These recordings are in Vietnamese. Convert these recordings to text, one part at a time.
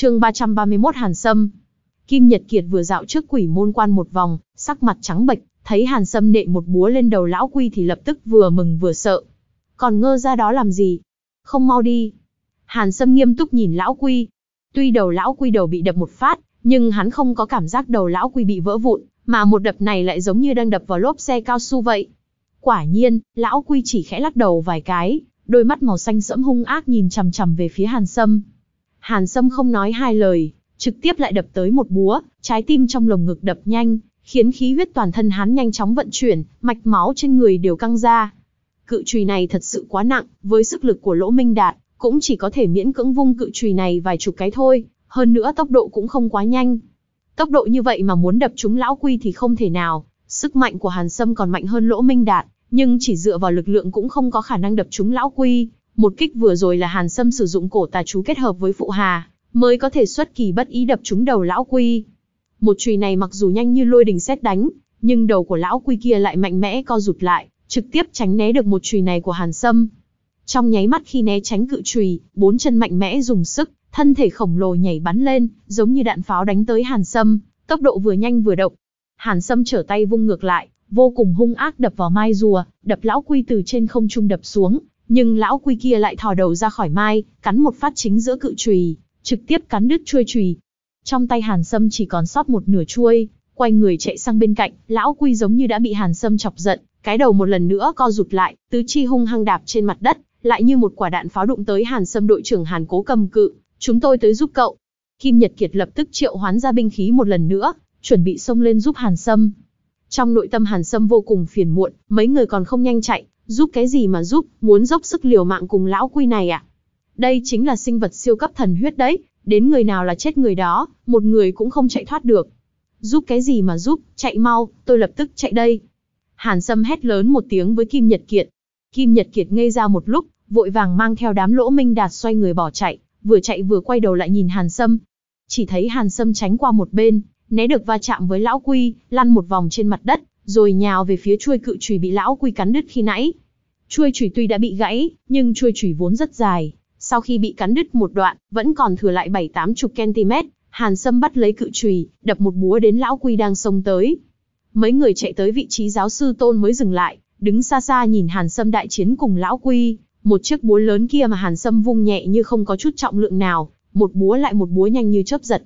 chương 331 Hàn Sâm. Kim Nhật Kiệt vừa dạo trước quỷ môn quan một vòng, sắc mặt trắng bệch, thấy Hàn Sâm nện một búa lên đầu lão quy thì lập tức vừa mừng vừa sợ. Còn ngơ ra đó làm gì? Không mau đi. Hàn Sâm nghiêm túc nhìn lão quy. Tuy đầu lão quy đầu bị đập một phát, nhưng hắn không có cảm giác đầu lão quy bị vỡ vụn, mà một đập này lại giống như đang đập vào lốp xe cao su vậy. Quả nhiên, lão quy chỉ khẽ lắc đầu vài cái, đôi mắt màu xanh sẫm hung ác nhìn chằm chằm về phía Hàn Sâm. Hàn Sâm không nói hai lời, trực tiếp lại đập tới một búa, trái tim trong lồng ngực đập nhanh, khiến khí huyết toàn thân hắn nhanh chóng vận chuyển, mạch máu trên người đều căng ra. Cự chùy này thật sự quá nặng, với sức lực của Lỗ Minh Đạt, cũng chỉ có thể miễn cưỡng vung cự chùy này vài chục cái thôi, hơn nữa tốc độ cũng không quá nhanh. Tốc độ như vậy mà muốn đập trúng lão quy thì không thể nào, sức mạnh của Hàn Sâm còn mạnh hơn Lỗ Minh Đạt, nhưng chỉ dựa vào lực lượng cũng không có khả năng đập trúng lão quy. Một kích vừa rồi là Hàn Sâm sử dụng cổ tà chú kết hợp với phụ hà, mới có thể xuất kỳ bất ý đập trúng đầu lão quy. Một chùy này mặc dù nhanh như lôi đình xét đánh, nhưng đầu của lão quy kia lại mạnh mẽ co rụt lại, trực tiếp tránh né được một chùy này của Hàn Sâm. Trong nháy mắt khi né tránh cự chùy, bốn chân mạnh mẽ dùng sức, thân thể khổng lồ nhảy bắn lên, giống như đạn pháo đánh tới Hàn Sâm, tốc độ vừa nhanh vừa động. Hàn Sâm trở tay vung ngược lại, vô cùng hung ác đập vào mai rùa, đập lão quy từ trên không trung đập xuống, nhưng lão quy kia lại thò đầu ra khỏi mai, cắn một phát chính giữa cự chùy, trực tiếp cắn đứt chuôi chùy. Trong tay Hàn Sâm chỉ còn sót một nửa chuôi, quay người chạy sang bên cạnh, lão quy giống như đã bị Hàn Sâm chọc giận, cái đầu một lần nữa co rụt lại, tứ chi hung hăng đạp trên mặt đất, lại như một quả đạn pháo đụng tới Hàn Sâm đội trưởng Hàn Cố cầm cự, chúng tôi tới giúp cậu. Kim Nhật Kiệt lập tức triệu hoán ra binh khí một lần nữa, chuẩn bị xông lên giúp Hàn Sâm. Trong nội tâm Hàn Sâm vô cùng phiền muộn, mấy người còn không nhanh chạy, giúp cái gì mà giúp, muốn dốc sức liều mạng cùng lão quy này à? Đây chính là sinh vật siêu cấp thần huyết đấy, đến người nào là chết người đó, một người cũng không chạy thoát được. Giúp cái gì mà giúp, chạy mau, tôi lập tức chạy đây. Hàn Sâm hét lớn một tiếng với Kim Nhật Kiệt. Kim Nhật Kiệt ngây ra một lúc, vội vàng mang theo đám lỗ minh đạt xoay người bỏ chạy, vừa chạy vừa quay đầu lại nhìn Hàn Sâm. Chỉ thấy Hàn Sâm tránh qua một bên, né được va chạm với lão quy, lăn một vòng trên mặt đất, rồi nhào về phía chuôi cự chùy bị lão quy cắn đứt khi nãy. Chuôi chùy tuy đã bị gãy, nhưng chuôi chùy vốn rất dài, sau khi bị cắn đứt một đoạn, vẫn còn thừa lại 7-8 chục cm, Hàn Sâm bắt lấy cự chùy, đập một búa đến lão quy đang xông tới. Mấy người chạy tới vị trí giáo sư Tôn mới dừng lại, đứng xa xa nhìn Hàn Sâm đại chiến cùng lão quy, một chiếc búa lớn kia mà Hàn Sâm vung nhẹ như không có chút trọng lượng nào, một búa lại một búa nhanh như chớp giật.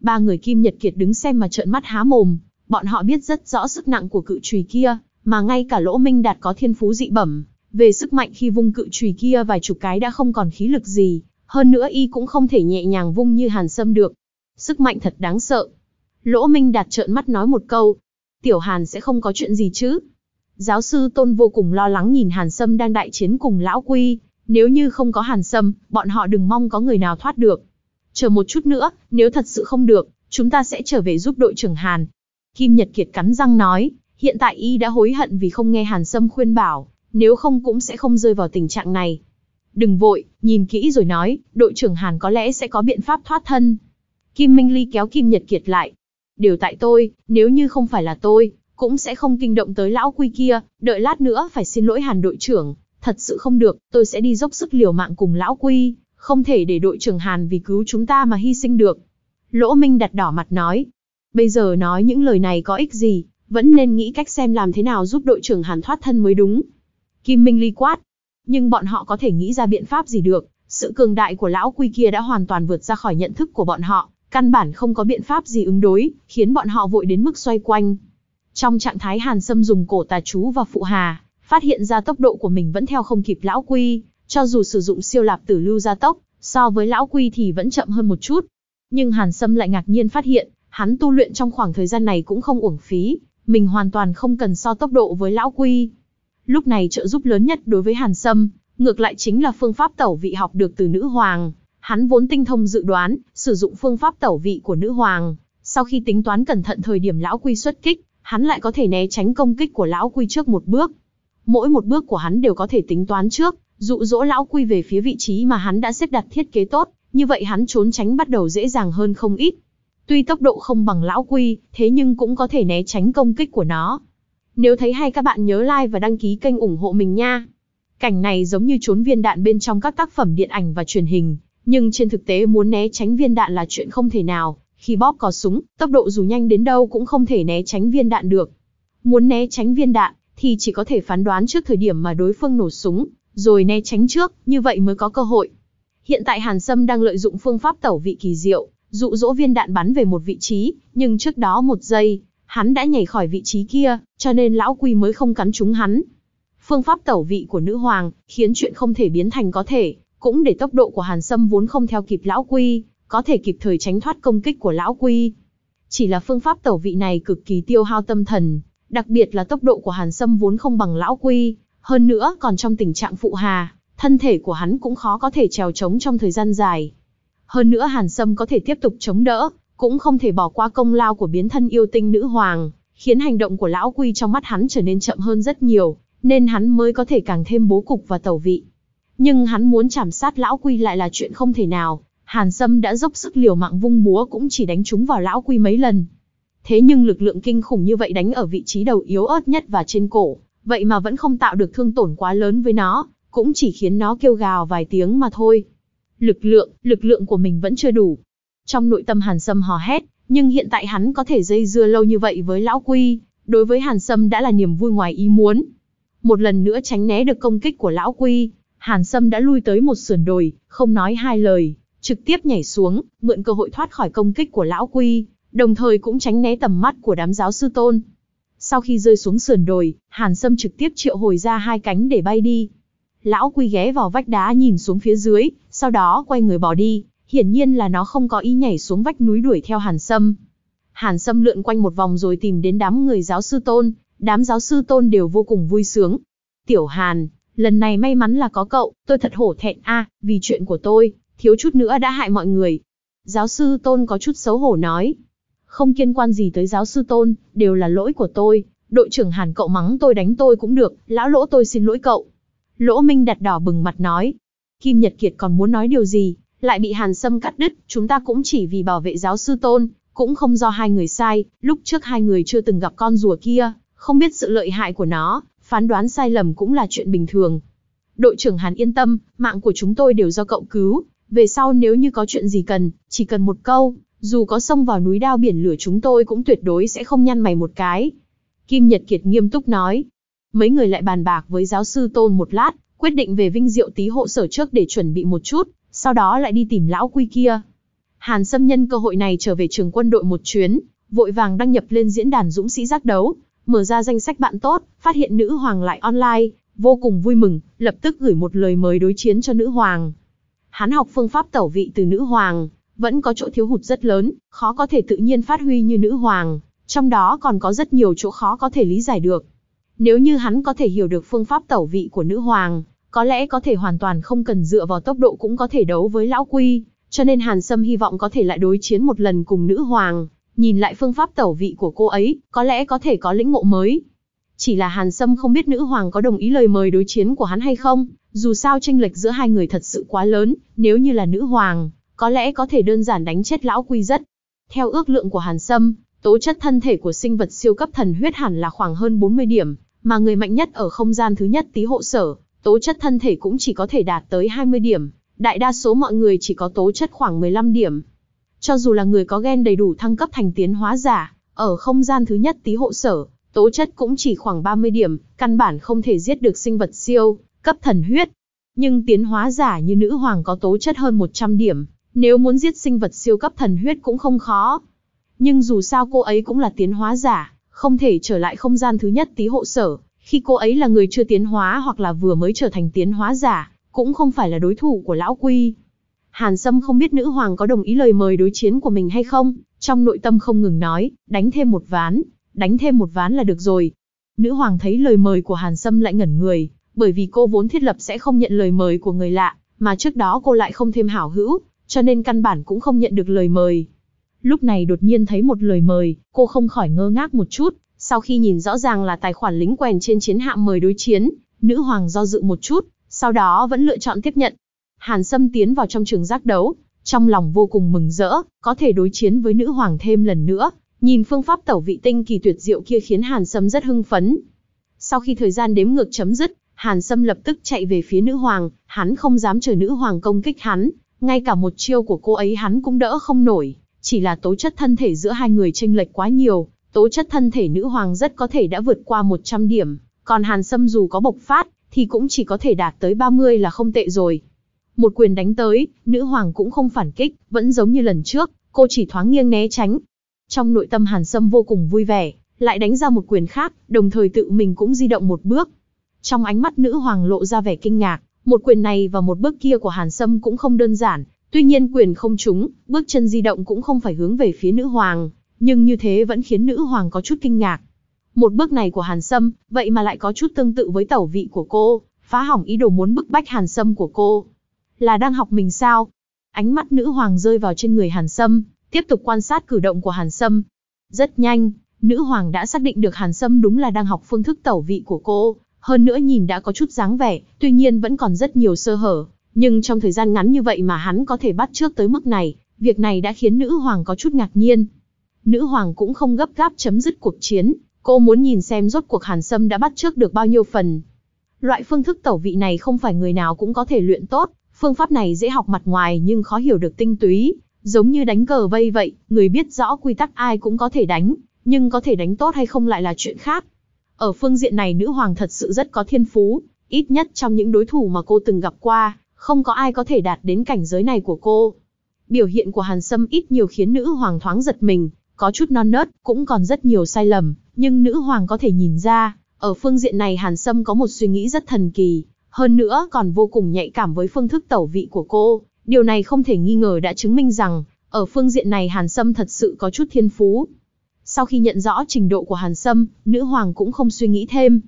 Ba người Kim Nhật Kiệt đứng xem mà trợn mắt há mồm, bọn họ biết rất rõ sức nặng của cự chùy kia, mà ngay cả Lỗ Minh Đạt có thiên phú dị bẩm, về sức mạnh khi vung cự chùy kia vài chục cái đã không còn khí lực gì, hơn nữa y cũng không thể nhẹ nhàng vung như Hàn Sâm được. Sức mạnh thật đáng sợ. Lỗ Minh Đạt trợn mắt nói một câu, Tiểu Hàn sẽ không có chuyện gì chứ? Giáo sư Tôn vô cùng lo lắng nhìn Hàn Sâm đang đại chiến cùng Lão Quy, nếu như không có Hàn Sâm, bọn họ đừng mong có người nào thoát được. Chờ một chút nữa, nếu thật sự không được, chúng ta sẽ trở về giúp đội trưởng Hàn. Kim Nhật Kiệt cắn răng nói, hiện tại y đã hối hận vì không nghe Hàn Sâm khuyên bảo, nếu không cũng sẽ không rơi vào tình trạng này. Đừng vội, nhìn kỹ rồi nói, đội trưởng Hàn có lẽ sẽ có biện pháp thoát thân. Kim Minh Ly kéo Kim Nhật Kiệt lại. Điều tại tôi, nếu như không phải là tôi, cũng sẽ không kinh động tới lão quy kia, đợi lát nữa phải xin lỗi Hàn đội trưởng, thật sự không được, tôi sẽ đi dốc sức liều mạng cùng lão quy, không thể để đội trưởng Hàn vì cứu chúng ta mà hy sinh được. Lỗ Minh đặt đỏ mặt nói, bây giờ nói những lời này có ích gì, vẫn nên nghĩ cách xem làm thế nào giúp đội trưởng Hàn thoát thân mới đúng. Kim Minh Ly quát. Nhưng bọn họ có thể nghĩ ra biện pháp gì được, sự cường đại của lão quy kia đã hoàn toàn vượt ra khỏi nhận thức của bọn họ, căn bản không có biện pháp gì ứng đối, khiến bọn họ vội đến mức xoay quanh. Trong trạng thái Hàn Sâm dùng cổ tà chú và phụ hà, phát hiện ra tốc độ của mình vẫn theo không kịp lão quy, cho dù sử dụng siêu lạp tử lưu gia tốc, so với lão quy thì vẫn chậm hơn một chút. Nhưng Hàn Sâm lại ngạc nhiên phát hiện, hắn tu luyện trong khoảng thời gian này cũng không uổng phí, mình hoàn toàn không cần so tốc độ với lão quy. Lúc này trợ giúp lớn nhất đối với Hàn Sâm, ngược lại chính là phương pháp tẩu vị học được từ nữ hoàng. Hắn vốn tinh thông dự đoán, sử dụng phương pháp tẩu vị của nữ hoàng. Sau khi tính toán cẩn thận thời điểm lão quy xuất kích, hắn lại có thể né tránh công kích của lão quy trước một bước. Mỗi một bước của hắn đều có thể tính toán trước, dụ dỗ lão quy về phía vị trí mà hắn đã xếp đặt thiết kế tốt, như vậy hắn trốn tránh bắt đầu dễ dàng hơn không ít. Tuy tốc độ không bằng lão quy, thế nhưng cũng có thể né tránh công kích của nó. Nếu thấy hay các bạn nhớ like và đăng ký kênh ủng hộ mình nha. Cảnh này giống như trốn viên đạn bên trong các tác phẩm điện ảnh và truyền hình, Nhưng trên thực tế muốn né tránh viên đạn là chuyện không thể nào, khi bóp cò súng, tốc độ dù nhanh đến đâu cũng không thể né tránh viên đạn được. Muốn né tránh viên đạn, thì chỉ có thể phán đoán trước thời điểm mà đối phương nổ súng, rồi né tránh trước, như vậy mới có cơ hội. Hiện tại Hàn Sâm đang lợi dụng phương pháp tẩu vị kỳ diệu, dụ dỗ viên đạn bắn về một vị trí, nhưng trước đó một giây, hắn đã nhảy khỏi vị trí kia, cho nên lão quy mới không cắn trúng hắn. Phương pháp tẩu vị của nữ hoàng, khiến chuyện không thể biến thành có thể, cũng để tốc độ của Hàn Sâm vốn không theo kịp lão quy, có thể kịp thời tránh thoát công kích của lão quy. Chỉ là phương pháp tẩu vị này cực kỳ tiêu hao tâm thần, đặc biệt là tốc độ của Hàn Sâm vốn không bằng lão quy, hơn nữa còn trong tình trạng phụ hà, thân thể của hắn cũng khó có thể trèo trống trong thời gian dài. Hơn nữa Hàn Sâm có thể tiếp tục chống đỡ, cũng không thể bỏ qua công lao của biến thân yêu tinh nữ hoàng, khiến hành động của lão quy trong mắt hắn trở nên chậm hơn rất nhiều, nên hắn mới có thể càng thêm bố cục và tẩu vị. Nhưng hắn muốn chảm sát lão quy lại là chuyện không thể nào, Hàn Sâm đã dốc sức liều mạng vung búa cũng chỉ đánh trúng vào lão quy mấy lần. Thế nhưng lực lượng kinh khủng như vậy đánh ở vị trí đầu yếu ớt nhất và trên cổ, vậy mà vẫn không tạo được thương tổn quá lớn với nó, cũng chỉ khiến nó kêu gào vài tiếng mà thôi. Lực lượng, lực lượng của mình vẫn chưa đủ. Trong nội tâm Hàn Sâm hò hét, nhưng hiện tại hắn có thể dây dưa lâu như vậy với lão quy, đối với Hàn Sâm đã là niềm vui ngoài ý muốn. Một lần nữa tránh né được công kích của lão quy, Hàn Sâm đã lui tới một sườn đồi, không nói hai lời, trực tiếp nhảy xuống, mượn cơ hội thoát khỏi công kích của lão quy, đồng thời cũng tránh né tầm mắt của đám giáo sư tôn. Sau khi rơi xuống sườn đồi, Hàn Sâm trực tiếp triệu hồi ra hai cánh để bay đi. Lão quy ghé vào vách đá nhìn xuống phía dưới, sau đó quay người bỏ đi, hiển nhiên là nó không có ý nhảy xuống vách núi đuổi theo Hàn Sâm. Hàn Sâm lượn quanh một vòng rồi tìm đến đám người giáo sư tôn, đám giáo sư tôn đều vô cùng vui sướng. Tiểu Hàn, lần này may mắn là có cậu, tôi thật hổ thẹn a, vì chuyện của tôi, thiếu chút nữa đã hại mọi người. Giáo sư tôn có chút xấu hổ nói. Không kiên quan gì tới giáo sư tôn, đều là lỗi của tôi, đội trưởng Hàn cậu mắng tôi đánh tôi cũng được, lão lỗ tôi xin lỗi cậu. Lỗ Minh đặt đỏ bừng mặt nói. Kim Nhật Kiệt còn muốn nói điều gì, lại bị Hàn Sâm cắt đứt, chúng ta cũng chỉ vì bảo vệ giáo sư tôn, cũng không do hai người sai, lúc trước hai người chưa từng gặp con rùa kia, không biết sự lợi hại của nó, phán đoán sai lầm cũng là chuyện bình thường. Đội trưởng Hàn yên tâm, mạng của chúng tôi đều do cậu cứu, về sau nếu như có chuyện gì cần, chỉ cần một câu, dù có xông vào núi đao biển lửa chúng tôi cũng tuyệt đối sẽ không nhăn mày một cái. Kim Nhật Kiệt nghiêm túc nói. Mấy người lại bàn bạc với giáo sư Tôn một lát, quyết định về vinh diệu tí hộ sở trước để chuẩn bị một chút, sau đó lại đi tìm lão quy kia. Hàn Sâm nhân cơ hội này trở về trường quân đội một chuyến, vội vàng đăng nhập lên diễn đàn dũng sĩ giác đấu, mở ra danh sách bạn tốt, phát hiện nữ hoàng lại online, vô cùng vui mừng, lập tức gửi một lời mời đối chiến cho nữ hoàng. Hắn học phương pháp tẩu vị từ nữ hoàng, vẫn có chỗ thiếu hụt rất lớn, khó có thể tự nhiên phát huy như nữ hoàng, trong đó còn có rất nhiều chỗ khó có thể lý giải được. Nếu như hắn có thể hiểu được phương pháp tẩu vị của nữ hoàng, có lẽ có thể hoàn toàn không cần dựa vào tốc độ cũng có thể đấu với lão quy, cho nên Hàn Sâm hy vọng có thể lại đối chiến một lần cùng nữ hoàng, nhìn lại phương pháp tẩu vị của cô ấy, có lẽ có thể có lĩnh ngộ mới. Chỉ là Hàn Sâm không biết nữ hoàng có đồng ý lời mời đối chiến của hắn hay không, dù sao tranh lệch giữa hai người thật sự quá lớn, nếu như là nữ hoàng, có lẽ có thể đơn giản đánh chết lão quy rất. Theo ước lượng của Hàn Sâm, tố chất thân thể của sinh vật siêu cấp thần huyết hẳn là khoảng hơn 40 điểm, mà người mạnh nhất ở không gian thứ nhất tí hộ sở, tố chất thân thể cũng chỉ có thể đạt tới 20 điểm, đại đa số mọi người chỉ có tố chất khoảng 15 điểm. Cho dù là người có gen đầy đủ thăng cấp thành tiến hóa giả, ở không gian thứ nhất tí hộ sở, tố chất cũng chỉ khoảng 30 điểm, căn bản không thể giết được sinh vật siêu, cấp thần huyết. Nhưng tiến hóa giả như nữ hoàng có tố chất hơn 100 điểm, nếu muốn giết sinh vật siêu cấp thần huyết cũng không khó. Nhưng dù sao cô ấy cũng là tiến hóa giả, không thể trở lại không gian thứ nhất tí hộ sở, khi cô ấy là người chưa tiến hóa hoặc là vừa mới trở thành tiến hóa giả, cũng không phải là đối thủ của lão quy. Hàn Sâm không biết nữ hoàng có đồng ý lời mời đối chiến của mình hay không, trong nội tâm không ngừng nói, đánh thêm một ván, đánh thêm một ván là được rồi. Nữ hoàng thấy lời mời của Hàn Sâm lại ngẩn người, bởi vì cô vốn thiết lập sẽ không nhận lời mời của người lạ, mà trước đó cô lại không thêm hảo hữu, cho nên căn bản cũng không nhận được lời mời. Lúc này đột nhiên thấy một lời mời, cô không khỏi ngơ ngác một chút, sau khi nhìn rõ ràng là tài khoản lính quèn trên chiến hạm mời đối chiến, nữ hoàng do dự một chút, sau đó vẫn lựa chọn tiếp nhận. Hàn Sâm tiến vào trong trường giác đấu, trong lòng vô cùng mừng rỡ, có thể đối chiến với nữ hoàng thêm lần nữa. Nhìn phương pháp tẩu vị tinh kỳ tuyệt diệu kia khiến Hàn Sâm rất hưng phấn. Sau khi thời gian đếm ngược chấm dứt, Hàn Sâm lập tức chạy về phía nữ hoàng, hắn không dám chờ nữ hoàng công kích hắn, Ngay cả một chiêu của cô ấy hắn cũng đỡ không nổi, chỉ là tố chất thân thể giữa hai người chênh lệch quá nhiều, tố chất thân thể nữ hoàng rất có thể đã vượt qua 100 điểm, còn Hàn Sâm dù có bộc phát, thì cũng chỉ có thể đạt tới 30 là không tệ rồi. Một quyền đánh tới, nữ hoàng cũng không phản kích, vẫn giống như lần trước, cô chỉ thoáng nghiêng né tránh. Trong nội tâm Hàn Sâm vô cùng vui vẻ, lại đánh ra một quyền khác, đồng thời tự mình cũng di động một bước. Trong ánh mắt nữ hoàng lộ ra vẻ kinh ngạc, một quyền này và một bước kia của Hàn Sâm cũng không đơn giản, tuy nhiên quyền không trúng, bước chân di động cũng không phải hướng về phía nữ hoàng, nhưng như thế vẫn khiến nữ hoàng có chút kinh ngạc. Một bước này của Hàn Sâm, vậy mà lại có chút tương tự với tẩu vị của cô, phá hỏng ý đồ muốn bức bách Hàn Sâm của cô. Là đang học mình sao? Ánh mắt nữ hoàng rơi vào trên người Hàn Sâm, tiếp tục quan sát cử động của Hàn Sâm. Rất nhanh, nữ hoàng đã xác định được Hàn Sâm đúng là đang học phương thức tẩu vị của cô, hơn nữa nhìn đã có chút dáng vẻ, tuy nhiên vẫn còn rất nhiều sơ hở, nhưng trong thời gian ngắn như vậy mà hắn có thể bắt trước tới mức này, việc này đã khiến nữ hoàng có chút ngạc nhiên. Nữ hoàng cũng không gấp gáp chấm dứt cuộc chiến, cô muốn nhìn xem rốt cuộc Hàn Sâm đã bắt trước được bao nhiêu phần. Loại phương thức tẩu vị này không phải người nào cũng có thể luyện tốt, phương pháp này dễ học mặt ngoài nhưng khó hiểu được tinh túy, giống như đánh cờ vây vậy, người biết rõ quy tắc ai cũng có thể đánh, nhưng có thể đánh tốt hay không lại là chuyện khác. Ở phương diện này nữ hoàng thật sự rất có thiên phú, ít nhất trong những đối thủ mà cô từng gặp qua, không có ai có thể đạt đến cảnh giới này của cô. Biểu hiện của Hàn Sâm ít nhiều khiến nữ hoàng thoáng giật mình, có chút non nớt, cũng còn rất nhiều sai lầm, nhưng nữ hoàng có thể nhìn ra, ở phương diện này Hàn Sâm có một suy nghĩ rất thần kỳ, hơn nữa còn vô cùng nhạy cảm với phương thức tẩu vị của cô. Điều này không thể nghi ngờ đã chứng minh rằng, ở phương diện này Hàn Sâm thật sự có chút thiên phú. Sau khi nhận rõ trình độ của Hàn Sâm, nữ hoàng cũng không suy nghĩ thêm.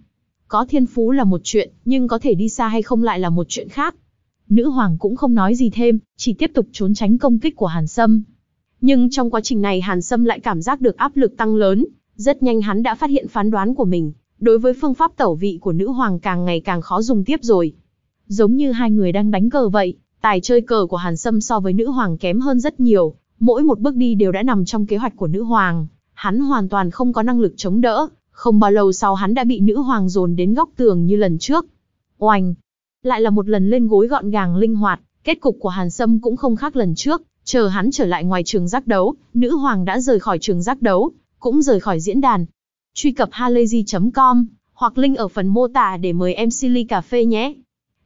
Có thiên phú là một chuyện, nhưng có thể đi xa hay không lại là một chuyện khác. Nữ hoàng cũng không nói gì thêm, chỉ tiếp tục trốn tránh công kích của Hàn Sâm. Nhưng trong quá trình này Hàn Sâm lại cảm giác được áp lực tăng lớn, rất nhanh hắn đã phát hiện phán đoán của mình, đối với phương pháp tẩu vị của nữ hoàng càng ngày càng khó dùng tiếp rồi. Giống như hai người đang đánh cờ vậy, tài chơi cờ của Hàn Sâm so với nữ hoàng kém hơn rất nhiều, mỗi một bước đi đều đã nằm trong kế hoạch của nữ hoàng, hắn hoàn toàn không có năng lực chống đỡ, không bao lâu sau hắn đã bị nữ hoàng dồn đến góc tường như lần trước. Oanh! Lại là một lần lên gối gọn gàng linh hoạt, kết cục của Hàn Sâm cũng không khác lần trước, chờ hắn trở lại ngoài trường giác đấu, nữ hoàng đã rời khỏi trường giác đấu, cũng rời khỏi diễn đàn. Truy cập halayzi.com hoặc link ở phần mô tả để mời em Silly cà phê nhé.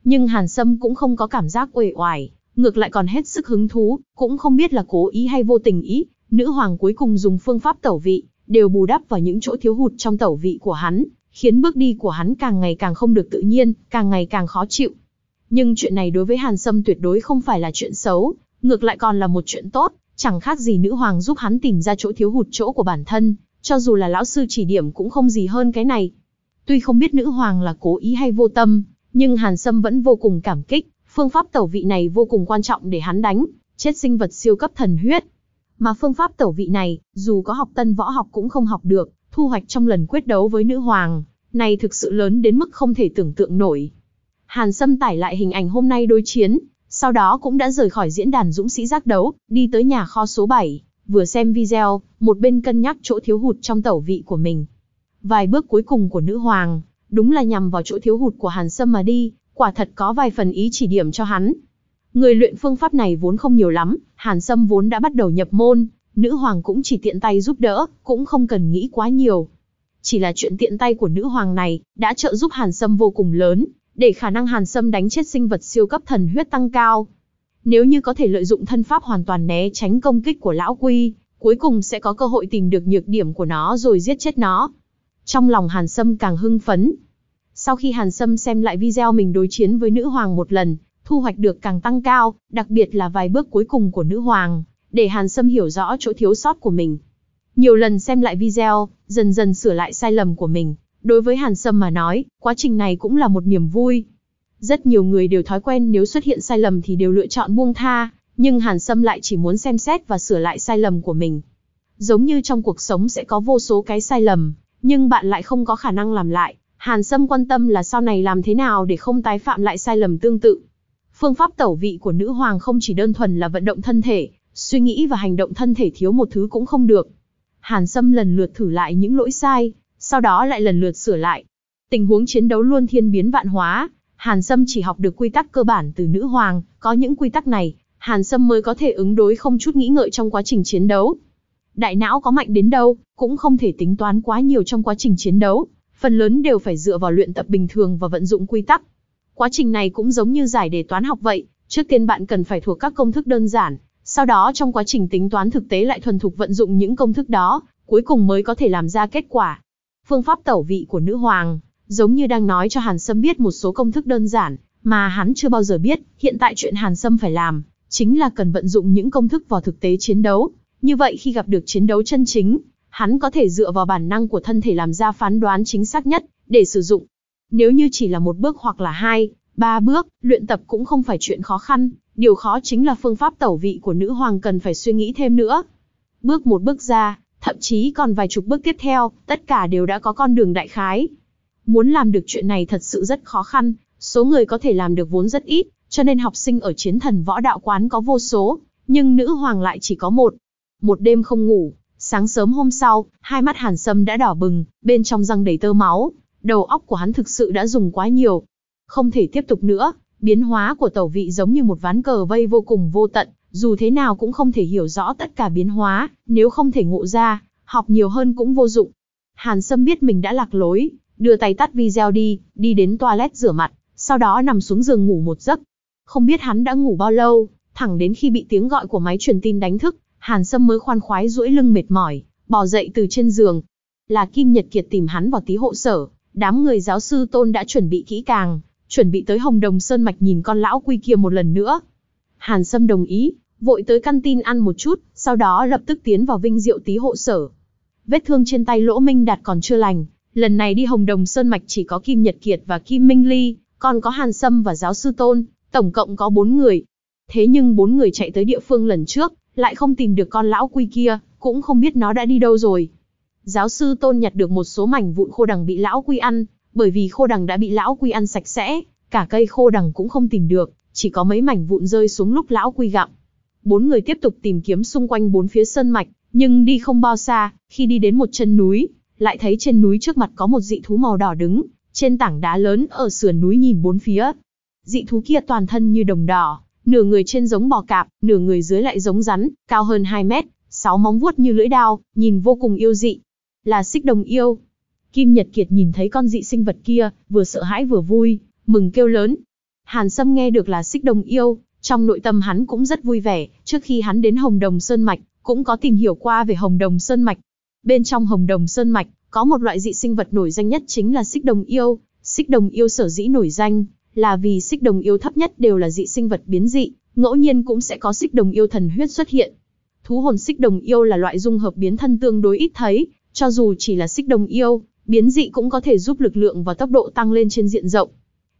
Nhưng Hàn Sâm cũng không có cảm giác uể oải, ngược lại còn hết sức hứng thú, cũng không biết là cố ý hay vô tình ý, nữ hoàng cuối cùng dùng phương pháp tẩu vị, đều bù đắp vào những chỗ thiếu hụt trong tẩu vị của hắn, khiến bước đi của hắn càng ngày càng không được tự nhiên, càng ngày càng khó chịu. Nhưng chuyện này đối với Hàn Sâm tuyệt đối không phải là chuyện xấu, ngược lại còn là một chuyện tốt, chẳng khác gì nữ hoàng giúp hắn tìm ra chỗ thiếu hụt chỗ của bản thân, cho dù là lão sư chỉ điểm cũng không gì hơn cái này. Tuy không biết nữ hoàng là cố ý hay vô tâm, nhưng Hàn Sâm vẫn vô cùng cảm kích, phương pháp tẩu vị này vô cùng quan trọng để hắn đánh, chết sinh vật siêu cấp thần huyết. Mà phương pháp tẩu vị này, dù có học tân võ học cũng không học được, thu hoạch trong lần quyết đấu với nữ hoàng, này thực sự lớn đến mức không thể tưởng tượng nổi. Hàn Sâm tải lại hình ảnh hôm nay đối chiến, sau đó cũng đã rời khỏi diễn đàn dũng sĩ giác đấu, đi tới nhà kho số 7, vừa xem video, một bên cân nhắc chỗ thiếu hụt trong tẩu vị của mình. Vài bước cuối cùng của nữ hoàng, đúng là nhằm vào chỗ thiếu hụt của Hàn Sâm mà đi, quả thật có vài phần ý chỉ điểm cho hắn. Người luyện phương pháp này vốn không nhiều lắm, Hàn Sâm vốn đã bắt đầu nhập môn, nữ hoàng cũng chỉ tiện tay giúp đỡ, cũng không cần nghĩ quá nhiều. Chỉ là chuyện tiện tay của nữ hoàng này, đã trợ giúp Hàn Sâm vô cùng lớn, để khả năng Hàn Sâm đánh chết sinh vật siêu cấp thần huyết tăng cao. Nếu như có thể lợi dụng thân pháp hoàn toàn né tránh công kích của lão quy, cuối cùng sẽ có cơ hội tìm được nhược điểm của nó rồi giết chết nó. Trong lòng Hàn Sâm càng hưng phấn. Sau khi Hàn Sâm xem lại video mình đối chiến với nữ hoàng một lần, thu hoạch được càng tăng cao, đặc biệt là vài bước cuối cùng của nữ hoàng, để Hàn Sâm hiểu rõ chỗ thiếu sót của mình. Nhiều lần xem lại video, dần dần sửa lại sai lầm của mình, đối với Hàn Sâm mà nói, quá trình này cũng là một niềm vui. Rất nhiều người đều thói quen nếu xuất hiện sai lầm thì đều lựa chọn buông tha, nhưng Hàn Sâm lại chỉ muốn xem xét và sửa lại sai lầm của mình. Giống như trong cuộc sống sẽ có vô số cái sai lầm, nhưng bạn lại không có khả năng làm lại. Hàn Sâm quan tâm là sau này làm thế nào để không tái phạm lại sai lầm tương tự. Phương pháp tẩu vị của nữ hoàng không chỉ đơn thuần là vận động thân thể, suy nghĩ và hành động thân thể thiếu một thứ cũng không được. Hàn Sâm lần lượt thử lại những lỗi sai, sau đó lại lần lượt sửa lại. Tình huống chiến đấu luôn thiên biến vạn hóa, Hàn Sâm chỉ học được quy tắc cơ bản từ nữ hoàng, có những quy tắc này, Hàn Sâm mới có thể ứng đối không chút nghĩ ngợi trong quá trình chiến đấu. Đại não có mạnh đến đâu, cũng không thể tính toán quá nhiều trong quá trình chiến đấu, phần lớn đều phải dựa vào luyện tập bình thường và vận dụng quy tắc. Quá trình này cũng giống như giải đề toán học vậy, trước tiên bạn cần phải thuộc các công thức đơn giản, sau đó trong quá trình tính toán thực tế lại thuần thục vận dụng những công thức đó, cuối cùng mới có thể làm ra kết quả. Phương pháp tẩu vị của nữ hoàng, giống như đang nói cho Hàn Sâm biết một số công thức đơn giản, mà hắn chưa bao giờ biết, hiện tại chuyện Hàn Sâm phải làm, chính là cần vận dụng những công thức vào thực tế chiến đấu. Như vậy khi gặp được chiến đấu chân chính, hắn có thể dựa vào bản năng của thân thể làm ra phán đoán chính xác nhất, để sử dụng. Nếu như chỉ là một bước hoặc là hai, ba bước, luyện tập cũng không phải chuyện khó khăn, điều khó chính là phương pháp tẩu vị của nữ hoàng cần phải suy nghĩ thêm nữa. Bước một bước ra, thậm chí còn vài chục bước tiếp theo, tất cả đều đã có con đường đại khái. Muốn làm được chuyện này thật sự rất khó khăn, số người có thể làm được vốn rất ít, cho nên học sinh ở chiến thần võ đạo quán có vô số, nhưng nữ hoàng lại chỉ có một. Một đêm không ngủ, sáng sớm hôm sau, hai mắt hàn sâm đã đỏ bừng, bên trong răng đầy tơ máu, đầu óc của hắn thực sự đã dùng quá nhiều. Không thể tiếp tục nữa, biến hóa của tẩu vị giống như một ván cờ vây vô cùng vô tận, dù thế nào cũng không thể hiểu rõ tất cả biến hóa, nếu không thể ngộ ra, học nhiều hơn cũng vô dụng. Hàn Sâm biết mình đã lạc lối, đưa tay tắt video đi, đi đến toilet rửa mặt, sau đó nằm xuống giường ngủ một giấc. Không biết hắn đã ngủ bao lâu, thẳng đến khi bị tiếng gọi của máy truyền tin đánh thức, Hàn Sâm mới khoan khoái duỗi lưng mệt mỏi, bò dậy từ trên giường. Là Kim Nhật Kiệt tìm hắn vào tí hộ sở, đám người giáo sư Tôn đã chuẩn bị kỹ càng, chuẩn bị tới Hồng Đồng Sơn Mạch nhìn con lão quy kia một lần nữa. Hàn Sâm đồng ý, vội tới căn tin ăn một chút, sau đó lập tức tiến vào vinh diệu tí hộ sở. Vết thương trên tay Lỗ Minh Đạt còn chưa lành, lần này đi Hồng Đồng Sơn Mạch chỉ có Kim Nhật Kiệt và Kim Minh Ly, còn có Hàn Sâm và giáo sư Tôn, tổng cộng có bốn người. Thế nhưng bốn người chạy tới địa phương lần trước, lại không tìm được con lão quy kia, cũng không biết nó đã đi đâu rồi. Giáo sư Tôn nhặt được một số mảnh vụn khô đằng bị lão quy ăn, bởi vì khô đằng đã bị lão quy ăn sạch sẽ, cả cây khô đằng cũng không tìm được, chỉ có mấy mảnh vụn rơi xuống lúc lão quy gặm. Bốn người tiếp tục tìm kiếm xung quanh bốn phía sơn mạch, nhưng đi không bao xa, khi đi đến một chân núi, lại thấy trên núi trước mặt có một dị thú màu đỏ đứng, trên tảng đá lớn ở sườn núi nhìn bốn phía. Dị thú kia toàn thân như đồng đỏ, nửa người trên giống bò cạp, nửa người dưới lại giống rắn, cao hơn 2 mét, sáu móng vuốt như lưỡi đao, nhìn vô cùng yêu dị. Là xích đồng yêu. Kim Nhật Kiệt nhìn thấy con dị sinh vật kia, vừa sợ hãi vừa vui, mừng kêu lớn. Hàn Sâm nghe được là xích đồng yêu, trong nội tâm hắn cũng rất vui vẻ, trước khi hắn đến Hồng Đồng Sơn Mạch, cũng có tìm hiểu qua về Hồng Đồng Sơn Mạch. Bên trong Hồng Đồng Sơn Mạch, có một loại dị sinh vật nổi danh nhất chính là xích đồng yêu. Xích đồng yêu sở dĩ nổi danh, là vì xích đồng yêu thấp nhất đều là dị sinh vật biến dị, ngẫu nhiên cũng sẽ có xích đồng yêu thần huyết xuất hiện. Thú hồn xích đồng yêu là loại dung hợp biến thân tương đối ít thấy, cho dù chỉ là xích đồng yêu, biến dị cũng có thể giúp lực lượng và tốc độ tăng lên trên diện rộng.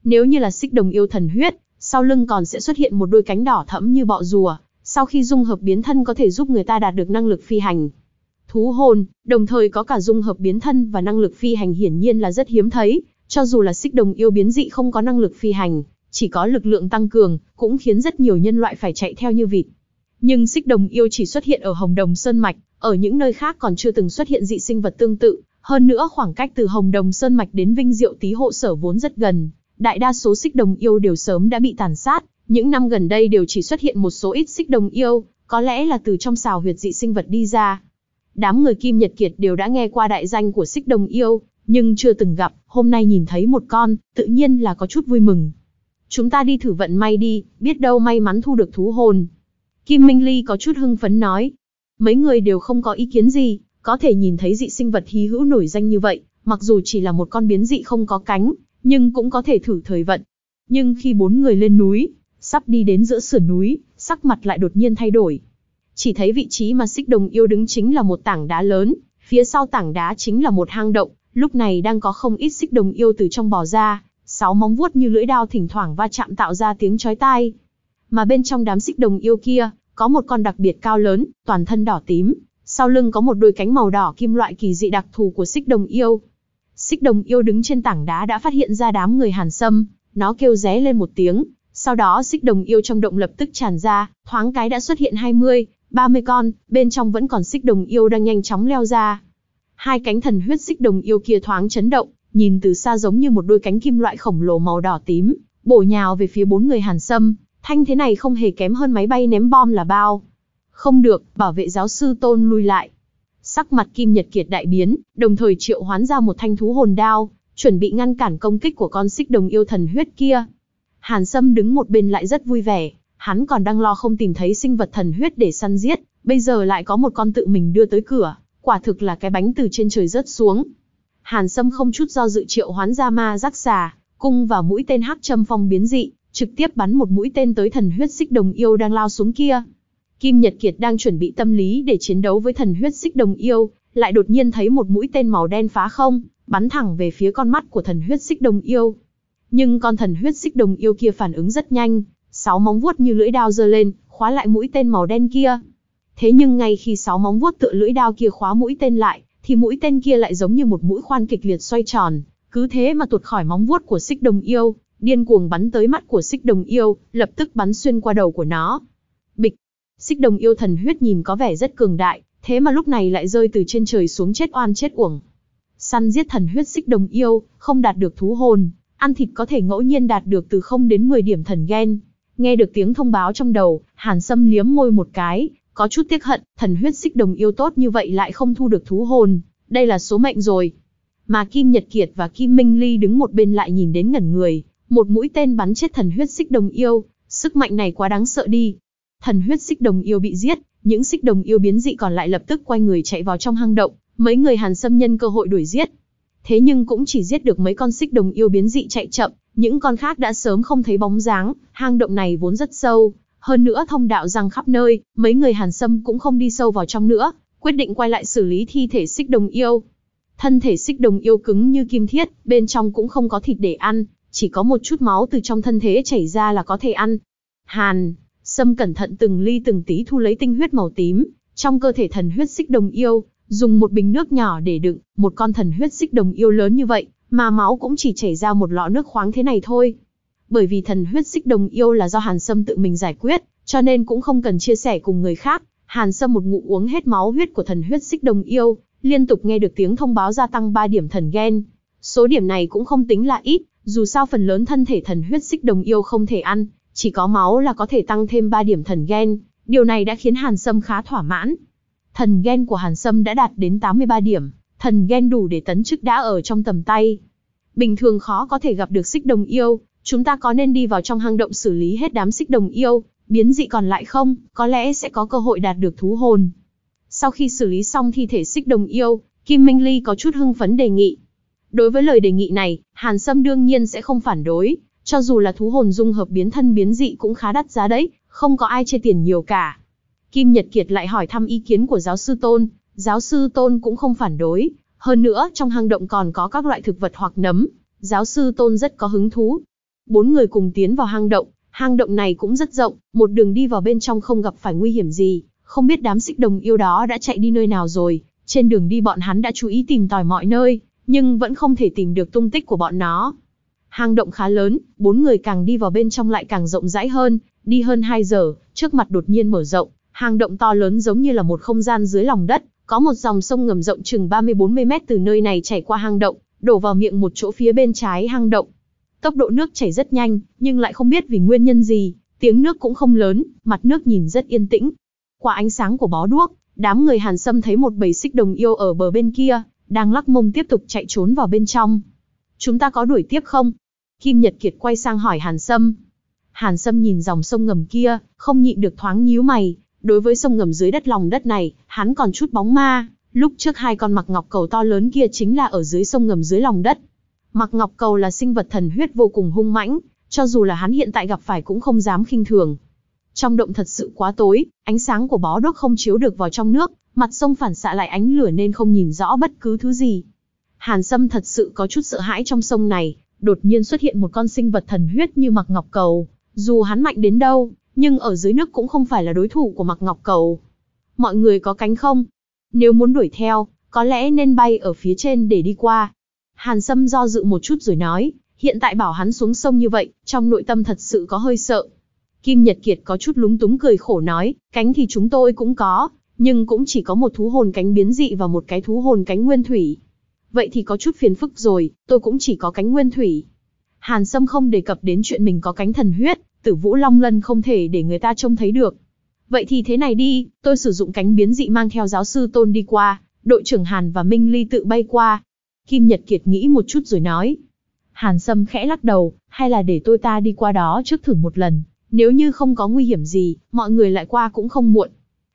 Nếu như là xích đồng yêu thần huyết, sau lưng còn sẽ xuất hiện một đôi cánh đỏ thẫm như bọ rùa, sau khi dung hợp biến thân có thể giúp người ta đạt được năng lực phi hành. Thú hồn, đồng thời có cả dung hợp biến thân và năng lực phi hành hiển nhiên là rất hiếm thấy, cho dù là xích đồng yêu biến dị không có năng lực phi hành, chỉ có lực lượng tăng cường, cũng khiến rất nhiều nhân loại phải chạy theo như vịt. Nhưng xích đồng yêu chỉ xuất hiện ở Hồng Đồng Sơn Mạch, ở những nơi khác còn chưa từng xuất hiện dị sinh vật tương tự, hơn nữa khoảng cách từ Hồng Đồng Sơn Mạch đến Vinh Diệu Tý Hộ Sở vốn rất gần, đại đa số xích đồng yêu đều sớm đã bị tàn sát, những năm gần đây đều chỉ xuất hiện một số ít xích đồng yêu, có lẽ là từ trong xào huyệt dị sinh vật đi ra. Đám người Kim Nhật Kiệt đều đã nghe qua đại danh của xích đồng yêu, nhưng chưa từng gặp, hôm nay nhìn thấy một con, tự nhiên là có chút vui mừng. Chúng ta đi thử vận may đi, biết đâu may mắn thu được thú hồn. Kim Minh Ly có chút hưng phấn nói. Mấy người đều không có ý kiến gì, có thể nhìn thấy dị sinh vật hí hữu nổi danh như vậy, mặc dù chỉ là một con biến dị không có cánh, nhưng cũng có thể thử thời vận. Nhưng khi bốn người lên núi, sắp đi đến giữa sườn núi, sắc mặt lại đột nhiên thay đổi. Chỉ thấy vị trí mà xích đồng yêu đứng chính là một tảng đá lớn, phía sau tảng đá chính là một hang động, lúc này đang có không ít xích đồng yêu từ trong bò ra, sáu móng vuốt như lưỡi đao thỉnh thoảng va chạm tạo ra tiếng chói tai. Mà bên trong đám xích đồng yêu kia, có một con đặc biệt cao lớn, toàn thân đỏ tím, sau lưng có một đôi cánh màu đỏ kim loại kỳ dị đặc thù của xích đồng yêu. Xích đồng yêu đứng trên tảng đá đã phát hiện ra đám người hàn sâm, nó kêu ré lên một tiếng, sau đó xích đồng yêu trong động lập tức tràn ra, thoáng cái đã xuất hiện 20, 30 con, bên trong vẫn còn xích đồng yêu đang nhanh chóng leo ra. Hai cánh thần huyết xích đồng yêu kia thoáng chấn động, nhìn từ xa giống như một đôi cánh kim loại khổng lồ màu đỏ tím, bổ nhào về phía bốn người hàn sâm, Thanh thế này không hề kém hơn máy bay ném bom là bao. Không được, bảo vệ giáo sư tôn lui lại. Sắc mặt Kim Nhật Kiệt đại biến, đồng thời triệu hoán ra một thanh thú hồn đao, chuẩn bị ngăn cản công kích của con xích đồng yêu thần huyết kia. Hàn Sâm đứng một bên lại rất vui vẻ, hắn còn đang lo không tìm thấy sinh vật thần huyết để săn giết, bây giờ lại có một con tự mình đưa tới cửa, quả thực là cái bánh từ trên trời rớt xuống. Hàn Sâm không chút do dự triệu hoán ra ma rắc xà, cung và mũi tên hắc châm phong biến dị, trực tiếp bắn một mũi tên tới thần huyết xích đồng yêu đang lao xuống kia. Kim Nhật Kiệt đang chuẩn bị tâm lý để chiến đấu với thần huyết xích đồng yêu, lại đột nhiên thấy một mũi tên màu đen phá không, bắn thẳng về phía con mắt của thần huyết xích đồng yêu. Nhưng con thần huyết xích đồng yêu kia phản ứng rất nhanh, sáu móng vuốt như lưỡi đao giơ lên, khóa lại mũi tên màu đen kia. Thế nhưng ngay khi sáu móng vuốt tựa lưỡi đao kia khóa mũi tên lại, thì mũi tên kia lại giống như một mũi khoan kịch liệt xoay tròn, cứ thế mà tuột khỏi móng vuốt của xích đồng yêu, điên cuồng bắn tới mắt của xích đồng yêu, lập tức bắn xuyên qua đầu của nó. Bịch, xích đồng yêu thần huyết nhìn có vẻ rất cường đại, thế mà lúc này lại rơi từ trên trời xuống chết oan chết uổng. Săn giết thần huyết xích đồng yêu, không đạt được thú hồn, ăn thịt có thể ngẫu nhiên đạt được từ 0 đến 10 điểm thần gen. Nghe được tiếng thông báo trong đầu, Hàn Sâm liếm môi một cái, có chút tiếc hận, thần huyết xích đồng yêu tốt như vậy lại không thu được thú hồn, đây là số mệnh rồi. Mà Kim Nhật Kiệt và Kim Minh Ly đứng một bên lại nhìn đến ngẩn người, một mũi tên bắn chết thần huyết xích đồng yêu, sức mạnh này quá đáng sợ đi. Thần huyết xích đồng yêu bị giết, những xích đồng yêu biến dị còn lại lập tức quay người chạy vào trong hang động, mấy người Hàn Sâm nhân cơ hội đuổi giết. Thế nhưng cũng chỉ giết được mấy con xích đồng yêu biến dị chạy chậm, những con khác đã sớm không thấy bóng dáng, hang động này vốn rất sâu, hơn nữa thông đạo răng khắp nơi, mấy người Hàn Sâm cũng không đi sâu vào trong nữa, quyết định quay lại xử lý thi thể xích đồng yêu. Thân thể xích đồng yêu cứng như kim thiết, bên trong cũng không có thịt để ăn, chỉ có một chút máu từ trong thân thể chảy ra là có thể ăn. Hàn, Sâm cẩn thận từng ly từng tí thu lấy tinh huyết màu tím, trong cơ thể thần huyết xích đồng yêu, dùng một bình nước nhỏ để đựng, một con thần huyết xích đồng yêu lớn như vậy, mà máu cũng chỉ chảy ra một lọ nước khoáng thế này thôi. Bởi vì thần huyết xích đồng yêu là do Hàn Sâm tự mình giải quyết, cho nên cũng không cần chia sẻ cùng người khác. Hàn Sâm một ngụ uống hết máu huyết của thần huyết xích đồng yêu, liên tục nghe được tiếng thông báo gia tăng 3 điểm thần gen. Số điểm này cũng không tính là ít, dù sao phần lớn thân thể thần huyết xích đồng yêu không thể ăn, chỉ có máu là có thể tăng thêm 3 điểm thần gen. Điều này đã khiến Hàn Sâm khá thỏa mãn. Thần gen của Hàn Sâm đã đạt đến 83 điểm, thần gen đủ để tấn chức đã ở trong tầm tay. Bình thường khó có thể gặp được xích đồng yêu, chúng ta có nên đi vào trong hang động xử lý hết đám xích đồng yêu, biến dị còn lại không, có lẽ sẽ có cơ hội đạt được thú hồn. Sau khi xử lý xong thi thể xích đồng yêu, Kim Minh Ly có chút hưng phấn đề nghị. Đối với lời đề nghị này, Hàn Sâm đương nhiên sẽ không phản đối, cho dù là thú hồn dung hợp biến thân biến dị cũng khá đắt giá đấy, không có ai chê tiền nhiều cả. Kim Nhật Kiệt lại hỏi thăm ý kiến của giáo sư Tôn, giáo sư Tôn cũng không phản đối, hơn nữa trong hang động còn có các loại thực vật hoặc nấm, giáo sư Tôn rất có hứng thú. Bốn người cùng tiến vào hang động, hang động này cũng rất rộng, một đường đi vào bên trong không gặp phải nguy hiểm gì, không biết đám xích đồng yêu đó đã chạy đi nơi nào rồi, trên đường đi bọn hắn đã chú ý tìm tòi mọi nơi, nhưng vẫn không thể tìm được tung tích của bọn nó. Hang động khá lớn, bốn người càng đi vào bên trong lại càng rộng rãi hơn, đi hơn 2 giờ, trước mặt đột nhiên mở rộng, hang động to lớn giống như là một không gian dưới lòng đất, có một dòng sông ngầm rộng chừng 30-40 mét từ nơi này chảy qua hang động, đổ vào miệng một chỗ phía bên trái hang động. Tốc độ nước chảy rất nhanh, nhưng lại không biết vì nguyên nhân gì, tiếng nước cũng không lớn, mặt nước nhìn rất yên tĩnh. Qua ánh sáng của bó đuốc, đám người Hàn Sâm thấy một bầy xích đồng yêu ở bờ bên kia, đang lắc mông tiếp tục chạy trốn vào bên trong. Chúng ta có đuổi tiếp không? Kim Nhật Kiệt quay sang hỏi Hàn Sâm. Hàn Sâm nhìn dòng sông ngầm kia, không nhịn được thoáng nhíu mày. Đối với sông ngầm dưới đất lòng đất này, hắn còn chút bóng ma. Lúc trước hai con mặc ngọc cầu to lớn kia chính là ở dưới sông ngầm dưới lòng đất. Mặc ngọc cầu là sinh vật thần huyết vô cùng hung mãnh, cho dù là hắn hiện tại gặp phải cũng không dám khinh thường. Trong động thật sự quá tối, ánh sáng của bó đốt không chiếu được vào trong nước, mặt sông phản xạ lại ánh lửa nên không nhìn rõ bất cứ thứ gì. Hàn Sâm thật sự có chút sợ hãi trong sông này, đột nhiên xuất hiện một con sinh vật thần huyết như mặc ngọc cầu. Dù hắn mạnh đến đâu, nhưng ở dưới nước cũng không phải là đối thủ của mặc ngọc cầu. Mọi người có cánh không? Nếu muốn đuổi theo, có lẽ nên bay ở phía trên để đi qua. Hàn Sâm do dự một chút rồi nói, hiện tại bảo hắn xuống sông như vậy, trong nội tâm thật sự có hơi sợ. Kim Nhật Kiệt có chút lúng túng cười khổ nói, cánh thì chúng tôi cũng có, nhưng cũng chỉ có một thú hồn cánh biến dị và một cái thú hồn cánh nguyên thủy. Vậy thì có chút phiền phức rồi, tôi cũng chỉ có cánh nguyên thủy. Hàn Sâm không đề cập đến chuyện mình có cánh thần huyết, tử vũ long lân không thể để người ta trông thấy được. Vậy thì thế này đi, tôi sử dụng cánh biến dị mang theo giáo sư Tôn đi qua, đội trưởng Hàn và Minh Ly tự bay qua. Kim Nhật Kiệt nghĩ một chút rồi nói. Hàn Sâm khẽ lắc đầu, hay là để tôi ta đi qua đó trước thử một lần, nếu như không có nguy hiểm gì, mọi người lại qua cũng không muộn.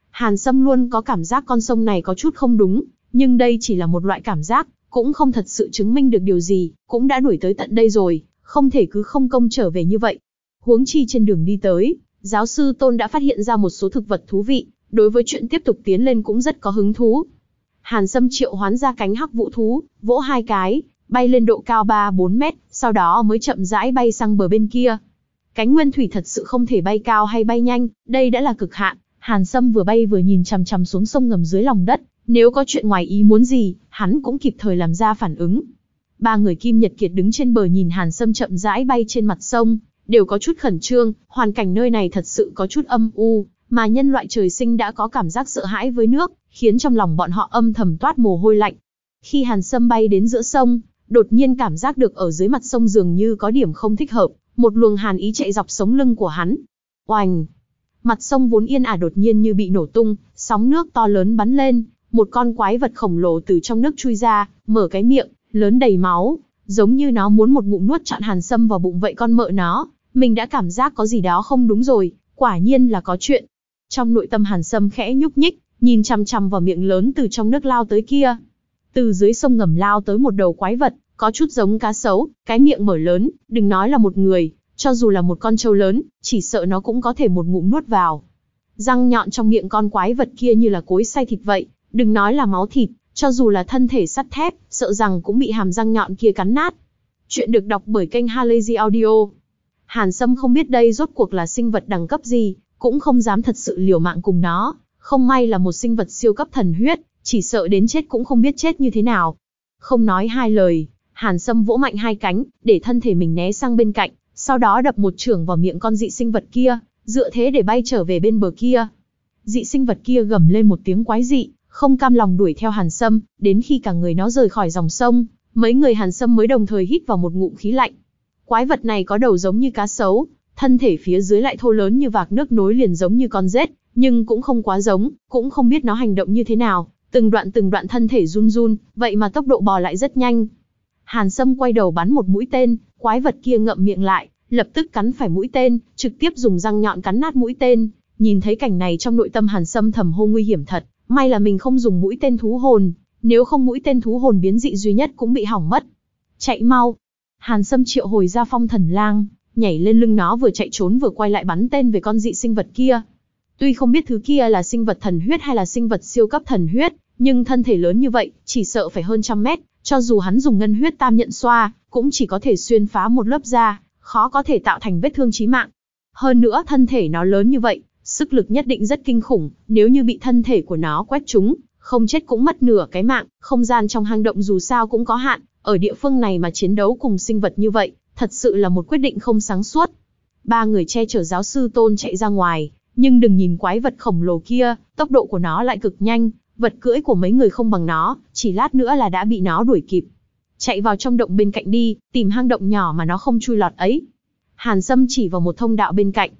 Hàn Sâm luôn có cảm giác con sông này có chút không đúng, nhưng đây chỉ là một loại cảm giác, cũng không thật sự chứng minh được điều gì, cũng đã đuổi tới tận đây rồi, không thể cứ không công trở về như vậy. Huống chi trên đường đi tới, giáo sư Tôn đã phát hiện ra một số thực vật thú vị, đối với chuyện tiếp tục tiến lên cũng rất có hứng thú. Hàn Sâm triệu hoán ra cánh hắc vũ thú, vỗ hai cái, bay lên độ cao 3-4 mét, sau đó mới chậm rãi bay sang bờ bên kia. Cánh nguyên thủy thật sự không thể bay cao hay bay nhanh, đây đã là cực hạn. Hàn Sâm vừa bay vừa nhìn chằm chằm xuống sông ngầm dưới lòng đất, nếu có chuyện ngoài ý muốn gì, hắn cũng kịp thời làm ra phản ứng. Ba người Kim Nhật Kiệt đứng trên bờ nhìn Hàn Sâm chậm rãi bay trên mặt sông, đều có chút khẩn trương, hoàn cảnh nơi này thật sự có chút âm u, mà nhân loại trời sinh đã có cảm giác sợ hãi với nước, khiến trong lòng bọn họ âm thầm toát mồ hôi lạnh. Khi Hàn Sâm bay đến giữa sông, đột nhiên cảm giác được ở dưới mặt sông dường như có điểm không thích hợp, một luồng hàn ý chạy dọc sống lưng của hắn. Oành! Mặt sông vốn yên ả đột nhiên như bị nổ tung, sóng nước to lớn bắn lên, một con quái vật khổng lồ từ trong nước chui ra, mở cái miệng, lớn đầy máu, giống như nó muốn một ngụm nuốt trọn hàn sâm vào bụng vậy con mợ nó. Mình đã cảm giác có gì đó không đúng rồi, quả nhiên là có chuyện. Trong nội tâm hàn sâm khẽ nhúc nhích, nhìn chằm chằm vào miệng lớn từ trong nước lao tới kia. Từ dưới sông ngầm lao tới một đầu quái vật, có chút giống cá sấu, cái miệng mở lớn, đừng nói là một người, cho dù là một con trâu lớn, chỉ sợ nó cũng có thể một ngụm nuốt vào. Răng nhọn trong miệng con quái vật kia như là cối xay thịt vậy, đừng nói là máu thịt, cho dù là thân thể sắt thép, sợ rằng cũng bị hàm răng nhọn kia cắn nát. Chuyện được đọc bởi kênh Halazy Audio. Hàn Sâm không biết đây rốt cuộc là sinh vật đẳng cấp gì, cũng không dám thật sự liều mạng cùng nó. Không may là một sinh vật siêu cấp thần huyết, chỉ sợ đến chết cũng không biết chết như thế nào. Không nói hai lời, Hàn Sâm vỗ mạnh hai cánh, để thân thể mình né sang bên cạnh, sau đó đập một chưởng vào miệng con dị sinh vật kia, dựa thế để bay trở về bên bờ kia. Dị sinh vật kia gầm lên một tiếng quái dị, không cam lòng đuổi theo Hàn Sâm, đến khi cả người nó rời khỏi dòng sông, mấy người Hàn Sâm mới đồng thời hít vào một ngụm khí lạnh. Quái vật này có đầu giống như cá sấu, thân thể phía dưới lại thô lớn như vạc nước nối liền giống như con rết, nhưng cũng không quá giống, cũng không biết nó hành động như thế nào, từng đoạn từng đoạn thân thể run run, vậy mà tốc độ bò lại rất nhanh. Hàn Sâm quay đầu bắn một mũi tên, quái vật kia ngậm miệng lại, lập tức cắn phải mũi tên, trực tiếp dùng răng nhọn cắn nát mũi tên. Nhìn thấy cảnh này trong nội tâm Hàn Sâm thầm hô nguy hiểm thật, may là mình không dùng mũi tên thú hồn, nếu không mũi tên thú hồn biến dị duy nhất cũng bị hỏng mất. Chạy mau! Hàn Sâm triệu hồi ra phong thần lang, nhảy lên lưng nó vừa chạy trốn vừa quay lại bắn tên về con dị sinh vật kia. Tuy không biết thứ kia là sinh vật thần huyết hay là sinh vật siêu cấp thần huyết, nhưng thân thể lớn như vậy, chỉ sợ phải hơn trăm mét, cho dù hắn dùng ngân huyết tam nhận xoa, cũng chỉ có thể xuyên phá một lớp da, khó có thể tạo thành vết thương chí mạng. Hơn nữa thân thể nó lớn như vậy, sức lực nhất định rất kinh khủng, nếu như bị thân thể của nó quét trúng, không chết cũng mất nửa cái mạng, không gian trong hang động dù sao cũng có hạn, ở địa phương này mà chiến đấu cùng sinh vật như vậy, thật sự là một quyết định không sáng suốt. Ba người che chở giáo sư Tôn chạy ra ngoài, nhưng đừng nhìn quái vật khổng lồ kia, tốc độ của nó lại cực nhanh, vật cưỡi của mấy người không bằng nó, chỉ lát nữa là đã bị nó đuổi kịp. Chạy vào trong động bên cạnh đi, tìm hang động nhỏ mà nó không chui lọt ấy. Hàn Sâm chỉ vào một thông đạo bên cạnh.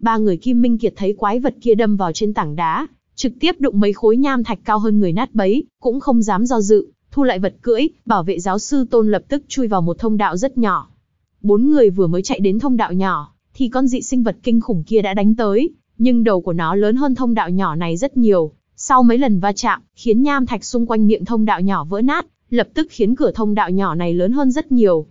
Ba người Kim Minh Kiệt thấy quái vật kia đâm vào trên tảng đá, trực tiếp đụng mấy khối nham thạch cao hơn người nát bấy, cũng không dám do dự, thu lại vật cưỡi, bảo vệ giáo sư Tôn lập tức chui vào một thông đạo rất nhỏ. Bốn người vừa mới chạy đến thông đạo nhỏ, thì con dị sinh vật kinh khủng kia đã đánh tới, nhưng đầu của nó lớn hơn thông đạo nhỏ này rất nhiều, sau mấy lần va chạm, khiến nham thạch xung quanh miệng thông đạo nhỏ vỡ nát, lập tức khiến cửa thông đạo nhỏ này lớn hơn rất nhiều.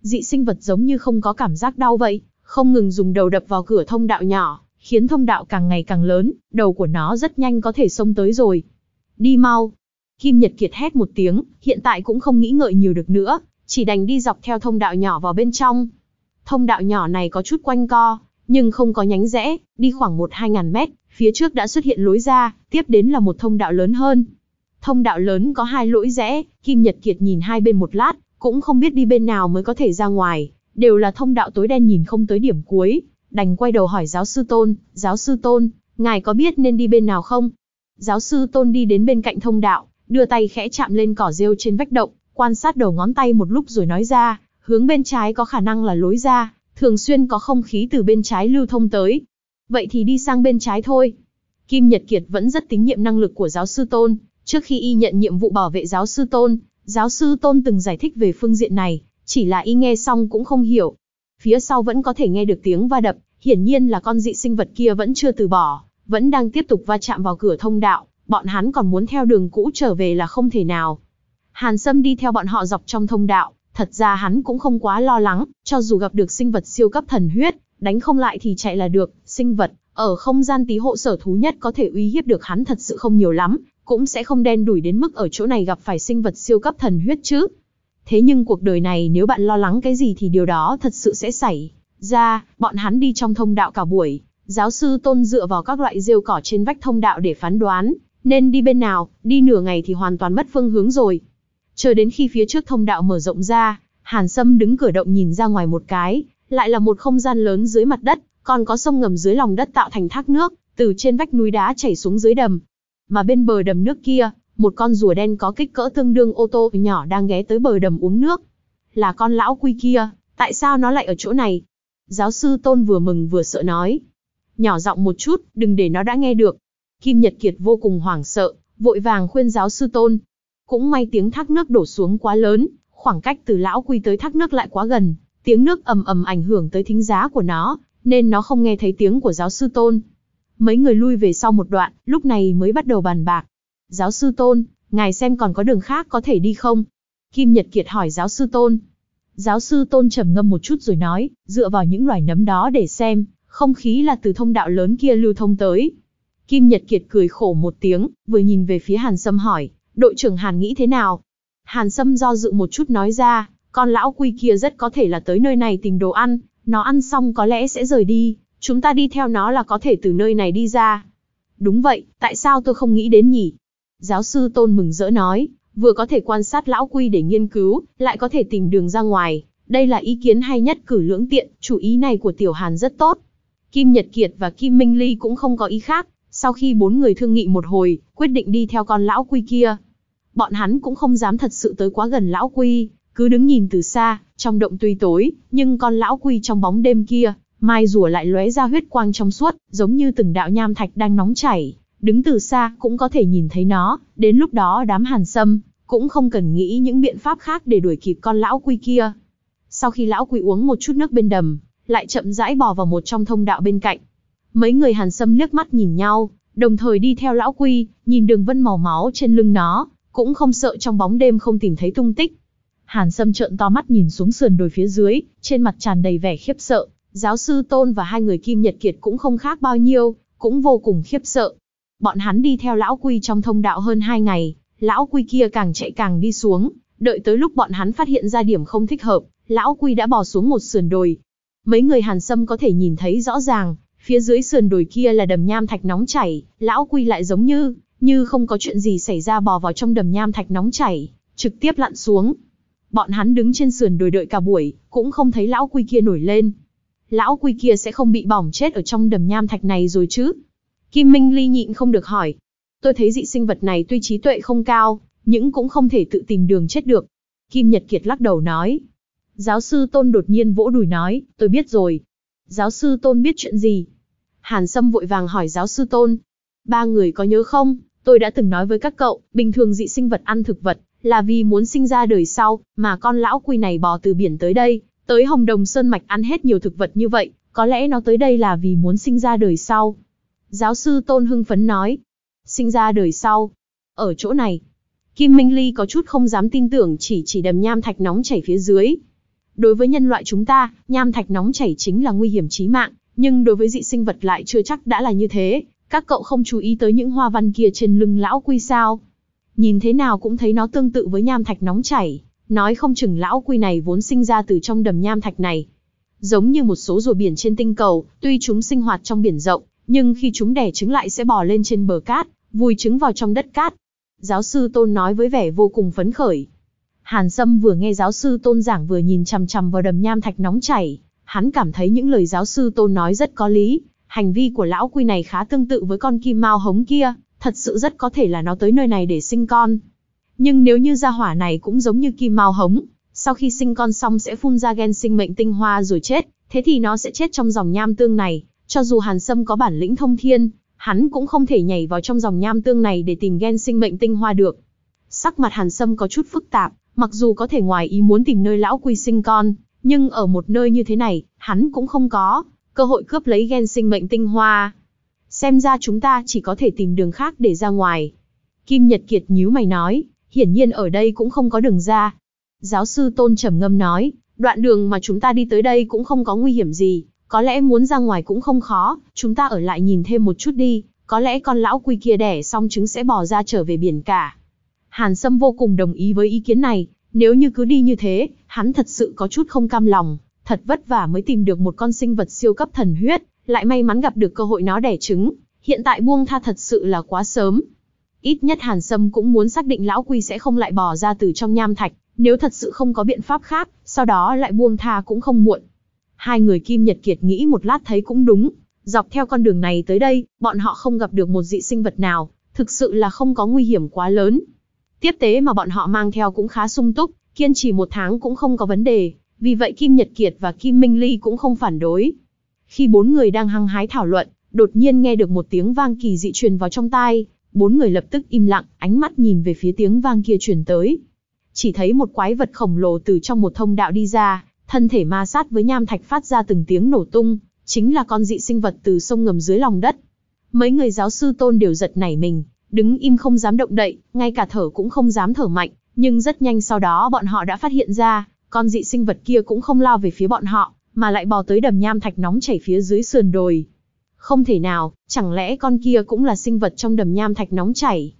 Dị sinh vật giống như không có cảm giác đau vậy, không ngừng dùng đầu đập vào cửa thông đạo nhỏ, khiến thông đạo càng ngày càng lớn, đầu của nó rất nhanh có thể xông tới rồi. Đi mau. Kim Nhật Kiệt hét một tiếng, hiện tại cũng không nghĩ ngợi nhiều được nữa, chỉ đành đi dọc theo thông đạo nhỏ vào bên trong. Thông đạo nhỏ này có chút quanh co, nhưng không có nhánh rẽ, đi khoảng 1-2 ngàn mét, phía trước đã xuất hiện lối ra, tiếp đến là một thông đạo lớn hơn. Thông đạo lớn có hai lối rẽ, Kim Nhật Kiệt nhìn hai bên một lát, cũng không biết đi bên nào mới có thể ra ngoài, đều là thông đạo tối đen nhìn không tới điểm cuối, đành quay đầu hỏi giáo sư Tôn, giáo sư Tôn, ngài có biết nên đi bên nào không? Giáo sư Tôn đi đến bên cạnh thông đạo, đưa tay khẽ chạm lên cỏ rêu trên vách động, quan sát đầu ngón tay một lúc rồi nói ra, hướng bên trái có khả năng là lối ra, thường xuyên có không khí từ bên trái lưu thông tới. Vậy thì đi sang bên trái thôi. Kim Nhật Kiệt vẫn rất tín nhiệm năng lực của giáo sư Tôn, trước khi y nhận nhiệm vụ bảo vệ giáo sư Tôn, giáo sư Tôn từng giải thích về phương diện này, chỉ là y nghe xong cũng không hiểu. Phía sau vẫn có thể nghe được tiếng va đập, hiển nhiên là con dị sinh vật kia vẫn chưa từ bỏ, vẫn đang tiếp tục va chạm vào cửa thông đạo, bọn hắn còn muốn theo đường cũ trở về là không thể nào. Hàn Sâm đi theo bọn họ dọc trong thông đạo, thật ra hắn cũng không quá lo lắng, cho dù gặp được sinh vật siêu cấp thần huyết, đánh không lại thì chạy là được, sinh vật, ở không gian tí hộ sở thú nhất có thể uy hiếp được hắn thật sự không nhiều lắm, cũng sẽ không đen đủi đến mức ở chỗ này gặp phải sinh vật siêu cấp thần huyết chứ. Thế nhưng cuộc đời này nếu bạn lo lắng cái gì thì điều đó thật sự sẽ xảy ra, bọn hắn đi trong thông đạo cả buổi, giáo sư tôn dựa vào các loại rêu cỏ trên vách thông đạo để phán đoán, nên đi bên nào, đi nửa ngày thì hoàn toàn mất phương hướng rồi. Chờ đến khi phía trước thông đạo mở rộng ra, Hàn Sâm đứng cửa động nhìn ra ngoài một cái, lại là một không gian lớn dưới mặt đất, còn có sông ngầm dưới lòng đất tạo thành thác nước, từ trên vách núi đá chảy xuống dưới đầm. Mà bên bờ đầm nước kia, một con rùa đen có kích cỡ tương đương ô tô nhỏ đang ghé tới bờ đầm uống nước. Là con lão quy kia, tại sao nó lại ở chỗ này? Giáo sư Tôn vừa mừng vừa sợ nói. Nhỏ giọng một chút, đừng để nó đã nghe được. Kim Nhật Kiệt vô cùng hoảng sợ, vội vàng khuyên giáo sư Tôn. Cũng may tiếng thác nước đổ xuống quá lớn, khoảng cách từ lão quy tới thác nước lại quá gần, tiếng nước ầm ầm ảnh hưởng tới thính giá của nó, nên nó không nghe thấy tiếng của giáo sư Tôn. Mấy người lui về sau một đoạn, lúc này mới bắt đầu bàn bạc. Giáo sư Tôn, ngài xem còn có đường khác có thể đi không? Kim Nhật Kiệt hỏi giáo sư Tôn. Giáo sư Tôn trầm ngâm một chút rồi nói, dựa vào những loài nấm đó để xem, không khí là từ thông đạo lớn kia lưu thông tới. Kim Nhật Kiệt cười khổ một tiếng, vừa nhìn về phía Hàn Sâm hỏi, đội trưởng Hàn nghĩ thế nào? Hàn Sâm do dự một chút nói ra, con lão quy kia rất có thể là tới nơi này tìm đồ ăn, nó ăn xong có lẽ sẽ rời đi, chúng ta đi theo nó là có thể từ nơi này đi ra. Đúng vậy, tại sao tôi không nghĩ đến nhỉ? Giáo sư Tôn mừng rỡ nói, vừa có thể quan sát lão quy để nghiên cứu, lại có thể tìm đường ra ngoài. Đây là ý kiến hay nhất cử lưỡng tiện, chủ ý này của Tiểu Hàn rất tốt. Kim Nhật Kiệt và Kim Minh Ly cũng không có ý khác, sau khi bốn người thương nghị một hồi, quyết định đi theo con lão quy kia. Bọn hắn cũng không dám thật sự tới quá gần lão quy, cứ đứng nhìn từ xa, trong động tuy tối, nhưng con lão quy trong bóng đêm kia, mai rùa lại lóe ra huyết quang trong suốt, giống như từng đạo nham thạch đang nóng chảy, đứng từ xa cũng có thể nhìn thấy nó, đến lúc đó đám hàn sâm, cũng không cần nghĩ những biện pháp khác để đuổi kịp con lão quy kia. Sau khi lão quy uống một chút nước bên đầm, lại chậm rãi bò vào một trong thông đạo bên cạnh. Mấy người hàn sâm liếc mắt nhìn nhau, đồng thời đi theo lão quy, nhìn đường vân màu máu trên lưng nó, cũng không sợ trong bóng đêm không tìm thấy tung tích. Hàn Sâm trợn to mắt nhìn xuống sườn đồi phía dưới, trên mặt tràn đầy vẻ khiếp sợ. Giáo sư Tôn và hai người Kim Nhật Kiệt cũng không khác bao nhiêu, cũng vô cùng khiếp sợ. Bọn hắn đi theo lão quy trong thông đạo hơn hai ngày, lão quy kia càng chạy càng đi xuống, đợi tới lúc bọn hắn phát hiện ra điểm không thích hợp, lão quy đã bò xuống một sườn đồi. Mấy người Hàn Sâm có thể nhìn thấy rõ ràng, phía dưới sườn đồi kia là đầm nham thạch nóng chảy, lão quy lại giống như, như không có chuyện gì xảy ra bò vào trong đầm nham thạch nóng chảy, trực tiếp lặn xuống. Bọn hắn đứng trên sườn đồi đợi cả buổi, cũng không thấy lão quy kia nổi lên. Lão quy kia sẽ không bị bỏng chết ở trong đầm nham thạch này rồi chứ? Kim Minh Ly nhịn không được hỏi. Tôi thấy dị sinh vật này tuy trí tuệ không cao, nhưng cũng không thể tự tìm đường chết được. Kim Nhật Kiệt lắc đầu nói. Giáo sư Tôn đột nhiên vỗ đùi nói, tôi biết rồi. Giáo sư Tôn biết chuyện gì? Hàn Sâm vội vàng hỏi giáo sư Tôn. Ba người có nhớ không, tôi đã từng nói với các cậu, bình thường dị sinh vật ăn thực vật, là vì muốn sinh ra đời sau, mà con lão quy này bò từ biển tới đây, tới Hồng Đồng Sơn Mạch ăn hết nhiều thực vật như vậy, có lẽ nó tới đây là vì muốn sinh ra đời sau. Giáo sư Tôn hưng phấn nói, sinh ra đời sau, ở chỗ này. Kim Minh Ly có chút không dám tin tưởng chỉ chỉ đầm nham thạch nóng chảy phía dưới. Đối với nhân loại chúng ta, nham thạch nóng chảy chính là nguy hiểm chí mạng, nhưng đối với dị sinh vật lại chưa chắc đã là như thế. Các cậu không chú ý tới những hoa văn kia trên lưng lão quy sao? nhìn thế nào cũng thấy nó tương tự với nham thạch nóng chảy, nói không chừng lão quy này vốn sinh ra từ trong đầm nham thạch này. Giống như một số rùa biển trên tinh cầu, tuy chúng sinh hoạt trong biển rộng, nhưng khi chúng đẻ trứng lại sẽ bò lên trên bờ cát, vùi trứng vào trong đất cát. Giáo sư Tôn nói với vẻ vô cùng phấn khởi. Hàn Sâm vừa nghe giáo sư Tôn giảng vừa nhìn chằm chằm vào đầm nham thạch nóng chảy, hắn cảm thấy những lời giáo sư Tôn nói rất có lý, hành vi của lão quy này khá tương tự với con kim mao hống kia, thật sự rất có thể là nó tới nơi này để sinh con. Nhưng nếu như gia hỏa này cũng giống như kim mao hống, sau khi sinh con xong sẽ phun ra gen sinh mệnh tinh hoa rồi chết, thế thì nó sẽ chết trong dòng nham tương này, cho dù Hàn Sâm có bản lĩnh thông thiên, hắn cũng không thể nhảy vào trong dòng nham tương này để tìm gen sinh mệnh tinh hoa được. Sắc mặt Hàn Sâm có chút phức tạp, mặc dù có thể ngoài ý muốn tìm nơi lão quy sinh con, nhưng ở một nơi như thế này, hắn cũng không có cơ hội cướp lấy gen sinh mệnh tinh hoa. Xem ra chúng ta chỉ có thể tìm đường khác để ra ngoài. Kim Nhật Kiệt nhíu mày nói, hiển nhiên ở đây cũng không có đường ra. Giáo sư Tôn trầm ngâm nói, đoạn đường mà chúng ta đi tới đây cũng không có nguy hiểm gì, có lẽ muốn ra ngoài cũng không khó, chúng ta ở lại nhìn thêm một chút đi, có lẽ con lão quy kia đẻ xong trứng sẽ bò ra trở về biển cả. Hàn Sâm vô cùng đồng ý với ý kiến này, nếu như cứ đi như thế, hắn thật sự có chút không cam lòng, thật vất vả mới tìm được một con sinh vật siêu cấp thần huyết, lại may mắn gặp được cơ hội nó đẻ trứng, hiện tại buông tha thật sự là quá sớm. Ít nhất Hàn Sâm cũng muốn xác định lão quy sẽ không lại bò ra từ trong nham thạch, nếu thật sự không có biện pháp khác, sau đó lại buông tha cũng không muộn. Hai người Kim Nhật Kiệt nghĩ một lát thấy cũng đúng, dọc theo con đường này tới đây, bọn họ không gặp được một dị sinh vật nào, thực sự là không có nguy hiểm quá lớn. Tiếp tế mà bọn họ mang theo cũng khá sung túc, kiên trì một tháng cũng không có vấn đề, vì vậy Kim Nhật Kiệt và Kim Minh Ly cũng không phản đối. Khi bốn người đang hăng hái thảo luận, đột nhiên nghe được một tiếng vang kỳ dị truyền vào trong tai, bốn người lập tức im lặng, ánh mắt nhìn về phía tiếng vang kia truyền tới. Chỉ thấy một quái vật khổng lồ từ trong một thông đạo đi ra, thân thể ma sát với nham thạch phát ra từng tiếng nổ tung, chính là con dị sinh vật từ sông ngầm dưới lòng đất. Mấy người giáo sư tôn đều giật nảy mình, đứng im không dám động đậy, ngay cả thở cũng không dám thở mạnh, nhưng rất nhanh sau đó bọn họ đã phát hiện ra, con dị sinh vật kia cũng không lao về phía bọn họ, mà lại bò tới đầm nham thạch nóng chảy phía dưới sườn đồi. Không thể nào, chẳng lẽ con kia cũng là sinh vật trong đầm nham thạch nóng chảy?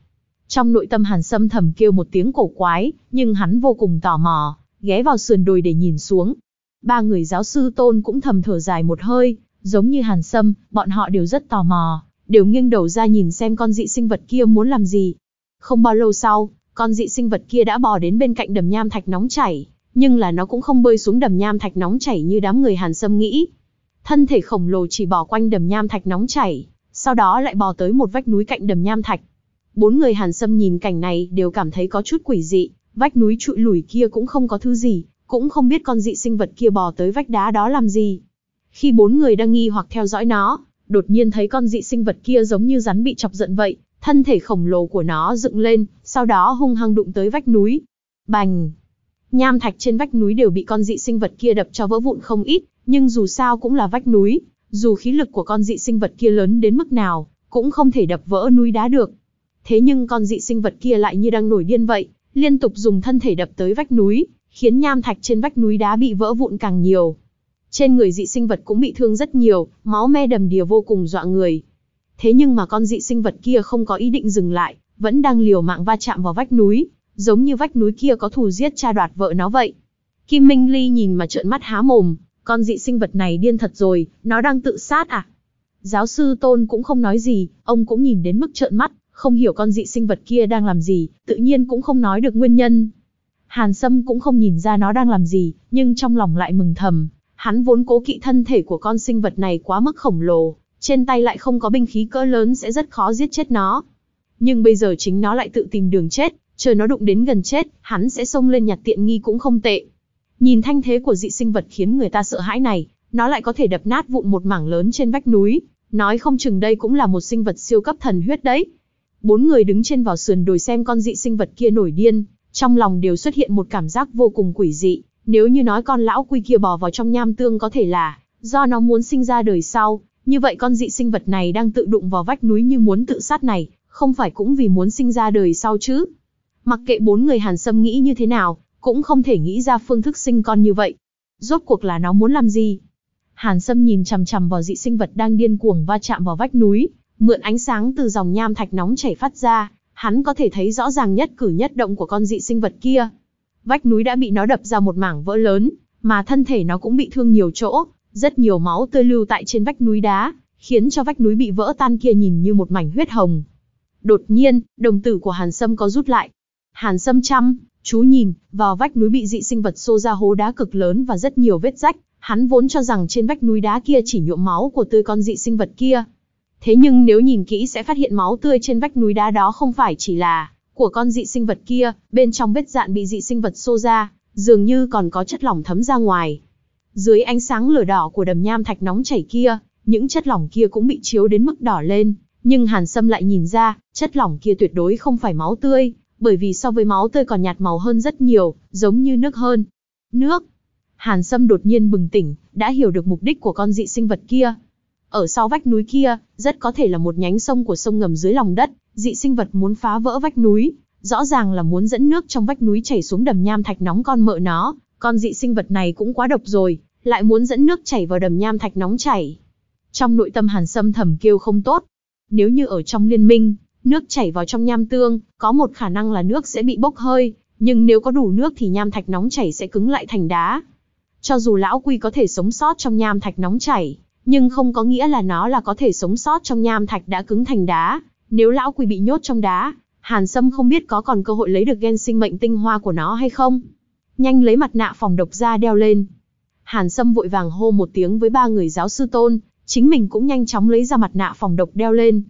Trong nội tâm Hàn Sâm thầm kêu một tiếng cổ quái, nhưng hắn vô cùng tò mò, ghé vào sườn đồi để nhìn xuống. Ba người giáo sư tôn cũng thầm thở dài một hơi, giống như Hàn Sâm, bọn họ đều rất tò mò, đều nghiêng đầu ra nhìn xem con dị sinh vật kia muốn làm gì. Không bao lâu sau, con dị sinh vật kia đã bò đến bên cạnh đầm nham thạch nóng chảy, nhưng là nó cũng không bơi xuống đầm nham thạch nóng chảy như đám người Hàn Sâm nghĩ. Thân thể khổng lồ chỉ bò quanh đầm nham thạch nóng chảy, sau đó lại bò tới một vách núi cạnh đầm nham thạch. Bốn người Hàn Sâm nhìn cảnh này đều cảm thấy có chút quỷ dị, vách núi trụi lùi kia cũng không có thứ gì, cũng không biết con dị sinh vật kia bò tới vách đá đó làm gì. Khi bốn người đang nghi hoặc theo dõi nó, đột nhiên thấy con dị sinh vật kia giống như rắn bị chọc giận vậy, thân thể khổng lồ của nó dựng lên, sau đó hung hăng đụng tới vách núi. Bành! Nham thạch trên vách núi đều bị con dị sinh vật kia đập cho vỡ vụn không ít, nhưng dù sao cũng là vách núi, dù khí lực của con dị sinh vật kia lớn đến mức nào, cũng không thể đập vỡ núi đá được. Thế nhưng con dị sinh vật kia lại như đang nổi điên vậy, liên tục dùng thân thể đập tới vách núi, khiến nham thạch trên vách núi đá bị vỡ vụn càng nhiều. Trên người dị sinh vật cũng bị thương rất nhiều, máu me đầm đìa vô cùng dọa người. Thế nhưng mà con dị sinh vật kia không có ý định dừng lại, vẫn đang liều mạng va chạm vào vách núi, giống như vách núi kia có thù giết cha đoạt vợ nó vậy. Kim Minh Ly nhìn mà trợn mắt há mồm, con dị sinh vật này điên thật rồi, nó đang tự sát à? Giáo sư Tôn cũng không nói gì, ông cũng nhìn đến mức trợn mắt, không hiểu con dị sinh vật kia đang làm gì, tự nhiên cũng không nói được nguyên nhân. Hàn Sâm cũng không nhìn ra nó đang làm gì, nhưng trong lòng lại mừng thầm, hắn vốn cố kỵ thân thể của con sinh vật này quá mức khổng lồ, trên tay lại không có binh khí cỡ lớn sẽ rất khó giết chết nó. Nhưng bây giờ chính nó lại tự tìm đường chết, chờ nó đụng đến gần chết, hắn sẽ xông lên nhặt tiện nghi cũng không tệ. Nhìn thanh thế của dị sinh vật khiến người ta sợ hãi này, nó lại có thể đập nát vụn một mảng lớn trên vách núi, nói không chừng đây cũng là một sinh vật siêu cấp thần huyết đấy. Bốn người đứng trên vào sườn đồi xem con dị sinh vật kia nổi điên, trong lòng đều xuất hiện một cảm giác vô cùng quỷ dị, nếu như nói con lão quy kia bò vào trong nham tương có thể là do nó muốn sinh ra đời sau, như vậy con dị sinh vật này đang tự đụng vào vách núi như muốn tự sát này, không phải cũng vì muốn sinh ra đời sau chứ? Mặc kệ bốn người Hàn Sâm nghĩ như thế nào, cũng không thể nghĩ ra phương thức sinh con như vậy. Rốt cuộc là nó muốn làm gì? Hàn Sâm nhìn chằm chằm vào dị sinh vật đang điên cuồng va chạm vào vách núi, mượn ánh sáng từ dòng nham thạch nóng chảy phát ra, hắn có thể thấy rõ ràng nhất cử nhất động của con dị sinh vật kia. Vách núi đã bị nó đập ra một mảng vỡ lớn, mà thân thể nó cũng bị thương nhiều chỗ, rất nhiều máu tươi lưu tại trên vách núi đá, khiến cho vách núi bị vỡ tan kia nhìn như một mảnh huyết hồng. Đột nhiên, đồng tử của Hàn Sâm có rút lại, Hàn Sâm chăm, chú nhìn, vào vách núi bị dị sinh vật xô ra hố đá cực lớn và rất nhiều vết rách, hắn vốn cho rằng trên vách núi đá kia chỉ nhuộm máu của tươi con dị sinh vật kia. Thế nhưng nếu nhìn kỹ sẽ phát hiện máu tươi trên vách núi đá đó không phải chỉ là của con dị sinh vật kia, bên trong vết dạn bị dị sinh vật xô ra, dường như còn có chất lỏng thấm ra ngoài. Dưới ánh sáng lửa đỏ của đầm nham thạch nóng chảy kia, những chất lỏng kia cũng bị chiếu đến mức đỏ lên, nhưng Hàn Sâm lại nhìn ra, chất lỏng kia tuyệt đối không phải máu tươi, bởi vì so với máu tươi còn nhạt màu hơn rất nhiều, giống như nước hơn. Nước. Hàn Sâm đột nhiên bừng tỉnh, đã hiểu được mục đích của con dị sinh vật kia. Ở sau vách núi kia, rất có thể là một nhánh sông của sông ngầm dưới lòng đất, dị sinh vật muốn phá vỡ vách núi, rõ ràng là muốn dẫn nước trong vách núi chảy xuống đầm nham thạch nóng con mợ nó, con dị sinh vật này cũng quá độc rồi, lại muốn dẫn nước chảy vào đầm nham thạch nóng chảy. Trong nội tâm Hàn Sâm thầm kêu không tốt. Nếu như ở trong liên minh, nước chảy vào trong nham tương, có một khả năng là nước sẽ bị bốc hơi, nhưng nếu có đủ nước thì nham thạch nóng chảy sẽ cứng lại thành đá. Cho dù lão quy có thể sống sót trong nham thạch nóng chảy, nhưng không có nghĩa là nó là có thể sống sót trong nham thạch đã cứng thành đá. Nếu lão quỷ bị nhốt trong đá, Hàn Sâm không biết có còn cơ hội lấy được gen sinh mệnh tinh hoa của nó hay không. Nhanh lấy mặt nạ phòng độc ra đeo lên. Hàn Sâm vội vàng hô một tiếng với ba người giáo sư tôn, chính mình cũng nhanh chóng lấy ra mặt nạ phòng độc đeo lên.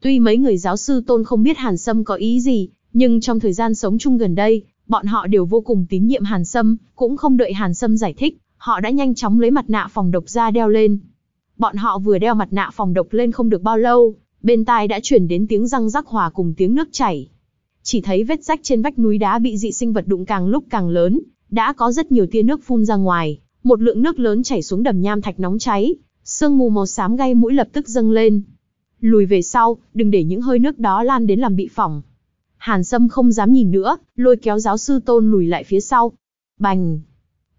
Tuy mấy người giáo sư tôn không biết Hàn Sâm có ý gì, nhưng trong thời gian sống chung gần đây, bọn họ đều vô cùng tín nhiệm Hàn Sâm, cũng không đợi Hàn Sâm giải thích, họ đã nhanh chóng lấy mặt nạ phòng độc ra đeo lên. Bọn họ vừa đeo mặt nạ phòng độc lên không được bao lâu, bên tai đã chuyển đến tiếng răng rắc hòa cùng tiếng nước chảy. Chỉ thấy vết rách trên vách núi đá bị dị sinh vật đụng càng lúc càng lớn, đã có rất nhiều tia nước phun ra ngoài, một lượng nước lớn chảy xuống đầm nham thạch nóng cháy, sương mù màu xám gay mũi lập tức dâng lên. Lùi về sau, đừng để những hơi nước đó lan đến làm bị phỏng. Hàn Sâm không dám nhìn nữa, lôi kéo giáo sư Tôn lùi lại phía sau. Bành!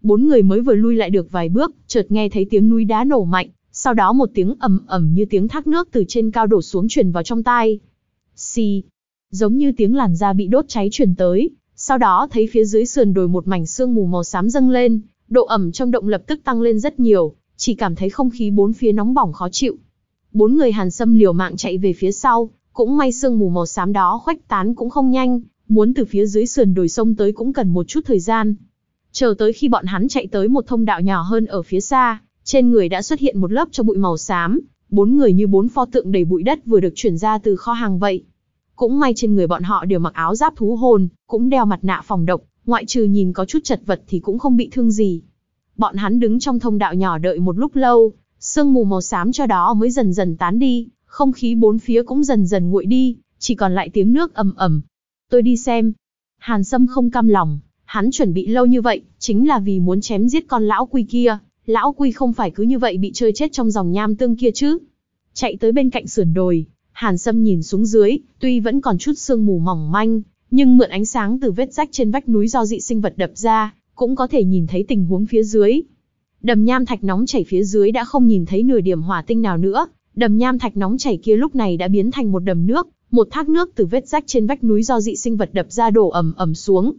Bốn người mới vừa lui lại được vài bước, chợt nghe thấy tiếng núi đá nổ mạnh, sau đó một tiếng ầm ầm như tiếng thác nước từ trên cao đổ xuống truyền vào trong tai. Xì! Giống như tiếng làn da bị đốt cháy truyền tới, sau đó thấy phía dưới sườn đồi một mảnh sương mù màu xám dâng lên, độ ẩm trong động lập tức tăng lên rất nhiều, chỉ cảm thấy không khí bốn phía nóng bỏng khó chịu. Bốn người Hàn Sâm liều mạng chạy về phía sau, cũng may sương mù màu xám đó khuếch tán cũng không nhanh, muốn từ phía dưới sườn đồi sông tới cũng cần một chút thời gian. Chờ tới khi bọn hắn chạy tới một thông đạo nhỏ hơn ở phía xa, trên người đã xuất hiện một lớp cho bụi màu xám, bốn người như bốn pho tượng đầy bụi đất vừa được chuyển ra từ kho hàng vậy. Cũng may trên người bọn họ đều mặc áo giáp thú hồn, cũng đeo mặt nạ phòng độc, ngoại trừ nhìn có chút chật vật thì cũng không bị thương gì. Bọn hắn đứng trong thông đạo nhỏ đợi một lúc lâu, sương mù màu xám cho đó mới dần dần tán đi, không khí bốn phía cũng dần dần nguội đi, chỉ còn lại tiếng nước ầm ầm. Tôi đi xem. Hàn Sâm không cam lòng, hắn chuẩn bị lâu như vậy, chính là vì muốn chém giết con lão quy kia. Lão quy không phải cứ như vậy bị chơi chết trong dòng nham tương kia chứ. Chạy tới bên cạnh sườn đồi, Hàn Sâm nhìn xuống dưới, tuy vẫn còn chút sương mù mỏng manh, nhưng mượn ánh sáng từ vết rách trên vách núi do dị sinh vật đập ra, cũng có thể nhìn thấy tình huống phía dưới. Đầm nham thạch nóng chảy phía dưới đã không nhìn thấy nửa điểm hỏa tinh nào nữa, đầm nham thạch nóng chảy kia lúc này đã biến thành một đầm nước, một thác nước từ vết rách trên vách núi do dị sinh vật đập ra đổ ầm ầm xuống.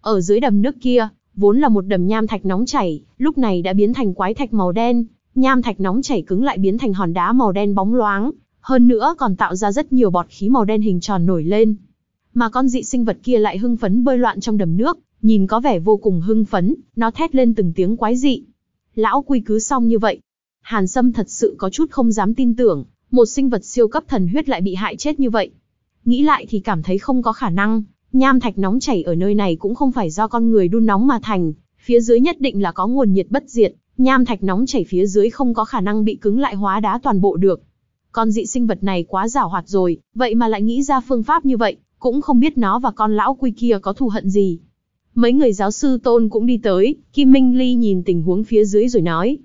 Ở dưới đầm nước kia, vốn là một đầm nham thạch nóng chảy, lúc này đã biến thành quái thạch màu đen, nham thạch nóng chảy cứng lại biến thành hòn đá màu đen bóng loáng, hơn nữa còn tạo ra rất nhiều bọt khí màu đen hình tròn nổi lên. Mà con dị sinh vật kia lại hưng phấn bơi loạn trong đầm nước, nhìn có vẻ vô cùng hưng phấn, nó thét lên từng tiếng quái dị. Lão quy cứ xong như vậy. Hàn Sâm thật sự có chút không dám tin tưởng, một sinh vật siêu cấp thần huyết lại bị hại chết như vậy. Nghĩ lại thì cảm thấy không có khả năng, nham thạch nóng chảy ở nơi này cũng không phải do con người đun nóng mà thành, phía dưới nhất định là có nguồn nhiệt bất diệt, nham thạch nóng chảy phía dưới không có khả năng bị cứng lại hóa đá toàn bộ được. Con dị sinh vật này quá giảo hoạt rồi, vậy mà lại nghĩ ra phương pháp như vậy, cũng không biết nó và con lão quy kia có thù hận gì. Mấy người giáo sư Tôn cũng đi tới, Kim Minh Ly nhìn tình huống phía dưới rồi nói.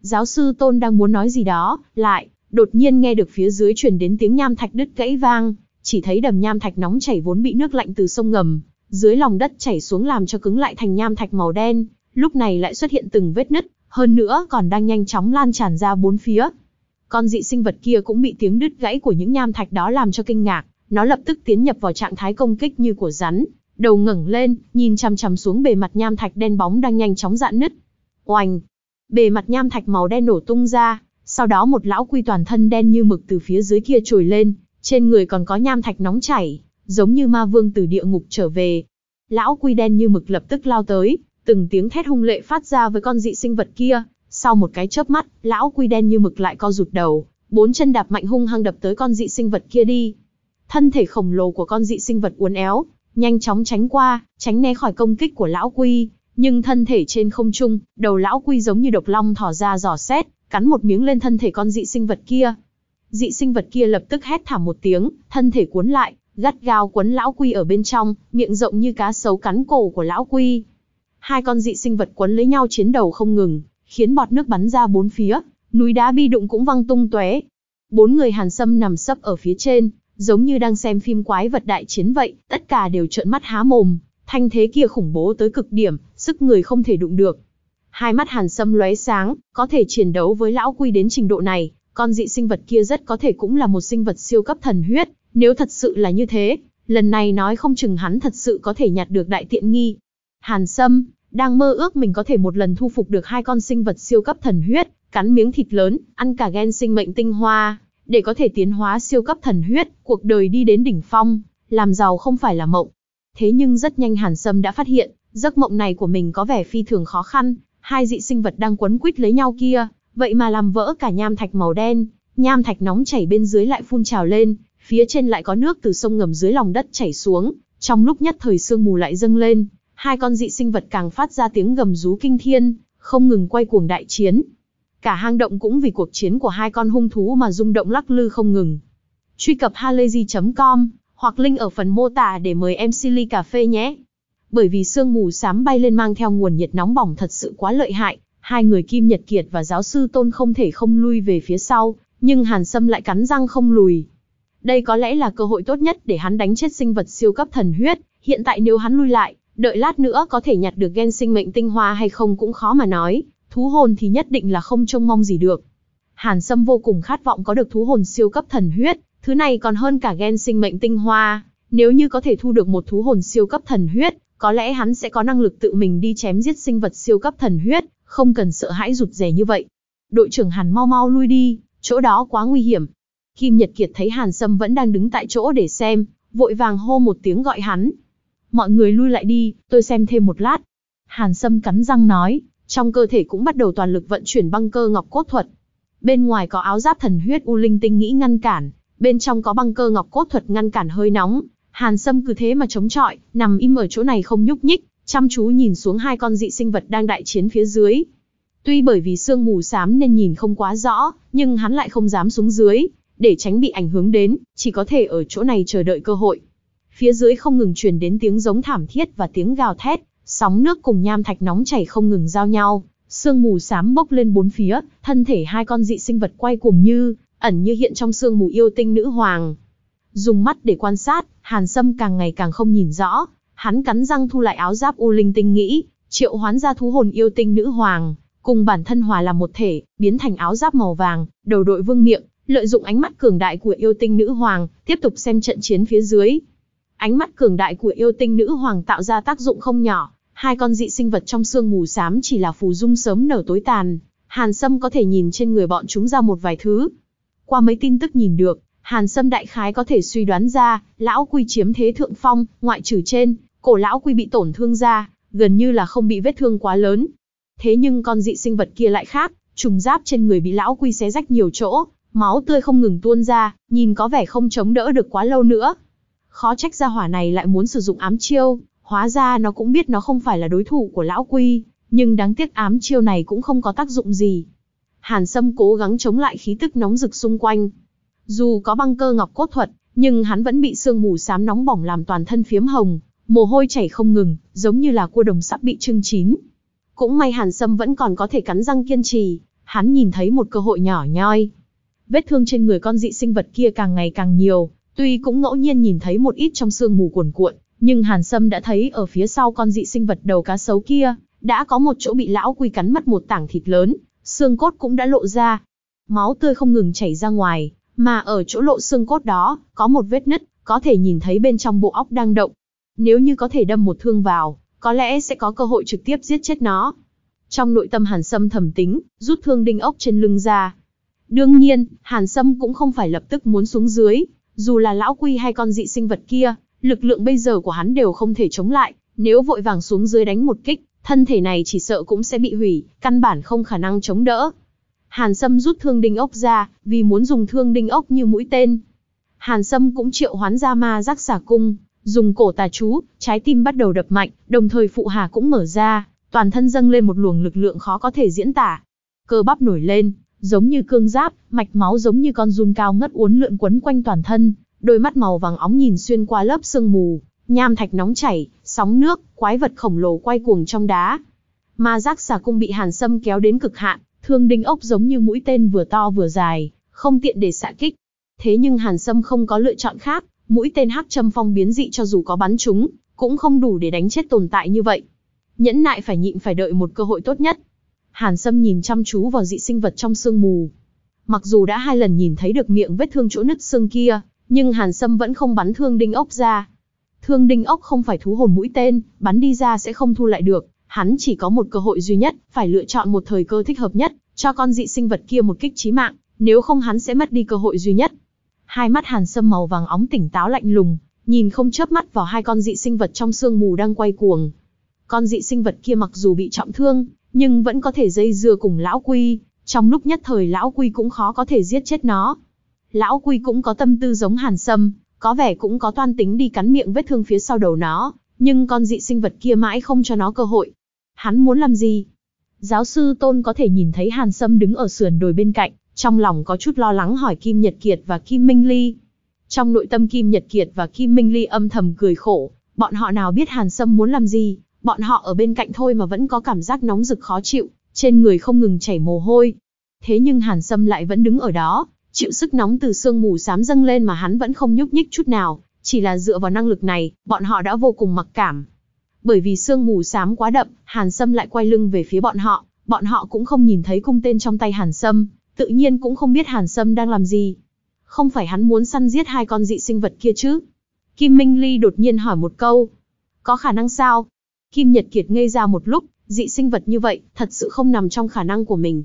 Giáo sư Tôn đang muốn nói gì đó, lại, đột nhiên nghe được phía dưới truyền đến tiếng nham thạch đứt gãy vang, chỉ thấy đầm nham thạch nóng chảy vốn bị nước lạnh từ sông ngầm, dưới lòng đất chảy xuống làm cho cứng lại thành nham thạch màu đen, lúc này lại xuất hiện từng vết nứt, hơn nữa còn đang nhanh chóng lan tràn ra bốn phía. Con dị sinh vật kia cũng bị tiếng đứt gãy của những nham thạch đó làm cho kinh ngạc, nó lập tức tiến nhập vào trạng thái công kích như của rắn, đầu ngẩng lên, nhìn chằm chằm xuống bề mặt nham thạch đen bóng đang nhanh chóng dạn nứt. Oanh! Bề mặt nham thạch màu đen nổ tung ra, sau đó một lão quy toàn thân đen như mực từ phía dưới kia trồi lên, trên người còn có nham thạch nóng chảy, giống như ma vương từ địa ngục trở về. Lão quy đen như mực lập tức lao tới, từng tiếng thét hung lệ phát ra với con dị sinh vật kia, sau một cái chớp mắt, lão quy đen như mực lại co rụt đầu, bốn chân đạp mạnh hung hăng đập tới con dị sinh vật kia đi. Thân thể khổng lồ của con dị sinh vật uốn éo, nhanh chóng tránh qua, tránh né khỏi công kích của lão quy, nhưng thân thể trên không trung, đầu lão quy giống như độc long thỏ ra dò xét, cắn một miếng lên thân thể con dị sinh vật kia. Dị sinh vật kia lập tức hét thảm một tiếng, thân thể cuốn lại, gắt gao quấn lão quy ở bên trong, miệng rộng như cá sấu cắn cổ của lão quy. Hai con dị sinh vật quấn lấy nhau chiến đầu không ngừng, khiến bọt nước bắn ra bốn phía, núi đá bi đụng cũng văng tung tóe. Bốn người Hàn Sâm nằm sấp ở phía trên, giống như đang xem phim quái vật đại chiến vậy, tất cả đều trợn mắt há mồm, thanh thế kia khủng bố tới cực điểm, sức người không thể đụng được. Hai mắt Hàn Sâm lóe sáng, có thể chiến đấu với lão quy đến trình độ này, con dị sinh vật kia rất có thể cũng là một sinh vật siêu cấp thần huyết, nếu thật sự là như thế, lần này nói không chừng hắn thật sự có thể nhặt được đại tiện nghi. Hàn Sâm, đang mơ ước mình có thể một lần thu phục được hai con sinh vật siêu cấp thần huyết, cắn miếng thịt lớn, ăn cả gen sinh mệnh tinh hoa, để có thể tiến hóa siêu cấp thần huyết, cuộc đời đi đến đỉnh phong, làm giàu không phải là mộng. Thế nhưng rất nhanh Hàn Sâm đã phát hiện, giấc mộng này của mình có vẻ phi thường khó khăn, hai dị sinh vật đang quấn quýt lấy nhau kia, vậy mà làm vỡ cả nham thạch màu đen, nham thạch nóng chảy bên dưới lại phun trào lên, phía trên lại có nước từ sông ngầm dưới lòng đất chảy xuống, trong lúc nhất thời sương mù lại dâng lên, hai con dị sinh vật càng phát ra tiếng gầm rú kinh thiên, không ngừng quay cuồng đại chiến. Cả hang động cũng vì cuộc chiến của hai con hung thú mà rung động lắc lư không ngừng. Truy cập halayzi.com hoặc link ở phần mô tả để mời em Silly Cà Phê nhé. Bởi vì sương mù xám bay lên mang theo nguồn nhiệt nóng bỏng thật sự quá lợi hại, hai người Kim Nhật Kiệt và giáo sư Tôn không thể không lui về phía sau, nhưng Hàn Sâm lại cắn răng không lùi. Đây có lẽ là cơ hội tốt nhất để hắn đánh chết sinh vật siêu cấp thần huyết, hiện tại nếu hắn lui lại, đợi lát nữa có thể nhặt được gen sinh mệnh tinh hoa hay không cũng khó mà nói, thú hồn thì nhất định là không trông mong gì được. Hàn Sâm vô cùng khát vọng có được thú hồn siêu cấp thần huyết, thứ này còn hơn cả gen sinh mệnh tinh hoa, nếu như có thể thu được một thú hồn siêu cấp thần huyết, có lẽ hắn sẽ có năng lực tự mình đi chém giết sinh vật siêu cấp thần huyết, không cần sợ hãi rụt rè như vậy. Đội trưởng Hàn mau mau lui đi, chỗ đó quá nguy hiểm. Kim Nhật Kiệt thấy Hàn Sâm vẫn đang đứng tại chỗ để xem, vội vàng hô một tiếng gọi hắn. Mọi người lui lại đi, tôi xem thêm một lát. Hàn Sâm cắn răng nói, trong cơ thể cũng bắt đầu toàn lực vận chuyển băng cơ ngọc cốt thuật. Bên ngoài có áo giáp thần huyết u linh tinh nghĩ ngăn cản, bên trong có băng cơ ngọc cốt thuật ngăn cản hơi nóng. Hàn Sâm cứ thế mà chống chọi, nằm im ở chỗ này không nhúc nhích, chăm chú nhìn xuống hai con dị sinh vật đang đại chiến phía dưới. Tuy bởi vì sương mù xám nên nhìn không quá rõ, nhưng hắn lại không dám xuống dưới, để tránh bị ảnh hưởng đến, chỉ có thể ở chỗ này chờ đợi cơ hội. Phía dưới không ngừng truyền đến tiếng giống thảm thiết và tiếng gào thét, sóng nước cùng nham thạch nóng chảy không ngừng giao nhau, sương mù xám bốc lên bốn phía, thân thể hai con dị sinh vật quay cuồng như, ẩn như hiện trong sương mù yêu tinh nữ hoàng. Dùng mắt để quan sát, Hàn Sâm càng ngày càng không nhìn rõ, hắn cắn răng thu lại áo giáp u linh tinh nghĩ, triệu hoán ra thú hồn yêu tinh nữ hoàng, cùng bản thân hòa làm một thể, biến thành áo giáp màu vàng, đầu đội vương miệng, lợi dụng ánh mắt cường đại của yêu tinh nữ hoàng, tiếp tục xem trận chiến phía dưới. Ánh mắt cường đại của yêu tinh nữ hoàng tạo ra tác dụng không nhỏ, hai con dị sinh vật trong sương mù xám chỉ là phù dung sớm nở tối tàn, Hàn Sâm có thể nhìn trên người bọn chúng ra một vài thứ. Qua mấy tin tức nhìn được, Hàn Sâm đại khái có thể suy đoán ra, lão quy chiếm thế thượng phong, ngoại trừ trên, cổ lão quy bị tổn thương ra, gần như là không bị vết thương quá lớn. Thế nhưng con dị sinh vật kia lại khác, trùng giáp trên người bị lão quy xé rách nhiều chỗ, máu tươi không ngừng tuôn ra, nhìn có vẻ không chống đỡ được quá lâu nữa. Khó trách gia hỏa này lại muốn sử dụng ám chiêu, hóa ra nó cũng biết nó không phải là đối thủ của lão quy, nhưng đáng tiếc ám chiêu này cũng không có tác dụng gì. Hàn Sâm cố gắng chống lại khí tức nóng rực xung quanh. Dù có băng cơ ngọc cốt thuật, nhưng hắn vẫn bị sương mù xám nóng bỏng làm toàn thân phiếm hồng, mồ hôi chảy không ngừng, giống như là cua đồng sắp bị trưng chín. Cũng may Hàn Sâm vẫn còn có thể cắn răng kiên trì, hắn nhìn thấy một cơ hội nhỏ nhoi. Vết thương trên người con dị sinh vật kia càng ngày càng nhiều, tuy cũng ngẫu nhiên nhìn thấy một ít trong sương mù cuồn cuộn, nhưng Hàn Sâm đã thấy ở phía sau con dị sinh vật đầu cá sấu kia, đã có một chỗ bị lão quy cắn mất một tảng thịt lớn, xương cốt cũng đã lộ ra. Máu tươi không ngừng chảy ra ngoài, mà ở chỗ lộ xương cốt đó, có một vết nứt, có thể nhìn thấy bên trong bộ óc đang động. Nếu như có thể đâm một thương vào, có lẽ sẽ có cơ hội trực tiếp giết chết nó. Trong nội tâm Hàn Sâm thầm tính, rút thương đinh ốc trên lưng ra. Đương nhiên, Hàn Sâm cũng không phải lập tức muốn xuống dưới, dù là lão quy hay con dị sinh vật kia, lực lượng bây giờ của hắn đều không thể chống lại, nếu vội vàng xuống dưới đánh một kích, thân thể này chỉ sợ cũng sẽ bị hủy, căn bản không khả năng chống đỡ. Hàn Sâm rút thương đinh ốc ra, vì muốn dùng thương đinh ốc như mũi tên. Hàn Sâm cũng triệu hoán ra ma giác xà cung, dùng cổ tà chú, trái tim bắt đầu đập mạnh, đồng thời phụ hà cũng mở ra, toàn thân dâng lên một luồng lực lượng khó có thể diễn tả. Cơ bắp nổi lên, giống như cương giáp, mạch máu giống như con run cao ngất uốn lượn quấn quanh toàn thân, đôi mắt màu vàng óng nhìn xuyên qua lớp sương mù, nham thạch nóng chảy, sóng nước, quái vật khổng lồ quay cuồng trong đá. Ma giác xà cung bị Hàn Sâm kéo đến cực hạn, thương đinh ốc giống như mũi tên vừa to vừa dài, không tiện để xạ kích. Thế nhưng Hàn Sâm không có lựa chọn khác, mũi tên hắc châm phong biến dị cho dù có bắn chúng, cũng không đủ để đánh chết tồn tại như vậy. Nhẫn nại phải nhịn phải đợi một cơ hội tốt nhất. Hàn Sâm nhìn chăm chú vào dị sinh vật trong sương mù. Mặc dù đã hai lần nhìn thấy được miệng vết thương chỗ nứt xương kia, nhưng Hàn Sâm vẫn không bắn thương đinh ốc ra. Thương đinh ốc không phải thú hồn mũi tên, bắn đi ra sẽ không thu lại được, hắn chỉ có một cơ hội duy nhất, phải lựa chọn một thời cơ thích hợp nhất, cho con dị sinh vật kia một kích chí mạng, nếu không hắn sẽ mất đi cơ hội duy nhất. Hai mắt Hàn Sâm màu vàng óng tỉnh táo lạnh lùng, nhìn không chớp mắt vào hai con dị sinh vật trong sương mù đang quay cuồng. Con dị sinh vật kia mặc dù bị trọng thương, nhưng vẫn có thể dây dưa cùng lão quy, trong lúc nhất thời lão quy cũng khó có thể giết chết nó. Lão quy cũng có tâm tư giống Hàn Sâm, có vẻ cũng có toan tính đi cắn miệng vết thương phía sau đầu nó, nhưng con dị sinh vật kia mãi không cho nó cơ hội. Hắn muốn làm gì? Giáo sư Tôn có thể nhìn thấy Hàn Sâm đứng ở sườn đồi bên cạnh, trong lòng có chút lo lắng hỏi Kim Nhật Kiệt và Kim Minh Ly. Trong nội tâm Kim Nhật Kiệt và Kim Minh Ly âm thầm cười khổ, bọn họ nào biết Hàn Sâm muốn làm gì, bọn họ ở bên cạnh thôi mà vẫn có cảm giác nóng rực khó chịu, trên người không ngừng chảy mồ hôi. Thế nhưng Hàn Sâm lại vẫn đứng ở đó, chịu sức nóng từ sương mù xám dâng lên mà hắn vẫn không nhúc nhích chút nào, chỉ là dựa vào năng lực này, bọn họ đã vô cùng mặc cảm. Bởi vì sương mù xám quá đậm, Hàn Sâm lại quay lưng về phía bọn họ, bọn họ cũng không nhìn thấy cung tên trong tay Hàn Sâm, tự nhiên cũng không biết Hàn Sâm đang làm gì. Không phải hắn muốn săn giết hai con dị sinh vật kia chứ? Kim Minh Ly đột nhiên hỏi một câu. Có khả năng sao? Kim Nhật Kiệt ngây ra một lúc, dị sinh vật như vậy, thật sự không nằm trong khả năng của mình.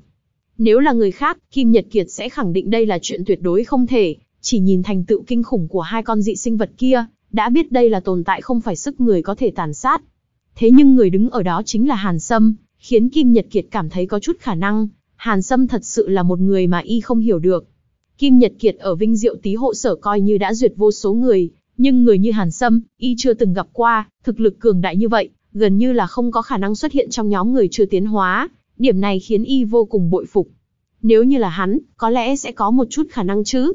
Nếu là người khác, Kim Nhật Kiệt sẽ khẳng định đây là chuyện tuyệt đối không thể, chỉ nhìn thành tựu kinh khủng của hai con dị sinh vật kia, đã biết đây là tồn tại không phải sức người có thể tàn sát. Thế nhưng người đứng ở đó chính là Hàn Sâm, khiến Kim Nhật Kiệt cảm thấy có chút khả năng, Hàn Sâm thật sự là một người mà y không hiểu được. Kim Nhật Kiệt ở Vinh Diệu Tý hộ sở coi như đã duyệt vô số người, nhưng người như Hàn Sâm, y chưa từng gặp qua, thực lực cường đại như vậy, gần như là không có khả năng xuất hiện trong nhóm người chưa tiến hóa, điểm này khiến y vô cùng bội phục. Nếu như là hắn, có lẽ sẽ có một chút khả năng chứ.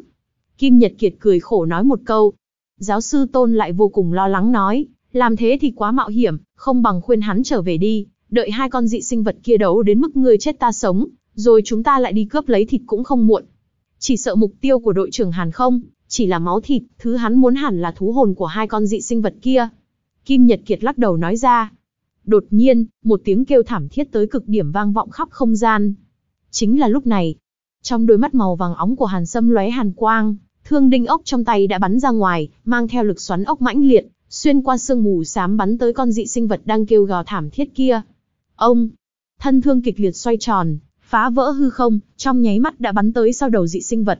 Kim Nhật Kiệt cười khổ nói một câu. Giáo sư Tôn lại vô cùng lo lắng nói, làm thế thì quá mạo hiểm, không bằng khuyên hắn trở về đi, đợi hai con dị sinh vật kia đấu đến mức người chết ta sống, rồi chúng ta lại đi cướp lấy thịt cũng không muộn. Chỉ sợ mục tiêu của đội trưởng Hàn không, chỉ là máu thịt, thứ hắn muốn hẳn là thú hồn của hai con dị sinh vật kia. Kim Nhật Kiệt lắc đầu nói ra. Đột nhiên, một tiếng kêu thảm thiết tới cực điểm vang vọng khắp không gian. Chính là lúc này, trong đôi mắt màu vàng óng của Hàn Sâm lóe hàn quang, thương đinh ốc trong tay đã bắn ra ngoài, mang theo lực xoắn ốc mãnh liệt, xuyên qua sương mù xám bắn tới con dị sinh vật đang kêu gào thảm thiết kia. Ông, thân thương kịch liệt xoay tròn, phá vỡ hư không, trong nháy mắt đã bắn tới sau đầu dị sinh vật.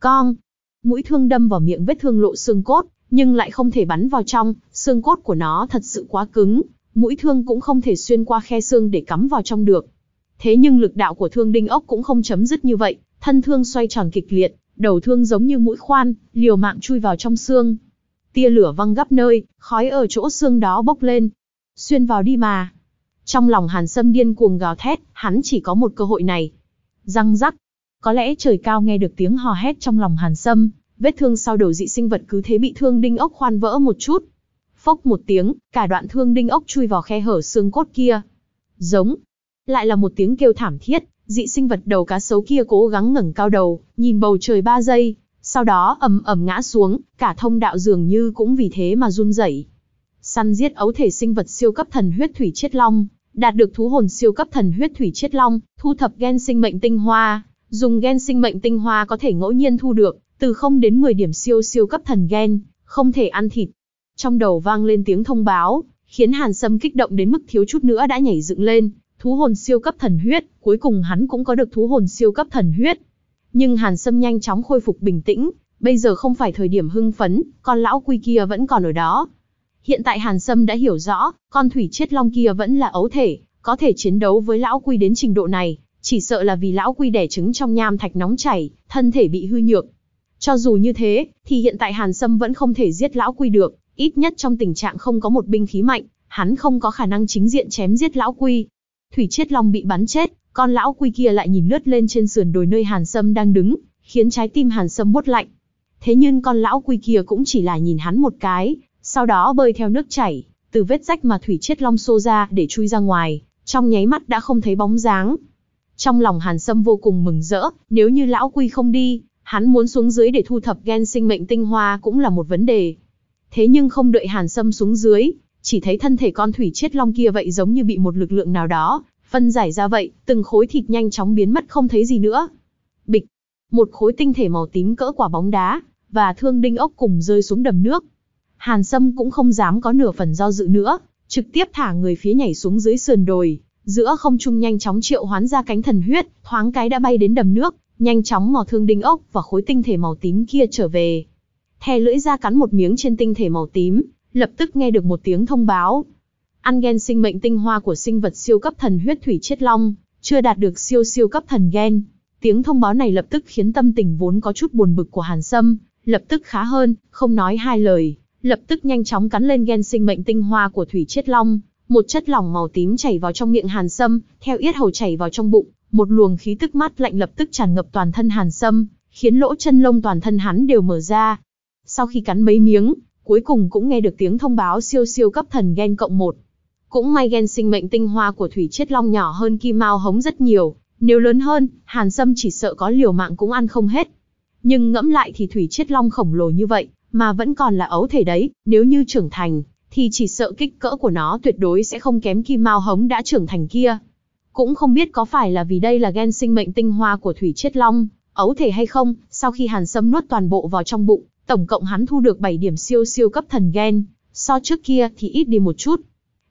Con, mũi thương đâm vào miệng vết thương lộ xương cốt, nhưng lại không thể bắn vào trong, xương cốt của nó thật sự quá cứng, mũi thương cũng không thể xuyên qua khe xương để cắm vào trong được. Thế nhưng lực đạo của thương đinh ốc cũng không chấm dứt như vậy, thân thương xoay tròn kịch liệt, đầu thương giống như mũi khoan, liều mạng chui vào trong xương. Tia lửa văng gấp nơi, khói ở chỗ xương đó bốc lên. Xuyên vào đi mà. Trong lòng Hàn Sâm điên cuồng gào thét, hắn chỉ có một cơ hội này. Răng rắc. Có lẽ trời cao nghe được tiếng hò hét trong lòng Hàn Sâm, vết thương sau đầu dị sinh vật cứ thế bị thương đinh ốc khoan vỡ một chút. Phốc một tiếng, cả đoạn thương đinh ốc chui vào khe hở xương cốt kia. Giống. Lại là một tiếng kêu thảm thiết, dị sinh vật đầu cá sấu kia cố gắng ngẩng cao đầu, nhìn bầu trời ba giây, sau đó ầm ầm ngã xuống, cả thông đạo dường như cũng vì thế mà run rẩy. Săn giết ấu thể sinh vật siêu cấp thần huyết thủy chiết long, đạt được thú hồn siêu cấp thần huyết thủy chiết long, thu thập gen sinh mệnh tinh hoa, dùng gen sinh mệnh tinh hoa có thể ngẫu nhiên thu được, từ 0 đến 10 điểm siêu siêu cấp thần gen, không thể ăn thịt. Trong đầu vang lên tiếng thông báo, khiến Hàn Sâm kích động đến mức thiếu chút nữa đã nhảy dựng lên, thú hồn siêu cấp thần huyết, cuối cùng hắn cũng có được thú hồn siêu cấp thần huyết. Nhưng Hàn Sâm nhanh chóng khôi phục bình tĩnh, bây giờ không phải thời điểm hưng phấn, con lão quy kia vẫn còn ở đó. Hiện tại Hàn Sâm đã hiểu rõ, con thủy chết long kia vẫn là ấu thể, có thể chiến đấu với lão quy đến trình độ này, chỉ sợ là vì lão quy đẻ trứng trong nham thạch nóng chảy, thân thể bị hư nhược. Cho dù như thế, thì hiện tại Hàn Sâm vẫn không thể giết lão quy được, ít nhất trong tình trạng không có một binh khí mạnh, hắn không có khả năng chính diện chém giết lão quy. Thủy chết Long bị bắn chết, con lão quy kia lại nhìn lướt lên trên sườn đồi nơi Hàn Sâm đang đứng, khiến trái tim Hàn Sâm buốt lạnh. Thế nhưng con lão quy kia cũng chỉ là nhìn hắn một cái, sau đó bơi theo nước chảy, từ vết rách mà Thủy chết Long xô ra để chui ra ngoài, trong nháy mắt đã không thấy bóng dáng. Trong lòng Hàn Sâm vô cùng mừng rỡ, nếu như lão quy không đi, hắn muốn xuống dưới để thu thập gen sinh mệnh tinh hoa cũng là một vấn đề. Thế nhưng không đợi Hàn Sâm xuống dưới, chỉ thấy thân thể con thủy chiết long kia vậy giống như bị một lực lượng nào đó, phân giải ra vậy, từng khối thịt nhanh chóng biến mất không thấy gì nữa. Bịch, một khối tinh thể màu tím cỡ quả bóng đá, và thương đinh ốc cùng rơi xuống đầm nước. Hàn Sâm cũng không dám có nửa phần do dự nữa, trực tiếp thả người phía nhảy xuống dưới sườn đồi, giữa không trung nhanh chóng triệu hoán ra cánh thần huyết, thoáng cái đã bay đến đầm nước, nhanh chóng mò thương đinh ốc và khối tinh thể màu tím kia trở về. Thè lưỡi ra cắn một miếng trên tinh thể màu tím, lập tức nghe được một tiếng thông báo. Ăn gen sinh mệnh tinh hoa của sinh vật siêu cấp thần huyết thủy chết long, chưa đạt được siêu siêu cấp thần gen. Tiếng thông báo này lập tức khiến tâm tình vốn có chút buồn bực của Hàn Sâm, lập tức khá hơn, không nói hai lời, lập tức nhanh chóng cắn lên gen sinh mệnh tinh hoa của thủy chết long, một chất lỏng màu tím chảy vào trong miệng Hàn Sâm, theo yết hầu chảy vào trong bụng, một luồng khí tức mát lạnh lập tức tràn ngập toàn thân Hàn Sâm, khiến lỗ chân lông toàn thân hắn đều mở ra. Sau khi cắn mấy miếng, cuối cùng cũng nghe được tiếng thông báo siêu siêu cấp thần gen cộng một. Cũng may gen sinh mệnh tinh hoa của Thủy Chiết Long nhỏ hơn Kim Mao Hống rất nhiều, nếu lớn hơn, Hàn Sâm chỉ sợ có liều mạng cũng ăn không hết. Nhưng ngẫm lại thì Thủy Chiết Long khổng lồ như vậy, mà vẫn còn là ấu thể đấy, nếu như trưởng thành, thì chỉ sợ kích cỡ của nó tuyệt đối sẽ không kém Kim Mao Hống đã trưởng thành kia. Cũng không biết có phải là vì đây là gen sinh mệnh tinh hoa của Thủy Chiết Long, ấu thể hay không, sau khi Hàn Sâm nuốt toàn bộ vào trong bụng, tổng cộng hắn thu được 7 điểm siêu siêu cấp thần gen, so trước kia thì ít đi một chút.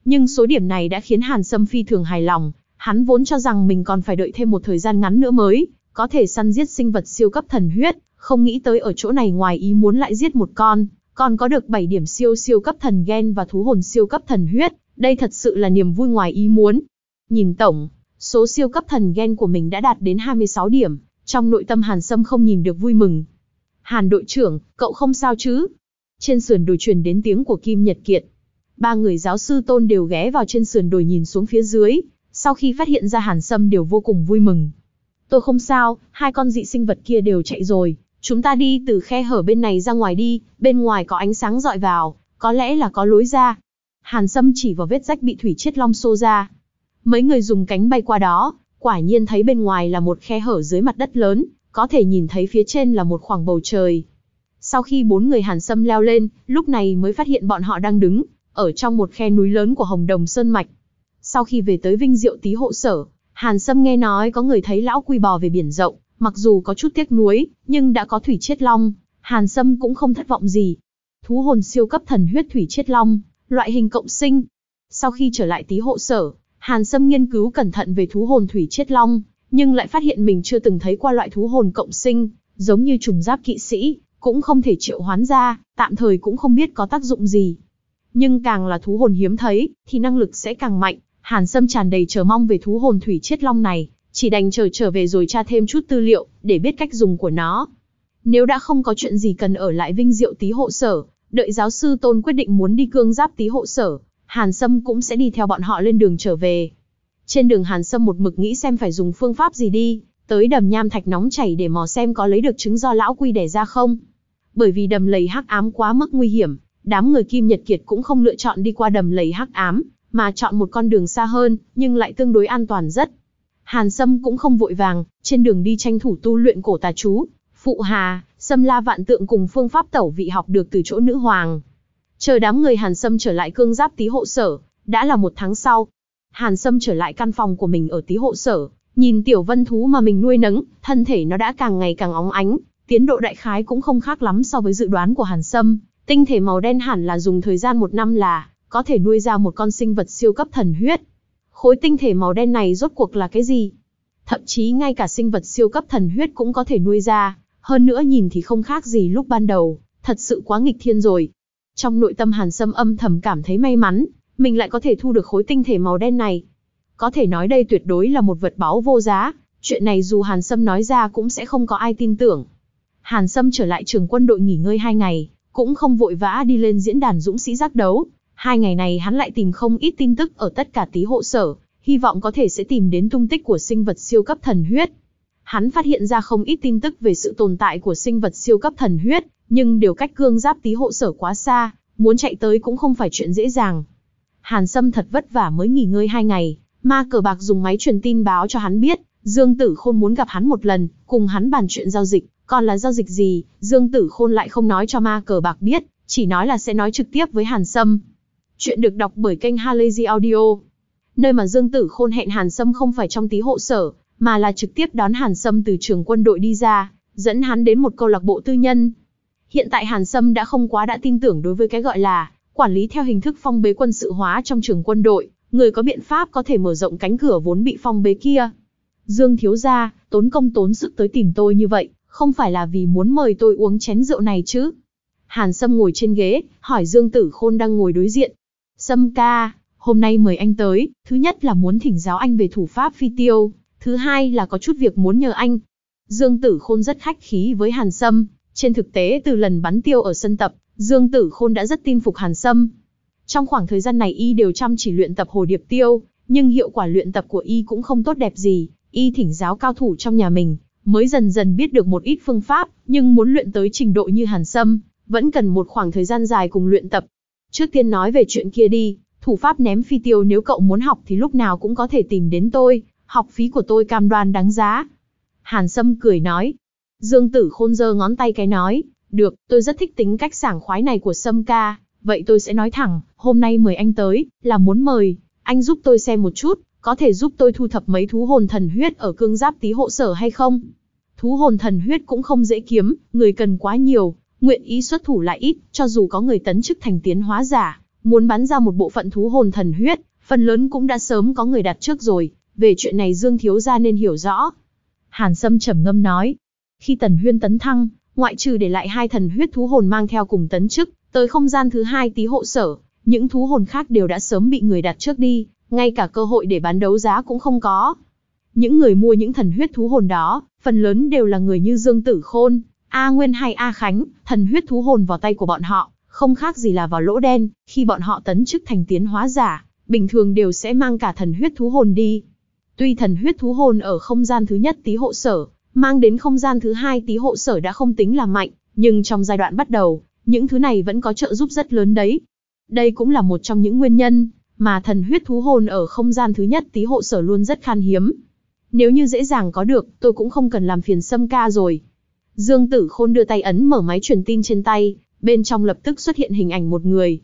Nhưng số điểm này đã khiến Hàn Sâm phi thường hài lòng, hắn vốn cho rằng mình còn phải đợi thêm một thời gian ngắn nữa mới, có thể săn giết sinh vật siêu cấp thần huyết, không nghĩ tới ở chỗ này ngoài ý muốn lại giết một con, còn có được 7 điểm siêu siêu cấp thần gen và thú hồn siêu cấp thần huyết, đây thật sự là niềm vui ngoài ý muốn. Nhìn tổng, số siêu cấp thần gen của mình đã đạt đến 26 điểm, trong nội tâm Hàn Sâm không nhìn được vui mừng. Hàn đội trưởng, cậu không sao chứ? Trên sườn đồi truyền đến tiếng của Kim Nhật Kiệt. Ba người giáo sư tôn đều ghé vào trên sườn đồi nhìn xuống phía dưới, sau khi phát hiện ra Hàn Sâm đều vô cùng vui mừng. Tôi không sao, hai con dị sinh vật kia đều chạy rồi, chúng ta đi từ khe hở bên này ra ngoài đi, bên ngoài có ánh sáng dọi vào, có lẽ là có lối ra. Hàn Sâm chỉ vào vết rách bị thủy chết long xô ra. Mấy người dùng cánh bay qua đó, quả nhiên thấy bên ngoài là một khe hở dưới mặt đất lớn, có thể nhìn thấy phía trên là một khoảng bầu trời. Sau khi bốn người Hàn Sâm leo lên, lúc này mới phát hiện bọn họ đang đứng, ở trong một khe núi lớn của Hồng Đồng Sơn Mạch. Sau khi về tới Vinh Diệu Tý hộ sở, Hàn Sâm nghe nói có người thấy lão quy bò về biển rộng, mặc dù có chút tiếc nuối, nhưng đã có thủy chết long, Hàn Sâm cũng không thất vọng gì. Thú hồn siêu cấp thần huyết thủy chết long, loại hình cộng sinh. Sau khi trở lại Tý hộ sở, Hàn Sâm nghiên cứu cẩn thận về thú hồn thủy chết long, nhưng lại phát hiện mình chưa từng thấy qua loại thú hồn cộng sinh, giống như trùng giáp kỵ sĩ, cũng không thể triệu hoán ra, tạm thời cũng không biết có tác dụng gì. Nhưng càng là thú hồn hiếm thấy, thì năng lực sẽ càng mạnh, Hàn Sâm tràn đầy chờ mong về thú hồn thủy chết long này, chỉ đành chờ trở về rồi tra thêm chút tư liệu, để biết cách dùng của nó. Nếu đã không có chuyện gì cần ở lại vinh diệu tí hộ sở, đợi giáo sư Tôn quyết định muốn đi cương giáp tí hộ sở, Hàn Sâm cũng sẽ đi theo bọn họ lên đường trở về. Trên đường Hàn Sâm một mực nghĩ xem phải dùng phương pháp gì đi, tới đầm nham thạch nóng chảy để mò xem có lấy được trứng do lão quy đẻ ra không. Bởi vì đầm lầy hắc ám quá mức nguy hiểm, đám người Kim Nhật Kiệt cũng không lựa chọn đi qua đầm lầy hắc ám, mà chọn một con đường xa hơn, nhưng lại tương đối an toàn rất. Hàn Sâm cũng không vội vàng, trên đường đi tranh thủ tu luyện cổ tà chú, phụ hà, Sâm La vạn tượng cùng phương pháp tẩu vị học được từ chỗ nữ hoàng. Chờ đám người Hàn Sâm trở lại cương giáp tí hộ sở, đã là một tháng sau, Hàn Sâm trở lại căn phòng của mình ở tí hộ sở, nhìn tiểu vân thú mà mình nuôi nấng, thân thể nó đã càng ngày càng óng ánh, tiến độ đại khái cũng không khác lắm so với dự đoán của Hàn Sâm. Tinh thể màu đen hẳn là dùng thời gian một năm là có thể nuôi ra một con sinh vật siêu cấp thần huyết. Khối tinh thể màu đen này rốt cuộc là cái gì? Thậm chí ngay cả sinh vật siêu cấp thần huyết cũng có thể nuôi ra, hơn nữa nhìn thì không khác gì lúc ban đầu, thật sự quá nghịch thiên rồi. Trong nội tâm Hàn Sâm âm thầm cảm thấy may mắn, mình lại có thể thu được khối tinh thể màu đen này. Có thể nói đây tuyệt đối là một vật báu vô giá, chuyện này dù Hàn Sâm nói ra cũng sẽ không có ai tin tưởng. Hàn Sâm trở lại trường quân đội nghỉ ngơi hai ngày, cũng không vội vã đi lên diễn đàn dũng sĩ giác đấu. Hai ngày này hắn lại tìm không ít tin tức ở tất cả tí hộ sở, hy vọng có thể sẽ tìm đến tung tích của sinh vật siêu cấp thần huyết. Hắn phát hiện ra không ít tin tức về sự tồn tại của sinh vật siêu cấp thần huyết, nhưng đều cách cương giáp tí hộ sở quá xa, muốn chạy tới cũng không phải chuyện dễ dàng. Hàn Sâm thật vất vả mới nghỉ ngơi hai ngày, ma cờ bạc dùng máy truyền tin báo cho hắn biết, Dương Tử Khôn muốn gặp hắn một lần, cùng hắn bàn chuyện giao dịch, còn là giao dịch gì, Dương Tử Khôn lại không nói cho ma cờ bạc biết, chỉ nói là sẽ nói trực tiếp với Hàn Sâm. Chuyện được đọc bởi kênh Halazy Audio. Nơi mà Dương Tử Khôn hẹn Hàn Sâm không phải trong tí hộ sở, mà là trực tiếp đón Hàn Sâm từ trường quân đội đi ra, dẫn hắn đến một câu lạc bộ tư nhân. Hiện tại Hàn Sâm đã không quá đã tin tưởng đối với cái gọi là quản lý theo hình thức phong bế quân sự hóa trong trường quân đội, người có biện pháp có thể mở rộng cánh cửa vốn bị phong bế kia. Dương thiếu gia, tốn công tốn sức tới tìm tôi như vậy, không phải là vì muốn mời tôi uống chén rượu này chứ? Hàn Sâm ngồi trên ghế, hỏi Dương Tử Khôn đang ngồi đối diện. Sâm ca, hôm nay mời anh tới, thứ nhất là muốn thỉnh giáo anh về thủ pháp phi tiêu, thứ hai là có chút việc muốn nhờ anh. Dương Tử Khôn rất khách khí với Hàn Sâm, trên thực tế từ lần bắn tiêu ở sân tập, Dương Tử Khôn đã rất tin phục Hàn Sâm. Trong khoảng thời gian này y đều chăm chỉ luyện tập hồ điệp tiêu, nhưng hiệu quả luyện tập của y cũng không tốt đẹp gì, y thỉnh giáo cao thủ trong nhà mình, mới dần dần biết được một ít phương pháp, nhưng muốn luyện tới trình độ như Hàn Sâm, vẫn cần một khoảng thời gian dài cùng luyện tập. Trước tiên nói về chuyện kia đi, thủ pháp ném phi tiêu nếu cậu muốn học thì lúc nào cũng có thể tìm đến tôi, học phí của tôi cam đoan đáng giá. Hàn Sâm cười nói. Dương Tử Khôn giơ ngón tay cái nói, được, tôi rất thích tính cách sảng khoái này của Sâm ca, vậy tôi sẽ nói thẳng, hôm nay mời anh tới, là muốn mời, anh giúp tôi xem một chút, có thể giúp tôi thu thập mấy thú hồn thần huyết ở cương giáp tí hộ sở hay không? Thú hồn thần huyết cũng không dễ kiếm, người cần quá nhiều, nguyện ý xuất thủ lại ít, cho dù có người tấn chức thành tiến hóa giả, muốn bắn ra một bộ phận thú hồn thần huyết, phần lớn cũng đã sớm có người đặt trước rồi, về chuyện này Dương Thiếu Gia nên hiểu rõ. Hàn Sâm trầm ngâm nói, khi Tần Huyên tấn thăng, ngoại trừ để lại hai thần huyết thú hồn mang theo cùng tấn chức, tới không gian thứ hai tí hộ sở, những thú hồn khác đều đã sớm bị người đặt trước đi, ngay cả cơ hội để bán đấu giá cũng không có. Những người mua những thần huyết thú hồn đó, phần lớn đều là người như Dương Tử Khôn, A Nguyên hay A Khánh, thần huyết thú hồn vào tay của bọn họ, không khác gì là vào lỗ đen, khi bọn họ tấn chức thành tiến hóa giả, bình thường đều sẽ mang cả thần huyết thú hồn đi. Tuy thần huyết thú hồn ở không gian thứ nhất tí hộ sở, mang đến không gian thứ hai tí hộ sở đã không tính là mạnh, nhưng trong giai đoạn bắt đầu, những thứ này vẫn có trợ giúp rất lớn đấy. Đây cũng là một trong những nguyên nhân mà thần huyết thú hồn ở không gian thứ nhất tí hộ sở luôn rất khan hiếm. Nếu như dễ dàng có được, tôi cũng không cần làm phiền sâm ca rồi. Dương Tử Khôn đưa tay ấn mở máy truyền tin trên tay, bên trong lập tức xuất hiện hình ảnh một người.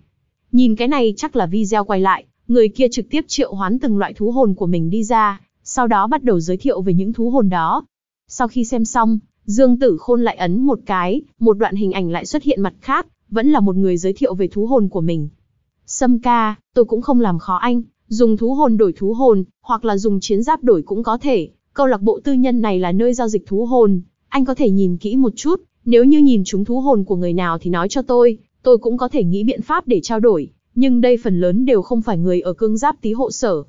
Nhìn cái này chắc là video quay lại, người kia trực tiếp triệu hoán từng loại thú hồn của mình đi ra, sau đó bắt đầu giới thiệu về những thú hồn đó. Sau khi xem xong, Dương Tử Khôn lại ấn một cái, một đoạn hình ảnh lại xuất hiện mặt khác, vẫn là một người giới thiệu về thú hồn của mình. Sâm ca, tôi cũng không làm khó anh, dùng thú hồn đổi thú hồn, hoặc là dùng chiến giáp đổi cũng có thể. Câu lạc bộ tư nhân này là nơi giao dịch thú hồn, anh có thể nhìn kỹ một chút, nếu như nhìn chúng thú hồn của người nào thì nói cho tôi, tôi cũng có thể nghĩ biện pháp để trao đổi, nhưng đây phần lớn đều không phải người ở cương giáp tí hộ sở.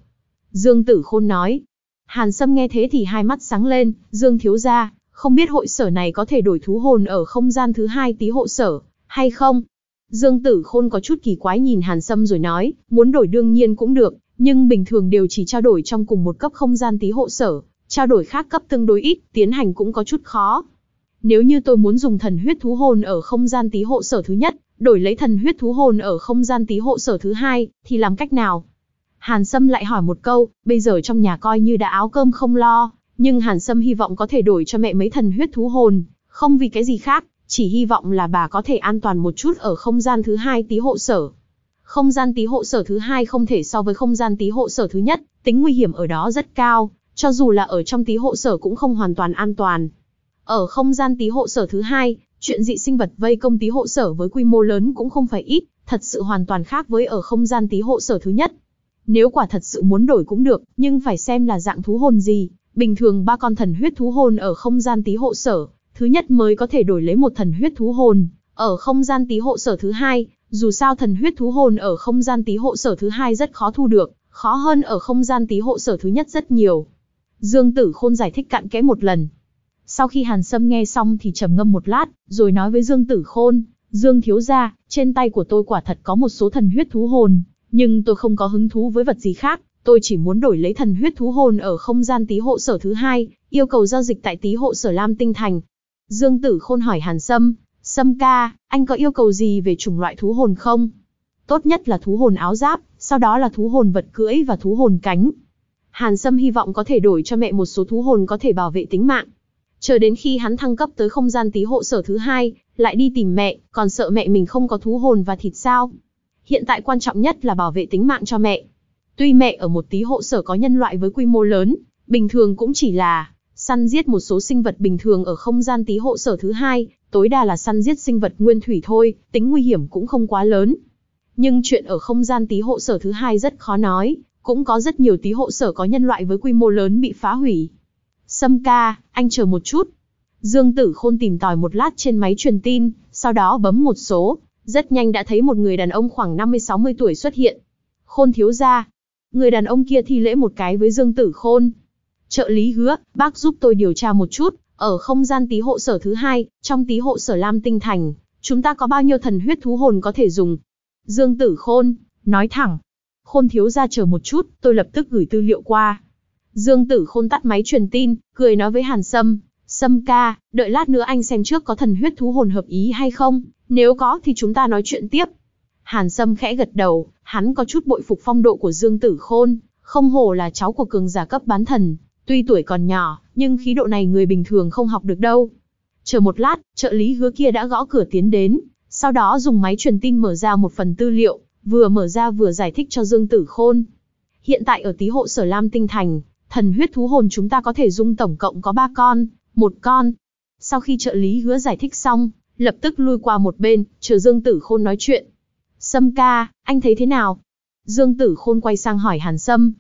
Dương Tử Khôn nói. Hàn Sâm nghe thế thì hai mắt sáng lên, Dương thiếu gia, không biết hội sở này có thể đổi thú hồn ở không gian thứ hai tí hộ sở, hay không? Dương Tử Khôn có chút kỳ quái nhìn Hàn Sâm rồi nói, muốn đổi đương nhiên cũng được, nhưng bình thường đều chỉ trao đổi trong cùng một cấp không gian tí hộ sở, trao đổi khác cấp tương đối ít, tiến hành cũng có chút khó. Nếu như tôi muốn dùng thần huyết thú hồn ở không gian tí hộ sở thứ nhất, đổi lấy thần huyết thú hồn ở không gian tí hộ sở thứ hai, thì làm cách nào? Hàn Sâm lại hỏi một câu, bây giờ trong nhà coi như đã áo cơm không lo, nhưng Hàn Sâm hy vọng có thể đổi cho mẹ mấy thần huyết thú hồn, không vì cái gì khác, chỉ hy vọng là bà có thể an toàn một chút ở không gian thứ hai tí hộ sở. Không gian tí hộ sở thứ hai không thể so với không gian tí hộ sở thứ nhất, tính nguy hiểm ở đó rất cao, cho dù là ở trong tí hộ sở cũng không hoàn toàn an toàn. Ở không gian tí hộ sở thứ hai, chuyện dị sinh vật vây công tí hộ sở với quy mô lớn cũng không phải ít, thật sự hoàn toàn khác với ở không gian tí hộ sở thứ nhất. Nếu quả thật sự muốn đổi cũng được, nhưng phải xem là dạng thú hồn gì. Bình thường ba con thần huyết thú hồn ở không gian tí hộ sở, thứ nhất mới có thể đổi lấy một thần huyết thú hồn. Ở không gian tí hộ sở thứ hai, dù sao thần huyết thú hồn ở không gian tí hộ sở thứ hai rất khó thu được, khó hơn ở không gian tí hộ sở thứ nhất rất nhiều. Dương Tử Khôn giải thích cặn kẽ một lần. Sau khi Hàn Sâm nghe xong thì trầm ngâm một lát, rồi nói với Dương Tử Khôn, Dương thiếu gia, trên tay của tôi quả thật có một số thần huyết thú hồn, nhưng tôi không có hứng thú với vật gì khác, tôi chỉ muốn đổi lấy thần huyết thú hồn ở không gian tí hộ sở thứ hai, yêu cầu giao dịch tại tí hộ sở Lam Tinh Thành. Dương Tử Khôn hỏi Hàn Sâm, Sâm ca, anh có yêu cầu gì về chủng loại thú hồn không? Tốt nhất là thú hồn áo giáp, sau đó là thú hồn vật cưỡi và thú hồn cánh. Hàn Sâm hy vọng có thể đổi cho mẹ một số thú hồn có thể bảo vệ tính mạng. Chờ đến khi hắn thăng cấp tới không gian tí hộ sở thứ hai, lại đi tìm mẹ, còn sợ mẹ mình không có thú hồn và thịt sao. Hiện tại quan trọng nhất là bảo vệ tính mạng cho mẹ. Tuy mẹ ở một tí hộ sở có nhân loại với quy mô lớn, bình thường cũng chỉ là săn giết một số sinh vật bình thường ở không gian tí hộ sở thứ hai, tối đa là săn giết sinh vật nguyên thủy thôi, tính nguy hiểm cũng không quá lớn. Nhưng chuyện ở không gian tí hộ sở thứ hai rất khó nói, cũng có rất nhiều tí hộ sở có nhân loại với quy mô lớn bị phá hủy. Sâm ca, anh chờ một chút. Dương Tử Khôn tìm tòi một lát trên máy truyền tin, sau đó bấm một số, rất nhanh đã thấy một người đàn ông khoảng 50-60 tuổi xuất hiện. Khôn thiếu gia. Người đàn ông kia thi lễ một cái với Dương Tử Khôn. Trợ lý hứa, bác giúp tôi điều tra một chút, ở không gian tí hộ sở thứ hai, trong tí hộ sở Lam Tinh Thành, chúng ta có bao nhiêu thần huyết thú hồn có thể dùng? Dương Tử Khôn, nói thẳng. Khôn thiếu gia chờ một chút, tôi lập tức gửi tư liệu qua. Dương Tử Khôn tắt máy truyền tin, cười nói với Hàn Sâm, Sâm ca, đợi lát nữa anh xem trước có thần huyết thú hồn hợp ý hay không, nếu có thì chúng ta nói chuyện tiếp. Hàn Sâm khẽ gật đầu, hắn có chút bội phục phong độ của Dương Tử Khôn, không hổ là cháu của cường giả cấp bán thần, tuy tuổi còn nhỏ, nhưng khí độ này người bình thường không học được đâu. Chờ một lát, trợ lý hứa kia đã gõ cửa tiến đến, sau đó dùng máy truyền tin mở ra một phần tư liệu, vừa mở ra vừa giải thích cho Dương Tử Khôn. Hiện tại ở tí hộ sở Lam Tinh Thành, thần huyết thú hồn chúng ta có thể dung tổng cộng có 3 con, một con. Sau khi trợ lý hứa giải thích xong, lập tức lui qua một bên, chờ Dương Tử Khôn nói chuyện. Sâm ca, anh thấy thế nào? Dương Tử Khôn quay sang hỏi Hàn Sâm.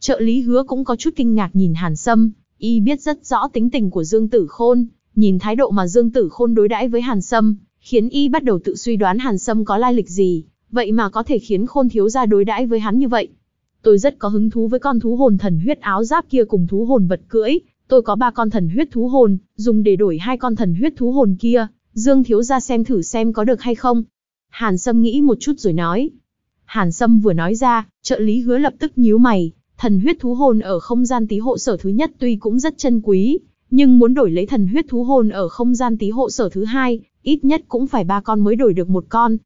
Trợ lý hứa cũng có chút kinh ngạc nhìn Hàn Sâm, y biết rất rõ tính tình của Dương Tử Khôn, nhìn thái độ mà Dương Tử Khôn đối đãi với Hàn Sâm, khiến y bắt đầu tự suy đoán Hàn Sâm có lai lịch gì, vậy mà có thể khiến Khôn thiếu gia đối đãi với hắn như vậy. Tôi rất có hứng thú với con thú hồn thần huyết áo giáp kia cùng thú hồn vật cưỡi, tôi có ba con thần huyết thú hồn, dùng để đổi hai con thần huyết thú hồn kia, Dương thiếu gia xem thử xem có được hay không. Hàn Sâm nghĩ một chút rồi nói. Hàn Sâm vừa nói ra, trợ lý hứa lập tức nhíu mày, thần huyết thú hồn ở không gian tí hộ sở thứ nhất tuy cũng rất chân quý, nhưng muốn đổi lấy thần huyết thú hồn ở không gian tí hộ sở thứ hai, ít nhất cũng phải ba con mới đổi được một con.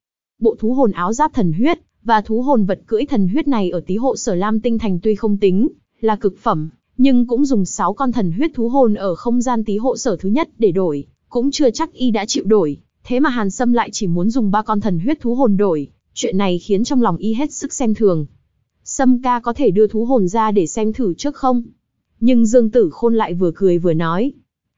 Bộ thú hồn áo giáp thần huyết, và thú hồn vật cưỡi thần huyết này ở tí hộ sở Lam Tinh Thành tuy không tính, là cực phẩm, nhưng cũng dùng 6 con thần huyết thú hồn ở không gian tí hộ sở thứ nhất để đổi, cũng chưa chắc y đã chịu đổi, thế mà Hàn Sâm lại chỉ muốn dùng ba con thần huyết thú hồn đổi, chuyện này khiến trong lòng y hết sức xem thường. Sâm ca có thể đưa thú hồn ra để xem thử trước không? Nhưng Dương Tử Khôn lại vừa cười vừa nói.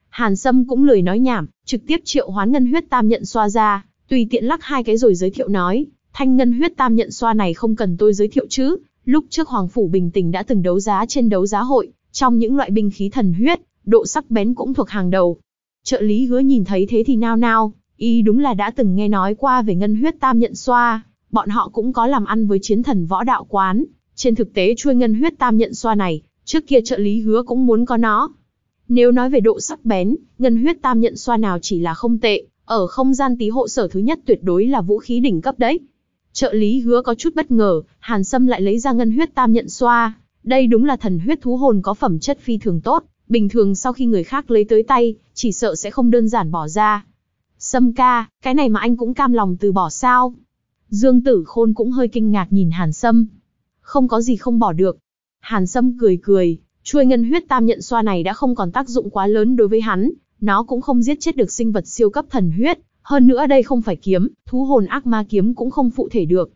Hàn Sâm cũng lười nói nhảm, trực tiếp triệu hoán ngân huyết tam nhận xoa ra, tùy tiện lắc hai cái rồi giới thiệu nói, thanh ngân huyết tam nhận xoa này không cần tôi giới thiệu chứ, lúc trước Hoàng Phủ Bình Tình đã từng đấu giá trên đấu giá hội, trong những loại binh khí thần huyết, độ sắc bén cũng thuộc hàng đầu. Trợ lý hứa nhìn thấy thế thì nao nao, y đúng là đã từng nghe nói qua về ngân huyết tam nhận xoa, bọn họ cũng có làm ăn với chiến thần võ đạo quán. Trên thực tế chuôi ngân huyết tam nhận xoa này, trước kia trợ lý hứa cũng muốn có nó. Nếu nói về độ sắc bén, ngân huyết tam nhận xoa nào chỉ là không tệ, ở không gian tí hộ sở thứ nhất tuyệt đối là vũ khí đỉnh cấp đấy. Trợ lý hứa có chút bất ngờ, Hàn Sâm lại lấy ra ngân huyết tam nhận xoa. Đây đúng là thần huyết thú hồn có phẩm chất phi thường tốt, bình thường sau khi người khác lấy tới tay, chỉ sợ sẽ không đơn giản bỏ ra. Sâm ca, cái này mà anh cũng cam lòng từ bỏ sao? Dương Tử Khôn cũng hơi kinh ngạc nhìn Hàn Sâm. Không có gì không bỏ được. Hàn Sâm cười cười, chuôi ngân huyết tam nhận xoa này đã không còn tác dụng quá lớn đối với hắn, nó cũng không giết chết được sinh vật siêu cấp thần huyết, hơn nữa đây không phải kiếm, thú hồn ác ma kiếm cũng không phụ thể được.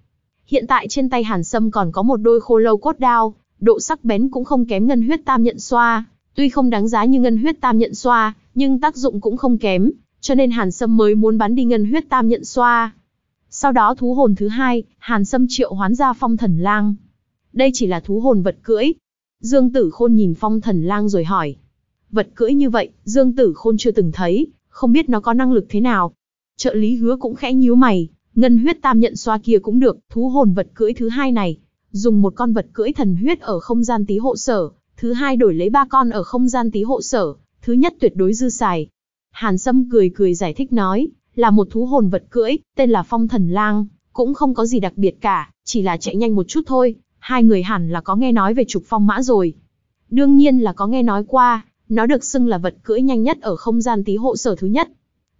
Hiện tại trên tay Hàn Sâm còn có một đôi khô lâu cốt đao, độ sắc bén cũng không kém ngân huyết tam nhận xoa, tuy không đáng giá như ngân huyết tam nhận xoa, nhưng tác dụng cũng không kém, cho nên Hàn Sâm mới muốn bắn đi ngân huyết tam nhận xoa. Sau đó thú hồn thứ hai, Hàn Sâm triệu hoán ra phong thần lang. Đây chỉ là thú hồn vật cưỡi. Dương Tử Khôn nhìn phong thần lang rồi hỏi. Vật cưỡi như vậy, Dương Tử Khôn chưa từng thấy, không biết nó có năng lực thế nào. Trợ lý hứa cũng khẽ nhíu mày, ngân huyết tam nhận xoa kia cũng được, thú hồn vật cưỡi thứ hai này. Dùng một con vật cưỡi thần huyết ở không gian tí hộ sở, thứ hai đổi lấy ba con ở không gian tí hộ sở, thứ nhất tuyệt đối dư xài. Hàn Sâm cười cười giải thích nói, là một thú hồn vật cưỡi, tên là Phong Thần Lang, cũng không có gì đặc biệt cả, chỉ là chạy nhanh một chút thôi, hai người hẳn là có nghe nói về trục phong mã rồi. Đương nhiên là có nghe nói qua, nó được xưng là vật cưỡi nhanh nhất ở không gian tí hộ sở thứ nhất.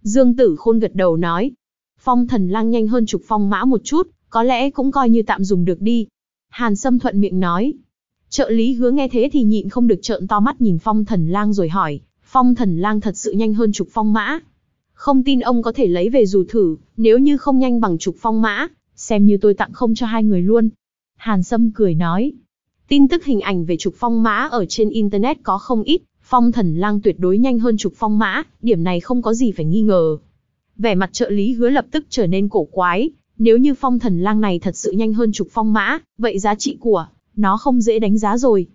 Dương Tử Khôn gật đầu nói, phong thần lang nhanh hơn trục phong mã một chút, có lẽ cũng coi như tạm dùng được đi. Hàn Sâm thuận miệng nói. Trợ lý hứa nghe thế thì nhịn không được trợn to mắt nhìn phong thần lang rồi hỏi, phong thần lang thật sự nhanh hơn trục phong mã. Không tin ông có thể lấy về dù thử, nếu như không nhanh bằng trục phong mã, xem như tôi tặng không cho hai người luôn. Hàn Sâm cười nói. Tin tức hình ảnh về trục phong mã ở trên Internet có không ít, phong thần lang tuyệt đối nhanh hơn trục phong mã, điểm này không có gì phải nghi ngờ. Vẻ mặt trợ lý hứa lập tức trở nên cổ quái, nếu như phong thần lang này thật sự nhanh hơn trục phong mã, vậy giá trị của nó không dễ đánh giá rồi.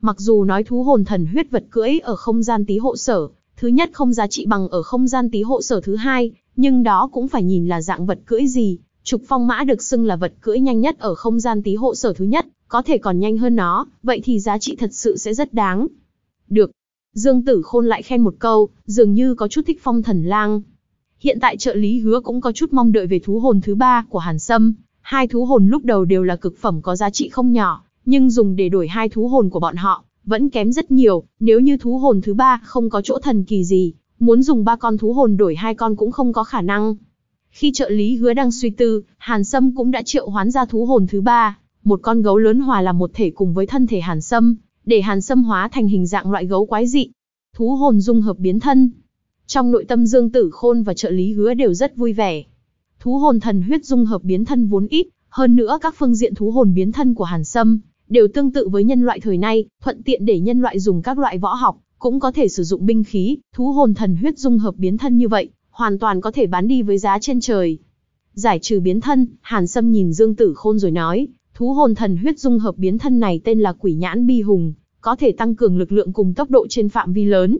Mặc dù nói thú hồn thần huyết vật cưỡi ở không gian tí hộ sở, thứ nhất không giá trị bằng ở không gian tí hộ sở thứ hai, nhưng đó cũng phải nhìn là dạng vật cưỡi gì. Trục phong mã được xưng là vật cưỡi nhanh nhất ở không gian tí hộ sở thứ nhất, có thể còn nhanh hơn nó, vậy thì giá trị thật sự sẽ rất đáng. Được. Dương Tử Khôn lại khen một câu, dường như có chút thích phong thần lang. Hiện tại trợ lý hứa cũng có chút mong đợi về thú hồn thứ ba của Hàn Sâm. Hai thú hồn lúc đầu đều là cực phẩm có giá trị không nhỏ, nhưng dùng để đổi hai thú hồn của bọn họ, vẫn kém rất nhiều, nếu như thú hồn thứ ba không có chỗ thần kỳ gì, muốn dùng ba con thú hồn đổi hai con cũng không có khả năng. Khi trợ lý hứa đang suy tư, Hàn Sâm cũng đã triệu hoán ra thú hồn thứ ba, một con gấu lớn hòa làm một thể cùng với thân thể Hàn Sâm, để Hàn Sâm hóa thành hình dạng loại gấu quái dị. Thú hồn dung hợp biến thân. Trong nội tâm Dương Tử Khôn và trợ lý hứa đều rất vui vẻ. Thú hồn thần huyết dung hợp biến thân vốn ít, hơn nữa các phương diện thú hồn biến thân của Hàn Sâm đều tương tự với nhân loại thời nay, thuận tiện để nhân loại dùng các loại võ học, cũng có thể sử dụng binh khí, thú hồn thần huyết dung hợp biến thân như vậy, hoàn toàn có thể bán đi với giá trên trời. Giải trừ biến thân, Hàn Sâm nhìn Dương Tử Khôn rồi nói, thú hồn thần huyết dung hợp biến thân này tên là Quỷ Nhãn Bi Hùng, có thể tăng cường lực lượng cùng tốc độ trên phạm vi lớn.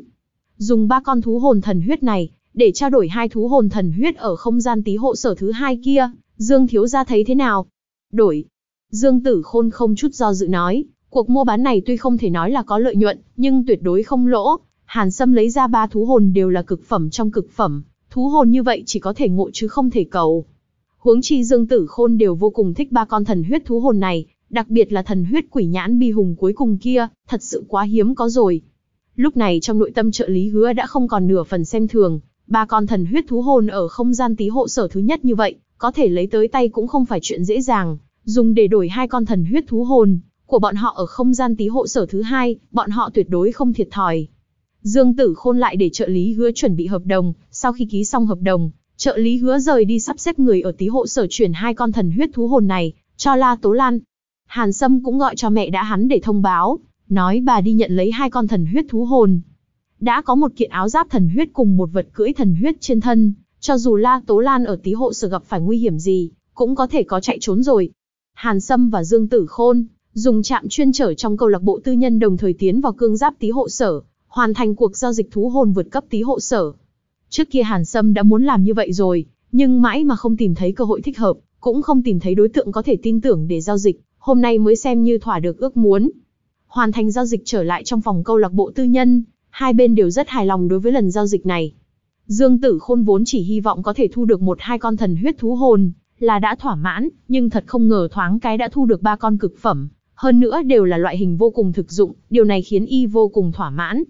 Dùng ba con thú hồn thần huyết này, để trao đổi hai thú hồn thần huyết ở không gian tí hộ sở thứ hai kia, Dương Thiếu gia thấy thế nào? Đổi, Dương Tử Khôn không chút do dự nói, cuộc mua bán này tuy không thể nói là có lợi nhuận, nhưng tuyệt đối không lỗ. Hàn Sâm lấy ra ba thú hồn đều là cực phẩm trong cực phẩm, thú hồn như vậy chỉ có thể ngộ chứ không thể cầu. Huống chi Dương Tử Khôn đều vô cùng thích ba con thần huyết thú hồn này, đặc biệt là thần huyết quỷ nhãn bi hùng cuối cùng kia, thật sự quá hiếm có rồi. Lúc này trong nội tâm trợ lý hứa đã không còn nửa phần xem thường, ba con thần huyết thú hồn ở không gian tí hộ sở thứ nhất như vậy, có thể lấy tới tay cũng không phải chuyện dễ dàng, dùng để đổi hai con thần huyết thú hồn của bọn họ ở không gian tí hộ sở thứ hai, bọn họ tuyệt đối không thiệt thòi. Dương Tử Khôn lại để trợ lý hứa chuẩn bị hợp đồng, sau khi ký xong hợp đồng, trợ lý hứa rời đi sắp xếp người ở tí hộ sở chuyển hai con thần huyết thú hồn này cho La Tố Lan. Hàn Sâm cũng gọi cho mẹ đã hắn để thông báo, nói bà đi nhận lấy hai con thần huyết thú hồn. Đã có một kiện áo giáp thần huyết cùng một vật cưỡi thần huyết trên thân, cho dù La Tố Lan ở tí hộ sở gặp phải nguy hiểm gì, cũng có thể có chạy trốn rồi. Hàn Sâm và Dương Tử Khôn, dùng trạm chuyên trở trong câu lạc bộ tư nhân đồng thời tiến vào cương giáp tí hộ sở, hoàn thành cuộc giao dịch thú hồn vượt cấp tí hộ sở. Trước kia Hàn Sâm đã muốn làm như vậy rồi, nhưng mãi mà không tìm thấy cơ hội thích hợp, cũng không tìm thấy đối tượng có thể tin tưởng để giao dịch, hôm nay mới xem như thỏa được ước muốn. Hoàn thành giao dịch trở lại trong phòng câu lạc bộ tư nhân, hai bên đều rất hài lòng đối với lần giao dịch này. Dương Tử Khôn vốn chỉ hy vọng có thể thu được một hai con thần huyết thú hồn, là đã thỏa mãn, nhưng thật không ngờ thoáng cái đã thu được ba con cực phẩm, hơn nữa đều là loại hình vô cùng thực dụng, điều này khiến y vô cùng thỏa mãn.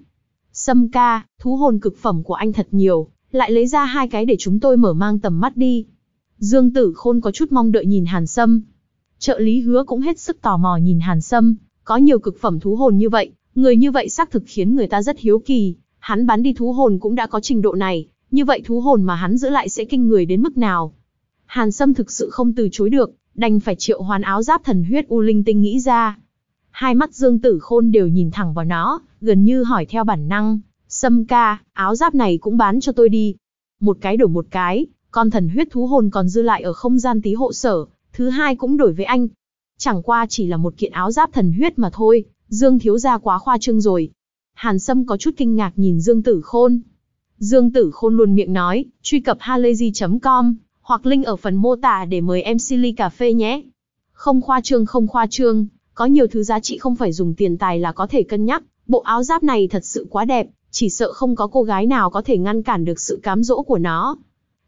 Sâm ca, thú hồn cực phẩm của anh thật nhiều, lại lấy ra hai cái để chúng tôi mở mang tầm mắt đi. Dương Tử Khôn có chút mong đợi nhìn Hàn Sâm. Trợ lý hứa cũng hết sức tò mò nhìn Hàn Sâm, có nhiều cực phẩm thú hồn như vậy, người như vậy xác thực khiến người ta rất hiếu kỳ, hắn bán đi thú hồn cũng đã có trình độ này, như vậy thú hồn mà hắn giữ lại sẽ kinh người đến mức nào. Hàn Sâm thực sự không từ chối được, đành phải triệu hoán áo giáp thần huyết u linh tinh nghĩ ra. Hai mắt Dương Tử Khôn đều nhìn thẳng vào nó, gần như hỏi theo bản năng, Sâm ca, áo giáp này cũng bán cho tôi đi. Một cái đổi một cái, con thần huyết thú hồn còn dư lại ở không gian tí hộ sở, thứ hai cũng đổi với anh. Chẳng qua chỉ là một kiện áo giáp thần huyết mà thôi, Dương thiếu gia quá khoa trương rồi. Hàn Sâm có chút kinh ngạc nhìn Dương Tử Khôn. Dương Tử Khôn luôn miệng nói, truy cập halayzi.com, hoặc link ở phần mô tả để mời em Silly cà phê nhé. Không khoa trương không khoa trương, có nhiều thứ giá trị không phải dùng tiền tài là có thể cân nhắc, bộ áo giáp này thật sự quá đẹp, chỉ sợ không có cô gái nào có thể ngăn cản được sự cám dỗ của nó.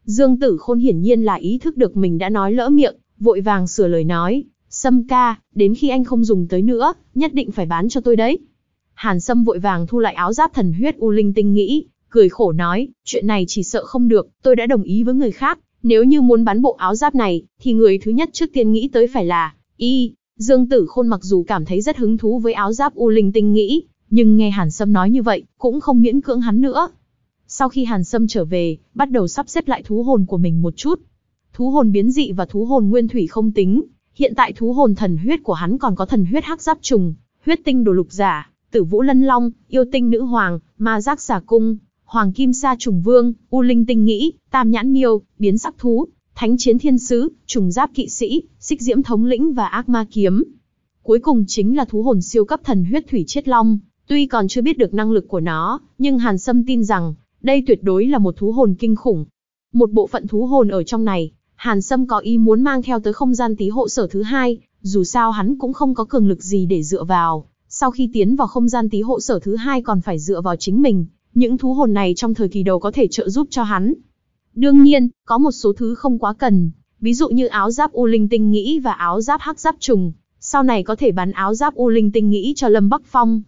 Dương Tử Khôn hiển nhiên là ý thức được mình đã nói lỡ miệng, vội vàng sửa lời nói, Sâm ca, đến khi anh không dùng tới nữa, nhất định phải bán cho tôi đấy. Hàn Sâm vội vàng thu lại áo giáp thần huyết U Linh tinh nghĩ, cười khổ nói, chuyện này chỉ sợ không được, tôi đã đồng ý với người khác, nếu như muốn bán bộ áo giáp này, thì người thứ nhất trước tiên nghĩ tới phải là, y, Dương Tử Khôn mặc dù cảm thấy rất hứng thú với áo giáp U Linh tinh nghĩ, nhưng nghe Hàn Sâm nói như vậy, cũng không miễn cưỡng hắn nữa. Sau khi Hàn Sâm trở về, bắt đầu sắp xếp lại thú hồn của mình một chút. Thú hồn biến dị và thú hồn nguyên thủy không tính, hiện tại thú hồn thần huyết của hắn còn có thần huyết hắc giáp trùng, huyết tinh đồ lục giả, tử vũ lân long, yêu tinh nữ hoàng, ma giác giả cung, hoàng kim sa trùng vương, u linh tinh nghĩ, tam nhãn miêu, biến sắc thú, thánh chiến thiên sứ, trùng giáp kỵ sĩ, xích diễm thống lĩnh và ác ma kiếm. Cuối cùng chính là thú hồn siêu cấp thần huyết thủy chiết long, tuy còn chưa biết được năng lực của nó, nhưng Hàn Sâm tin rằng, đây tuyệt đối là một thú hồn kinh khủng. Một bộ phận thú hồn ở trong này, Hàn Sâm có ý muốn mang theo tới không gian tí hộ sở thứ hai, dù sao hắn cũng không có cường lực gì để dựa vào. Sau khi tiến vào không gian tí hộ sở thứ hai còn phải dựa vào chính mình, những thú hồn này trong thời kỳ đầu có thể trợ giúp cho hắn. Đương nhiên, có một số thứ không quá cần, ví dụ như áo giáp U Linh Tinh Nghĩ và áo giáp Hắc Giáp Trùng, sau này có thể bán áo giáp U Linh Tinh Nghĩ cho Lâm Bắc Phong.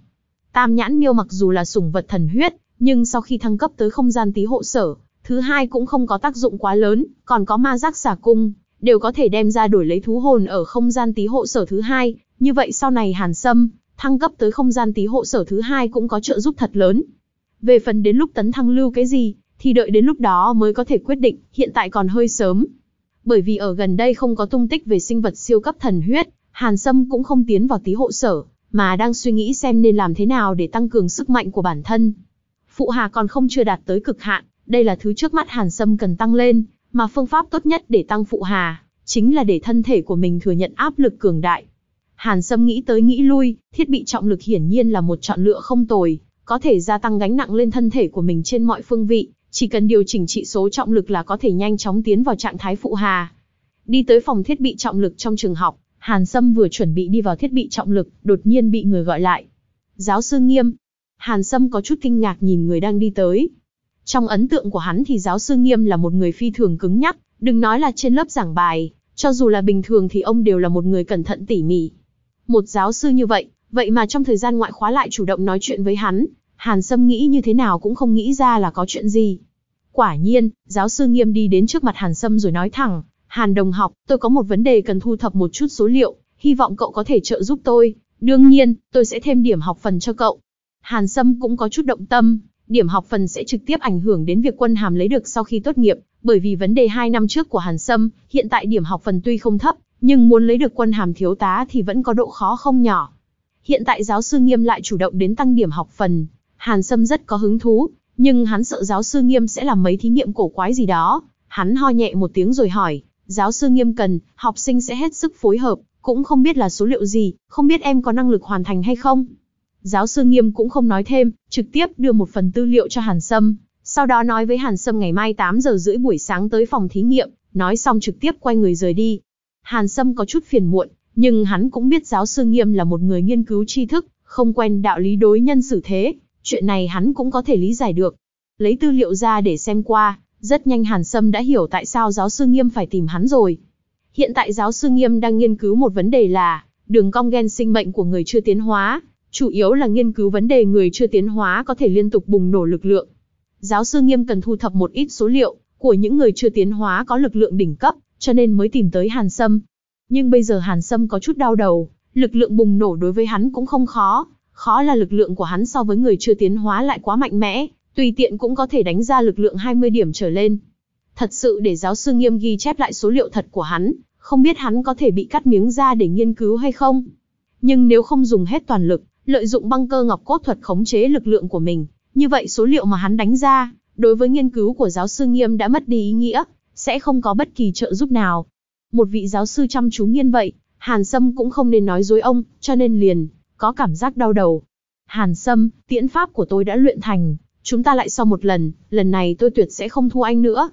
Tam nhãn miêu mặc dù là sủng vật thần huyết, nhưng sau khi thăng cấp tới không gian tí hộ sở, thứ hai cũng không có tác dụng quá lớn, còn có ma giác xà cung, đều có thể đem ra đổi lấy thú hồn ở không gian tí hộ sở thứ hai, như vậy sau này Hàn Sâm, thăng cấp tới không gian tí hộ sở thứ hai cũng có trợ giúp thật lớn. Về phần đến lúc tấn thăng lưu cái gì, thì đợi đến lúc đó mới có thể quyết định, hiện tại còn hơi sớm. Bởi vì ở gần đây không có tung tích về sinh vật siêu cấp thần huyết, Hàn Sâm cũng không tiến vào tí hộ sở, mà đang suy nghĩ xem nên làm thế nào để tăng cường sức mạnh của bản thân. Phụ Hà còn không chưa đạt tới cực hạn, đây là thứ trước mắt Hàn Sâm cần tăng lên, mà phương pháp tốt nhất để tăng phụ hà, chính là để thân thể của mình thừa nhận áp lực cường đại. Hàn Sâm nghĩ tới nghĩ lui, thiết bị trọng lực hiển nhiên là một chọn lựa không tồi, có thể gia tăng gánh nặng lên thân thể của mình trên mọi phương vị, chỉ cần điều chỉnh trị số trọng lực là có thể nhanh chóng tiến vào trạng thái phụ hà. Đi tới phòng thiết bị trọng lực trong trường học, Hàn Sâm vừa chuẩn bị đi vào thiết bị trọng lực, đột nhiên bị người gọi lại. Giáo sư Nghiêm. Hàn Sâm có chút kinh ngạc nhìn người đang đi tới, trong ấn tượng của hắn thì giáo sư Nghiêm là một người phi thường cứng nhắc, đừng nói là trên lớp giảng bài, cho dù là bình thường thì ông đều là một người cẩn thận tỉ mỉ. Một giáo sư như vậy, vậy mà trong thời gian ngoại khóa lại chủ động nói chuyện với hắn, Hàn Sâm nghĩ như thế nào cũng không nghĩ ra là có chuyện gì. Quả nhiên, giáo sư Nghiêm đi đến trước mặt Hàn Sâm rồi nói thẳng, Hàn đồng học, tôi có một vấn đề cần thu thập một chút số liệu, hy vọng cậu có thể trợ giúp tôi. Đương nhiên, tôi sẽ thêm điểm học phần cho cậu. Hàn Sâm cũng có chút động tâm, Điểm học phần sẽ trực tiếp ảnh hưởng đến việc quân hàm lấy được sau khi tốt nghiệp, bởi vì vấn đề 2 năm trước của Hàn Sâm, hiện tại điểm học phần tuy không thấp, nhưng muốn lấy được quân hàm thiếu tá thì vẫn có độ khó không nhỏ. Hiện tại giáo sư Nghiêm lại chủ động đến tăng điểm học phần, Hàn Sâm rất có hứng thú, nhưng hắn sợ giáo sư Nghiêm sẽ làm mấy thí nghiệm cổ quái gì đó. Hắn ho nhẹ một tiếng rồi hỏi, giáo sư Nghiêm cần, học sinh sẽ hết sức phối hợp, cũng không biết là số liệu gì, không biết em có năng lực hoàn thành hay không. Giáo sư Nghiêm cũng không nói thêm, trực tiếp đưa một phần tư liệu cho Hàn Sâm, sau đó nói với Hàn Sâm ngày mai 8 giờ rưỡi buổi sáng tới phòng thí nghiệm, nói xong trực tiếp quay người rời đi. Hàn Sâm có chút phiền muộn, nhưng hắn cũng biết giáo sư Nghiêm là một người nghiên cứu tri thức, không quen đạo lý đối nhân xử thế, chuyện này hắn cũng có thể lý giải được. Lấy tư liệu ra để xem qua, rất nhanh Hàn Sâm đã hiểu tại sao giáo sư Nghiêm phải tìm hắn rồi. Hiện tại giáo sư Nghiêm đang nghiên cứu một vấn đề là, đường cong gen sinh mệnh của người chưa tiến hóa, chủ yếu là nghiên cứu vấn đề người chưa tiến hóa có thể liên tục bùng nổ lực lượng. Giáo sư Nghiêm cần thu thập một ít số liệu của những người chưa tiến hóa có lực lượng đỉnh cấp, cho nên mới tìm tới Hàn Sâm. Nhưng bây giờ Hàn Sâm có chút đau đầu, lực lượng bùng nổ đối với hắn cũng không khó, khó là lực lượng của hắn so với người chưa tiến hóa lại quá mạnh mẽ, tùy tiện cũng có thể đánh ra lực lượng 20 điểm trở lên. Thật sự để giáo sư Nghiêm ghi chép lại số liệu thật của hắn, không biết hắn có thể bị cắt miếng ra để nghiên cứu hay không. Nhưng nếu không dùng hết toàn lực, lợi dụng băng cơ ngọc cốt thuật khống chế lực lượng của mình, như vậy số liệu mà hắn đánh ra, đối với nghiên cứu của giáo sư Nghiêm đã mất đi ý nghĩa, sẽ không có bất kỳ trợ giúp nào. Một vị giáo sư chăm chú nghiên vậy, Hàn Sâm cũng không nên nói dối ông, cho nên liền, có cảm giác đau đầu. Hàn Sâm, tiễn pháp của tôi đã luyện thành, chúng ta lại sau một lần, lần này tôi tuyệt sẽ không thua anh nữa.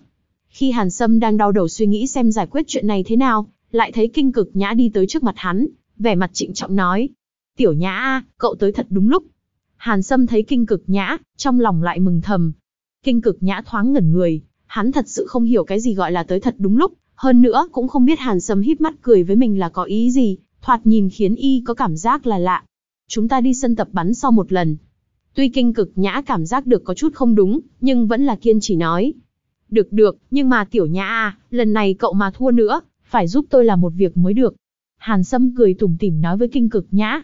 Khi Hàn Sâm đang đau đầu suy nghĩ xem giải quyết chuyện này thế nào, lại thấy kinh cực nhã đi tới trước mặt hắn, vẻ mặt trịnh trọng nói, Tiểu Nhã a, cậu tới thật đúng lúc. Hàn Sâm thấy kinh cực nhã, trong lòng lại mừng thầm. Kinh cực nhã thoáng ngẩn người, Hắn thật sự không hiểu cái gì gọi là tới thật đúng lúc, hơn nữa cũng không biết Hàn Sâm híp mắt cười với mình là có ý gì, thoạt nhìn khiến y có cảm giác là lạ. Chúng ta đi sân tập bắn sau một lần. Tuy kinh cực nhã cảm giác được có chút không đúng, nhưng vẫn là kiên trì nói. Được được, nhưng mà tiểu nhã à, lần này cậu mà thua nữa, phải giúp tôi làm một việc mới được. Hàn Sâm cười tủm tỉm nói với kinh cực nhã.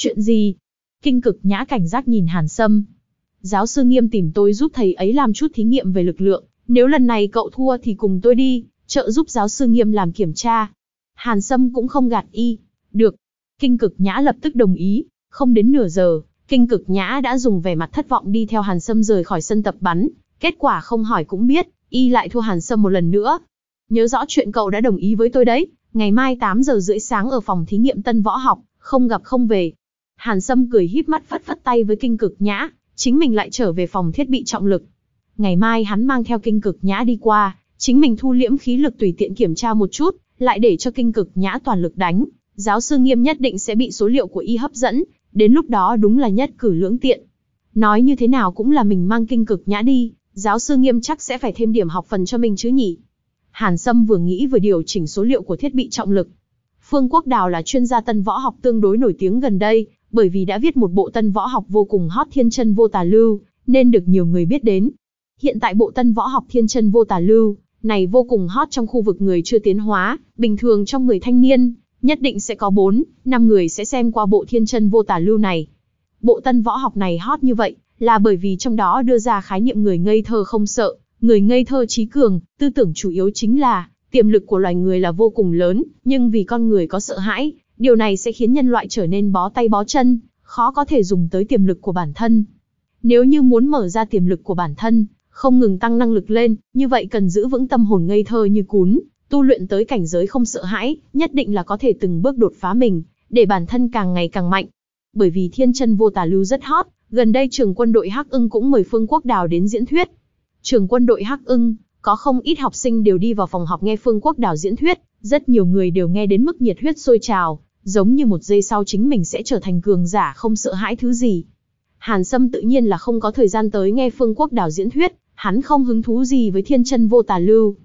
Chuyện gì? Kinh cực nhã cảnh giác nhìn Hàn Sâm. Giáo sư nghiêm tìm tôi giúp thầy ấy làm chút thí nghiệm về lực lượng, nếu lần này cậu thua thì cùng tôi đi, trợ giúp giáo sư nghiêm làm kiểm tra. Hàn Sâm cũng không gạt y. Được. Kinh cực nhã lập tức đồng ý, không đến nửa giờ, kinh cực nhã đã dùng vẻ mặt thất vọng đi theo Hàn Sâm rời khỏi sân tập bắn. Kết quả không hỏi cũng biết, y lại thua Hàn Sâm một lần nữa. Nhớ rõ chuyện cậu đã đồng ý với tôi đấy, ngày mai 8 giờ rưỡi sáng ở phòng thí nghiệm tân võ học, không gặp không về. Hàn Sâm cười híp mắt phất phất tay với kinh cực nhã, chính mình lại trở về phòng thiết bị trọng lực. Ngày mai hắn mang theo kinh cực nhã đi qua, chính mình thu liễm khí lực tùy tiện kiểm tra một chút, lại để cho kinh cực nhã toàn lực đánh. Giáo sư nghiêm nhất định sẽ bị số liệu của y hấp dẫn, đến lúc đó đúng là nhất cử lưỡng tiện. Nói như thế nào cũng là mình mang kinh cực nhã đi, giáo sư nghiêm chắc sẽ phải thêm điểm học phần cho mình chứ nhỉ. Hàn Sâm vừa nghĩ vừa điều chỉnh số liệu của thiết bị trọng lực. Phương Quốc Đào là chuyên gia tân võ học tương đối nổi tiếng gần đây, bởi vì đã viết một bộ tân võ học vô cùng hot thiên chân vô tà lưu, nên được nhiều người biết đến. Hiện tại bộ tân võ học thiên chân vô tà lưu, này vô cùng hot trong khu vực người chưa tiến hóa, bình thường trong người thanh niên, nhất định sẽ có 4, 5 người sẽ xem qua bộ thiên chân vô tà lưu này. Bộ tân võ học này hot như vậy, là bởi vì trong đó đưa ra khái niệm người ngây thơ không sợ, người ngây thơ trí cường, tư tưởng chủ yếu chính là, tiềm lực của loài người là vô cùng lớn, nhưng vì con người có sợ hãi, điều này sẽ khiến nhân loại trở nên bó tay bó chân, khó có thể dùng tới tiềm lực của bản thân. Nếu như muốn mở ra tiềm lực của bản thân, không ngừng tăng năng lực lên, như vậy cần giữ vững tâm hồn ngây thơ như cún, tu luyện tới cảnh giới không sợ hãi, nhất định là có thể từng bước đột phá mình, để bản thân càng ngày càng mạnh. Bởi vì thiên chân vô tà lưu rất hot, gần đây trường quân đội Hắc ưng cũng mời Phương Quốc Đào đến diễn thuyết. Trường quân đội Hắc ưng, có không ít học sinh đều đi vào phòng học nghe Phương Quốc Đào diễn thuyết, rất nhiều người đều nghe đến mức nhiệt huyết sôi trào, giống như một giây sau chính mình sẽ trở thành cường giả không sợ hãi thứ gì. Hàn Sâm tự nhiên là không có thời gian tới nghe Phương Quốc Đào diễn thuyết, hắn không hứng thú gì với thiên chân vô tà lưu.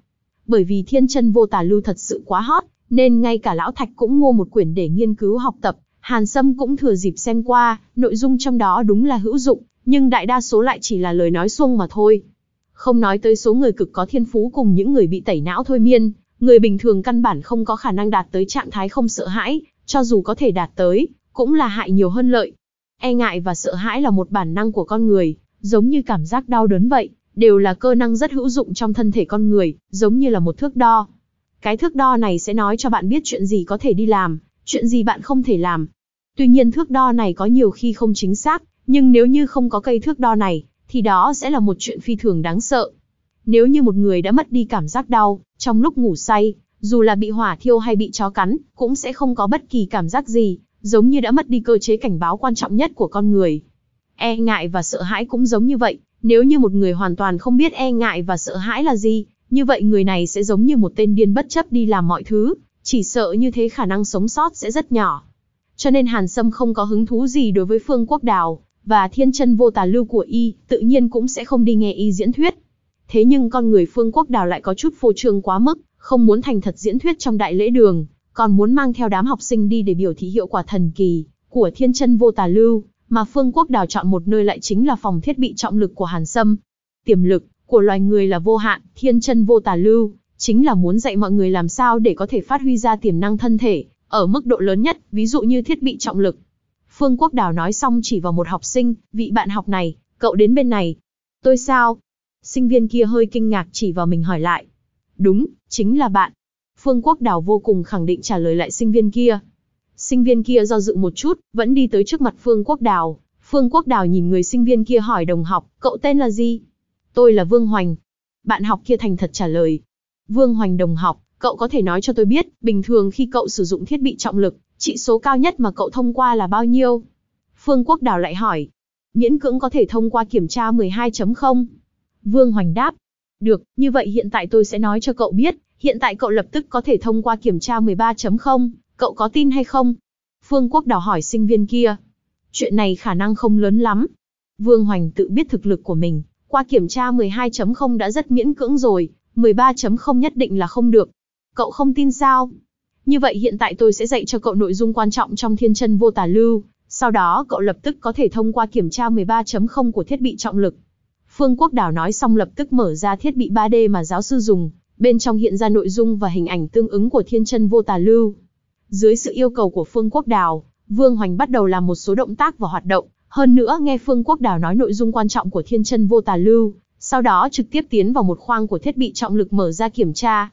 Bởi vì thiên chân vô tà lưu thật sự quá hot, nên ngay cả Lão Thạch cũng mua một quyển để nghiên cứu học tập, Hàn Sâm cũng thừa dịp xem qua, nội dung trong đó đúng là hữu dụng, nhưng đại đa số lại chỉ là lời nói suông mà thôi. Không nói tới số người cực có thiên phú cùng những người bị tẩy não thôi miên, người bình thường căn bản không có khả năng đạt tới trạng thái không sợ hãi, cho dù có thể đạt tới, cũng là hại nhiều hơn lợi. E ngại và sợ hãi là một bản năng của con người, giống như cảm giác đau đớn vậy, đều là cơ năng rất hữu dụng trong thân thể con người, giống như là một thước đo. Cái thước đo này sẽ nói cho bạn biết chuyện gì có thể đi làm, chuyện gì bạn không thể làm. Tuy nhiên thước đo này có nhiều khi không chính xác, nhưng nếu như không có cây thước đo này, thì đó sẽ là một chuyện phi thường đáng sợ. Nếu như một người đã mất đi cảm giác đau, trong lúc ngủ say, dù là bị hỏa thiêu hay bị chó cắn, cũng sẽ không có bất kỳ cảm giác gì, giống như đã mất đi cơ chế cảnh báo quan trọng nhất của con người. E ngại và sợ hãi cũng giống như vậy, nếu như một người hoàn toàn không biết e ngại và sợ hãi là gì, như vậy người này sẽ giống như một tên điên bất chấp đi làm mọi thứ, chỉ sợ như thế khả năng sống sót sẽ rất nhỏ. Cho nên Hàn Sâm không có hứng thú gì đối với Phương Quốc Đào, và thiên chân vô tà lưu của y, tự nhiên cũng sẽ không đi nghe y diễn thuyết. Thế nhưng con người Phương Quốc Đào lại có chút phô trương quá mức, không muốn thành thật diễn thuyết trong đại lễ đường, còn muốn mang theo đám học sinh đi để biểu thị hiệu quả thần kỳ của thiên chân vô tà lưu, mà Phương Quốc Đào chọn một nơi lại chính là phòng thiết bị trọng lực của Hàn Sâm. Tiềm lực của loài người là vô hạn, thiên chân vô tà lưu, chính là muốn dạy mọi người làm sao để có thể phát huy ra tiềm năng thân thể, ở mức độ lớn nhất, ví dụ như thiết bị trọng lực. Phương Quốc Đào nói xong chỉ vào một học sinh, vị bạn học này, cậu đến bên này. Tôi sao? Sinh viên kia hơi kinh ngạc chỉ vào mình hỏi lại. Đúng, chính là bạn. Phương Quốc Đào vô cùng khẳng định trả lời lại sinh viên kia. Sinh viên kia do dự một chút, vẫn đi tới trước mặt Phương Quốc Đào. Phương Quốc Đào nhìn người sinh viên kia hỏi đồng học, cậu tên là gì? Tôi là Vương Hoành. Bạn học kia thành thật trả lời. Vương Hoành đồng học, cậu có thể nói cho tôi biết, bình thường khi cậu sử dụng thiết bị trọng lực, trị số cao nhất mà cậu thông qua là bao nhiêu? Phương Quốc Đào lại hỏi. Miễn cưỡng có thể thông qua kiểm tra 12.0. Vương Hoành đáp. Được, như vậy hiện tại tôi sẽ nói cho cậu biết, hiện tại cậu lập tức có thể thông qua kiểm tra 13.0, cậu có tin hay không? Phương Quốc Đào hỏi sinh viên kia. Chuyện này khả năng không lớn lắm. Vương Hoành tự biết thực lực của mình, Qua kiểm tra 12.0 đã rất miễn cưỡng rồi, 13.0 nhất định là không được. Cậu không tin sao? Như vậy hiện tại tôi sẽ dạy cho cậu nội dung quan trọng trong thiên chân vô tà lưu, sau đó cậu lập tức có thể thông qua kiểm tra 13.0 của thiết bị trọng lực. Phương Quốc Đảo nói xong lập tức mở ra thiết bị 3D mà giáo sư dùng, bên trong hiện ra nội dung và hình ảnh tương ứng của thiên chân vô tà lưu. Dưới sự yêu cầu của Phương Quốc Đào, Vương Hoành bắt đầu làm một số động tác và hoạt động, hơn nữa nghe Phương Quốc Đào nói nội dung quan trọng của thiên chân vô tà lưu, sau đó trực tiếp tiến vào một khoang của thiết bị trọng lực mở ra kiểm tra.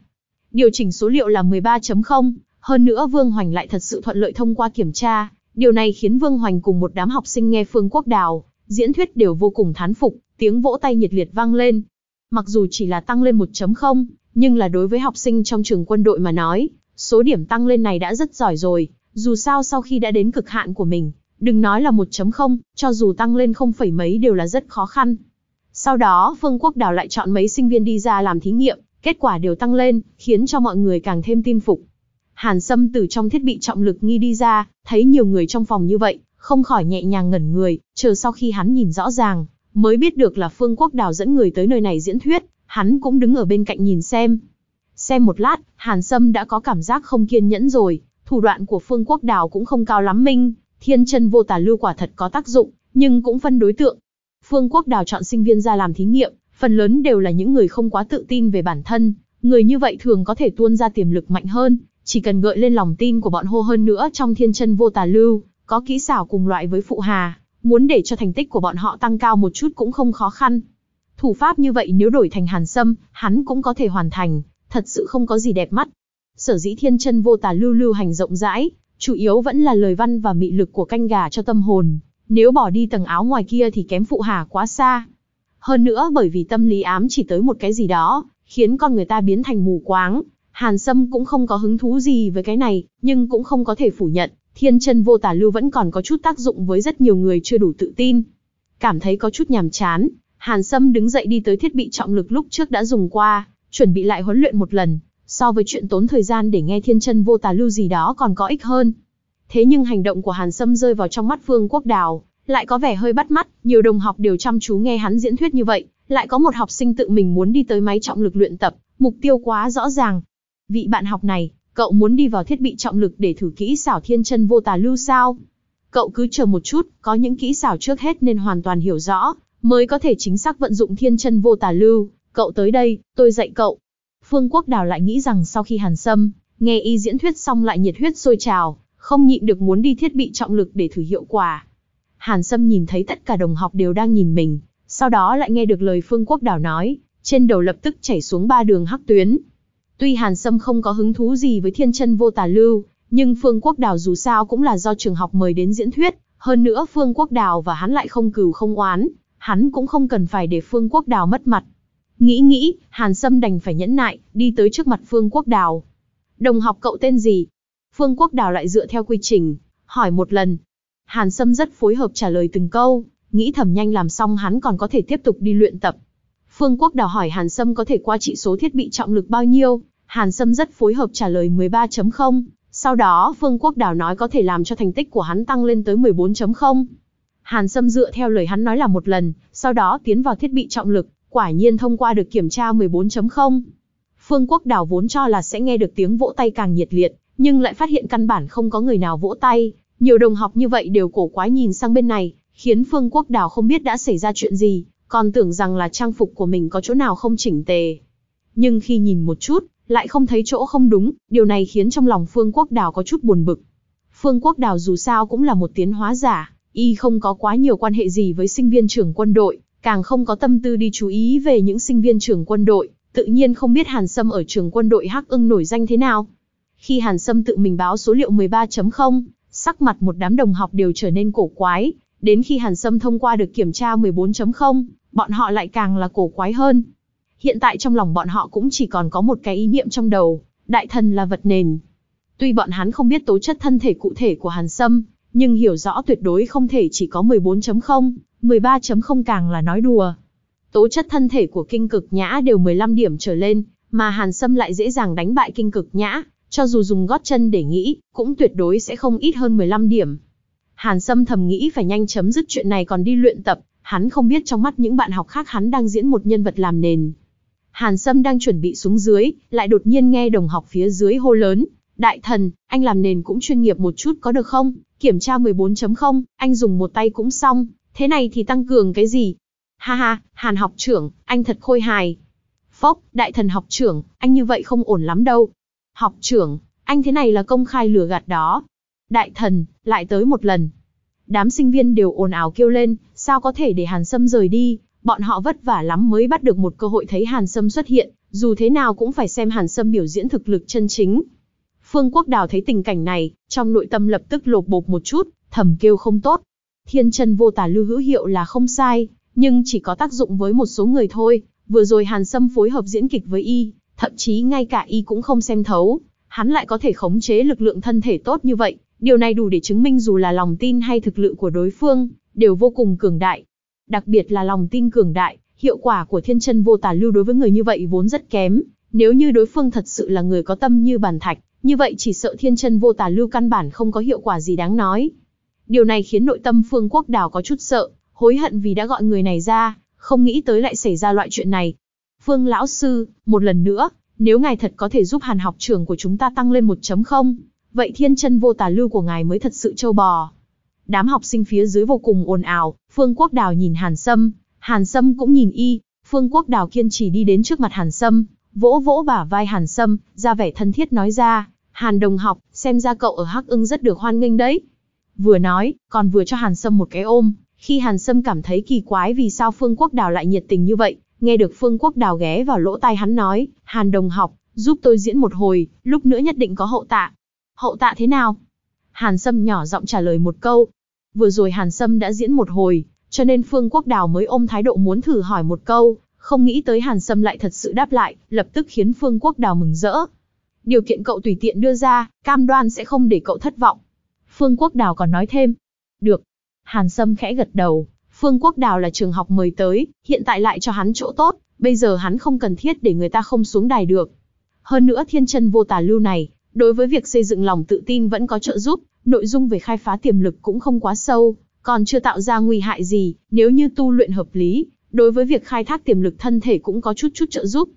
Điều chỉnh số liệu là 13.0, hơn nữa Vương Hoành lại thật sự thuận lợi thông qua kiểm tra, điều này khiến Vương Hoành cùng một đám học sinh nghe Phương Quốc Đào diễn thuyết đều vô cùng thán phục, tiếng vỗ tay nhiệt liệt vang lên. Mặc dù chỉ là tăng lên 1.0, nhưng là đối với học sinh trong trường quân đội mà nói, số điểm tăng lên này đã rất giỏi rồi, dù sao sau khi đã đến cực hạn của mình, đừng nói là 1.0, cho dù tăng lên không phẩy mấy đều là rất khó khăn. Sau đó Phương Quốc Đào lại chọn mấy sinh viên đi ra làm thí nghiệm, kết quả đều tăng lên, khiến cho mọi người càng thêm tin phục. Hàn Sâm từ trong thiết bị trọng lực nghi đi ra, thấy nhiều người trong phòng như vậy, không khỏi nhẹ nhàng ngẩn người, chờ sau khi hắn nhìn rõ ràng, mới biết được là Phương Quốc Đào dẫn người tới nơi này diễn thuyết, hắn cũng đứng ở bên cạnh nhìn xem. Xem một lát, Hàn Sâm đã có cảm giác không kiên nhẫn rồi, thủ đoạn của Phương Quốc Đào cũng không cao lắm minh, thiên chân vô tà lưu quả thật có tác dụng, nhưng cũng phân đối tượng. Phương Quốc Đào chọn sinh viên ra làm thí nghiệm, phần lớn đều là những người không quá tự tin về bản thân, người như vậy thường có thể tuôn ra tiềm lực mạnh hơn, chỉ cần gợi lên lòng tin của bọn hô hơn nữa trong thiên chân vô tà lưu, có kỹ xảo cùng loại với phụ hà, muốn để cho thành tích của bọn họ tăng cao một chút cũng không khó khăn. Thủ pháp như vậy nếu đổi thành hàn sâm, hắn cũng có thể hoàn thành, thật sự không có gì đẹp mắt. Sở dĩ thiên chân vô tà lưu lưu hành rộng rãi, chủ yếu vẫn là lời văn và mị lực của canh gà cho tâm hồn. Nếu bỏ đi tầng áo ngoài kia thì kém phụ hà quá xa. Hơn nữa bởi vì tâm lý ám chỉ tới một cái gì đó, khiến con người ta biến thành mù quáng. Hàn Sâm cũng không có hứng thú gì với cái này, nhưng cũng không có thể phủ nhận, thiên chân vô tà lưu vẫn còn có chút tác dụng với rất nhiều người chưa đủ tự tin. Cảm thấy có chút nhàm chán, Hàn Sâm đứng dậy đi tới thiết bị trọng lực lúc trước đã dùng qua, chuẩn bị lại huấn luyện một lần, so với chuyện tốn thời gian để nghe thiên chân vô tà lưu gì đó còn có ích hơn. Thế nhưng hành động của Hàn Sâm rơi vào trong mắt Phương Quốc Đào, lại có vẻ hơi bắt mắt, nhiều đồng học đều chăm chú nghe hắn diễn thuyết như vậy, lại có một học sinh tự mình muốn đi tới máy trọng lực luyện tập, mục tiêu quá rõ ràng. Vị bạn học này, cậu muốn đi vào thiết bị trọng lực để thử kỹ xảo thiên chân vô tà lưu sao? Cậu cứ chờ một chút, có những kỹ xảo trước hết nên hoàn toàn hiểu rõ, mới có thể chính xác vận dụng thiên chân vô tà lưu. Cậu tới đây, tôi dạy cậu. Phương Quốc Đào lại nghĩ rằng sau khi Hàn Sâm, nghe y diễn thuyết xong lại nhiệt huyết sôi trào, không nhịn được muốn đi thiết bị trọng lực để thử hiệu quả. Hàn Sâm nhìn thấy tất cả đồng học đều đang nhìn mình, sau đó lại nghe được lời Phương Quốc Đào nói, trên đầu lập tức chảy xuống ba đường hắc tuyến. Tuy Hàn Sâm không có hứng thú gì với thiên chân vô tà lưu, nhưng Phương Quốc Đào dù sao cũng là do trường học mời đến diễn thuyết, hơn nữa Phương Quốc Đào và hắn lại không cừu không oán, hắn cũng không cần phải để Phương Quốc Đào mất mặt. Nghĩ nghĩ, Hàn Sâm đành phải nhẫn nại, đi tới trước mặt Phương Quốc Đào. Đồng học cậu tên gì? Phương Quốc Đào lại dựa theo quy trình, hỏi một lần. Hàn Sâm rất phối hợp trả lời từng câu, nghĩ thầm nhanh làm xong hắn còn có thể tiếp tục đi luyện tập. Phương Quốc Đào hỏi Hàn Sâm có thể qua trị số thiết bị trọng lực bao nhiêu, Hàn Sâm rất phối hợp trả lời 13.0, sau đó Phương Quốc Đào nói có thể làm cho thành tích của hắn tăng lên tới 14.0. Hàn Sâm dựa theo lời hắn nói là một lần, sau đó tiến vào thiết bị trọng lực, quả nhiên thông qua được kiểm tra 14.0. Phương Quốc Đào vốn cho là sẽ nghe được tiếng vỗ tay càng nhiệt liệt, nhưng lại phát hiện căn bản không có người nào vỗ tay. Nhiều đồng học như vậy đều cổ quái nhìn sang bên này, khiến Phương Quốc Đào không biết đã xảy ra chuyện gì, còn tưởng rằng là trang phục của mình có chỗ nào không chỉnh tề. Nhưng khi nhìn một chút, lại không thấy chỗ không đúng, điều này khiến trong lòng Phương Quốc Đào có chút buồn bực. Phương Quốc Đào dù sao cũng là một tiến hóa giả, y không có quá nhiều quan hệ gì với sinh viên trưởng quân đội, càng không có tâm tư đi chú ý về những sinh viên trưởng quân đội, tự nhiên không biết Hàn Sâm ở trường quân đội Hắc ưng nổi danh thế nào. Khi Hàn Sâm tự mình báo số liệu 13.0, sắc mặt một đám đồng học đều trở nên cổ quái, đến khi Hàn Sâm thông qua được kiểm tra 14.0, bọn họ lại càng là cổ quái hơn. Hiện tại trong lòng bọn họ cũng chỉ còn có một cái ý niệm trong đầu, đại thần là vật nền. Tuy bọn hắn không biết tố chất thân thể cụ thể của Hàn Sâm, nhưng hiểu rõ tuyệt đối không thể chỉ có 14.0, 13.0 càng là nói đùa. Tố chất thân thể của kinh cực nhã đều 15 điểm trở lên, mà Hàn Sâm lại dễ dàng đánh bại kinh cực nhã, cho dù dùng gót chân để nghĩ, cũng tuyệt đối sẽ không ít hơn 15 điểm. Hàn Sâm thầm nghĩ phải nhanh chấm dứt chuyện này còn đi luyện tập, Hắn không biết trong mắt những bạn học khác hắn đang diễn một nhân vật làm nền. Hàn Sâm đang chuẩn bị xuống dưới, lại đột nhiên nghe đồng học phía dưới hô lớn. Đại thần, anh làm nền cũng chuyên nghiệp một chút có được không? Kiểm tra 14.0, anh dùng một tay cũng xong, thế này thì tăng cường cái gì? Ha ha, Hàn học trưởng, anh thật khôi hài. Phốc, đại thần học trưởng, anh như vậy không ổn lắm đâu. Học trưởng, anh thế này là công khai lừa gạt đó. Đại thần, lại tới một lần. Đám sinh viên đều ồn ào kêu lên, sao có thể để Hàn Sâm rời đi, bọn họ vất vả lắm mới bắt được một cơ hội thấy Hàn Sâm xuất hiện, dù thế nào cũng phải xem Hàn Sâm biểu diễn thực lực chân chính. Phương Quốc Đào thấy tình cảnh này, trong nội tâm lập tức lột bột một chút, thầm kêu không tốt. Thiên chân vô tả lưu hữu hiệu là không sai, nhưng chỉ có tác dụng với một số người thôi. Vừa rồi Hàn Sâm phối hợp diễn kịch với y, thậm chí ngay cả y cũng không xem thấu, hắn lại có thể khống chế lực lượng thân thể tốt như vậy, điều này đủ để chứng minh dù là lòng tin hay thực lực của đối phương, đều vô cùng cường đại. Đặc biệt là lòng tin cường đại, hiệu quả của thiên chân vô tà lưu đối với người như vậy vốn rất kém, nếu như đối phương thật sự là người có tâm như bàn thạch, như vậy chỉ sợ thiên chân vô tà lưu căn bản không có hiệu quả gì đáng nói. Điều này khiến nội tâm Phương Quốc Đào có chút sợ, hối hận vì đã gọi người này ra, không nghĩ tới lại xảy ra loại chuyện này. Phương lão sư, một lần nữa, nếu ngài thật có thể giúp Hàn học trưởng của chúng ta tăng lên 1.0, vậy thiên chân vô tà lưu của ngài mới thật sự châu bò. Đám học sinh phía dưới vô cùng ồn ào, Phương Quốc Đào nhìn Hàn Sâm, Hàn Sâm cũng nhìn y, Phương Quốc Đào kiên trì đi đến trước mặt Hàn Sâm, vỗ vỗ bả vai Hàn Sâm, ra vẻ thân thiết nói ra, Hàn đồng học, xem ra cậu ở Hắc ưng rất được hoan nghênh đấy. Vừa nói, còn vừa cho Hàn Sâm một cái ôm, khi Hàn Sâm cảm thấy kỳ quái vì sao Phương Quốc Đào lại nhiệt tình như vậy, nghe được Phương Quốc Đào ghé vào lỗ tai hắn nói, Hàn đồng học, giúp tôi diễn một hồi, lúc nữa nhất định có hậu tạ. Hậu tạ thế nào? Hàn Sâm nhỏ giọng trả lời một câu. Vừa rồi Hàn Sâm đã diễn một hồi, cho nên Phương Quốc Đào mới ôm thái độ muốn thử hỏi một câu, không nghĩ tới Hàn Sâm lại thật sự đáp lại, lập tức khiến Phương Quốc Đào mừng rỡ. Điều kiện cậu tùy tiện đưa ra, cam đoan sẽ không để cậu thất vọng. Phương Quốc Đào còn nói thêm. Được. Hàn Sâm khẽ gật đầu, Phương Quốc Đào là trường học mời tới, hiện tại lại cho hắn chỗ tốt, bây giờ hắn không cần thiết để người ta không xuống đài được. Hơn nữa thiên chân vô tà lưu này, đối với việc xây dựng lòng tự tin vẫn có trợ giúp, nội dung về khai phá tiềm lực cũng không quá sâu, còn chưa tạo ra nguy hại gì, nếu như tu luyện hợp lý, đối với việc khai thác tiềm lực thân thể cũng có chút chút trợ giúp.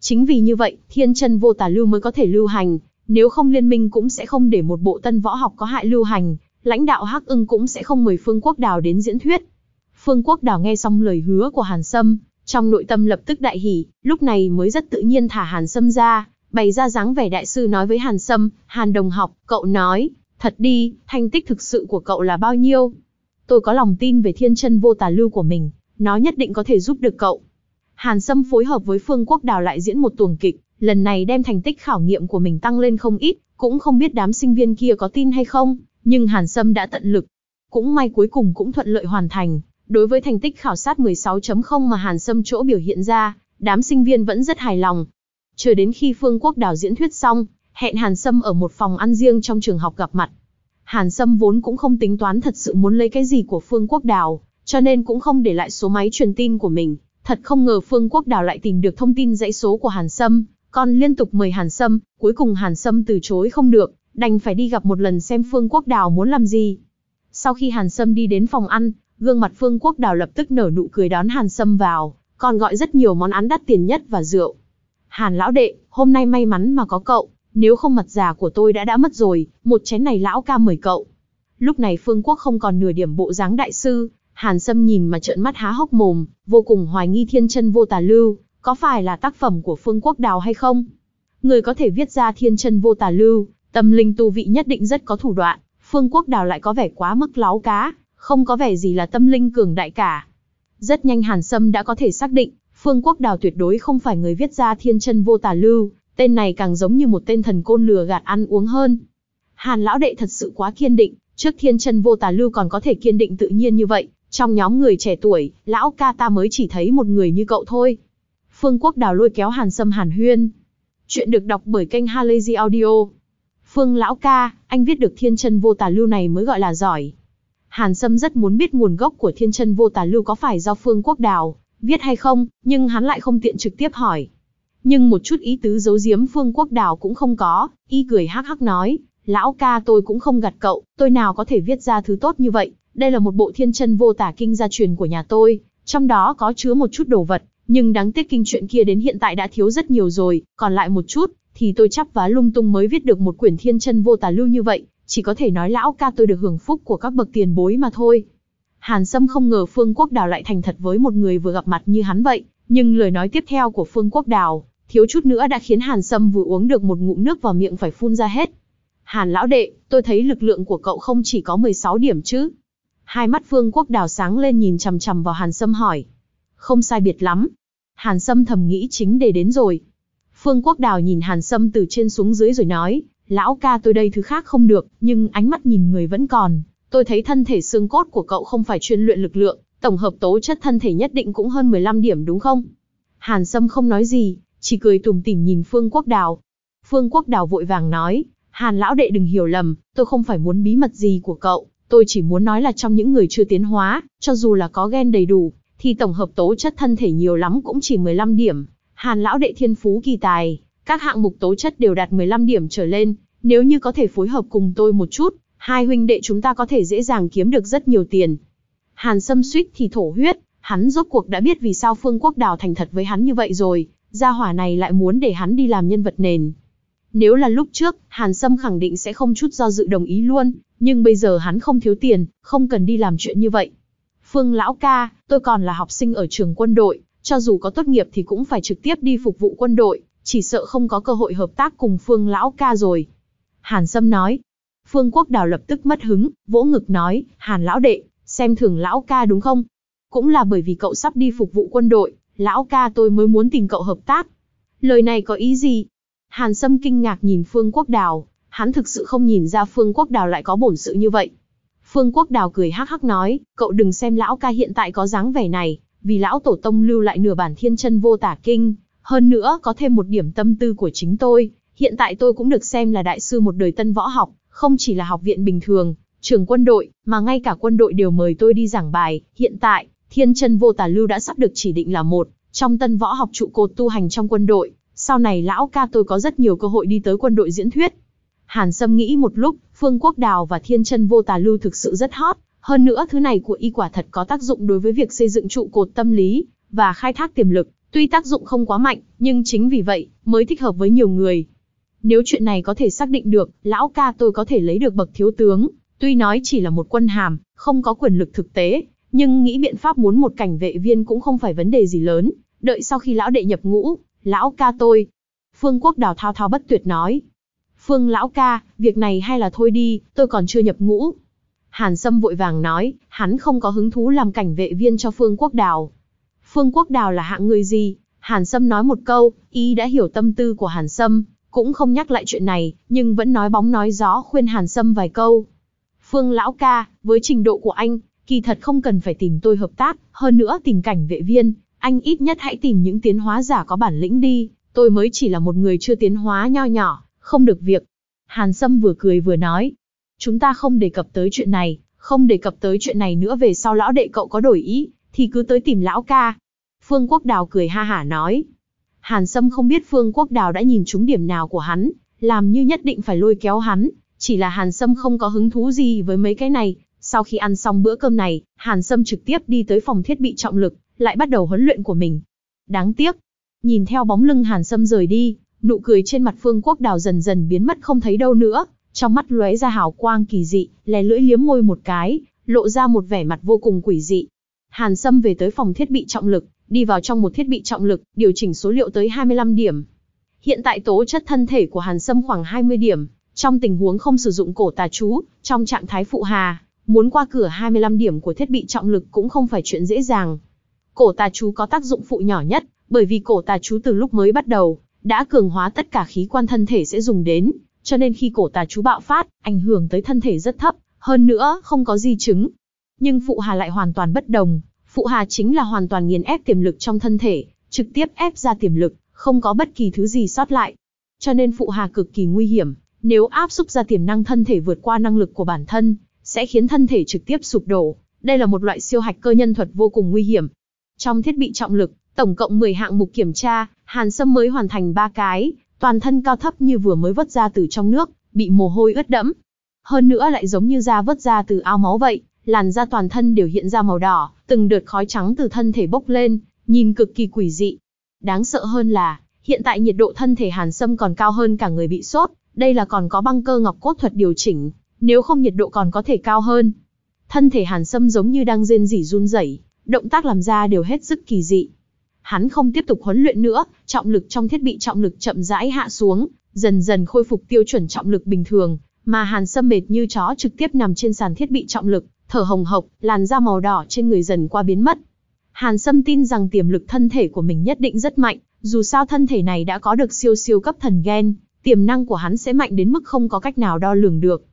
Chính vì như vậy, thiên chân vô tà lưu mới có thể lưu hành, nếu không liên minh cũng sẽ không để một bộ tân võ học có hại lưu hành, lãnh đạo Hắc ưng cũng sẽ không mời Phương Quốc Đào đến diễn thuyết. Phương Quốc Đào nghe xong lời hứa của Hàn Sâm, trong nội tâm lập tức đại hỉ, lúc này mới rất tự nhiên thả Hàn Sâm ra, bày ra dáng vẻ đại sư nói với Hàn Sâm, Hàn đồng học, cậu nói, thật đi, thành tích thực sự của cậu là bao nhiêu? Tôi có lòng tin về thiên chân vô tà lưu của mình, nó nhất định có thể giúp được cậu. Hàn Sâm phối hợp với Phương Quốc Đào lại diễn một tuồng kịch, lần này đem thành tích khảo nghiệm của mình tăng lên không ít, cũng không biết đám sinh viên kia có tin hay không, nhưng Hàn Sâm đã tận lực. Cũng may cuối cùng cũng thuận lợi hoàn thành, đối với thành tích khảo sát 16.0 mà Hàn Sâm chỗ biểu hiện ra, đám sinh viên vẫn rất hài lòng. Chờ đến khi Phương Quốc Đào diễn thuyết xong, hẹn Hàn Sâm ở một phòng ăn riêng trong trường học gặp mặt. Hàn Sâm vốn cũng không tính toán thật sự muốn lấy cái gì của Phương Quốc Đào, cho nên cũng không để lại số máy truyền tin của mình. Thật không ngờ Phương Quốc Đào lại tìm được thông tin dãy số của Hàn Sâm, còn liên tục mời Hàn Sâm, cuối cùng Hàn Sâm từ chối không được, đành phải đi gặp một lần xem Phương Quốc Đào muốn làm gì. Sau khi Hàn Sâm đi đến phòng ăn, gương mặt Phương Quốc Đào lập tức nở nụ cười đón Hàn Sâm vào, còn gọi rất nhiều món ăn đắt tiền nhất và rượu. Hàn lão đệ, hôm nay may mắn mà có cậu, nếu không mặt già của tôi đã đã mất rồi, một chén này lão ca mời cậu. Lúc này Phương Quốc không còn nửa điểm bộ dáng đại sư, Hàn Sâm nhìn mà trợn mắt há hốc mồm, vô cùng hoài nghi thiên chân vô tà lưu, có phải là tác phẩm của Phương Quốc Đào hay không? Người có thể viết ra thiên chân vô tà lưu, tâm linh tu vị nhất định rất có thủ đoạn, Phương Quốc Đào lại có vẻ quá mức láo cá, không có vẻ gì là tâm linh cường đại cả. Rất nhanh Hàn Sâm đã có thể xác định, Phương Quốc Đào tuyệt đối không phải người viết ra thiên chân vô tà lưu, tên này càng giống như một tên thần côn lừa gạt ăn uống hơn. Hàn lão đệ thật sự quá kiên định, trước thiên chân vô tà lưu còn có thể kiên định tự nhiên như vậy, trong nhóm người trẻ tuổi, lão ca ta mới chỉ thấy một người như cậu thôi. Phương Quốc Đào lôi kéo Hàn Sâm Hàn Huyên. Chuyện được đọc bởi kênh Halazy Audio. Phương lão ca, anh viết được thiên chân vô tà lưu này mới gọi là giỏi. Hàn Sâm rất muốn biết nguồn gốc của thiên chân vô tà lưu có phải do Phương Quốc Đào viết hay không, nhưng hắn lại không tiện trực tiếp hỏi. Nhưng một chút ý tứ giấu giếm Phương Quốc Đào cũng không có, y cười hắc hắc nói, lão ca tôi cũng không gạt cậu, tôi nào có thể viết ra thứ tốt như vậy, Đây là một bộ thiên chân vô tả kinh gia truyền của nhà tôi, trong đó có chứa một chút đồ vật, nhưng đáng tiếc kinh chuyện kia đến hiện tại đã thiếu rất nhiều rồi, còn lại một chút, thì tôi chắp vá lung tung mới viết được một quyển thiên chân vô tả lưu như vậy, chỉ có thể nói lão ca tôi được hưởng phúc của các bậc tiền bối mà thôi. Hàn Sâm không ngờ Phương Quốc Đào lại thành thật với một người vừa gặp mặt như hắn vậy, nhưng lời nói tiếp theo của Phương Quốc Đào, thiếu chút nữa đã khiến Hàn Sâm vừa uống được một ngụm nước vào miệng phải phun ra hết. Hàn lão đệ, tôi thấy lực lượng của cậu không chỉ có 16 điểm chứ. Hai mắt Phương Quốc Đào sáng lên nhìn chằm chằm vào Hàn Sâm hỏi. Không sai biệt lắm. Hàn Sâm thầm nghĩ chính để đến rồi. Phương Quốc Đào nhìn Hàn Sâm từ trên xuống dưới rồi nói, lão ca tôi đây thứ khác không được, nhưng ánh mắt nhìn người vẫn còn. Tôi thấy thân thể xương cốt của cậu không phải chuyên luyện lực lượng, tổng hợp tố chất thân thể nhất định cũng hơn 15 điểm đúng không? Hàn Sâm không nói gì, chỉ cười tủm tỉm nhìn Phương Quốc Đào. Phương Quốc Đào vội vàng nói, Hàn lão đệ đừng hiểu lầm, tôi không phải muốn bí mật gì của cậu, tôi chỉ muốn nói là trong những người chưa tiến hóa, cho dù là có gen đầy đủ, thì tổng hợp tố chất thân thể nhiều lắm cũng chỉ 15 điểm. Hàn lão đệ thiên phú kỳ tài, các hạng mục tố chất đều đạt 15 điểm trở lên, nếu như có thể phối hợp cùng tôi một chút, hai huynh đệ chúng ta có thể dễ dàng kiếm được rất nhiều tiền. Hàn Sâm suýt thì thổ huyết, hắn rốt cuộc đã biết vì sao Phương Quốc Đào thành thật với hắn như vậy rồi, gia hỏa này lại muốn để hắn đi làm nhân vật nền. Nếu là lúc trước, Hàn Sâm khẳng định sẽ không chút do dự đồng ý luôn, nhưng bây giờ hắn không thiếu tiền, không cần đi làm chuyện như vậy. Phương lão ca, tôi còn là học sinh ở trường quân đội, cho dù có tốt nghiệp thì cũng phải trực tiếp đi phục vụ quân đội, chỉ sợ không có cơ hội hợp tác cùng Phương lão ca rồi. Hàn Sâm nói. Phương Quốc Đào lập tức mất hứng, vỗ ngực nói, Hàn lão đệ, xem thường lão ca đúng không? Cũng là bởi vì cậu sắp đi phục vụ quân đội, lão ca tôi mới muốn tìm cậu hợp tác. Lời này có ý gì? Hàn Sâm kinh ngạc nhìn Phương Quốc Đào, hắn thực sự không nhìn ra Phương Quốc Đào lại có bổn sự như vậy. Phương Quốc Đào cười hắc hắc nói, cậu đừng xem lão ca hiện tại có dáng vẻ này, vì lão tổ tông lưu lại nửa bản thiên chân vô tả kinh, hơn nữa có thêm một điểm tâm tư của chính tôi, hiện tại tôi cũng được xem là đại sư một đời tân võ học, không chỉ là học viện bình thường, trưởng quân đội, mà ngay cả quân đội đều mời tôi đi giảng bài, hiện tại, thiên chân vô tà lưu đã sắp được chỉ định là một, trong tân võ học trụ cột tu hành trong quân đội, sau này lão ca tôi có rất nhiều cơ hội đi tới quân đội diễn thuyết. Hàn Sâm nghĩ một lúc, Phương Quốc Đào và Thiên Chân Vô Tà Lưu thực sự rất hot, hơn nữa thứ này của y quả thật có tác dụng đối với việc xây dựng trụ cột tâm lý và khai thác tiềm lực, tuy tác dụng không quá mạnh, nhưng chính vì vậy mới thích hợp với nhiều người. Nếu chuyện này có thể xác định được, lão ca tôi có thể lấy được bậc thiếu tướng, tuy nói chỉ là một quân hàm, không có quyền lực thực tế, nhưng nghĩ biện pháp muốn một cảnh vệ viên cũng không phải vấn đề gì lớn, đợi sau khi lão đệ nhập ngũ, lão ca tôi. Phương Quốc Đào thao thao bất tuyệt nói. Phương lão ca, việc này hay là thôi đi, tôi còn chưa nhập ngũ. Hàn Sâm vội vàng nói, hắn không có hứng thú làm cảnh vệ viên cho Phương Quốc Đào. Phương Quốc Đào là hạng người gì? Hàn Sâm nói một câu, ý đã hiểu tâm tư của Hàn Sâm, cũng không nhắc lại chuyện này, nhưng vẫn nói bóng nói gió khuyên Hàn Sâm vài câu. Phương lão ca, với trình độ của anh, kỳ thật không cần phải tìm tôi hợp tác, hơn nữa tìm cảnh vệ viên, anh ít nhất hãy tìm những tiến hóa giả có bản lĩnh đi, tôi mới chỉ là một người chưa tiến hóa nho nhỏ, không được việc. Hàn Sâm vừa cười vừa nói, chúng ta không đề cập tới chuyện này, không đề cập tới chuyện này nữa về sau lão đệ cậu có đổi ý, thì cứ tới tìm lão ca. Phương Quốc Đào cười ha hả nói. Hàn Sâm không biết Phương Quốc Đào đã nhìn trúng điểm nào của hắn, làm như nhất định phải lôi kéo hắn, chỉ là Hàn Sâm không có hứng thú gì với mấy cái này. Sau khi ăn xong bữa cơm này, Hàn Sâm trực tiếp đi tới phòng thiết bị trọng lực, lại bắt đầu huấn luyện của mình. Đáng tiếc, nhìn theo bóng lưng Hàn Sâm rời đi, nụ cười trên mặt Phương Quốc Đào dần dần biến mất không thấy đâu nữa, trong mắt lóe ra hào quang kỳ dị, lè lưỡi liếm môi một cái, lộ ra một vẻ mặt vô cùng quỷ dị. Hàn Sâm về tới phòng thiết bị trọng lực, đi vào trong một thiết bị trọng lực, điều chỉnh số liệu tới 25 điểm. Hiện tại tố chất thân thể của Hàn Sâm khoảng 20 điểm, trong tình huống không sử dụng cổ tà chú, trong trạng thái phụ hà, muốn qua cửa 25 điểm của thiết bị trọng lực cũng không phải chuyện dễ dàng. Cổ tà chú có tác dụng phụ nhỏ nhất, bởi vì cổ tà chú từ lúc mới bắt đầu, đã cường hóa tất cả khí quan thân thể sẽ dùng đến, cho nên khi cổ tà chú bạo phát, ảnh hưởng tới thân thể rất thấp, hơn nữa không có di chứng. Nhưng phụ hà lại hoàn toàn bất đồng, phụ hà chính là hoàn toàn nghiền ép tiềm lực trong thân thể, trực tiếp ép ra tiềm lực, không có bất kỳ thứ gì sót lại. Cho nên phụ hà cực kỳ nguy hiểm, nếu áp xúc ra tiềm năng thân thể vượt qua năng lực của bản thân, sẽ khiến thân thể trực tiếp sụp đổ. Đây là một loại siêu hạch cơ nhân thuật vô cùng nguy hiểm. Trong thiết bị trọng lực, tổng cộng 10 hạng mục kiểm tra, Hàn Sâm mới hoàn thành 3 cái, toàn thân cao thấp như vừa mới vớt ra từ trong nước, bị mồ hôi ướt đẫm. Hơn nữa lại giống như da vớt ra từ ao máu vậy, làn da toàn thân đều hiện ra màu đỏ, từng đợt khói trắng từ thân thể bốc lên, nhìn cực kỳ quỷ dị. Đáng sợ hơn là, hiện tại nhiệt độ thân thể Hàn Sâm còn cao hơn cả người bị sốt, đây là còn có băng cơ ngọc cốt thuật điều chỉnh, nếu không nhiệt độ còn có thể cao hơn. Thân thể Hàn Sâm giống như đang rên rỉ run rẩy, động tác làm ra đều hết sức kỳ dị. Hắn không tiếp tục huấn luyện nữa, trọng lực trong thiết bị trọng lực chậm rãi hạ xuống, dần dần khôi phục tiêu chuẩn trọng lực bình thường, mà Hàn Sâm mệt như chó trực tiếp nằm trên sàn thiết bị trọng lực, thở hồng hộc, làn da màu đỏ trên người dần qua biến mất. Hàn Sâm tin rằng tiềm lực thân thể của mình nhất định rất mạnh, dù sao thân thể này đã có được siêu siêu cấp thần gen, tiềm năng của hắn sẽ mạnh đến mức không có cách nào đo lường được.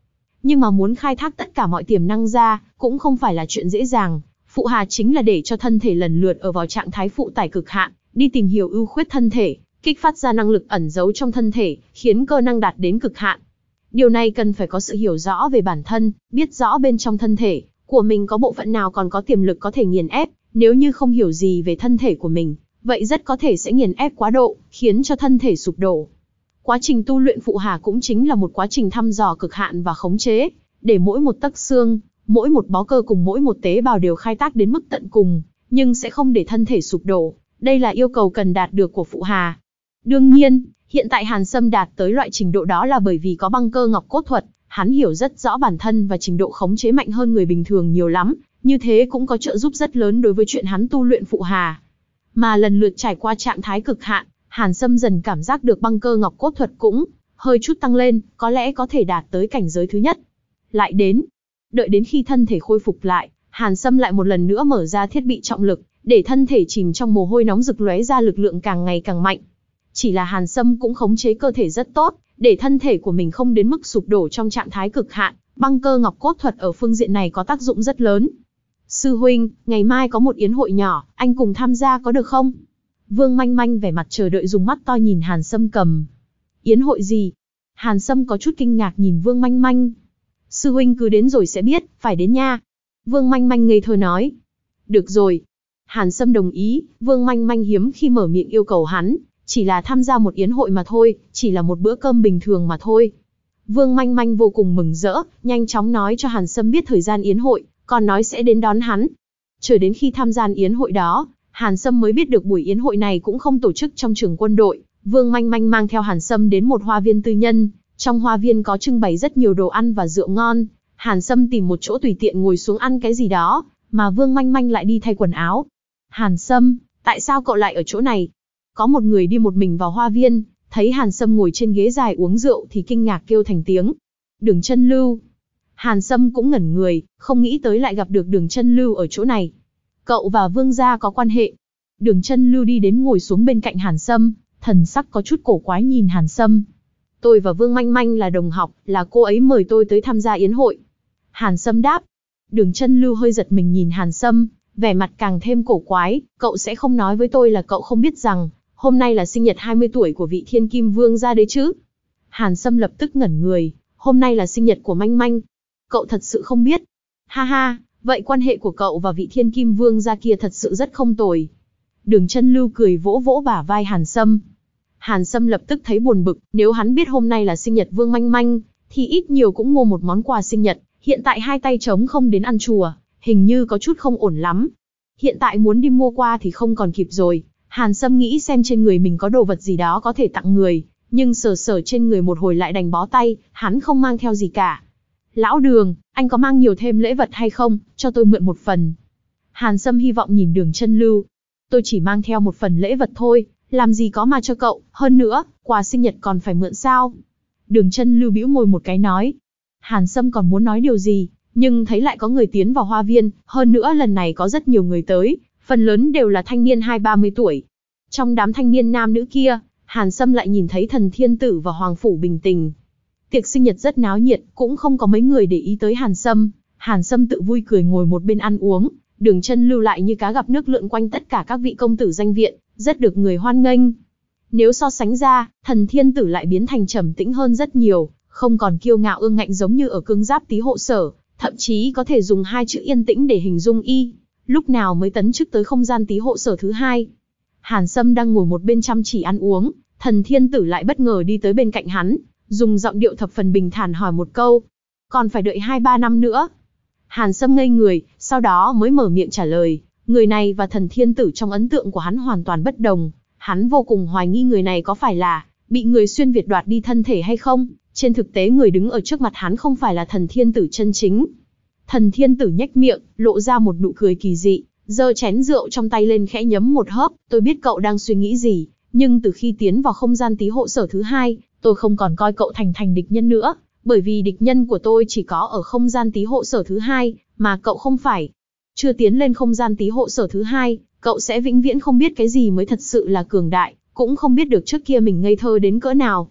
Nhưng mà muốn khai thác tất cả mọi tiềm năng ra, cũng không phải là chuyện dễ dàng. Phụ Hà chính là để cho thân thể lần lượt ở vào trạng thái phụ tải cực hạn, đi tìm hiểu ưu khuyết thân thể, kích phát ra năng lực ẩn giấu trong thân thể, khiến cơ năng đạt đến cực hạn. Điều này cần phải có sự hiểu rõ về bản thân, biết rõ bên trong thân thể của mình có bộ phận nào còn có tiềm lực có thể nghiền ép, nếu như không hiểu gì về thân thể của mình, vậy rất có thể sẽ nghiền ép quá độ, khiến cho thân thể sụp đổ. Quá trình tu luyện phụ hà cũng chính là một quá trình thăm dò cực hạn và khống chế, để mỗi một tấc xương, mỗi một bó cơ cùng mỗi một tế bào đều khai tác đến mức tận cùng, nhưng sẽ không để thân thể sụp đổ. Đây là yêu cầu cần đạt được của phụ hà. Đương nhiên, hiện tại Hàn Sâm đạt tới loại trình độ đó là bởi vì có băng cơ ngọc cốt thuật, hắn hiểu rất rõ bản thân và trình độ khống chế mạnh hơn người bình thường nhiều lắm, như thế cũng có trợ giúp rất lớn đối với chuyện hắn tu luyện phụ hà. Mà lần lượt trải qua trạng thái cực hạn, Hàn Sâm dần cảm giác được băng cơ ngọc cốt thuật cũng hơi chút tăng lên, có lẽ có thể đạt tới cảnh giới thứ nhất. Lại đến, đợi đến khi thân thể khôi phục lại, Hàn Sâm lại một lần nữa mở ra thiết bị trọng lực, để thân thể chìm trong mồ hôi nóng rực lóe ra lực lượng càng ngày càng mạnh. Chỉ là Hàn Sâm cũng khống chế cơ thể rất tốt, để thân thể của mình không đến mức sụp đổ trong trạng thái cực hạn, băng cơ ngọc cốt thuật ở phương diện này có tác dụng rất lớn. Sư huynh, ngày mai có một yến hội nhỏ, anh cùng tham gia có được không? Vương manh manh vẻ mặt chờ đợi dùng mắt to nhìn Hàn Sâm cầm. Yến hội gì? Hàn Sâm có chút kinh ngạc nhìn Vương manh manh. Sư huynh cứ đến rồi sẽ biết, phải đến nha. Vương manh manh ngây thơ nói. Được rồi. Hàn Sâm đồng ý, Vương manh manh hiếm khi mở miệng yêu cầu hắn, chỉ là tham gia một yến hội mà thôi, chỉ là một bữa cơm bình thường mà thôi. Vương manh manh vô cùng mừng rỡ, nhanh chóng nói cho Hàn Sâm biết thời gian yến hội, còn nói sẽ đến đón hắn. Chờ đến khi tham gia yến hội đó, Hàn Sâm mới biết được buổi yến hội này cũng không tổ chức trong trường quân đội. Vương Manh Manh mang theo Hàn Sâm đến một hoa viên tư nhân, trong hoa viên có trưng bày rất nhiều đồ ăn và rượu ngon. Hàn Sâm tìm một chỗ tùy tiện ngồi xuống ăn cái gì đó, mà Vương Manh Manh lại đi thay quần áo. Hàn Sâm, tại sao cậu lại ở chỗ này? Có một người đi một mình vào hoa viên, thấy Hàn Sâm ngồi trên ghế dài uống rượu thì kinh ngạc kêu thành tiếng. Đường chân lưu. Hàn Sâm cũng ngẩn người, không nghĩ tới lại gặp được đường chân lưu ở chỗ này. Cậu và Vương gia có quan hệ. Đường chân lưu đi đến ngồi xuống bên cạnh Hàn Sâm, thần sắc có chút cổ quái nhìn Hàn Sâm. Tôi và Vương Manh Manh là đồng học, là cô ấy mời tôi tới tham gia yến hội. Hàn Sâm đáp. Đường chân lưu hơi giật mình nhìn Hàn Sâm, vẻ mặt càng thêm cổ quái, cậu sẽ không nói với tôi là cậu không biết rằng, hôm nay là sinh nhật 20 tuổi của vị thiên kim vương gia đấy chứ. Hàn Sâm lập tức ngẩn người, hôm nay là sinh nhật của Manh Manh. Cậu thật sự không biết. Ha ha, Vậy quan hệ của cậu và vị thiên kim vương gia kia thật sự rất không tồi. Đường chân lưu cười vỗ vỗ bả vai Hàn Sâm. Hàn Sâm lập tức thấy buồn bực, nếu hắn biết hôm nay là sinh nhật vương manh manh, thì ít nhiều cũng mua một món quà sinh nhật, hiện tại hai tay trống không đến ăn chùa, hình như có chút không ổn lắm. Hiện tại muốn đi mua qua thì không còn kịp rồi, Hàn Sâm nghĩ xem trên người mình có đồ vật gì đó có thể tặng người, nhưng sờ sờ trên người một hồi lại đành bó tay, hắn không mang theo gì cả. Lão đường, anh có mang nhiều thêm lễ vật hay không, cho tôi mượn một phần. Hàn Sâm hy vọng nhìn đường chân lưu. Tôi chỉ mang theo một phần lễ vật thôi, làm gì có mà cho cậu, hơn nữa, quà sinh nhật còn phải mượn sao. Đường chân lưu bĩu môi một cái nói. Hàn Sâm còn muốn nói điều gì, nhưng thấy lại có người tiến vào hoa viên, hơn nữa lần này có rất nhiều người tới, phần lớn đều là thanh niên hai ba mươi tuổi. Trong đám thanh niên nam nữ kia, Hàn Sâm lại nhìn thấy thần thiên tử và hoàng phủ bình tình, Tiệc sinh nhật rất náo nhiệt, cũng không có mấy người để ý tới Hàn Sâm. Hàn Sâm tự vui cười ngồi một bên ăn uống, đường chân lưu lại như cá gặp nước lượn quanh tất cả các vị công tử danh viện, rất được người hoan nghênh. Nếu so sánh ra, thần thiên tử lại biến thành trầm tĩnh hơn rất nhiều, không còn kiêu ngạo ương ngạnh giống như ở cương giáp tí hộ sở, thậm chí có thể dùng hai chữ yên tĩnh để hình dung y. Lúc nào mới tấn chức tới không gian tí hộ sở thứ hai. Hàn Sâm đang ngồi một bên chăm chỉ ăn uống, thần thiên tử lại bất ngờ đi tới bên cạnh hắn, dùng giọng điệu thập phần bình thản hỏi một câu. Còn phải đợi 2-3 năm nữa. Hàn Sâm ngây người, sau đó mới mở miệng trả lời, người này và thần thiên tử trong ấn tượng của hắn hoàn toàn bất đồng. Hắn vô cùng hoài nghi người này có phải là, bị người xuyên Việt đoạt đi thân thể hay không, trên thực tế người đứng ở trước mặt hắn không phải là thần thiên tử chân chính. Thần thiên tử nhếch miệng, lộ ra một nụ cười kỳ dị, giơ chén rượu trong tay lên khẽ nhấm một hớp, tôi biết cậu đang suy nghĩ gì, nhưng từ khi tiến vào không gian tí hộ sở thứ hai, tôi không còn coi cậu thành thành địch nhân nữa, bởi vì địch nhân của tôi chỉ có ở không gian tí hộ sở thứ hai, mà cậu không phải. Chưa tiến lên không gian tí hộ sở thứ hai, cậu sẽ vĩnh viễn không biết cái gì mới thật sự là cường đại, cũng không biết được trước kia mình ngây thơ đến cỡ nào.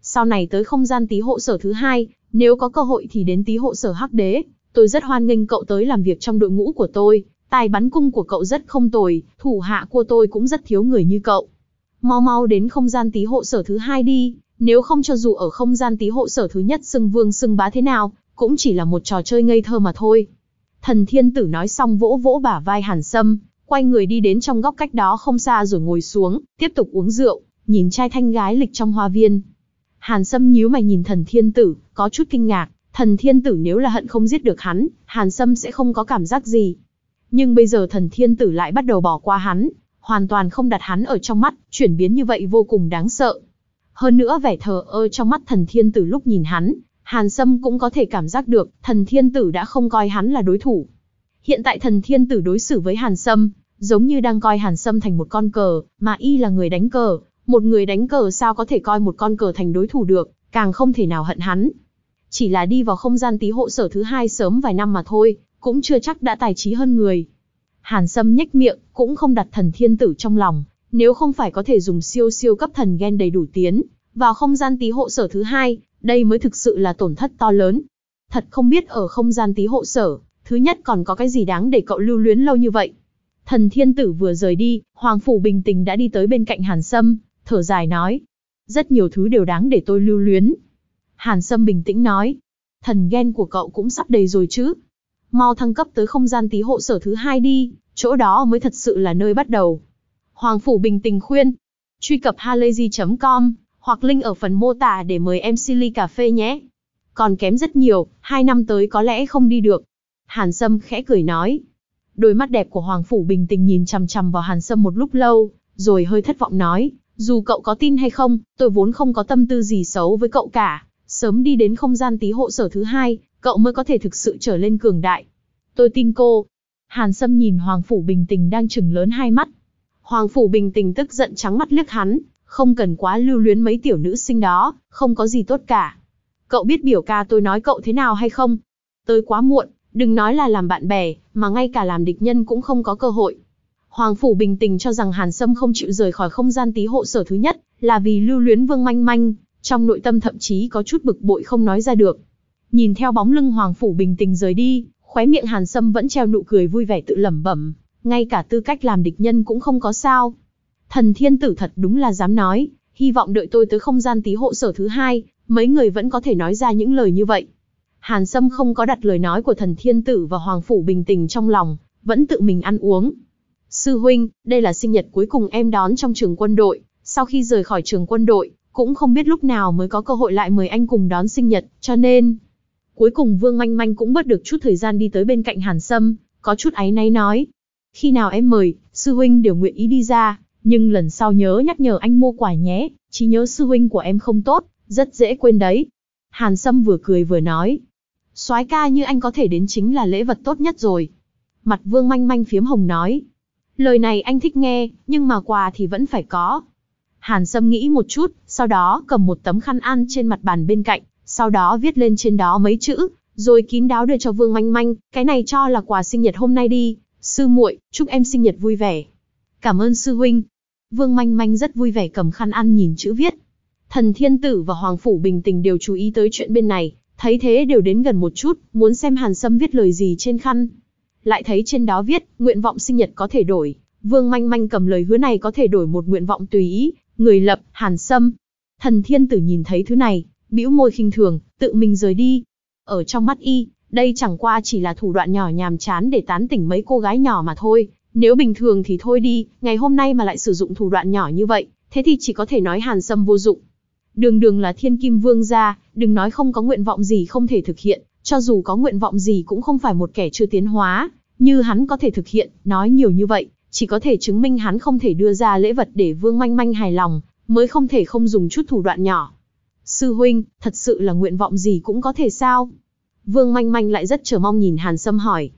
Sau này tới không gian tí hộ sở thứ hai, nếu có cơ hội thì đến tí hộ sở hắc đế, tôi rất hoan nghênh cậu tới làm việc trong đội ngũ của tôi, tài bắn cung của cậu rất không tồi, thủ hạ của tôi cũng rất thiếu người như cậu. Mau mau đến không gian tí hộ sở thứ hai đi, nếu không cho dù ở không gian tí hộ sở thứ nhất xưng vương xưng bá thế nào, cũng chỉ là một trò chơi ngây thơ mà thôi. Thần thiên tử nói xong vỗ vỗ bả vai hàn sâm, quay người đi đến trong góc cách đó không xa rồi ngồi xuống, tiếp tục uống rượu, nhìn trai thanh gái lịch trong hoa viên. Hàn sâm nhíu mày nhìn thần thiên tử, có chút kinh ngạc, thần thiên tử nếu là hận không giết được hắn, hàn sâm sẽ không có cảm giác gì. Nhưng bây giờ thần thiên tử lại bắt đầu bỏ qua hắn, hoàn toàn không đặt hắn ở trong mắt, chuyển biến như vậy vô cùng đáng sợ. Hơn nữa vẻ thờ ơ trong mắt thần thiên tử lúc nhìn hắn, Hàn Sâm cũng có thể cảm giác được, thần thiên tử đã không coi hắn là đối thủ. Hiện tại thần thiên tử đối xử với Hàn Sâm, giống như đang coi Hàn Sâm thành một con cờ, mà y là người đánh cờ, một người đánh cờ sao có thể coi một con cờ thành đối thủ được, càng không thể nào hận hắn. Chỉ là đi vào không gian tí hộ sở thứ hai sớm vài năm mà thôi, cũng chưa chắc đã tài trí hơn người. Hàn Sâm nhếch miệng, cũng không đặt thần thiên tử trong lòng, nếu không phải có thể dùng siêu siêu cấp thần gen đầy đủ tiến, vào không gian tí hộ sở thứ hai, đây mới thực sự là tổn thất to lớn. Thật không biết ở không gian tí hộ sở, thứ nhất còn có cái gì đáng để cậu lưu luyến lâu như vậy. Thần thiên tử vừa rời đi, Hoàng Phủ bình tĩnh đã đi tới bên cạnh Hàn Sâm, thở dài nói. Rất nhiều thứ đều đáng để tôi lưu luyến. Hàn Sâm bình tĩnh nói. Thần ghen của cậu cũng sắp đầy rồi chứ. Mau thăng cấp tới không gian tí hộ sở thứ hai đi, chỗ đó mới thật sự là nơi bắt đầu. Hoàng Phủ bình tĩnh khuyên. Truy cập halayzi.com, hoặc link ở phần mô tả để mời em Silly cà phê nhé. Còn kém rất nhiều, hai năm tới có lẽ không đi được. Hàn Sâm khẽ cười nói. Đôi mắt đẹp của Hoàng Phủ bình tĩnh nhìn chằm chằm vào Hàn Sâm một lúc lâu, rồi hơi thất vọng nói, dù cậu có tin hay không, tôi vốn không có tâm tư gì xấu với cậu cả. Sớm đi đến không gian tí hộ sở thứ hai, cậu mới có thể thực sự trở lên cường đại. Tôi tin cô. Hàn Sâm nhìn Hoàng Phủ bình tĩnh đang trừng lớn hai mắt. Hoàng Phủ bình tĩnh tức giận trắng mắt liếc hắn, không cần quá lưu luyến mấy tiểu nữ sinh đó, không có gì tốt cả. Cậu biết biểu ca tôi nói cậu thế nào hay không? Tới quá muộn, đừng nói là làm bạn bè, mà ngay cả làm địch nhân cũng không có cơ hội. Hoàng Phủ bình tĩnh cho rằng Hàn Sâm không chịu rời khỏi không gian tí hộ sở thứ nhất, là vì lưu luyến Vương Manh Manh, trong nội tâm thậm chí có chút bực bội không nói ra được. Nhìn theo bóng lưng Hoàng Phủ bình tĩnh rời đi, khóe miệng Hàn Sâm vẫn treo nụ cười vui vẻ tự lẩm bẩm, ngay cả tư cách làm địch nhân cũng không có sao. Thần thiên tử thật đúng là dám nói, hy vọng đợi tôi tới không gian tí hộ sở thứ hai, mấy người vẫn có thể nói ra những lời như vậy. Hàn Sâm không có đặt lời nói của thần thiên tử và hoàng phủ bình tĩnh trong lòng, vẫn tự mình ăn uống. Sư huynh, đây là sinh nhật cuối cùng em đón trong trường quân đội, sau khi rời khỏi trường quân đội, cũng không biết lúc nào mới có cơ hội lại mời anh cùng đón sinh nhật, cho nên... Cuối cùng Vương Manh Manh cũng bớt được chút thời gian đi tới bên cạnh Hàn Sâm, có chút áy náy nói. Khi nào em mời, sư huynh đều nguyện ý đi ra, nhưng lần sau nhớ nhắc nhở anh mua quả nhé, chỉ nhớ sư huynh của em không tốt, rất dễ quên đấy. Hàn Sâm vừa cười vừa nói. soái ca như anh có thể đến chính là lễ vật tốt nhất rồi. Mặt vương manh manh phiếm hồng nói. Lời này anh thích nghe, nhưng mà quà thì vẫn phải có. Hàn Sâm nghĩ một chút, sau đó cầm một tấm khăn ăn trên mặt bàn bên cạnh, sau đó viết lên trên đó mấy chữ, rồi kín đáo đưa cho Vương Manh Manh, cái này cho là quà sinh nhật hôm nay đi, sư muội, chúc em sinh nhật vui vẻ. Cảm ơn sư huynh, Vương Manh Manh rất vui vẻ cầm khăn ăn nhìn chữ viết. Thần Thiên Tử và Hoàng Phủ bình tĩnh đều chú ý tới chuyện bên này, thấy thế đều đến gần một chút, muốn xem Hàn Sâm viết lời gì trên khăn. Lại thấy trên đó viết, nguyện vọng sinh nhật có thể đổi. Vương Manh Manh cầm lời hứa này có thể đổi một nguyện vọng tùy ý, người lập, Hàn Sâm. Thần Thiên Tử nhìn thấy thứ này, bĩu môi khinh thường, tự mình rời đi. Ở trong mắt y, đây chẳng qua chỉ là thủ đoạn nhỏ nhàm chán để tán tỉnh mấy cô gái nhỏ mà thôi, nếu bình thường thì thôi đi, ngày hôm nay mà lại sử dụng thủ đoạn nhỏ như vậy, thế thì chỉ có thể nói Hàn Sâm vô dụng. Đường đường là thiên kim vương gia, đừng nói không có nguyện vọng gì không thể thực hiện, Cho dù có nguyện vọng gì cũng không phải một kẻ chưa tiến hóa, như hắn có thể thực hiện, nói nhiều như vậy, chỉ có thể chứng minh hắn không thể đưa ra lễ vật để Vương Manh Manh hài lòng, mới không thể không dùng chút thủ đoạn nhỏ. Sư huynh, thật sự là nguyện vọng gì cũng có thể sao? Vương Manh Manh lại rất chờ mong nhìn Hàn Sâm hỏi.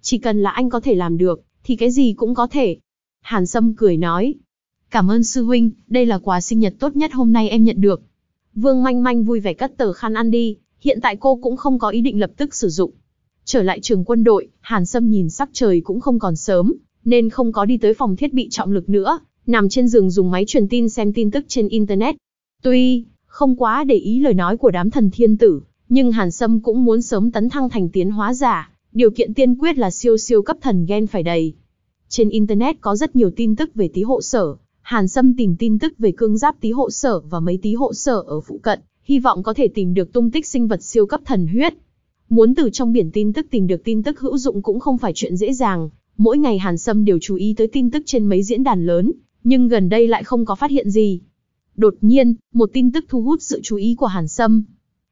Chỉ cần là anh có thể làm được, thì cái gì cũng có thể. Hàn Sâm cười nói. Cảm ơn sư huynh, đây là quà sinh nhật tốt nhất hôm nay em nhận được. Vương Manh Manh vui vẻ cất tờ khăn ăn đi, hiện tại cô cũng không có ý định lập tức sử dụng. Trở lại trường quân đội, Hàn Sâm nhìn sắc trời cũng không còn sớm, nên không có đi tới phòng thiết bị trọng lực nữa, nằm trên giường dùng máy truyền tin xem tin tức trên Internet. Tuy, không quá để ý lời nói của đám thần thiên tử, nhưng Hàn Sâm cũng muốn sớm tấn thăng thành tiến hóa giả, điều kiện tiên quyết là siêu siêu cấp thần gen phải đầy. Trên Internet có rất nhiều tin tức về tí hộ sở, Hàn Sâm tìm tin tức về cương giáp tí hộ sở và mấy tí hộ sở ở phụ cận, hy vọng có thể tìm được tung tích sinh vật siêu cấp thần huyết. Muốn từ trong biển tin tức tìm được tin tức hữu dụng cũng không phải chuyện dễ dàng, mỗi ngày Hàn Sâm đều chú ý tới tin tức trên mấy diễn đàn lớn, nhưng gần đây lại không có phát hiện gì. Đột nhiên, một tin tức thu hút sự chú ý của Hàn Sâm.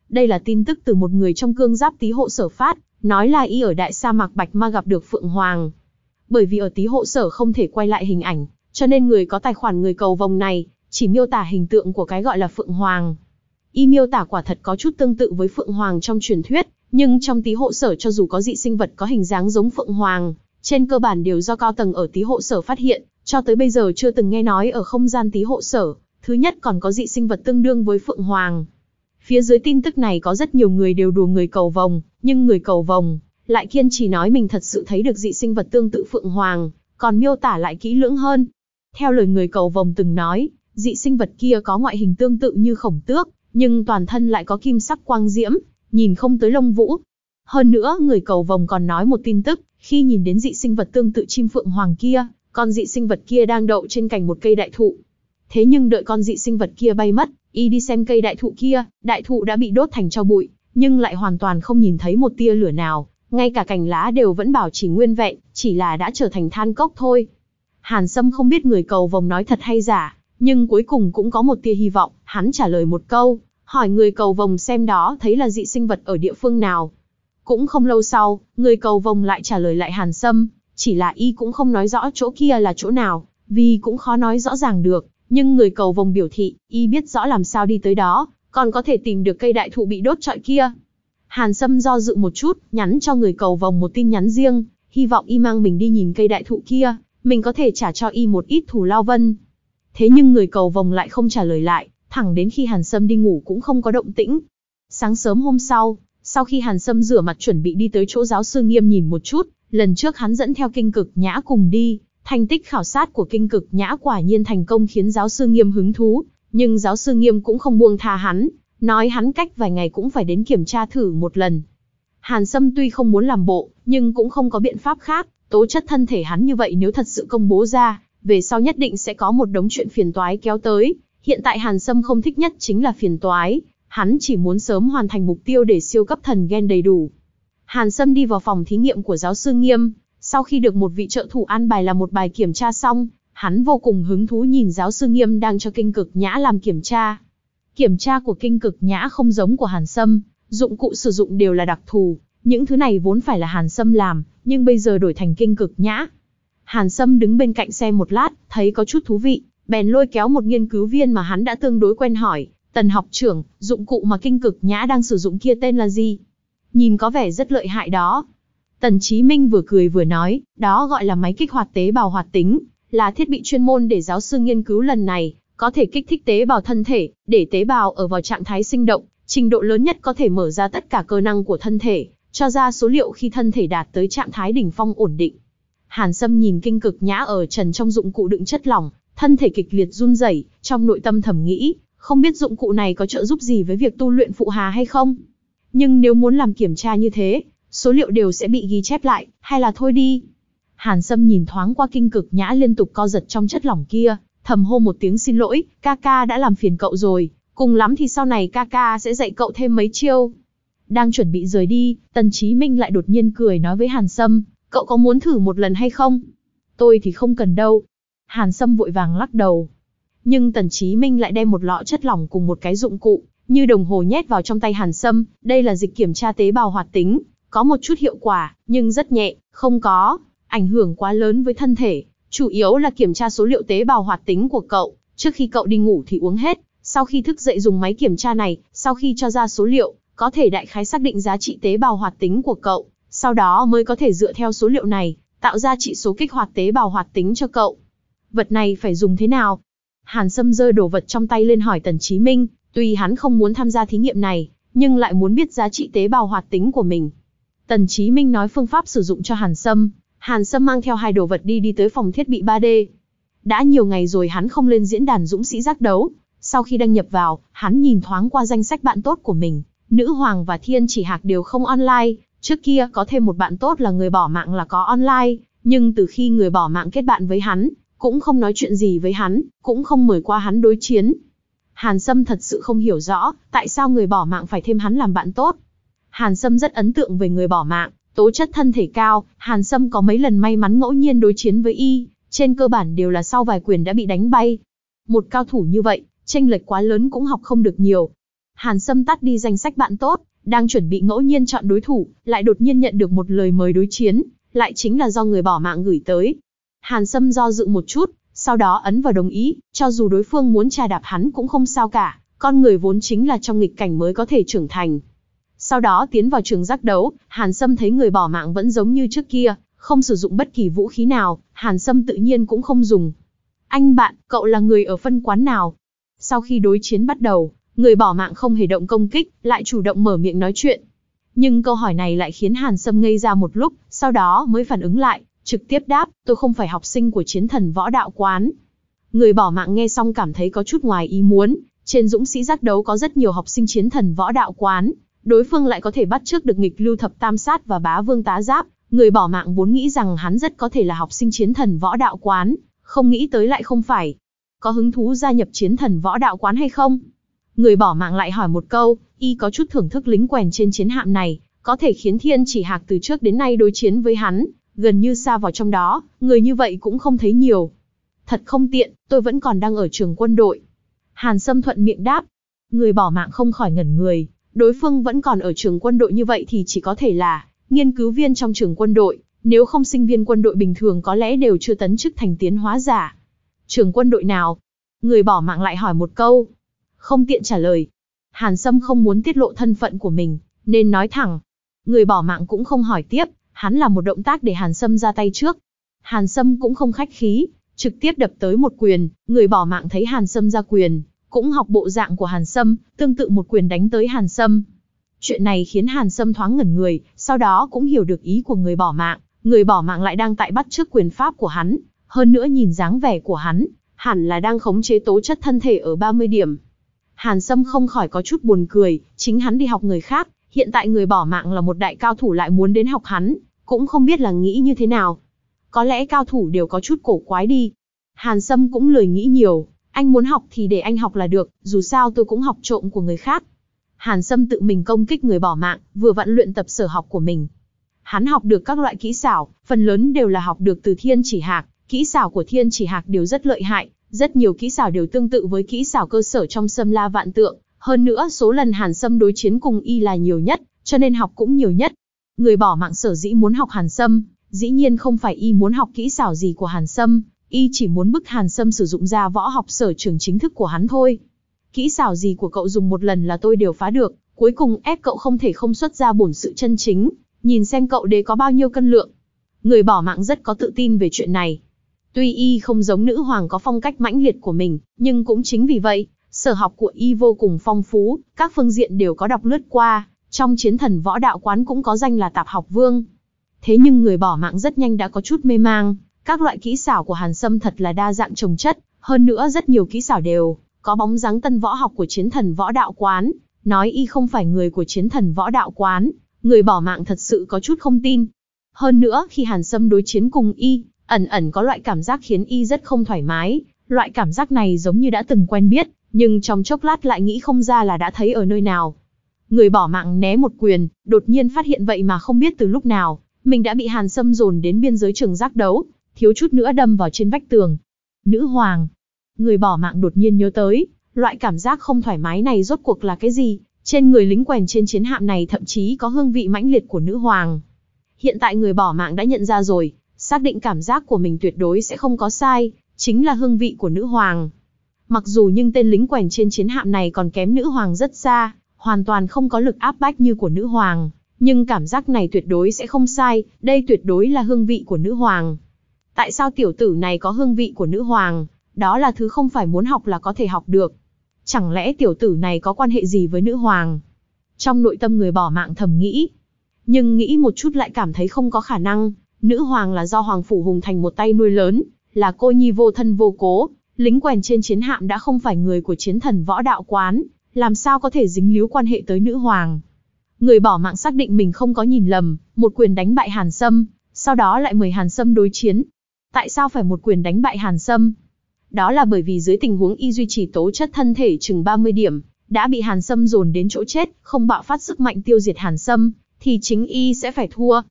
Đây là tin tức từ một người trong cương giáp tí hộ sở phát, nói là y ở đại sa mạc Bạch Ma gặp được Phượng Hoàng. Bởi vì ở tí hộ sở không thể quay lại hình ảnh, cho nên người có tài khoản người cầu vòng này, chỉ miêu tả hình tượng của cái gọi là Phượng Hoàng. Y miêu tả quả thật có chút tương tự với Phượng Hoàng trong truyền thuyết, nhưng trong tí hộ sở cho dù có dị sinh vật có hình dáng giống Phượng Hoàng, trên cơ bản đều do cao tầng ở tí hộ sở phát hiện, cho tới bây giờ chưa từng nghe nói ở không gian tí hộ sở, thứ nhất còn có dị sinh vật tương đương với Phượng Hoàng. Phía dưới tin tức này có rất nhiều người đều đùa người cầu vồng, nhưng người cầu vồng lại kiên trì nói mình thật sự thấy được dị sinh vật tương tự Phượng Hoàng, còn miêu tả lại kỹ lưỡng hơn. Theo lời người cầu vồng từng nói, dị sinh vật kia có ngoại hình tương tự như khổng tước, nhưng toàn thân lại có kim sắc quang diễm, nhìn không tới lông vũ. Hơn nữa, người cầu vồng còn nói một tin tức, khi nhìn đến dị sinh vật tương tự chim phượng hoàng kia, con dị sinh vật kia đang đậu trên cành một cây đại thụ. Thế nhưng đợi con dị sinh vật kia bay mất, y đi xem cây đại thụ kia, đại thụ đã bị đốt thành tro bụi, nhưng lại hoàn toàn không nhìn thấy một tia lửa nào, ngay cả cành lá đều vẫn bảo trì nguyên vẹn, chỉ là đã trở thành than cốc thôi. Hàn Sâm không biết người cầu vồng nói thật hay giả, nhưng cuối cùng cũng có một tia hy vọng, hắn trả lời một câu, hỏi người cầu vồng xem đó thấy là dị sinh vật ở địa phương nào. Cũng không lâu sau, người cầu vồng lại trả lời lại Hàn Sâm, chỉ là y cũng không nói rõ chỗ kia là chỗ nào, vì cũng khó nói rõ ràng được, nhưng người cầu vồng biểu thị, y biết rõ làm sao đi tới đó, còn có thể tìm được cây đại thụ bị đốt trọi kia. Hàn Sâm do dự một chút, nhắn cho người cầu vồng một tin nhắn riêng, hy vọng y mang mình đi nhìn cây đại thụ kia, mình có thể trả cho y một ít thù lao vân. Thế nhưng người cầu vồng lại không trả lời lại, thẳng đến khi Hàn Sâm đi ngủ cũng không có động tĩnh. Sáng sớm hôm sau, sau khi Hàn Sâm rửa mặt chuẩn bị đi tới chỗ giáo sư nghiêm nhìn một chút, lần trước hắn dẫn theo kinh cực nhã cùng đi, thành tích khảo sát của kinh cực nhã quả nhiên thành công khiến giáo sư nghiêm hứng thú, nhưng giáo sư nghiêm cũng không buông tha hắn, nói hắn cách vài ngày cũng phải đến kiểm tra thử một lần. Hàn Sâm tuy không muốn làm bộ, nhưng cũng không có biện pháp khác, tố chất thân thể hắn như vậy nếu thật sự công bố ra, về sau nhất định sẽ có một đống chuyện phiền toái kéo tới. Hiện tại Hàn Sâm không thích nhất chính là phiền toái, hắn chỉ muốn sớm hoàn thành mục tiêu để siêu cấp thần gen đầy đủ. Hàn Sâm đi vào phòng thí nghiệm của giáo sư Nghiêm, sau khi được một vị trợ thủ an bài là một bài kiểm tra xong, hắn vô cùng hứng thú nhìn giáo sư Nghiêm đang cho kinh cực nhã làm kiểm tra. Kiểm tra của kinh cực nhã không giống của Hàn Sâm, dụng cụ sử dụng đều là đặc thù, những thứ này vốn phải là Hàn Sâm làm, nhưng bây giờ đổi thành kinh cực nhã. Hàn Sâm đứng bên cạnh xem một lát, thấy có chút thú vị, bèn lôi kéo một nghiên cứu viên mà hắn đã tương đối quen hỏi, tần học trưởng, dụng cụ mà kinh cực nhã đang sử dụng kia tên là gì? Nhìn có vẻ rất lợi hại đó. Tần Chí Minh vừa cười vừa nói, đó gọi là máy kích hoạt tế bào hoạt tính, là thiết bị chuyên môn để giáo sư nghiên cứu lần này, có thể kích thích tế bào thân thể, để tế bào ở vào trạng thái sinh động, trình độ lớn nhất có thể mở ra tất cả cơ năng của thân thể, cho ra số liệu khi thân thể đạt tới trạng thái đỉnh phong ổn định. Hàn Sâm nhìn kinh cực nhã ở trần trong dụng cụ đựng chất lỏng, thân thể kịch liệt run rẩy, trong nội tâm thầm nghĩ, không biết dụng cụ này có trợ giúp gì với việc tu luyện phụ hà hay không. Nhưng nếu muốn làm kiểm tra như thế, số liệu đều sẽ bị ghi chép lại, hay là thôi đi. Hàn Sâm nhìn thoáng qua kinh cực nhã liên tục co giật trong chất lỏng kia, thầm hô một tiếng xin lỗi, ca ca đã làm phiền cậu rồi, cùng lắm thì sau này ca ca sẽ dạy cậu thêm mấy chiêu. Đang chuẩn bị rời đi, Tần Chí Minh lại đột nhiên cười nói với Hàn Sâm, cậu có muốn thử một lần hay không? Tôi thì không cần đâu. Hàn Sâm vội vàng lắc đầu. Nhưng Tần Chí Minh lại đem một lọ chất lỏng cùng một cái dụng cụ, như đồng hồ nhét vào trong tay Hàn Sâm, đây là dịch kiểm tra tế bào hoạt tính, có một chút hiệu quả, nhưng rất nhẹ, không có ảnh hưởng quá lớn với thân thể, chủ yếu là kiểm tra số liệu tế bào hoạt tính của cậu, trước khi cậu đi ngủ thì uống hết, sau khi thức dậy dùng máy kiểm tra này, sau khi cho ra số liệu, có thể đại khái xác định giá trị tế bào hoạt tính của cậu, sau đó mới có thể dựa theo số liệu này, tạo ra trị số kích hoạt tế bào hoạt tính cho cậu. Vật này phải dùng thế nào? Hàn Sâm rơi đồ vật trong tay lên hỏi Tần Chí Minh, tuy hắn không muốn tham gia thí nghiệm này, nhưng lại muốn biết giá trị tế bào hoạt tính của mình. Tần Chí Minh nói phương pháp sử dụng cho Hàn Sâm, Hàn Sâm mang theo hai đồ vật đi đi tới phòng thiết bị 3D. Đã nhiều ngày rồi hắn không lên diễn đàn dũng sĩ giác đấu, sau khi đăng nhập vào, hắn nhìn thoáng qua danh sách bạn tốt của mình, Nữ Hoàng và Thiên Chỉ Hạc đều không online, trước kia có thêm một bạn tốt là người bỏ mạng là có online, nhưng từ khi người bỏ mạng kết bạn với hắn, cũng không nói chuyện gì với hắn, cũng không mời qua hắn đối chiến. Hàn Sâm thật sự không hiểu rõ, tại sao người bỏ mạng phải thêm hắn làm bạn tốt. Hàn Sâm rất ấn tượng về người bỏ mạng, tố chất thân thể cao, Hàn Sâm có mấy lần may mắn ngẫu nhiên đối chiến với y, trên cơ bản đều là sau vài quyền đã bị đánh bay. Một cao thủ như vậy, tranh lệch quá lớn cũng học không được nhiều. Hàn Sâm tắt đi danh sách bạn tốt, đang chuẩn bị ngẫu nhiên chọn đối thủ, lại đột nhiên nhận được một lời mời đối chiến, lại chính là do người bỏ mạng gửi tới. Hàn Sâm do dự một chút, sau đó ấn vào đồng ý, cho dù đối phương muốn trà đạp hắn cũng không sao cả, con người vốn chính là trong nghịch cảnh mới có thể trưởng thành. Sau đó tiến vào trường giác đấu, Hàn Sâm thấy người bỏ mạng vẫn giống như trước kia, không sử dụng bất kỳ vũ khí nào, Hàn Sâm tự nhiên cũng không dùng. Anh bạn, cậu là người ở phân quán nào? Sau khi đối chiến bắt đầu, người bỏ mạng không hề động công kích, lại chủ động mở miệng nói chuyện. Nhưng câu hỏi này lại khiến Hàn Sâm ngây ra một lúc, sau đó mới phản ứng lại, trực tiếp đáp, tôi không phải học sinh của chiến thần võ đạo quán. Người bỏ mạng nghe xong cảm thấy có chút ngoài ý muốn, trên dũng sĩ giác đấu có rất nhiều học sinh chiến thần võ đạo quán, đối phương lại có thể bắt trước được nghịch lưu thập tam sát và bá vương tá giáp, người bỏ mạng vốn nghĩ rằng hắn rất có thể là học sinh chiến thần võ đạo quán, không nghĩ tới lại không phải. Có hứng thú gia nhập chiến thần võ đạo quán hay không? Người bỏ mạng lại hỏi một câu, y có chút thưởng thức lính quèn trên chiến hạm này, có thể khiến thiên chỉ hạc từ trước đến nay đối chiến với hắn, gần như xa vào trong đó, người như vậy cũng không thấy nhiều. Thật không tiện, tôi vẫn còn đang ở trường quân đội. Hàn Sâm thuận miệng đáp. Người bỏ mạng không khỏi ngẩn người, đối phương vẫn còn ở trường quân đội như vậy thì chỉ có thể là nghiên cứu viên trong trường quân đội, nếu không sinh viên quân đội bình thường có lẽ đều chưa tấn chức thành tiến hóa giả. Trường quân đội nào? Người bỏ mạng lại hỏi một câu. Không tiện trả lời. Hàn Sâm không muốn tiết lộ thân phận của mình, nên nói thẳng. Người bỏ mạng cũng không hỏi tiếp, hắn là một động tác để Hàn Sâm ra tay trước. Hàn Sâm cũng không khách khí, trực tiếp đập tới một quyền, người bỏ mạng thấy Hàn Sâm ra quyền, cũng học bộ dạng của Hàn Sâm, tương tự một quyền đánh tới Hàn Sâm. Chuyện này khiến Hàn Sâm thoáng ngẩn người, sau đó cũng hiểu được ý của người bỏ mạng, người bỏ mạng lại đang tại bắt trước quyền pháp của hắn, hơn nữa nhìn dáng vẻ của hắn, hẳn là đang khống chế tố chất thân thể ở 30 điểm. Hàn Sâm không khỏi có chút buồn cười, chính hắn đi học người khác, hiện tại người bỏ mạng là một đại cao thủ lại muốn đến học hắn, cũng không biết là nghĩ như thế nào. Có lẽ cao thủ đều có chút cổ quái đi. Hàn Sâm cũng lười nghĩ nhiều, anh muốn học thì để anh học là được, dù sao tôi cũng học trộm của người khác. Hàn Sâm tự mình công kích người bỏ mạng, vừa vặn luyện tập sở học của mình. Hắn học được các loại kỹ xảo, phần lớn đều là học được từ Thiên Chỉ Hạc, kỹ xảo của Thiên Chỉ Hạc đều rất lợi hại, rất nhiều kỹ xảo đều tương tự với kỹ xảo cơ sở trong Sâm La Vạn Tượng, hơn nữa số lần Hàn Sâm đối chiến cùng y là nhiều nhất, cho nên học cũng nhiều nhất. Người bỏ mạng sở dĩ muốn học Hàn Sâm, dĩ nhiên không phải y muốn học kỹ xảo gì của Hàn Sâm, y chỉ muốn bức Hàn Sâm sử dụng ra võ học sở trường chính thức của hắn thôi. Kỹ xảo gì của cậu dùng một lần là tôi đều phá được, cuối cùng ép cậu không thể không xuất ra bổn sự chân chính, nhìn xem cậu đế có bao nhiêu cân lượng. Người bỏ mạng rất có tự tin về chuyện này. Tuy y không giống nữ hoàng có phong cách mãnh liệt của mình, nhưng cũng chính vì vậy, sở học của y vô cùng phong phú, các phương diện đều có đọc lướt qua, trong chiến thần võ đạo quán cũng có danh là tạp học vương. Thế nhưng người bỏ mạng rất nhanh đã có chút mê mang, các loại kỹ xảo của Hàn Sâm thật là đa dạng trồng chất, hơn nữa rất nhiều kỹ xảo đều có bóng dáng tân võ học của chiến thần võ đạo quán, nói y không phải người của chiến thần võ đạo quán, người bỏ mạng thật sự có chút không tin. Hơn nữa, khi Hàn Sâm đối chiến cùng y, ẩn ẩn có loại cảm giác khiến y rất không thoải mái, loại cảm giác này giống như đã từng quen biết, nhưng trong chốc lát lại nghĩ không ra là đã thấy ở nơi nào. Người bỏ mạng né một quyền, đột nhiên phát hiện vậy mà không biết từ lúc nào, mình đã bị Hàn Sâm dồn đến biên giới trường giác đấu, thiếu chút nữa đâm vào trên vách tường. Nữ hoàng. Người bỏ mạng đột nhiên nhớ tới, Loại cảm giác không thoải mái này rốt cuộc là cái gì? Trên người lính quèn trên chiến hạm này thậm chí có hương vị mãnh liệt của nữ hoàng. Hiện tại người bỏ mạng đã nhận ra rồi, xác định cảm giác của mình tuyệt đối sẽ không có sai, chính là hương vị của nữ hoàng. Mặc dù nhưng tên lính quèn trên chiến hạm này còn kém nữ hoàng rất xa, hoàn toàn không có lực áp bách như của nữ hoàng, nhưng cảm giác này tuyệt đối sẽ không sai, đây tuyệt đối là hương vị của nữ hoàng. Tại sao tiểu tử này có hương vị của nữ hoàng? Đó là thứ không phải muốn học là có thể học được. Chẳng lẽ tiểu tử này có quan hệ gì với nữ hoàng? Trong nội tâm người bỏ mạng thầm nghĩ. Nhưng nghĩ một chút lại cảm thấy không có khả năng. Nữ hoàng là do Hoàng Phủ Hùng Thành một tay nuôi lớn, là cô nhi vô thân vô cố. Lính quèn trên chiến hạm đã không phải người của chiến thần võ đạo quán, làm sao có thể dính líu quan hệ tới nữ hoàng. Người bỏ mạng xác định mình không có nhìn lầm, một quyền đánh bại Hàn Sâm, sau đó lại mời Hàn Sâm đối chiến. Tại sao phải một quyền đánh bại Hàn Sâm? Đó là bởi vì dưới tình huống y duy trì tố chất thân thể chừng 30 điểm, đã bị Hàn Sâm dồn đến chỗ chết, không bạo phát sức mạnh tiêu diệt Hàn Sâm, thì chính y sẽ phải thua.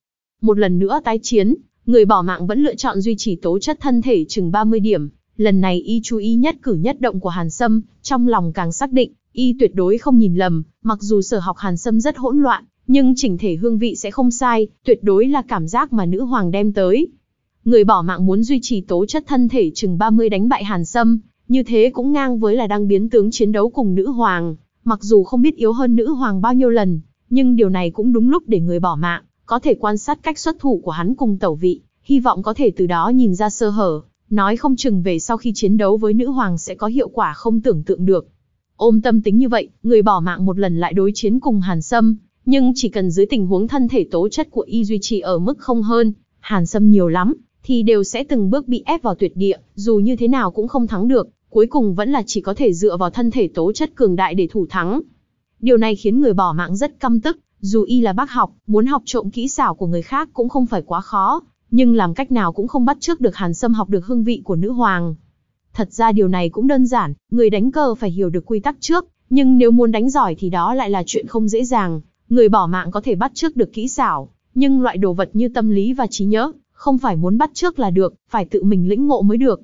Một lần nữa tái chiến, người bỏ mạng vẫn lựa chọn duy trì tố chất thân thể chừng 30 điểm. Lần này y chú ý nhất cử nhất động của Hàn Sâm, trong lòng càng xác định, y tuyệt đối không nhìn lầm, mặc dù sở học Hàn Sâm rất hỗn loạn, nhưng chỉnh thể hương vị sẽ không sai, tuyệt đối là cảm giác mà nữ hoàng đem tới. Người bỏ mạng muốn duy trì tố chất thân thể chừng 30 đánh bại Hàn Sâm, như thế cũng ngang với là đang biến tướng chiến đấu cùng nữ hoàng, mặc dù không biết yếu hơn nữ hoàng bao nhiêu lần, nhưng điều này cũng đúng lúc để người bỏ mạng, có thể quan sát cách xuất thủ của hắn cùng tẩu vị, hy vọng có thể từ đó nhìn ra sơ hở, nói không chừng về sau khi chiến đấu với nữ hoàng sẽ có hiệu quả không tưởng tượng được. Ôm tâm tính như vậy, người bỏ mạng một lần lại đối chiến cùng Hàn Sâm, nhưng chỉ cần dưới tình huống thân thể tố chất của y duy trì ở mức không hơn, Hàn Sâm nhiều lắm, thì đều sẽ từng bước bị ép vào tuyệt địa, dù như thế nào cũng không thắng được, cuối cùng vẫn là chỉ có thể dựa vào thân thể tố chất cường đại để thủ thắng. Điều này khiến người bỏ mạng rất căm tức, dù y là bác học, muốn học trộm kỹ xảo của người khác cũng không phải quá khó, nhưng làm cách nào cũng không bắt trước được Hàn Sâm học được hương vị của nữ hoàng. Thật ra điều này cũng đơn giản, người đánh cờ phải hiểu được quy tắc trước, nhưng nếu muốn đánh giỏi thì đó lại là chuyện không dễ dàng. Người bỏ mạng có thể bắt trước được kỹ xảo, nhưng loại đồ vật như tâm lý và trí nhớ, không phải muốn bắt trước là được, phải tự mình lĩnh ngộ mới được.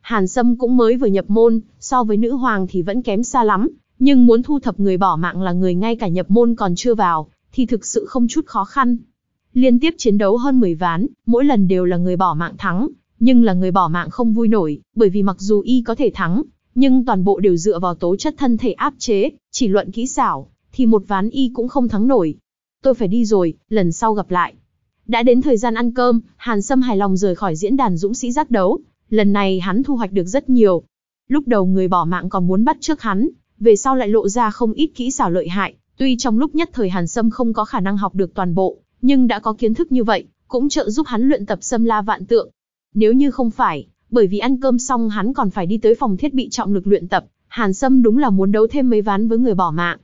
Hàn Sâm cũng mới vừa nhập môn, so với nữ hoàng thì vẫn kém xa lắm, nhưng muốn thu thập người bỏ mạng là người ngay cả nhập môn còn chưa vào, thì thực sự không chút khó khăn. Liên tiếp chiến đấu hơn 10 ván, mỗi lần đều là người bỏ mạng thắng, nhưng là người bỏ mạng không vui nổi, bởi vì mặc dù y có thể thắng, nhưng toàn bộ đều dựa vào tố chất thân thể áp chế, chỉ luận kỹ xảo, thì một ván y cũng không thắng nổi. Tôi phải đi rồi, lần sau gặp lại. Đã đến thời gian ăn cơm, Hàn Sâm hài lòng rời khỏi diễn đàn dũng sĩ giác đấu, lần này hắn thu hoạch được rất nhiều. Lúc đầu người bỏ mạng còn muốn bắt trước hắn, về sau lại lộ ra không ít kỹ xảo lợi hại, tuy trong lúc nhất thời Hàn Sâm không có khả năng học được toàn bộ, nhưng đã có kiến thức như vậy, cũng trợ giúp hắn luyện tập sâm la vạn tượng. Nếu như không phải, bởi vì ăn cơm xong hắn còn phải đi tới phòng thiết bị trọng lực luyện tập, Hàn Sâm đúng là muốn đấu thêm mấy ván với người bỏ mạng.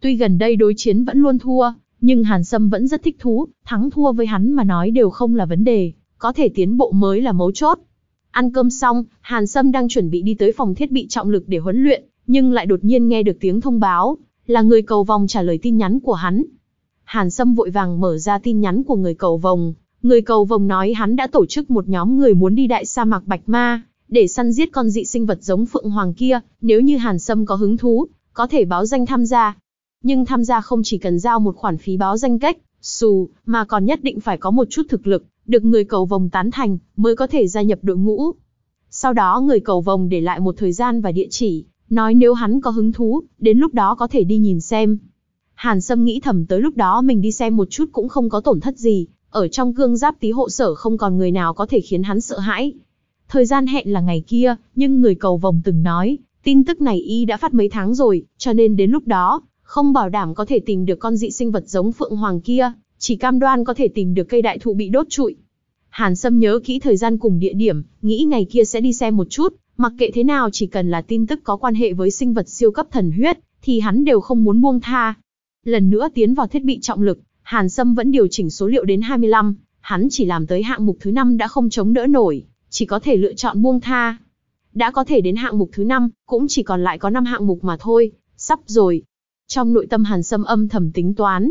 Tuy gần đây đối chiến vẫn luôn thua, nhưng Hàn Sâm vẫn rất thích thú, thắng thua với hắn mà nói đều không là vấn đề, có thể tiến bộ mới là mấu chốt. Ăn cơm xong, Hàn Sâm đang chuẩn bị đi tới phòng thiết bị trọng lực để huấn luyện, nhưng lại đột nhiên nghe được tiếng thông báo, là người cầu vòng trả lời tin nhắn của hắn. Hàn Sâm vội vàng mở ra tin nhắn của người cầu vòng, người cầu vòng nói hắn đã tổ chức một nhóm người muốn đi đại sa mạc Bạch Ma, để săn giết con dị sinh vật giống Phượng Hoàng kia, nếu như Hàn Sâm có hứng thú, có thể báo danh tham gia. Nhưng tham gia không chỉ cần giao một khoản phí báo danh cách, xù, mà còn nhất định phải có một chút thực lực, được người cầu vòng tán thành, mới có thể gia nhập đội ngũ. Sau đó người cầu vòng để lại một thời gian và địa chỉ, nói nếu hắn có hứng thú, đến lúc đó có thể đi nhìn xem. Hàn Sâm nghĩ thầm tới lúc đó mình đi xem một chút cũng không có tổn thất gì, ở trong cương giáp tí hộ sở không còn người nào có thể khiến hắn sợ hãi. Thời gian hẹn là ngày kia, nhưng người cầu vòng từng nói, tin tức này y đã phát mấy tháng rồi, cho nên đến lúc đó, không bảo đảm có thể tìm được con dị sinh vật giống Phượng Hoàng kia, chỉ cam đoan có thể tìm được cây đại thụ bị đốt trụi. Hàn Sâm nhớ kỹ thời gian cùng địa điểm, nghĩ ngày kia sẽ đi xem một chút, mặc kệ thế nào chỉ cần là tin tức có quan hệ với sinh vật siêu cấp thần huyết, thì hắn đều không muốn buông tha. Lần nữa tiến vào thiết bị trọng lực, Hàn Sâm vẫn điều chỉnh số liệu đến 25, hắn chỉ làm tới hạng mục thứ 5 đã không chống đỡ nổi, chỉ có thể lựa chọn buông tha. Đã có thể đến hạng mục thứ 5, cũng chỉ còn lại có 5 hạng mục mà thôi, sắp rồi. Trong nội tâm Hàn Sâm âm thầm tính toán.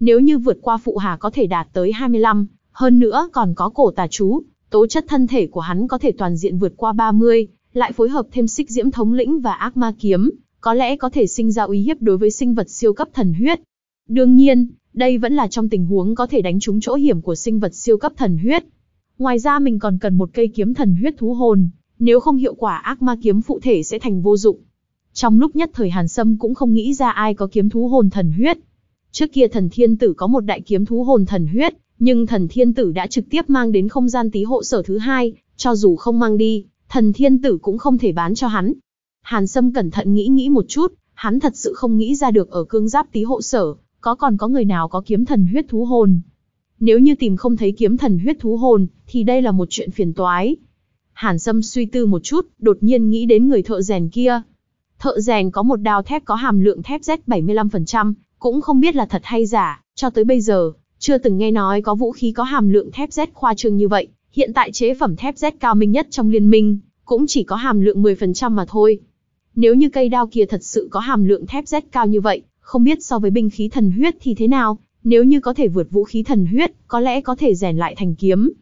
Nếu như vượt qua phụ hà có thể đạt tới 25, hơn nữa còn có cổ tà chú, tố chất thân thể của hắn có thể toàn diện vượt qua 30, lại phối hợp thêm xích diễm thống lĩnh và ác ma kiếm, có lẽ có thể sinh ra uy hiếp đối với sinh vật siêu cấp thần huyết. Đương nhiên, đây vẫn là trong tình huống có thể đánh trúng chỗ hiểm của sinh vật siêu cấp thần huyết. Ngoài ra mình còn cần một cây kiếm thần huyết thú hồn, nếu không hiệu quả ác ma kiếm phụ thể sẽ thành vô dụng. Trong lúc nhất thời Hàn Sâm cũng không nghĩ ra ai có kiếm thú hồn thần huyết. Trước kia thần thiên tử có một đại kiếm thú hồn thần huyết, nhưng thần thiên tử đã trực tiếp mang đến không gian tí hộ sở thứ hai, cho dù không mang đi, thần thiên tử cũng không thể bán cho hắn. Hàn Sâm cẩn thận nghĩ nghĩ một chút, hắn thật sự không nghĩ ra được ở cương giáp tí hộ sở, có còn có người nào có kiếm thần huyết thú hồn. Nếu như tìm không thấy kiếm thần huyết thú hồn, thì đây là một chuyện phiền toái. Hàn Sâm suy tư một chút, đột nhiên nghĩ đến người thợ rèn kia. Thợ rèn có một đao thép có hàm lượng thép Z75%, cũng không biết là thật hay giả, cho tới bây giờ, chưa từng nghe nói có vũ khí có hàm lượng thép Z khoa trương như vậy. Hiện tại chế phẩm thép Z cao minh nhất trong liên minh, cũng chỉ có hàm lượng 10% mà thôi. Nếu như cây đao kia thật sự có hàm lượng thép Z cao như vậy, không biết so với binh khí thần huyết thì thế nào, nếu như có thể vượt vũ khí thần huyết, có lẽ có thể rèn lại thành kiếm.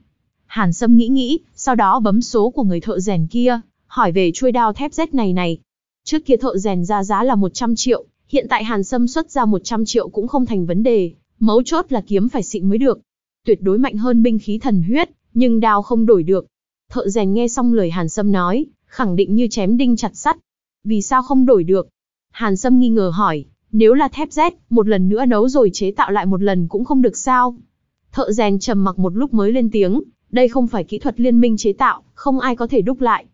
Hàn Sâm nghĩ nghĩ, sau đó bấm số của người thợ rèn kia, hỏi về chuôi đao thép Z này này. Trước kia thợ rèn ra giá là 100 triệu, hiện tại Hàn Sâm xuất ra 100 triệu cũng không thành vấn đề, mấu chốt là kiếm phải xịn mới được. Tuyệt đối mạnh hơn binh khí thần huyết, nhưng đao không đổi được. Thợ rèn nghe xong lời Hàn Sâm nói, khẳng định như chém đinh chặt sắt. Vì sao không đổi được? Hàn Sâm nghi ngờ hỏi, nếu là thép rét một lần nữa nấu rồi chế tạo lại một lần cũng không được sao? Thợ rèn trầm mặc một lúc mới lên tiếng, đây không phải kỹ thuật liên minh chế tạo, không ai có thể đúc lại.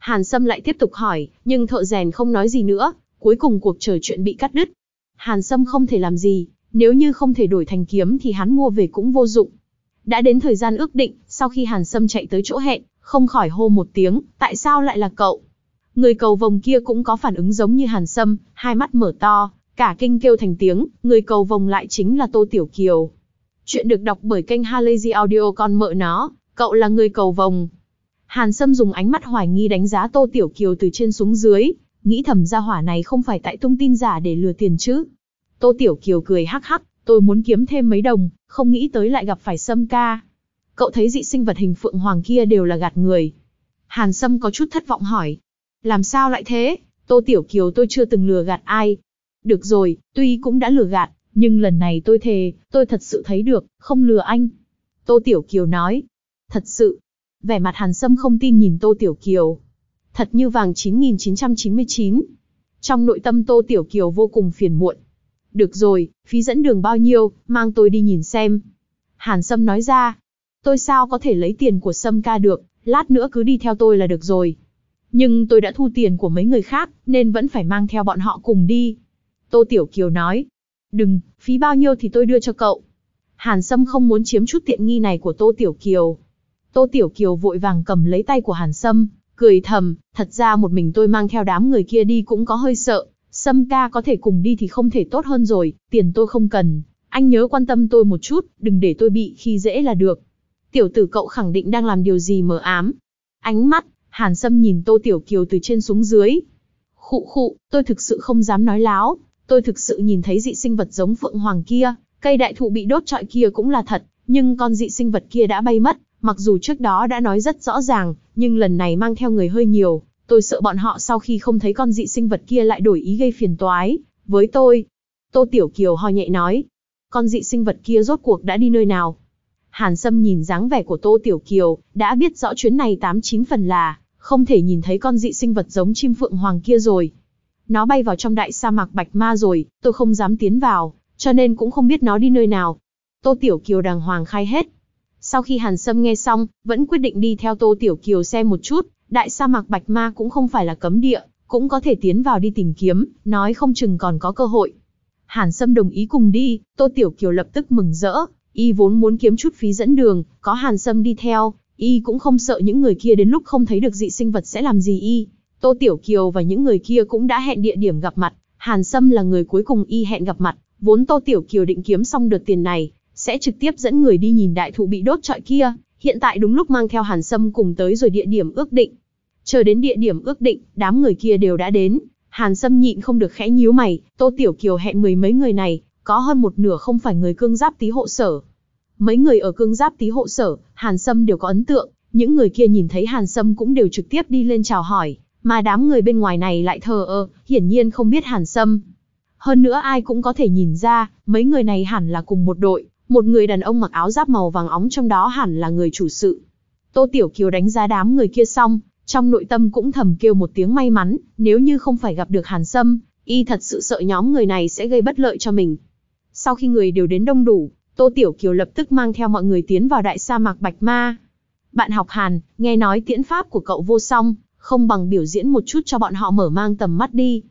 Hàn Sâm lại tiếp tục hỏi, nhưng thợ rèn không nói gì nữa, cuối cùng cuộc trò chuyện bị cắt đứt. Hàn Sâm không thể làm gì, nếu như không thể đổi thành kiếm thì hắn mua về cũng vô dụng. Đã đến thời gian ước định, sau khi Hàn Sâm chạy tới chỗ hẹn, không khỏi hô một tiếng, tại sao lại là cậu? Người cầu vồng kia cũng có phản ứng giống như Hàn Sâm, hai mắt mở to, cả kinh kêu thành tiếng, người cầu vồng lại chính là Tô Tiểu Kiều. Chuyện được đọc bởi kênh Halazy Audio con mợ nó, cậu là người cầu vồng. Hàn Sâm dùng ánh mắt hoài nghi đánh giá Tô Tiểu Kiều từ trên xuống dưới, nghĩ thầm ra hỏa này không phải tại tung tin giả để lừa tiền chứ. Tô Tiểu Kiều cười hắc hắc, tôi muốn kiếm thêm mấy đồng, không nghĩ tới lại gặp phải Sâm ca. Cậu thấy dị sinh vật hình phượng hoàng kia đều là gạt người. Hàn Sâm có chút thất vọng hỏi. Làm sao lại thế? Tô Tiểu Kiều tôi chưa từng lừa gạt ai. Được rồi, tuy cũng đã lừa gạt, nhưng lần này tôi thề, tôi thật sự thấy được, không lừa anh. Tô Tiểu Kiều nói. Thật sự. Vẻ mặt Hàn Sâm không tin nhìn Tô Tiểu Kiều. Thật như vàng 9999. Trong nội tâm Tô Tiểu Kiều vô cùng phiền muộn. Được rồi, phí dẫn đường bao nhiêu, mang tôi đi nhìn xem. Hàn Sâm nói ra. Tôi sao có thể lấy tiền của Sâm ca được, lát nữa cứ đi theo tôi là được rồi. Nhưng tôi đã thu tiền của mấy người khác, nên vẫn phải mang theo bọn họ cùng đi. Tô Tiểu Kiều nói. Đừng, phí bao nhiêu thì tôi đưa cho cậu. Hàn Sâm không muốn chiếm chút tiện nghi này của Tô Tiểu Kiều. Tô Tiểu Kiều vội vàng cầm lấy tay của Hàn Sâm, cười thầm, thật ra một mình tôi mang theo đám người kia đi cũng có hơi sợ, Sâm ca có thể cùng đi thì không thể tốt hơn rồi, tiền tôi không cần, anh nhớ quan tâm tôi một chút, đừng để tôi bị khi dễ là được. Tiểu tử cậu khẳng định đang làm điều gì mờ ám. Ánh mắt, Hàn Sâm nhìn Tô Tiểu Kiều từ trên xuống dưới. Khụ khụ, tôi thực sự không dám nói láo, tôi thực sự nhìn thấy dị sinh vật giống phượng hoàng kia, cây đại thụ bị đốt trọi kia cũng là thật, nhưng con dị sinh vật kia đã bay mất, mặc dù trước đó đã nói rất rõ ràng, nhưng lần này mang theo người hơi nhiều, tôi sợ bọn họ sau khi không thấy con dị sinh vật kia lại đổi ý gây phiền toái, với tôi. Tô Tiểu Kiều ho nhẹ nói, con dị sinh vật kia rốt cuộc đã đi nơi nào? Hàn Sâm nhìn dáng vẻ của Tô Tiểu Kiều, đã biết rõ chuyến này tám chín phần là, không thể nhìn thấy con dị sinh vật giống chim phượng hoàng kia rồi. Nó bay vào trong đại sa mạc Bạch Ma rồi, tôi không dám tiến vào, cho nên cũng không biết nó đi nơi nào. Tô Tiểu Kiều đàng hoàng khai hết. Sau khi Hàn Sâm nghe xong, vẫn quyết định đi theo Tô Tiểu Kiều xem một chút, đại sa mạc Bạch Ma cũng không phải là cấm địa, cũng có thể tiến vào đi tìm kiếm, nói không chừng còn có cơ hội. Hàn Sâm đồng ý cùng đi, Tô Tiểu Kiều lập tức mừng rỡ, y vốn muốn kiếm chút phí dẫn đường, có Hàn Sâm đi theo, y cũng không sợ những người kia đến lúc không thấy được dị sinh vật sẽ làm gì y. Tô Tiểu Kiều và những người kia cũng đã hẹn địa điểm gặp mặt, Hàn Sâm là người cuối cùng y hẹn gặp mặt, vốn Tô Tiểu Kiều định kiếm xong được tiền này, sẽ trực tiếp dẫn người đi nhìn đại thụ bị đốt trọi kia, hiện tại đúng lúc mang theo Hàn Sâm cùng tới rồi địa điểm ước định. Chờ đến địa điểm ước định, đám người kia đều đã đến, Hàn Sâm nhịn không được khẽ nhíu mày, Tô Tiểu Kiều hẹn mười mấy người này, có hơn một nửa không phải người cương giáp tí hộ sở. Mấy người ở cương giáp tí hộ sở, Hàn Sâm đều có ấn tượng, những người kia nhìn thấy Hàn Sâm cũng đều trực tiếp đi lên chào hỏi, mà đám người bên ngoài này lại thờ ơ, hiển nhiên không biết Hàn Sâm. Hơn nữa ai cũng có thể nhìn ra, mấy người này hẳn là cùng một đội, một người đàn ông mặc áo giáp màu vàng óng trong đó hẳn là người chủ sự. Tô Tiểu Kiều đánh giá đám người kia xong, trong nội tâm cũng thầm kêu một tiếng may mắn, nếu như không phải gặp được Hàn Sâm, y thật sự sợ nhóm người này sẽ gây bất lợi cho mình. Sau khi người đều đến đông đủ, Tô Tiểu Kiều lập tức mang theo mọi người tiến vào đại sa mạc Bạch Ma. Bạn học Hàn, nghe nói tiễn pháp của cậu vô song, không bằng biểu diễn một chút cho bọn họ mở mang tầm mắt đi.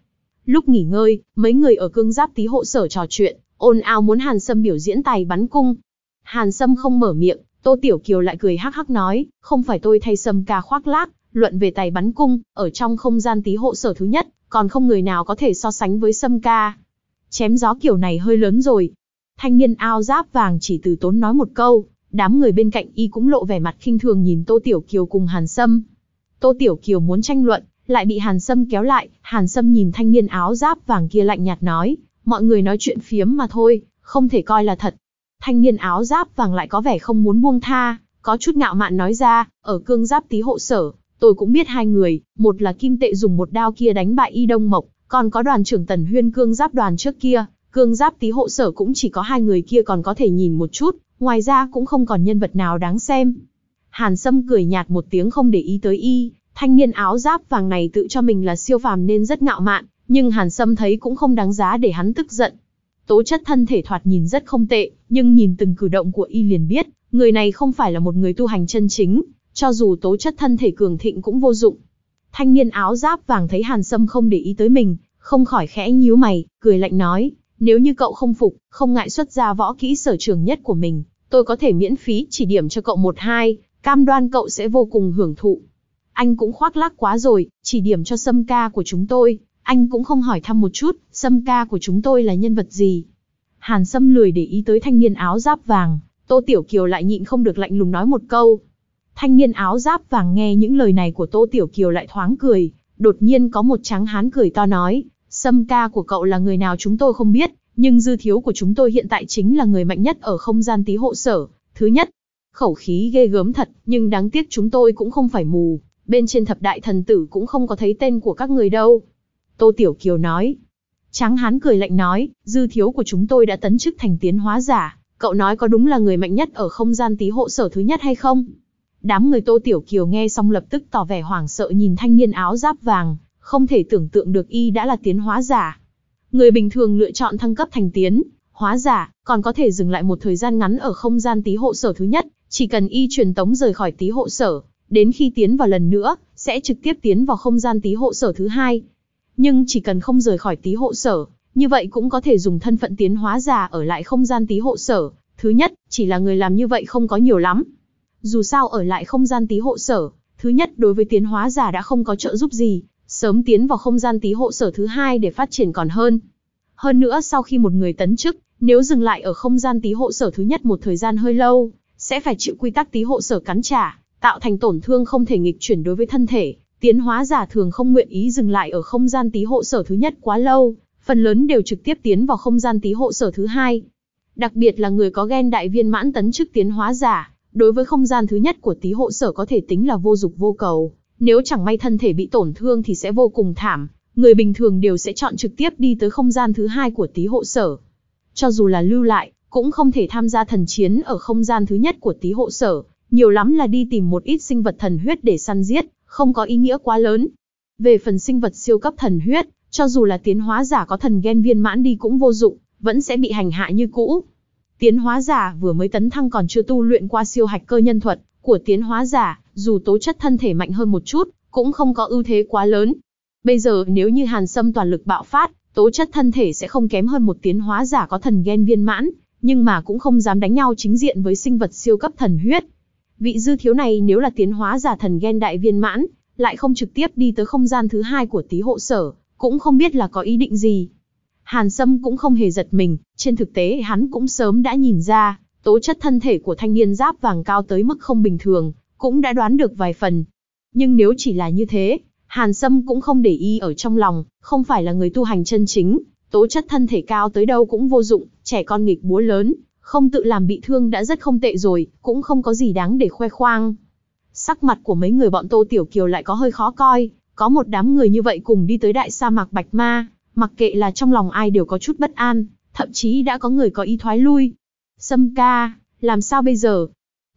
Lúc nghỉ ngơi, mấy người ở cương giáp tí hộ sở trò chuyện, ôn ào muốn Hàn Sâm biểu diễn tài bắn cung. Hàn Sâm không mở miệng, Tô Tiểu Kiều lại cười hắc hắc nói, không phải tôi thay Sâm ca khoác lác, luận về tài bắn cung, ở trong không gian tí hộ sở thứ nhất, còn không người nào có thể so sánh với Sâm ca. Chém gió kiểu này hơi lớn rồi. Thanh niên ao giáp vàng chỉ từ tốn nói một câu, đám người bên cạnh y cũng lộ vẻ mặt khinh thường nhìn Tô Tiểu Kiều cùng Hàn Sâm. Tô Tiểu Kiều muốn tranh luận, lại bị Hàn Sâm kéo lại, Hàn Sâm nhìn thanh niên áo giáp vàng kia lạnh nhạt nói, mọi người nói chuyện phiếm mà thôi, không thể coi là thật. Thanh niên áo giáp vàng lại có vẻ không muốn buông tha, có chút ngạo mạn nói ra, ở cương giáp tí hộ sở, tôi cũng biết hai người, một là kim tệ dùng một đao kia đánh bại y đông mộc, còn có đoàn trưởng tần huyên cương giáp đoàn trước kia, cương giáp tí hộ sở cũng chỉ có hai người kia còn có thể nhìn một chút, ngoài ra cũng không còn nhân vật nào đáng xem. Hàn Sâm cười nhạt một tiếng không để ý tới y, thanh niên áo giáp vàng này tự cho mình là siêu phàm nên rất ngạo mạn, nhưng Hàn Sâm thấy cũng không đáng giá để hắn tức giận. Tố chất thân thể thoạt nhìn rất không tệ, nhưng nhìn từng cử động của y liền biết, người này không phải là một người tu hành chân chính, cho dù tố chất thân thể cường thịnh cũng vô dụng. Thanh niên áo giáp vàng thấy Hàn Sâm không để ý tới mình, không khỏi khẽ nhíu mày, cười lạnh nói, nếu như cậu không phục, không ngại xuất ra võ kỹ sở trường nhất của mình, tôi có thể miễn phí chỉ điểm cho cậu một hai, cam đoan cậu sẽ vô cùng hưởng thụ. Anh cũng khoác lác quá rồi, chỉ điểm cho sâm ca của chúng tôi, anh cũng không hỏi thăm một chút, sâm ca của chúng tôi là nhân vật gì. Hàn Sâm lười để ý tới thanh niên áo giáp vàng, Tô Tiểu Kiều lại nhịn không được lạnh lùng nói một câu. Thanh niên áo giáp vàng nghe những lời này của Tô Tiểu Kiều lại thoáng cười, đột nhiên có một trắng hán cười to nói, sâm ca của cậu là người nào chúng tôi không biết, nhưng dư thiếu của chúng tôi hiện tại chính là người mạnh nhất ở không gian tí hộ sở. Thứ nhất, khẩu khí ghê gớm thật, nhưng đáng tiếc chúng tôi cũng không phải mù, bên trên thập đại thần tử cũng không có thấy tên của các người đâu. Tô Tiểu Kiều nói. Tráng hán cười lạnh nói, dư thiếu của chúng tôi đã tấn chức thành tiến hóa giả, cậu nói có đúng là người mạnh nhất ở không gian tí hộ sở thứ nhất hay không? Đám người Tô Tiểu Kiều nghe xong lập tức tỏ vẻ hoảng sợ nhìn thanh niên áo giáp vàng, không thể tưởng tượng được y đã là tiến hóa giả. Người bình thường lựa chọn thăng cấp thành tiến, hóa giả, còn có thể dừng lại một thời gian ngắn ở không gian tí hộ sở thứ nhất, chỉ cần y truyền tống rời khỏi tí hộ sở, đến khi tiến vào lần nữa, sẽ trực tiếp tiến vào không gian tí hộ sở thứ hai. Nhưng chỉ cần không rời khỏi tí hộ sở, như vậy cũng có thể dùng thân phận tiến hóa giả ở lại không gian tí hộ sở. Thứ nhất, chỉ là người làm như vậy không có nhiều lắm. Dù sao ở lại không gian tí hộ sở, thứ nhất đối với tiến hóa giả đã không có trợ giúp gì, sớm tiến vào không gian tí hộ sở thứ hai để phát triển còn hơn. Hơn nữa sau khi một người tấn chức, nếu dừng lại ở không gian tí hộ sở thứ nhất một thời gian hơi lâu, sẽ phải chịu quy tắc tí hộ sở cắn trả, tạo thành tổn thương không thể nghịch chuyển đối với thân thể. Tiến hóa giả thường không nguyện ý dừng lại ở không gian tí hộ sở thứ nhất quá lâu, phần lớn đều trực tiếp tiến vào không gian tí hộ sở thứ hai. Đặc biệt là người có gen đại viên mãn tấn chức tiến hóa giả, đối với không gian thứ nhất của tí hộ sở có thể tính là vô dục vô cầu. Nếu chẳng may thân thể bị tổn thương thì sẽ vô cùng thảm, người bình thường đều sẽ chọn trực tiếp đi tới không gian thứ hai của tí hộ sở. Cho dù là lưu lại, cũng không thể tham gia thần chiến ở không gian thứ nhất của tí hộ sở, nhiều lắm là đi tìm một ít sinh vật thần huyết để săn giết, không có ý nghĩa quá lớn. Về phần sinh vật siêu cấp thần huyết, cho dù là tiến hóa giả có thần gen viên mãn đi cũng vô dụng, vẫn sẽ bị hành hạ như cũ. Tiến hóa giả vừa mới tấn thăng còn chưa tu luyện qua siêu hạch cơ nhân thuật của tiến hóa giả, dù tố chất thân thể mạnh hơn một chút, cũng không có ưu thế quá lớn. Bây giờ nếu như Hàn Sâm toàn lực bạo phát, tố chất thân thể sẽ không kém hơn một tiến hóa giả có thần gen viên mãn, nhưng mà cũng không dám đánh nhau chính diện với sinh vật siêu cấp thần huyết. Vị dư thiếu này nếu là tiến hóa giả thần ghen đại viên mãn, lại không trực tiếp đi tới không gian thứ hai của tí hộ sở, cũng không biết là có ý định gì. Hàn Sâm cũng không hề giật mình, trên thực tế hắn cũng sớm đã nhìn ra, tố chất thân thể của thanh niên giáp vàng cao tới mức không bình thường, cũng đã đoán được vài phần. Nhưng nếu chỉ là như thế, Hàn Sâm cũng không để ý ở trong lòng, không phải là người tu hành chân chính, tố chất thân thể cao tới đâu cũng vô dụng, trẻ con nghịch búa lớn, không tự làm bị thương đã rất không tệ rồi, cũng không có gì đáng để khoe khoang. sắc mặt của mấy người bọn Tô Tiểu Kiều lại có hơi khó coi, có một đám người như vậy cùng đi tới đại sa mạc Bạch Ma, mặc kệ là trong lòng ai đều có chút bất an, thậm chí đã có người có ý thoái lui. Sâm ca, làm sao bây giờ?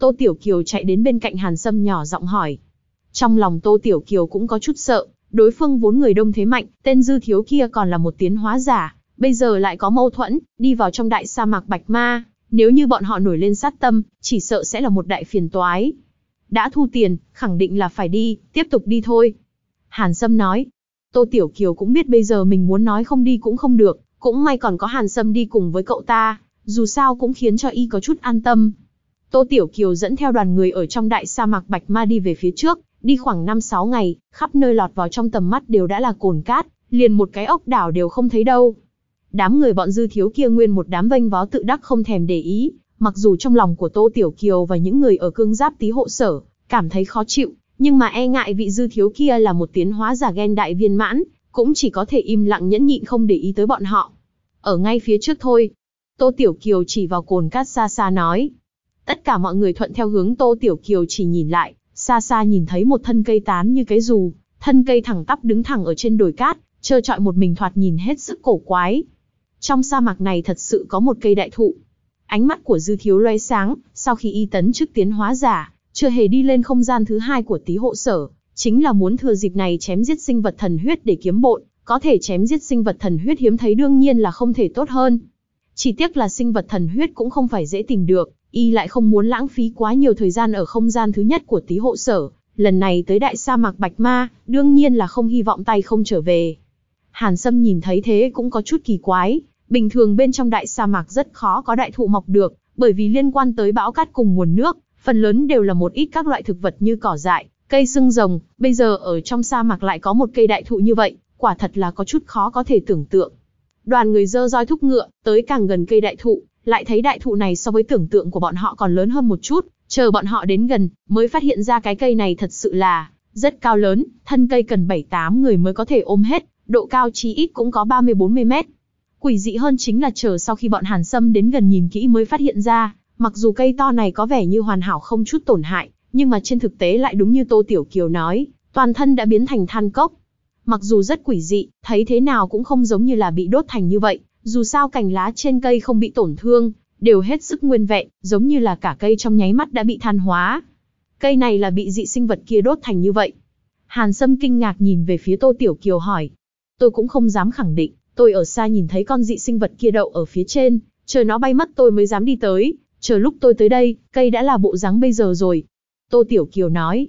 Tô Tiểu Kiều chạy đến bên cạnh Hàn Sâm nhỏ giọng hỏi. Trong lòng Tô Tiểu Kiều cũng có chút sợ, đối phương vốn người đông thế mạnh, tên dư thiếu kia còn là một tiến hóa giả, bây giờ lại có mâu thuẫn, đi vào trong đại sa mạc Bạch Ma, nếu như bọn họ nổi lên sát tâm, chỉ sợ sẽ là một đại phiền toái. Đã thu tiền, khẳng định là phải đi, tiếp tục đi thôi. Hàn Sâm nói. Tô Tiểu Kiều cũng biết bây giờ mình muốn nói không đi cũng không được, cũng may còn có Hàn Sâm đi cùng với cậu ta, dù sao cũng khiến cho y có chút an tâm. Tô Tiểu Kiều dẫn theo đoàn người ở trong đại sa mạc Bạch Ma đi về phía trước, đi khoảng 5-6 ngày, khắp nơi lọt vào trong tầm mắt đều đã là cồn cát, liền một cái ốc đảo đều không thấy đâu. Đám người bọn dư thiếu kia nguyên một đám vênh vó tự đắc không thèm để ý, mặc dù trong lòng của Tô Tiểu Kiều và những người ở cương giáp tí hộ sở, cảm thấy khó chịu, nhưng mà e ngại vị dư thiếu kia là một tiến hóa giả ghen đại viên mãn, cũng chỉ có thể im lặng nhẫn nhịn không để ý tới bọn họ. Ở ngay phía trước thôi. Tô Tiểu Kiều chỉ vào cồn cát xa xa nói. Tất cả mọi người thuận theo hướng Tô Tiểu Kiều chỉ nhìn lại, xa xa nhìn thấy một thân cây tán như cái dù, thân cây thẳng tắp đứng thẳng ở trên đồi cát, trơ trọi một mình thoạt nhìn hết sức cổ quái. Trong sa mạc này thật sự có một cây đại thụ. Ánh mắt của Dư Thiếu loe sáng, sau khi y tấn chức tiến hóa giả, chưa hề đi lên không gian thứ hai của tí hộ sở, chính là muốn thừa dịp này chém giết sinh vật thần huyết để kiếm bộn, có thể chém giết sinh vật thần huyết hiếm thấy đương nhiên là không thể tốt hơn. Chỉ tiếc là sinh vật thần huyết cũng không phải dễ tìm được, y lại không muốn lãng phí quá nhiều thời gian ở không gian thứ nhất của tí hộ sở, lần này tới đại sa mạc Bạch Ma, đương nhiên là không hy vọng tay không trở về. Hàn Sâm nhìn thấy thế cũng có chút kỳ quái, bình thường bên trong đại sa mạc rất khó có đại thụ mọc được, bởi vì liên quan tới bão cát cùng nguồn nước, phần lớn đều là một ít các loại thực vật như cỏ dại, cây xương rồng, bây giờ ở trong sa mạc lại có một cây đại thụ như vậy, quả thật là có chút khó có thể tưởng tượng. Đoàn người dơ roi thúc ngựa, tới càng gần cây đại thụ, lại thấy đại thụ này so với tưởng tượng của bọn họ còn lớn hơn một chút, chờ bọn họ đến gần, mới phát hiện ra cái cây này thật sự là rất cao lớn, thân cây cần 7-8 người mới có thể ôm hết, độ cao chí ít cũng có 30-40 mét. Quỷ dị hơn chính là chờ sau khi bọn Hàn Sâm đến gần nhìn kỹ mới phát hiện ra, mặc dù cây to này có vẻ như hoàn hảo không chút tổn hại, nhưng mà trên thực tế lại đúng như Tô Tiểu Kiều nói, toàn thân đã biến thành than cốc. Mặc dù rất quỷ dị, thấy thế nào cũng không giống như là bị đốt thành như vậy, dù sao cành lá trên cây không bị tổn thương, đều hết sức nguyên vẹn, giống như là cả cây trong nháy mắt đã bị than hóa. Cây này là bị dị sinh vật kia đốt thành như vậy. Hàn Sâm kinh ngạc nhìn về phía Tô Tiểu Kiều hỏi. Tôi cũng không dám khẳng định, tôi ở xa nhìn thấy con dị sinh vật kia đậu ở phía trên, chờ nó bay mất tôi mới dám đi tới, chờ lúc tôi tới đây, cây đã là bộ dáng bây giờ rồi. Tô Tiểu Kiều nói.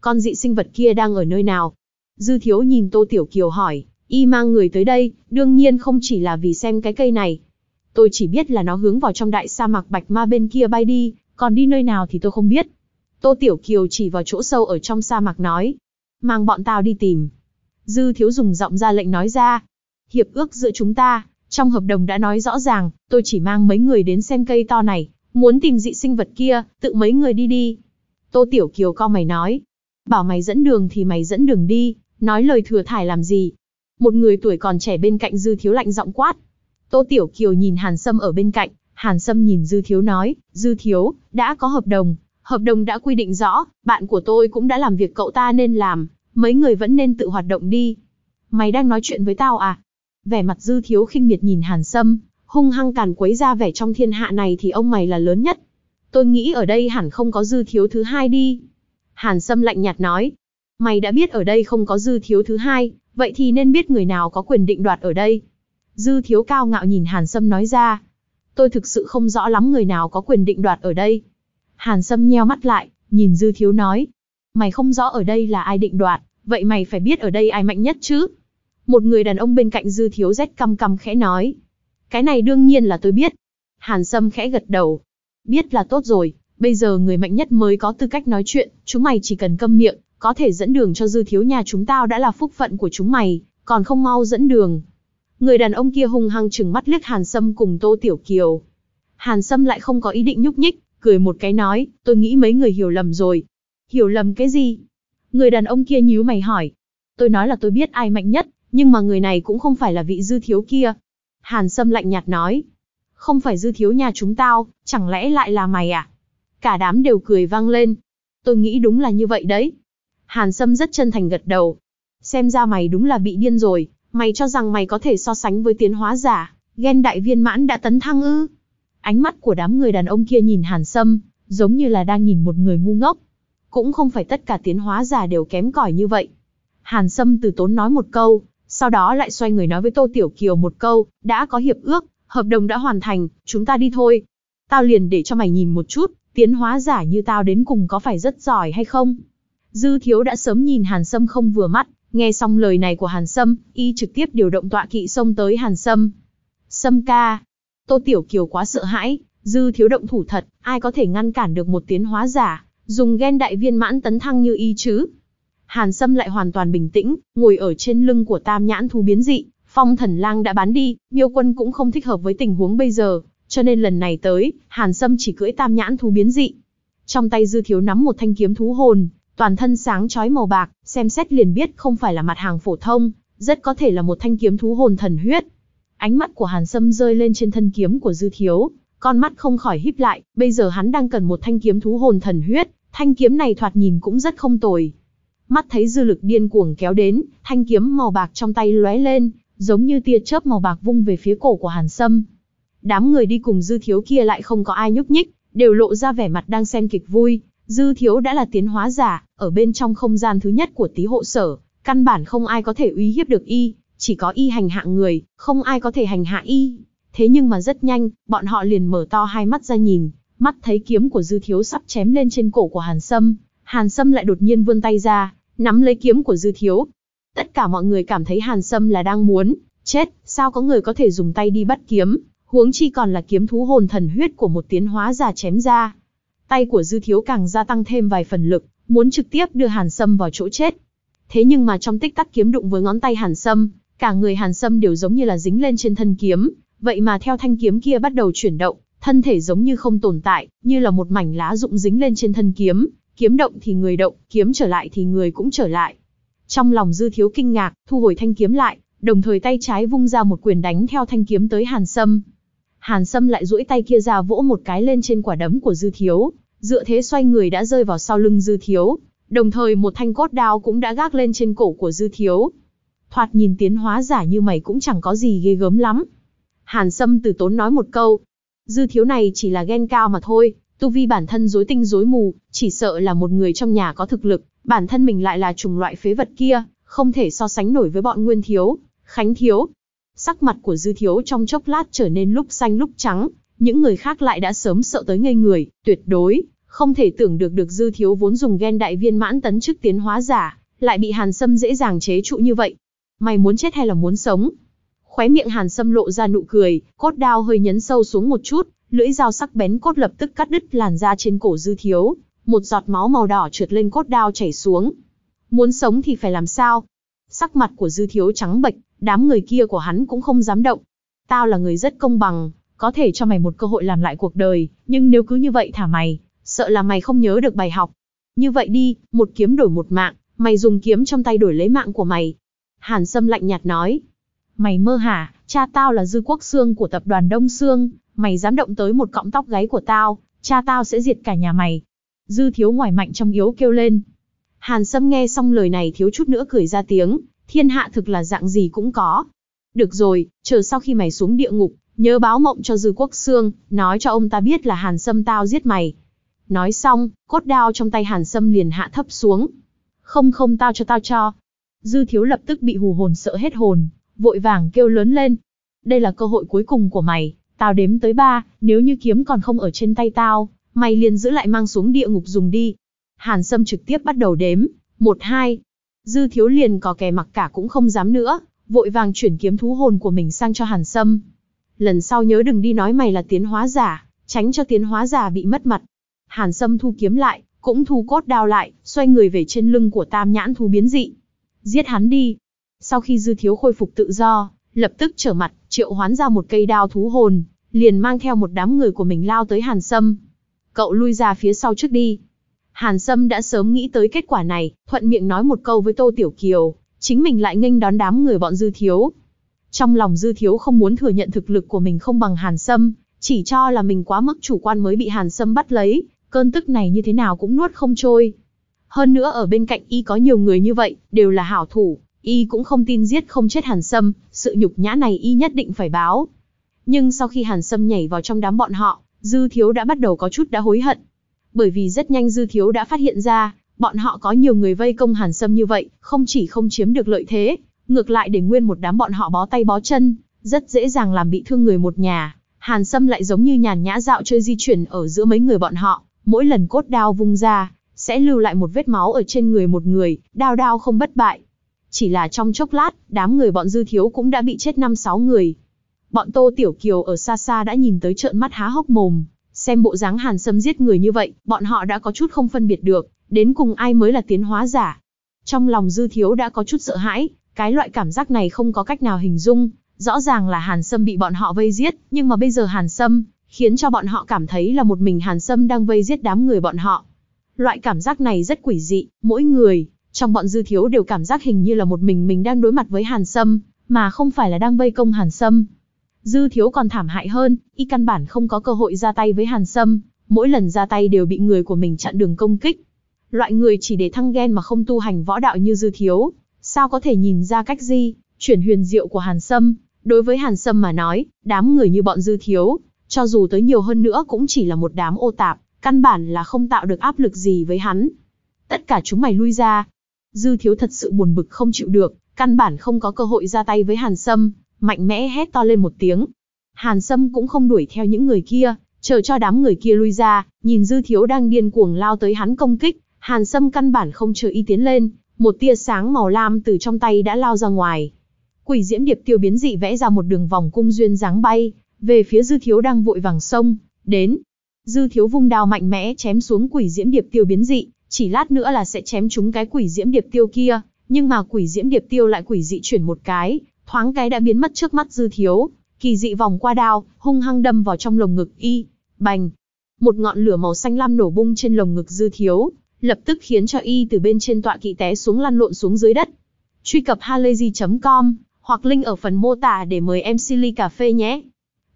Con dị sinh vật kia đang ở nơi nào? Dư Thiếu nhìn Tô Tiểu Kiều hỏi. Y mang người tới đây, đương nhiên không chỉ là vì xem cái cây này. Tôi chỉ biết là nó hướng vào trong đại sa mạc Bạch Ma bên kia bay đi, còn đi nơi nào thì tôi không biết. Tô Tiểu Kiều chỉ vào chỗ sâu ở trong sa mạc nói. Mang bọn tao đi tìm. Dư thiếu dùng giọng ra lệnh nói ra. Hiệp ước giữa chúng ta, trong hợp đồng đã nói rõ ràng, tôi chỉ mang mấy người đến xem cây to này, muốn tìm dị sinh vật kia, tự mấy người đi đi. Tô Tiểu Kiều co mày nói. Bảo mày dẫn đường thì mày dẫn đường đi, nói lời thừa thải làm gì, một người tuổi còn trẻ bên cạnh Dư Thiếu lạnh giọng quát. Tô Tiểu Kiều nhìn Hàn Sâm ở bên cạnh, Hàn Sâm nhìn Dư Thiếu nói, Dư Thiếu, đã có hợp đồng, hợp đồng đã quy định rõ, bạn của tôi cũng đã làm việc cậu ta nên làm, mấy người vẫn nên tự hoạt động đi. Mày đang nói chuyện với tao à? Vẻ mặt Dư Thiếu khinh miệt nhìn Hàn Sâm, hung hăng càn quấy ra vẻ trong thiên hạ này thì ông mày là lớn nhất. Tôi nghĩ ở đây hẳn không có Dư Thiếu thứ hai đi. Hàn Sâm lạnh nhạt nói, mày đã biết ở đây không có Dư Thiếu thứ hai, vậy thì nên biết người nào có quyền định đoạt ở đây. Dư thiếu cao ngạo nhìn Hàn Sâm nói ra. Tôi thực sự không rõ lắm người nào có quyền định đoạt ở đây. Hàn Sâm nheo mắt lại, nhìn Dư thiếu nói. Mày không rõ ở đây là ai định đoạt, vậy mày phải biết ở đây ai mạnh nhất chứ. Một người đàn ông bên cạnh Dư thiếu rét căm căm khẽ nói. Cái này đương nhiên là tôi biết. Hàn Sâm khẽ gật đầu. Biết là tốt rồi, bây giờ người mạnh nhất mới có tư cách nói chuyện, chúng mày chỉ cần câm miệng, có thể dẫn đường cho dư thiếu nhà chúng tao đã là phúc phận của chúng mày, còn không mau dẫn đường. Người đàn ông kia hung hăng chừng mắt liếc Hàn Sâm cùng Tô Tiểu Kiều. Hàn Sâm lại không có ý định nhúc nhích, cười một cái nói, tôi nghĩ mấy người hiểu lầm rồi. Hiểu lầm cái gì? Người đàn ông kia nhíu mày hỏi. Tôi nói là tôi biết ai mạnh nhất, nhưng mà người này cũng không phải là vị dư thiếu kia. Hàn Sâm lạnh nhạt nói. Không phải dư thiếu nhà chúng tao, chẳng lẽ lại là mày à? Cả đám đều cười vang lên. tôi nghĩ đúng là như vậy đấy. Hàn Sâm rất chân thành gật đầu. Xem ra mày đúng là bị điên rồi, mày cho rằng mày có thể so sánh với tiến hóa giả, ghen đại viên mãn đã tấn thăng ư. Ánh mắt của đám người đàn ông kia nhìn Hàn Sâm, giống như là đang nhìn một người ngu ngốc. Cũng không phải tất cả tiến hóa giả đều kém cỏi như vậy. Hàn Sâm từ tốn nói một câu, sau đó lại xoay người nói với Tô Tiểu Kiều một câu, đã có hiệp ước, hợp đồng đã hoàn thành, chúng ta đi thôi. Tao liền để cho mày nhìn một chút, tiến hóa giả như tao đến cùng có phải rất giỏi hay không. Dư thiếu đã sớm nhìn Hàn Sâm không vừa mắt, nghe xong lời này của Hàn Sâm, y trực tiếp điều động tọa kỵ xông tới Hàn Sâm. Sâm ca. Tô Tiểu Kiều quá sợ hãi, dư thiếu động thủ thật, ai có thể ngăn cản được một tiến hóa giả, dùng ghen đại viên mãn tấn thăng như y chứ. Hàn Sâm lại hoàn toàn bình tĩnh, ngồi ở trên lưng của tam nhãn thú biến dị, phong thần lang đã bán đi, miêu quân cũng không thích hợp với tình huống bây giờ, cho nên lần này tới, Hàn Sâm chỉ cưỡi tam nhãn thú biến dị. Trong tay dư thiếu nắm một thanh kiếm thú hồn, toàn thân sáng chói màu bạc, xem xét liền biết không phải là mặt hàng phổ thông, rất có thể là một thanh kiếm thú hồn thần huyết. Ánh mắt của Hàn Sâm rơi lên trên thân kiếm của Dư Thiếu, con mắt không khỏi híp lại, bây giờ hắn đang cần một thanh kiếm thú hồn thần huyết, thanh kiếm này thoạt nhìn cũng rất không tồi. Mắt thấy dư lực điên cuồng kéo đến, thanh kiếm màu bạc trong tay lóe lên, giống như tia chớp màu bạc vung về phía cổ của Hàn Sâm. Đám người đi cùng Dư Thiếu kia lại không có ai nhúc nhích, đều lộ ra vẻ mặt đang xem kịch vui. Dư Thiếu đã là tiến hóa giả, ở bên trong không gian thứ nhất của tí hộ sở, căn bản không ai có thể uy hiếp được y, chỉ có y hành hạ người, không ai có thể hành hạ y. Thế nhưng mà rất nhanh, bọn họ liền mở to hai mắt ra nhìn, mắt thấy kiếm của Dư Thiếu sắp chém lên trên cổ của Hàn Sâm, Hàn Sâm lại đột nhiên vươn tay ra, nắm lấy kiếm của Dư Thiếu. Tất cả mọi người cảm thấy Hàn Sâm là đang muốn chết, sao có người có thể dùng tay đi bắt kiếm, huống chi còn là kiếm thú hồn thần huyết của một tiến hóa giả chém ra. Tay của Dư Thiếu càng gia tăng thêm vài phần lực, muốn trực tiếp đưa Hàn Sâm vào chỗ chết. Thế nhưng mà trong tích tắc kiếm đụng với ngón tay Hàn Sâm, cả người Hàn Sâm đều giống như là dính lên trên thân kiếm, vậy mà theo thanh kiếm kia bắt đầu chuyển động, thân thể giống như không tồn tại, như là một mảnh lá rụng dính lên trên thân kiếm, kiếm động thì người động, kiếm trở lại thì người cũng trở lại. Trong lòng Dư Thiếu kinh ngạc, thu hồi thanh kiếm lại, đồng thời tay trái vung ra một quyền đánh theo thanh kiếm tới Hàn Sâm. Hàn Sâm lại duỗi tay kia ra vỗ một cái lên trên quả đấm của Dư Thiếu, dựa thế xoay người đã rơi vào sau lưng Dư Thiếu, đồng thời một thanh cốt đao cũng đã gác lên trên cổ của Dư Thiếu. Thoạt nhìn tiến hóa giả như mày cũng chẳng có gì ghê gớm lắm. Hàn Sâm từ tốn nói một câu, Dư Thiếu này chỉ là ghen cao mà thôi, tu vi bản thân rối tinh rối mù, chỉ sợ là một người trong nhà có thực lực, bản thân mình lại là chủng loại phế vật kia, không thể so sánh nổi với bọn Nguyên Thiếu, Khánh Thiếu, Sắc mặt của Dư Thiếu trong chốc lát trở nên lúc xanh lúc trắng, những người khác lại đã sớm sợ tới ngây người, tuyệt đối, không thể tưởng được được Dư Thiếu vốn dùng ghen đại viên mãn tấn chức tiến hóa giả, lại bị Hàn Sâm dễ dàng chế trụ như vậy. Mày muốn chết hay là muốn sống? Khóe miệng Hàn Sâm lộ ra nụ cười, cốt đao hơi nhấn sâu xuống một chút, lưỡi dao sắc bén cốt lập tức cắt đứt làn da trên cổ Dư Thiếu, một giọt máu màu đỏ trượt lên cốt đao chảy xuống. Muốn sống thì phải làm sao? Sắc mặt của Dư Thiếu trắng bệch, đám người kia của hắn cũng không dám động. Tao là người rất công bằng, có thể cho mày một cơ hội làm lại cuộc đời, nhưng nếu cứ như vậy thả mày, sợ là mày không nhớ được bài học. Như vậy đi, một kiếm đổi một mạng, mày dùng kiếm trong tay đổi lấy mạng của mày. Hàn Sâm lạnh nhạt nói. Mày mơ hả, cha tao là dư quốc xương của tập đoàn Đông Sương, mày dám động tới một cọng tóc gáy của tao, cha tao sẽ diệt cả nhà mày. Dư thiếu ngoài mạnh trong yếu kêu lên. Hàn Sâm nghe xong lời này thiếu chút nữa cười ra tiếng, thiên hạ thực là dạng gì cũng có. Được rồi, chờ sau khi mày xuống địa ngục, nhớ báo mộng cho Dư Quốc Sương, nói cho ông ta biết là Hàn Sâm tao giết mày. Nói xong, cốt đao trong tay Hàn Sâm liền hạ thấp xuống. Không không tao cho tao cho. Dư Thiếu lập tức bị hù hồn sợ hết hồn, vội vàng kêu lớn lên. Đây là cơ hội cuối cùng của mày, tao đếm tới ba, nếu như kiếm còn không ở trên tay tao, mày liền giữ lại mang xuống địa ngục dùng đi. Hàn Sâm trực tiếp bắt đầu đếm, một hai, Dư thiếu liền có kẻ mặc cả cũng không dám nữa, vội vàng chuyển kiếm thú hồn của mình sang cho Hàn Sâm. Lần sau nhớ đừng đi nói mày là tiến hóa giả, tránh cho tiến hóa giả bị mất mặt. Hàn Sâm thu kiếm lại, cũng thu cốt đao lại, xoay người về trên lưng của tam nhãn thú biến dị. Giết hắn đi. Sau khi dư thiếu khôi phục tự do, lập tức trở mặt, triệu hoán ra một cây đao thú hồn, liền mang theo một đám người của mình lao tới Hàn Sâm. Cậu lui ra phía sau trước đi, Hàn Sâm đã sớm nghĩ tới kết quả này, thuận miệng nói một câu với Tô Tiểu Kiều, chính mình lại nghênh đón đám người bọn Dư Thiếu. Trong lòng Dư Thiếu không muốn thừa nhận thực lực của mình không bằng Hàn Sâm, chỉ cho là mình quá mức chủ quan mới bị Hàn Sâm bắt lấy, cơn tức này như thế nào cũng nuốt không trôi. Hơn nữa ở bên cạnh y có nhiều người như vậy, đều là hảo thủ, y cũng không tin giết không chết Hàn Sâm, sự nhục nhã này y nhất định phải báo. Nhưng sau khi Hàn Sâm nhảy vào trong đám bọn họ, Dư Thiếu đã bắt đầu có chút đã hối hận. Bởi vì rất nhanh Dư Thiếu đã phát hiện ra, bọn họ có nhiều người vây công Hàn Sâm như vậy, không chỉ không chiếm được lợi thế, ngược lại để nguyên một đám bọn họ bó tay bó chân, rất dễ dàng làm bị thương người một nhà. Hàn Sâm lại giống như nhàn nhã dạo chơi di chuyển ở giữa mấy người bọn họ, mỗi lần cốt đao vung ra, sẽ lưu lại một vết máu ở trên người một người, đao đao không bất bại. Chỉ là trong chốc lát, đám người bọn dư thiếu cũng đã bị chết năm sáu người. Bọn Tô Tiểu Kiều ở xa xa đã nhìn tới trợn mắt há hốc mồm, xem bộ dáng Hàn Sâm giết người như vậy, bọn họ đã có chút không phân biệt được, đến cùng ai mới là tiến hóa giả. Trong lòng dư thiếu đã có chút sợ hãi, cái loại cảm giác này không có cách nào hình dung, rõ ràng là Hàn Sâm bị bọn họ vây giết, nhưng mà bây giờ Hàn Sâm, khiến cho bọn họ cảm thấy là một mình Hàn Sâm đang vây giết đám người bọn họ. Loại cảm giác này rất quỷ dị, mỗi người, trong bọn dư thiếu đều cảm giác hình như là một mình mình đang đối mặt với Hàn Sâm, mà không phải là đang vây công Hàn Sâm. Dư thiếu còn thảm hại hơn, y căn bản không có cơ hội ra tay với Hàn Sâm, mỗi lần ra tay đều bị người của mình chặn đường công kích. Loại người chỉ để thăng ghen mà không tu hành võ đạo như dư thiếu, sao có thể nhìn ra cách gì, chuyển huyền diệu của Hàn Sâm. Đối với Hàn Sâm mà nói, đám người như bọn dư thiếu, cho dù tới nhiều hơn nữa cũng chỉ là một đám ô tạp, căn bản là không tạo được áp lực gì với hắn. Tất cả chúng mày lui ra. Dư thiếu thật sự buồn bực không chịu được, căn bản không có cơ hội ra tay với Hàn Sâm, mạnh mẽ hét to lên một tiếng. Hàn Sâm cũng không đuổi theo những người kia, chờ cho đám người kia lui ra, nhìn Dư Thiếu đang điên cuồng lao tới hắn công kích, Hàn Sâm căn bản không chờ y tiến lên, một tia sáng màu lam từ trong tay đã lao ra ngoài. Quỷ diễm điệp tiêu biến dị vẽ ra một đường vòng cung duyên dáng bay, về phía Dư Thiếu đang vội vàng sông, đến. Dư Thiếu vung đao mạnh mẽ chém xuống quỷ diễm điệp tiêu biến dị, chỉ lát nữa là sẽ chém trúng cái quỷ diễm điệp tiêu kia, nhưng mà quỷ diễm điệp tiêu lại quỷ dị chuyển một cái, thoáng cái đã biến mất trước mắt Dư Thiếu, kỳ dị vòng qua đao, hung hăng đâm vào trong lồng ngực y, bành. Một ngọn lửa màu xanh lam nổ bung trên lồng ngực Dư Thiếu, lập tức khiến cho y từ bên trên tọa kỵ té xuống lăn lộn xuống dưới đất. Truy cập halayzi.com hoặc link ở phần mô tả để mời em Silly Cà Phê nhé.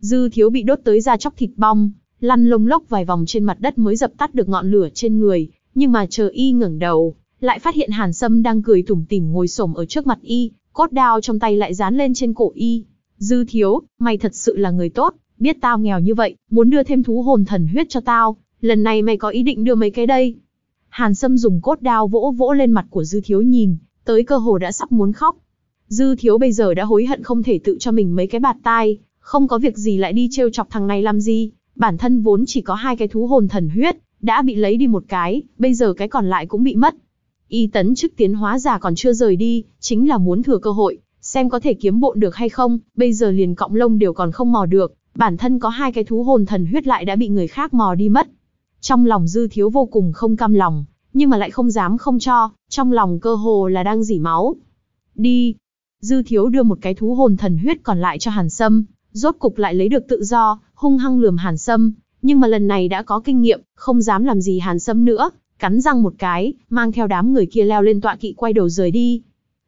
Dư thiếu bị đốt tới da chóc thịt bong, lăn lông lốc vài vòng trên mặt đất mới dập tắt được ngọn lửa trên người, nhưng mà chờ y ngẩng đầu, lại phát hiện Hàn Sâm đang cười tủm tỉm ngồi xổm ở trước mặt y, cốt đao trong tay lại dán lên trên cổ y. Dư thiếu, mày thật sự là người tốt, biết tao nghèo như vậy, muốn đưa thêm thú hồn thần huyết cho tao, lần này mày có ý định đưa mấy cái đây. Hàn Sâm dùng cốt đao vỗ vỗ lên mặt của Dư thiếu nhìn, tới cơ hồ đã sắp muốn khóc. Dư thiếu bây giờ đã hối hận không thể tự cho mình mấy cái bạt tai, không có việc gì lại đi trêu chọc thằng này làm gì, bản thân vốn chỉ có hai cái thú hồn thần huyết, đã bị lấy đi một cái, bây giờ cái còn lại cũng bị mất. Y tấn chức tiến hóa giả còn chưa rời đi, chính là muốn thừa cơ hội, xem có thể kiếm bộn được hay không, bây giờ liền cọng lông đều còn không mò được, bản thân có hai cái thú hồn thần huyết lại đã bị người khác mò đi mất. Trong lòng dư thiếu vô cùng không cam lòng, nhưng mà lại không dám không cho, trong lòng cơ hồ là đang dỉ máu. Đi. Dư thiếu đưa một cái thú hồn thần huyết còn lại cho Hàn Sâm, rốt cục lại lấy được tự do, hung hăng lườm Hàn Sâm, nhưng mà lần này đã có kinh nghiệm, không dám làm gì Hàn Sâm nữa, cắn răng một cái, mang theo đám người kia leo lên tọa kỵ quay đầu rời đi.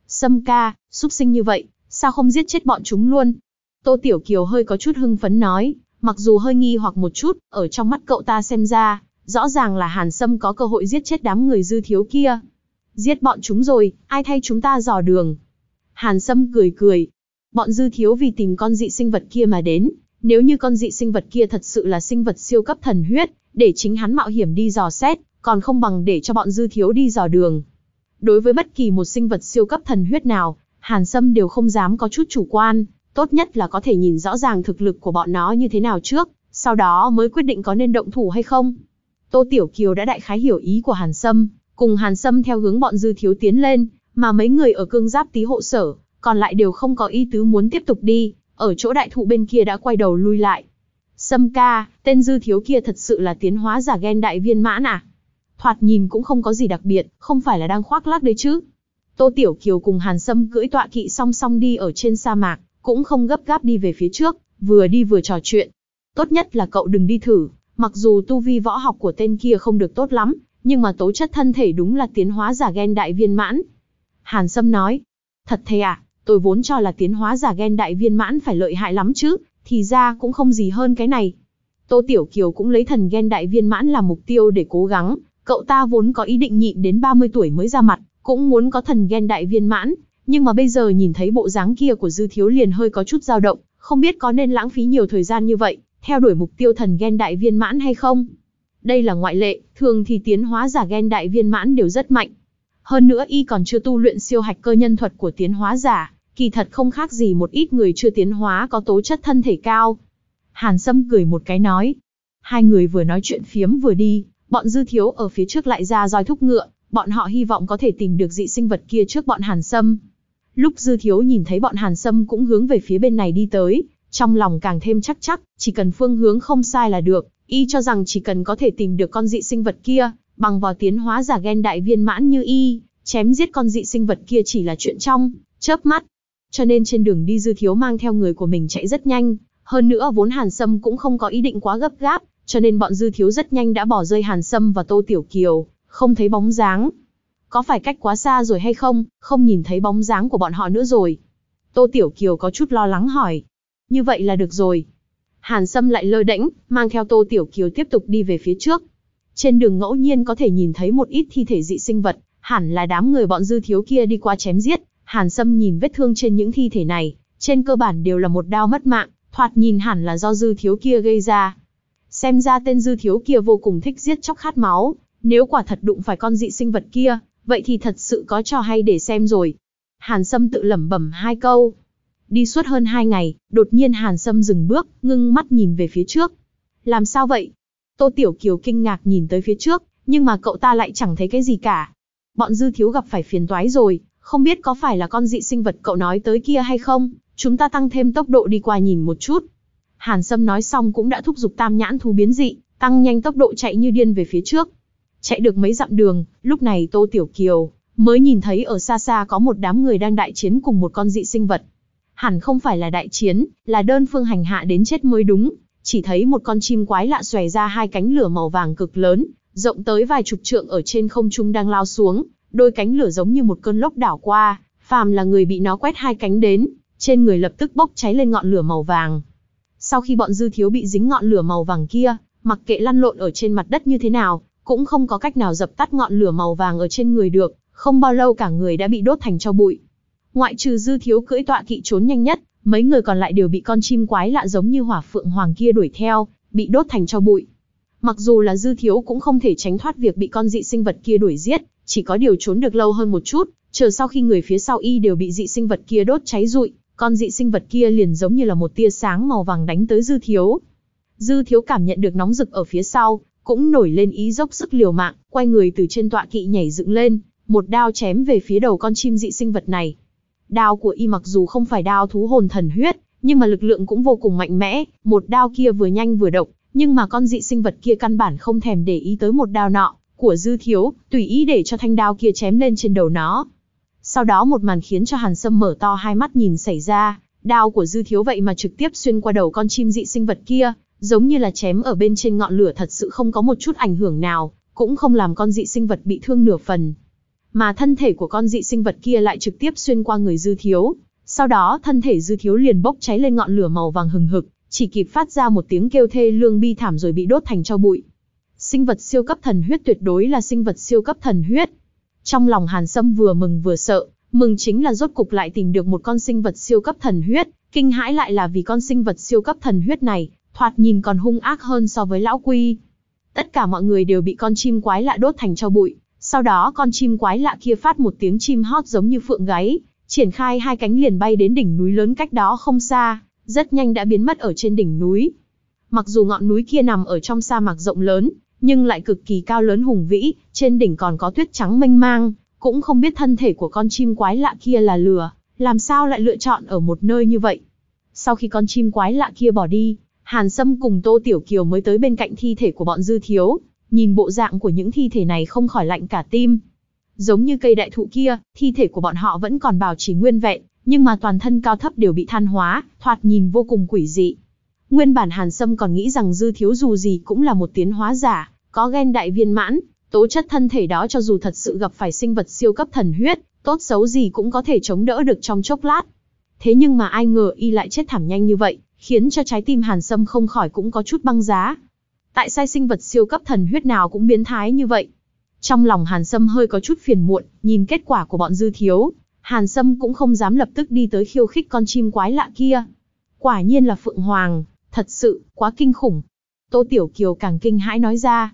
Sâm ca, xúc sinh như vậy, sao không giết chết bọn chúng luôn? Tô Tiểu Kiều hơi có chút hưng phấn nói, mặc dù hơi nghi hoặc một chút, ở trong mắt cậu ta xem ra, rõ ràng là Hàn Sâm có cơ hội giết chết đám người dư thiếu kia. Giết bọn chúng rồi, ai thay chúng ta dò đường? Hàn Sâm cười cười. Bọn dư thiếu vì tìm con dị sinh vật kia mà đến, nếu như con dị sinh vật kia thật sự là sinh vật siêu cấp thần huyết, để chính hắn mạo hiểm đi dò xét, còn không bằng để cho bọn dư thiếu đi dò đường. Đối với bất kỳ một sinh vật siêu cấp thần huyết nào, Hàn Sâm đều không dám có chút chủ quan, tốt nhất là có thể nhìn rõ ràng thực lực của bọn nó như thế nào trước, sau đó mới quyết định có nên động thủ hay không. Tô Tiểu Kiều đã đại khái hiểu ý của Hàn Sâm, cùng Hàn Sâm theo hướng bọn dư thiếu tiến lên, mà mấy người ở cương giáp tí hộ sở, còn lại đều không có ý tứ muốn tiếp tục đi, ở chỗ đại thụ bên kia đã quay đầu lui lại. Sâm ca, tên dư thiếu kia thật sự là tiến hóa giả ghen đại viên mãn à? Thoạt nhìn cũng không có gì đặc biệt, không phải là đang khoác lác đấy chứ. Tô Tiểu Kiều cùng Hàn Sâm cưỡi tọa kỵ song song đi ở trên sa mạc, cũng không gấp gáp đi về phía trước, vừa đi vừa trò chuyện. Tốt nhất là cậu đừng đi thử, mặc dù tu vi võ học của tên kia không được tốt lắm, nhưng mà tố chất thân thể đúng là tiến hóa giả gen đại viên mãn. Hàn Sâm nói, thật thế à, tôi vốn cho là tiến hóa giả gen đại viên mãn phải lợi hại lắm chứ, thì ra cũng không gì hơn cái này. Tô Tiểu Kiều cũng lấy thần gen đại viên mãn làm mục tiêu để cố gắng, cậu ta vốn có ý định nhịn đến 30 tuổi mới ra mặt, cũng muốn có thần ghen đại viên mãn, nhưng mà bây giờ nhìn thấy bộ dáng kia của Dư Thiếu liền hơi có chút dao động, không biết có nên lãng phí nhiều thời gian như vậy, theo đuổi mục tiêu thần ghen đại viên mãn hay không. Đây là ngoại lệ, thường thì tiến hóa giả ghen đại viên mãn đều rất mạnh. Hơn nữa y còn chưa tu luyện siêu hạch cơ nhân thuật của tiến hóa giả, kỳ thật không khác gì một ít người chưa tiến hóa có tố chất thân thể cao. Hàn Sâm cười một cái nói. Hai người vừa nói chuyện phiếm vừa đi, bọn dư thiếu ở phía trước lại ra roi thúc ngựa, bọn họ hy vọng có thể tìm được dị sinh vật kia trước bọn Hàn Sâm. Lúc dư thiếu nhìn thấy bọn Hàn Sâm cũng hướng về phía bên này đi tới, trong lòng càng thêm chắc chắc, chỉ cần phương hướng không sai là được, y cho rằng chỉ cần có thể tìm được con dị sinh vật kia, bằng vào tiến hóa giả gen đại viên mãn như y, chém giết con dị sinh vật kia chỉ là chuyện trong, chớp mắt. Cho nên trên đường đi dư thiếu mang theo người của mình chạy rất nhanh, hơn nữa vốn Hàn Sâm cũng không có ý định quá gấp gáp, cho nên bọn dư thiếu rất nhanh đã bỏ rơi Hàn Sâm và Tô Tiểu Kiều, không thấy bóng dáng. Có phải cách quá xa rồi hay không, không nhìn thấy bóng dáng của bọn họ nữa rồi. Tô Tiểu Kiều có chút lo lắng hỏi. Như vậy là được rồi. Hàn Sâm lại lơ đễnh, mang theo Tô Tiểu Kiều tiếp tục đi về phía trước. Trên đường ngẫu nhiên có thể nhìn thấy một ít thi thể dị sinh vật, hẳn là đám người bọn dư thiếu kia đi qua chém giết. Hàn Sâm nhìn vết thương trên những thi thể này, trên cơ bản đều là một đao mất mạng, thoạt nhìn hẳn là do dư thiếu kia gây ra. Xem ra tên dư thiếu kia vô cùng thích giết chóc khát máu, nếu quả thật đụng phải con dị sinh vật kia, vậy thì thật sự có trò hay để xem rồi. Hàn Sâm tự lẩm bẩm hai câu. Đi suốt hơn hai ngày, đột nhiên Hàn Sâm dừng bước, ngưng mắt nhìn về phía trước. Làm sao vậy? Tô Tiểu Kiều kinh ngạc nhìn tới phía trước, nhưng mà cậu ta lại chẳng thấy cái gì cả. Bọn dư thiếu gặp phải phiền toái rồi, không biết có phải là con dị sinh vật cậu nói tới kia hay không, chúng ta tăng thêm tốc độ đi qua nhìn một chút. Hàn Sâm nói xong cũng đã thúc giục tam nhãn thú biến dị, tăng nhanh tốc độ chạy như điên về phía trước. Chạy được mấy dặm đường, lúc này Tô Tiểu Kiều mới nhìn thấy ở xa xa có một đám người đang đại chiến cùng một con dị sinh vật. Hẳn không phải là đại chiến, là đơn phương hành hạ đến chết mới đúng. Chỉ thấy một con chim quái lạ xòe ra hai cánh lửa màu vàng cực lớn, rộng tới vài chục trượng ở trên không trung đang lao xuống, đôi cánh lửa giống như một cơn lốc đảo qua, phàm là người bị nó quét hai cánh đến, trên người lập tức bốc cháy lên ngọn lửa màu vàng. Sau khi bọn dư thiếu bị dính ngọn lửa màu vàng kia, mặc kệ lăn lộn ở trên mặt đất như thế nào, cũng không có cách nào dập tắt ngọn lửa màu vàng ở trên người được, không bao lâu cả người đã bị đốt thành cho bụi. Ngoại trừ dư thiếu cưỡi tọa kỵ trốn nhanh nhất, mấy người còn lại đều bị con chim quái lạ giống như hỏa phượng hoàng kia đuổi theo, bị đốt thành cho bụi. Mặc dù là dư thiếu cũng không thể tránh thoát việc bị con dị sinh vật kia đuổi giết, chỉ có điều trốn được lâu hơn một chút, chờ sau khi người phía sau y đều bị dị sinh vật kia đốt cháy rụi, con dị sinh vật kia liền giống như là một tia sáng màu vàng đánh tới dư thiếu. Dư thiếu cảm nhận được nóng rực ở phía sau, cũng nổi lên ý dốc sức liều mạng, quay người từ trên tọa kỵ nhảy dựng lên, một đao chém về phía đầu con chim dị sinh vật này. Đao của y mặc dù không phải đao thú hồn thần huyết, nhưng mà lực lượng cũng vô cùng mạnh mẽ, một đao kia vừa nhanh vừa độc, nhưng mà con dị sinh vật kia căn bản không thèm để ý tới một đao nọ của dư thiếu, tùy ý để cho thanh đao kia chém lên trên đầu nó. Sau đó một màn khiến cho Hàn Sâm mở to hai mắt nhìn xảy ra, đao của dư thiếu vậy mà trực tiếp xuyên qua đầu con chim dị sinh vật kia, giống như là chém ở bên trên ngọn lửa thật sự không có một chút ảnh hưởng nào, cũng không làm con dị sinh vật bị thương nửa phần. Mà thân thể của con dị sinh vật kia lại trực tiếp xuyên qua người dư thiếu, sau đó thân thể dư thiếu liền bốc cháy lên ngọn lửa màu vàng hừng hực, chỉ kịp phát ra một tiếng kêu thê lương bi thảm rồi bị đốt thành cho bụi. Sinh vật siêu cấp thần huyết tuyệt đối là sinh vật siêu cấp thần huyết. Trong lòng Hàn Sâm vừa mừng vừa sợ, mừng chính là rốt cục lại tìm được một con sinh vật siêu cấp thần huyết, kinh hãi lại là vì con sinh vật siêu cấp thần huyết này, thoạt nhìn còn hung ác hơn so với lão quy. Tất cả mọi người đều bị con chim quái lạ đốt thành cho bụi, sau đó con chim quái lạ kia phát một tiếng chim hót giống như phượng gáy, triển khai hai cánh liền bay đến đỉnh núi lớn cách đó không xa, rất nhanh đã biến mất ở trên đỉnh núi. Mặc dù ngọn núi kia nằm ở trong sa mạc rộng lớn, nhưng lại cực kỳ cao lớn hùng vĩ, trên đỉnh còn có tuyết trắng mênh mang, cũng không biết thân thể của con chim quái lạ kia là lừa, làm sao lại lựa chọn ở một nơi như vậy. Sau khi con chim quái lạ kia bỏ đi, Hàn Sâm cùng Tô Tiểu Kiều mới tới bên cạnh thi thể của bọn dư thiếu, nhìn bộ dạng của những thi thể này không khỏi lạnh cả tim. Giống như cây đại thụ kia, thi thể của bọn họ vẫn còn bảo trì nguyên vẹn, nhưng mà toàn thân cao thấp đều bị than hóa, thoạt nhìn vô cùng quỷ dị. Nguyên bản Hàn Sâm còn nghĩ rằng dư thiếu dù gì cũng là một tiến hóa giả, có gen đại viên mãn, tố chất thân thể đó cho dù thật sự gặp phải sinh vật siêu cấp thần huyết, tốt xấu gì cũng có thể chống đỡ được trong chốc lát. Thế nhưng mà ai ngờ y lại chết thảm nhanh như vậy, khiến cho trái tim Hàn Sâm không khỏi cũng có chút băng giá. Tại sao sinh vật siêu cấp thần huyết nào cũng biến thái như vậy? Trong lòng Hàn Sâm hơi có chút phiền muộn, nhìn kết quả của bọn dư thiếu, Hàn Sâm cũng không dám lập tức đi tới khiêu khích con chim quái lạ kia. Quả nhiên là Phượng Hoàng, thật sự, quá kinh khủng. Tô Tiểu Kiều càng kinh hãi nói ra.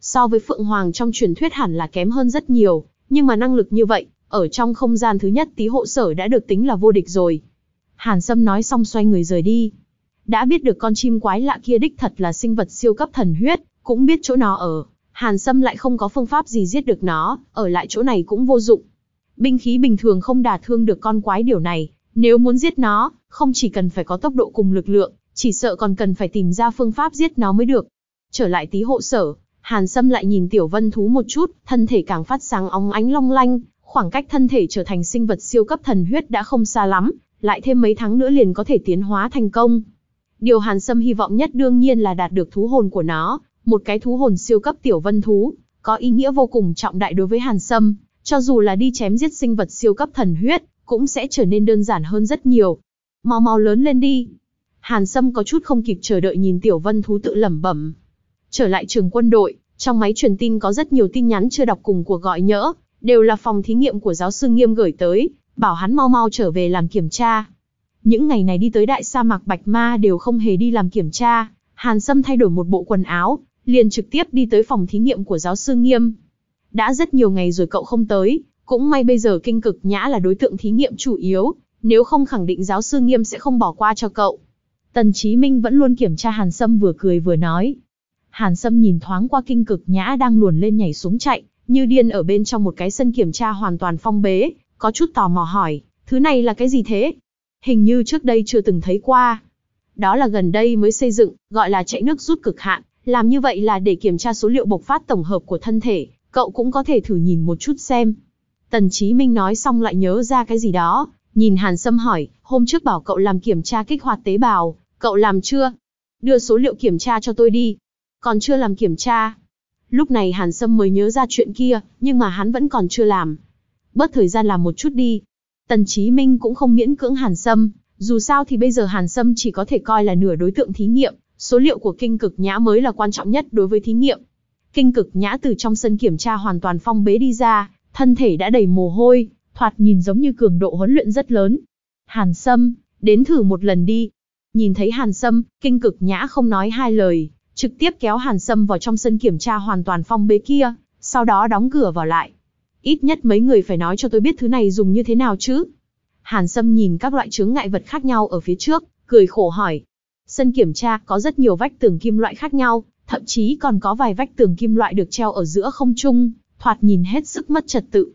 So với Phượng Hoàng trong truyền thuyết hẳn là kém hơn rất nhiều, nhưng mà năng lực như vậy, ở trong không gian thứ nhất tí hộ sở đã được tính là vô địch rồi. Hàn Sâm nói xong xoay người rời đi. Đã biết được con chim quái lạ kia đích thật là sinh vật siêu cấp thần huyết, cũng biết chỗ nó ở. Hàn Sâm lại không có phương pháp gì giết được nó, ở lại chỗ này cũng vô dụng. Binh khí bình thường không đả thương được con quái điều này, nếu muốn giết nó, không chỉ cần phải có tốc độ cùng lực lượng, chỉ sợ còn cần phải tìm ra phương pháp giết nó mới được. Trở lại tí hộ sở, Hàn Sâm lại nhìn tiểu vân thú một chút, thân thể càng phát sáng óng ánh long lanh, khoảng cách thân thể trở thành sinh vật siêu cấp thần huyết đã không xa lắm, lại thêm mấy tháng nữa liền có thể tiến hóa thành công. Điều Hàn Sâm hy vọng nhất đương nhiên là đạt được thú hồn của nó, một cái thú hồn siêu cấp tiểu vân thú, có ý nghĩa vô cùng trọng đại đối với Hàn Sâm, cho dù là đi chém giết sinh vật siêu cấp thần huyết, cũng sẽ trở nên đơn giản hơn rất nhiều. Mau mau lớn lên đi. Hàn Sâm có chút không kịp chờ đợi nhìn tiểu vân thú tự lẩm bẩm. Trở lại trường quân đội, trong máy truyền tin có rất nhiều tin nhắn chưa đọc cùng cuộc gọi nhỡ, đều là phòng thí nghiệm của giáo sư Nghiêm gửi tới, bảo hắn mau mau trở về làm kiểm tra. Những ngày này đi tới đại sa mạc Bạch Ma đều không hề đi làm kiểm tra, Hàn Sâm thay đổi một bộ quần áo, liền trực tiếp đi tới phòng thí nghiệm của giáo sư Nghiêm. Đã rất nhiều ngày rồi cậu không tới, cũng may bây giờ kinh cực nhã là đối tượng thí nghiệm chủ yếu, nếu không khẳng định giáo sư Nghiêm sẽ không bỏ qua cho cậu. Tần Chí Minh vẫn luôn kiểm tra Hàn Sâm vừa cười vừa nói. Hàn Sâm nhìn thoáng qua kinh cực nhã đang luồn lên nhảy xuống chạy, như điên ở bên trong một cái sân kiểm tra hoàn toàn phong bế, có chút tò mò hỏi, thứ này là cái gì thế? Hình như trước đây chưa từng thấy qua. Đó là gần đây mới xây dựng, gọi là chạy nước rút cực hạn, làm như vậy là để kiểm tra số liệu bộc phát tổng hợp của thân thể, cậu cũng có thể thử nhìn một chút xem. Tần Chí Minh nói xong lại nhớ ra cái gì đó, nhìn Hàn Sâm hỏi, hôm trước bảo cậu làm kiểm tra kích hoạt tế bào, cậu làm chưa? Đưa số liệu kiểm tra cho tôi đi. Còn chưa làm kiểm tra. Lúc này Hàn Sâm mới nhớ ra chuyện kia, nhưng mà hắn vẫn còn chưa làm. Bớt thời gian làm một chút đi. Tần Chí Minh cũng không miễn cưỡng Hàn Sâm, dù sao thì bây giờ Hàn Sâm chỉ có thể coi là nửa đối tượng thí nghiệm, số liệu của kinh cực nhã mới là quan trọng nhất đối với thí nghiệm. Kinh cực nhã từ trong sân kiểm tra hoàn toàn phong bế đi ra, thân thể đã đầy mồ hôi, thoạt nhìn giống như cường độ huấn luyện rất lớn. Hàn Sâm, đến thử một lần đi. Nhìn thấy Hàn Sâm, kinh cực nhã không nói hai lời, trực tiếp kéo Hàn Sâm vào trong sân kiểm tra hoàn toàn phong bế kia, sau đó đóng cửa vào lại. Ít nhất mấy người phải nói cho tôi biết thứ này dùng như thế nào chứ. Hàn Sâm nhìn các loại chướng ngại vật khác nhau ở phía trước, cười khổ hỏi. Sân kiểm tra có rất nhiều vách tường kim loại khác nhau, thậm chí còn có vài vách tường kim loại được treo ở giữa không trung, thoạt nhìn hết sức mất trật tự.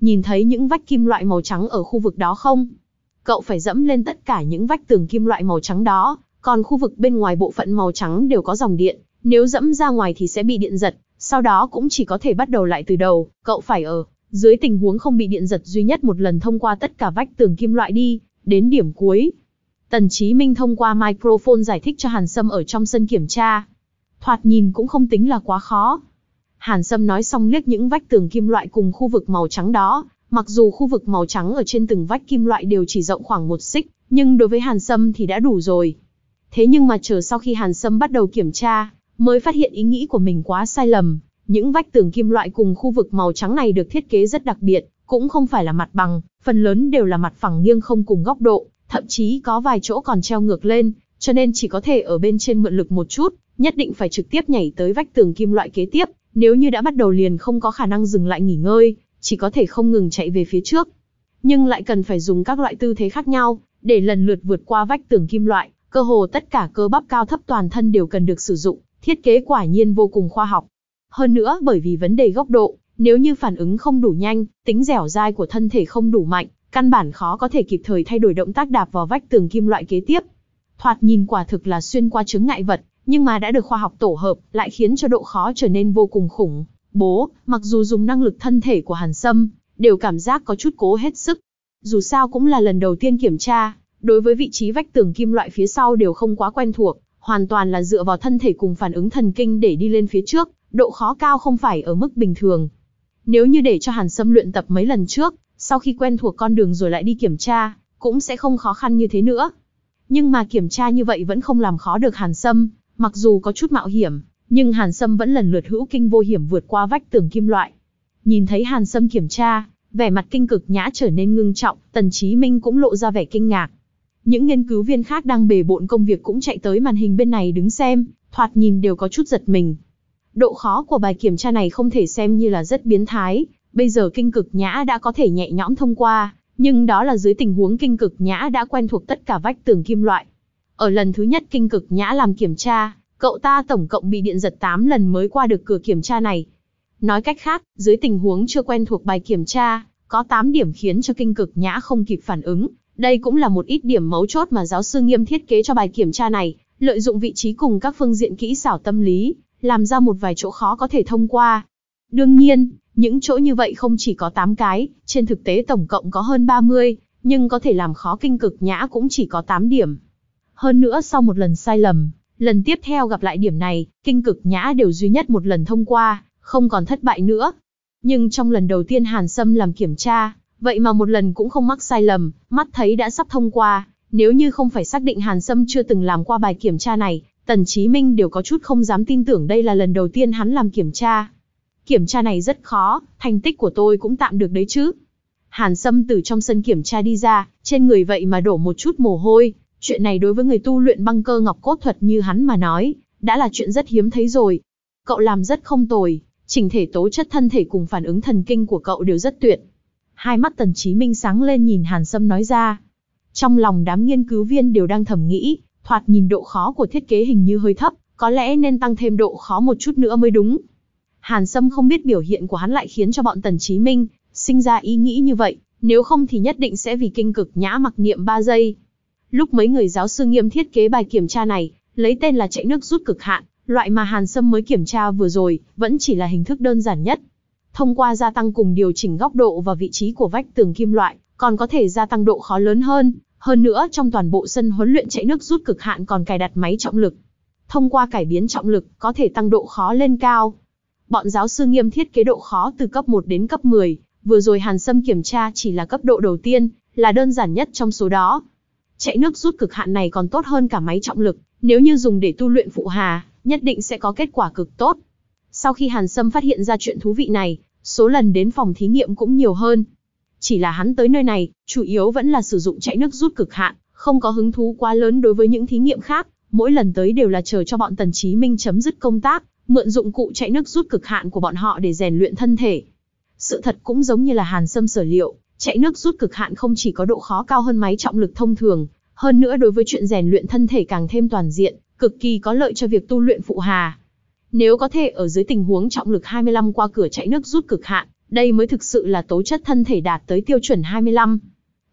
Nhìn thấy những vách kim loại màu trắng ở khu vực đó không? Cậu phải dẫm lên tất cả những vách tường kim loại màu trắng đó, còn khu vực bên ngoài bộ phận màu trắng đều có dòng điện, nếu dẫm ra ngoài thì sẽ bị điện giật, sau đó cũng chỉ có thể bắt đầu lại từ đầu, cậu phải ở dưới tình huống không bị điện giật duy nhất một lần thông qua tất cả vách tường kim loại đi, đến điểm cuối. Tần Chí Minh thông qua microphone giải thích cho Hàn Sâm ở trong sân kiểm tra. Thoạt nhìn cũng không tính là quá khó. Hàn Sâm nói xong liếc những vách tường kim loại cùng khu vực màu trắng đó, mặc dù khu vực màu trắng ở trên từng vách kim loại đều chỉ rộng khoảng một xích, nhưng đối với Hàn Sâm thì đã đủ rồi. Thế nhưng mà chờ sau khi Hàn Sâm bắt đầu kiểm tra, mới phát hiện ý nghĩ của mình quá sai lầm. Những vách tường kim loại cùng khu vực màu trắng này được thiết kế rất đặc biệt, cũng không phải là mặt bằng, phần lớn đều là mặt phẳng nghiêng không cùng góc độ, thậm chí có vài chỗ còn treo ngược lên, cho nên chỉ có thể ở bên trên mượn lực một chút, nhất định phải trực tiếp nhảy tới vách tường kim loại kế tiếp, nếu như đã bắt đầu liền không có khả năng dừng lại nghỉ ngơi, chỉ có thể không ngừng chạy về phía trước. Nhưng lại cần phải dùng các loại tư thế khác nhau, để lần lượt vượt qua vách tường kim loại, cơ hồ tất cả cơ bắp cao thấp toàn thân đều cần được sử dụng, thiết kế quả nhiên vô cùng khoa học. Hơn nữa bởi vì vấn đề góc độ, nếu như phản ứng không đủ nhanh, tính dẻo dai của thân thể không đủ mạnh, căn bản khó có thể kịp thời thay đổi động tác đạp vào vách tường kim loại kế tiếp. Thoạt nhìn quả thực là xuyên qua chứng ngại vật, nhưng mà đã được khoa học tổ hợp, lại khiến cho độ khó trở nên vô cùng khủng. Bố, mặc dù dùng năng lực thân thể của Hàn Sâm, đều cảm giác có chút cố hết sức. Dù sao cũng là lần đầu tiên kiểm tra, đối với vị trí vách tường kim loại phía sau đều không quá quen thuộc, hoàn toàn là dựa vào thân thể cùng phản ứng thần kinh để đi lên phía trước, độ khó cao không phải ở mức bình thường. Nếu như để cho Hàn Sâm luyện tập mấy lần trước, sau khi quen thuộc con đường rồi lại đi kiểm tra, cũng sẽ không khó khăn như thế nữa. Nhưng mà kiểm tra như vậy vẫn không làm khó được Hàn Sâm, mặc dù có chút mạo hiểm, nhưng Hàn Sâm vẫn lần lượt hữu kinh vô hiểm vượt qua vách tường kim loại. Nhìn thấy Hàn Sâm kiểm tra, vẻ mặt kinh cực nhã trở nên ngưng trọng, Tần Chí Minh cũng lộ ra vẻ kinh ngạc. Những nghiên cứu viên khác đang bề bộn công việc cũng chạy tới màn hình bên này đứng xem, thoạt nhìn đều có chút giật mình. Độ khó của bài kiểm tra này không thể xem như là rất biến thái, bây giờ kinh cực nhã đã có thể nhẹ nhõm thông qua, nhưng đó là dưới tình huống kinh cực nhã đã quen thuộc tất cả vách tường kim loại. Ở lần thứ nhất kinh cực nhã làm kiểm tra, cậu ta tổng cộng bị điện giật 8 lần mới qua được cửa kiểm tra này. Nói cách khác, dưới tình huống chưa quen thuộc bài kiểm tra, có 8 điểm khiến cho kinh cực nhã không kịp phản ứng. Đây cũng là một ít điểm mấu chốt mà giáo sư nghiêm thiết kế cho bài kiểm tra này, lợi dụng vị trí cùng các phương diện kỹ xảo tâm lý, làm ra một vài chỗ khó có thể thông qua. Đương nhiên, những chỗ như vậy không chỉ có 8 cái, trên thực tế tổng cộng có hơn 30, nhưng có thể làm khó kinh cực nhã cũng chỉ có 8 điểm. Hơn nữa sau một lần sai lầm, lần tiếp theo gặp lại điểm này, kinh cực nhã đều duy nhất một lần thông qua, không còn thất bại nữa. Nhưng trong lần đầu tiên Hàn Sâm làm kiểm tra, vậy mà một lần cũng không mắc sai lầm, mắt thấy đã sắp thông qua, nếu như không phải xác định Hàn Sâm chưa từng làm qua bài kiểm tra này, Tần Chí Minh đều có chút không dám tin tưởng đây là lần đầu tiên hắn làm kiểm tra. Kiểm tra này rất khó, thành tích của tôi cũng tạm được đấy chứ. Hàn Sâm từ trong sân kiểm tra đi ra, trên người vậy mà đổ một chút mồ hôi. Chuyện này đối với người tu luyện băng cơ ngọc cốt thuật như hắn mà nói, đã là chuyện rất hiếm thấy rồi. Cậu làm rất không tồi, chỉnh thể tố chất thân thể cùng phản ứng thần kinh của cậu đều rất tuyệt. Hai mắt Tần Chí Minh sáng lên nhìn Hàn Sâm nói ra. Trong lòng đám nghiên cứu viên đều đang thầm nghĩ, thoạt nhìn độ khó của thiết kế hình như hơi thấp, có lẽ nên tăng thêm độ khó một chút nữa mới đúng. Hàn Sâm không biết biểu hiện của hắn lại khiến cho bọn Tần Chí Minh sinh ra ý nghĩ như vậy, nếu không thì nhất định sẽ vì kinh cực nhã mặc niệm 3 giây. Lúc mấy người giáo sư nghiêm thiết kế bài kiểm tra này, lấy tên là chạy nước rút cực hạn, loại mà Hàn Sâm mới kiểm tra vừa rồi, vẫn chỉ là hình thức đơn giản nhất. Thông qua gia tăng cùng điều chỉnh góc độ và vị trí của vách tường kim loại, còn có thể gia tăng độ khó lớn hơn. Hơn nữa trong toàn bộ sân huấn luyện chạy nước rút cực hạn còn cài đặt máy trọng lực. Thông qua cải biến trọng lực, có thể tăng độ khó lên cao. Bọn giáo sư nghiêm thiết kế độ khó từ cấp 1 đến cấp 10, vừa rồi Hàn Sâm kiểm tra chỉ là cấp độ đầu tiên, là đơn giản nhất trong số đó. Chạy nước rút cực hạn này còn tốt hơn cả máy trọng lực, nếu như dùng để tu luyện phụ hà, nhất định sẽ có kết quả cực tốt. Sau khi Hàn Sâm phát hiện ra chuyện thú vị này, số lần đến phòng thí nghiệm cũng nhiều hơn. Chỉ là hắn tới nơi này, chủ yếu vẫn là sử dụng chạy nước rút cực hạn, không có hứng thú quá lớn đối với những thí nghiệm khác, mỗi lần tới đều là chờ cho bọn Tần Chí Minh chấm dứt công tác, mượn dụng cụ chạy nước rút cực hạn của bọn họ để rèn luyện thân thể. Sự thật cũng giống như là Hàn Sâm sở liệu, chạy nước rút cực hạn không chỉ có độ khó cao hơn máy trọng lực thông thường, hơn nữa đối với chuyện rèn luyện thân thể càng thêm toàn diện, cực kỳ có lợi cho việc tu luyện phụ hà. Nếu có thể ở dưới tình huống trọng lực 25 qua cửa chạy nước rút cực hạn, đây mới thực sự là tố chất thân thể đạt tới tiêu chuẩn 25.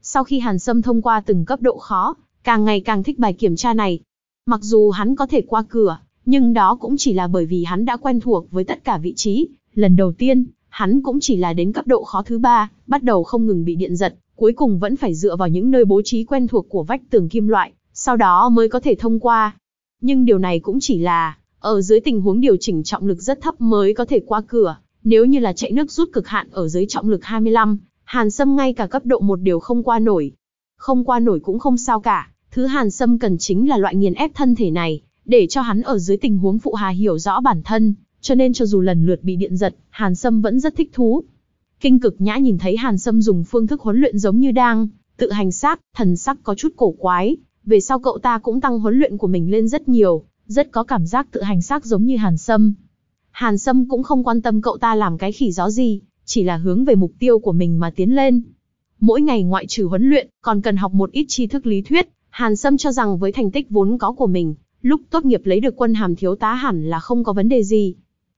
Sau khi Hàn Sâm thông qua từng cấp độ khó, càng ngày càng thích bài kiểm tra này. Mặc dù hắn có thể qua cửa, nhưng đó cũng chỉ là bởi vì hắn đã quen thuộc với tất cả vị trí. Lần đầu tiên, hắn cũng chỉ là đến cấp độ khó thứ ba, bắt đầu không ngừng bị điện giật, cuối cùng vẫn phải dựa vào những nơi bố trí quen thuộc của vách tường kim loại, sau đó mới có thể thông qua. Nhưng điều này cũng chỉ là, ở dưới tình huống điều chỉnh trọng lực rất thấp mới có thể qua cửa, nếu như là chạy nước rút cực hạn ở dưới trọng lực 25, Hàn Sâm ngay cả cấp độ một đều không qua nổi. Không qua nổi cũng không sao cả, thứ Hàn Sâm cần chính là loại nghiền ép thân thể này, để cho hắn ở dưới tình huống phụ hà hiểu rõ bản thân, cho nên cho dù lần lượt bị điện giật, Hàn Sâm vẫn rất thích thú. Kinh cực nhã nhìn thấy Hàn Sâm dùng phương thức huấn luyện giống như đang tự hành xác, thần sắc có chút cổ quái, về sau cậu ta cũng tăng huấn luyện của mình lên rất nhiều, rất có cảm giác tự hành xác giống như Hàn Sâm. Hàn Sâm cũng không quan tâm cậu ta làm cái khỉ gió gì, chỉ là hướng về mục tiêu của mình mà tiến lên. Mỗi ngày ngoại trừ huấn luyện, còn cần học một ít tri thức lý thuyết, Hàn Sâm cho rằng với thành tích vốn có của mình, lúc tốt nghiệp lấy được quân hàm thiếu tá hẳn là không có vấn đề gì.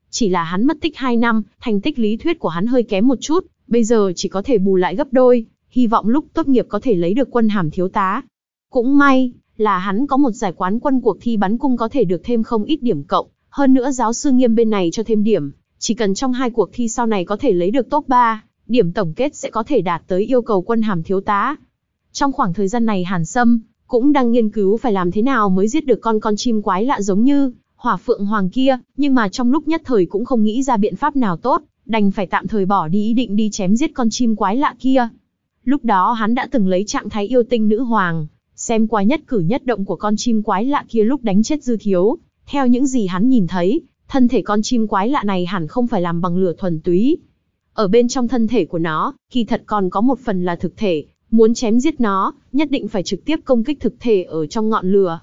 Chỉ là hắn mất tích 2 năm, thành tích lý thuyết của hắn hơi kém một chút, bây giờ chỉ có thể bù lại gấp đôi, hy vọng lúc tốt nghiệp có thể lấy được quân hàm thiếu tá. Cũng may, là hắn có một giải quán quân cuộc thi bắn cung có thể được thêm không ít điểm cộng, hơn nữa giáo sư nghiêm bên này cho thêm điểm, chỉ cần trong hai cuộc thi sau này có thể lấy được top 3, điểm tổng kết sẽ có thể đạt tới yêu cầu quân hàm thiếu tá. Trong khoảng thời gian này Hàn Sâm cũng đang nghiên cứu phải làm thế nào mới giết được con con chim quái lạ giống như hỏa phượng hoàng kia, nhưng mà trong lúc nhất thời cũng không nghĩ ra biện pháp nào tốt, đành phải tạm thời bỏ đi ý định đi chém giết con chim quái lạ kia. Lúc đó hắn đã từng lấy trạng thái yêu tinh nữ hoàng, xem qua nhất cử nhất động của con chim quái lạ kia lúc đánh chết dư thiếu. Theo những gì hắn nhìn thấy, thân thể con chim quái lạ này hẳn không phải làm bằng lửa thuần túy. Ở bên trong thân thể của nó, kỳ thật còn có một phần là thực thể, muốn chém giết nó, nhất định phải trực tiếp công kích thực thể ở trong ngọn lửa.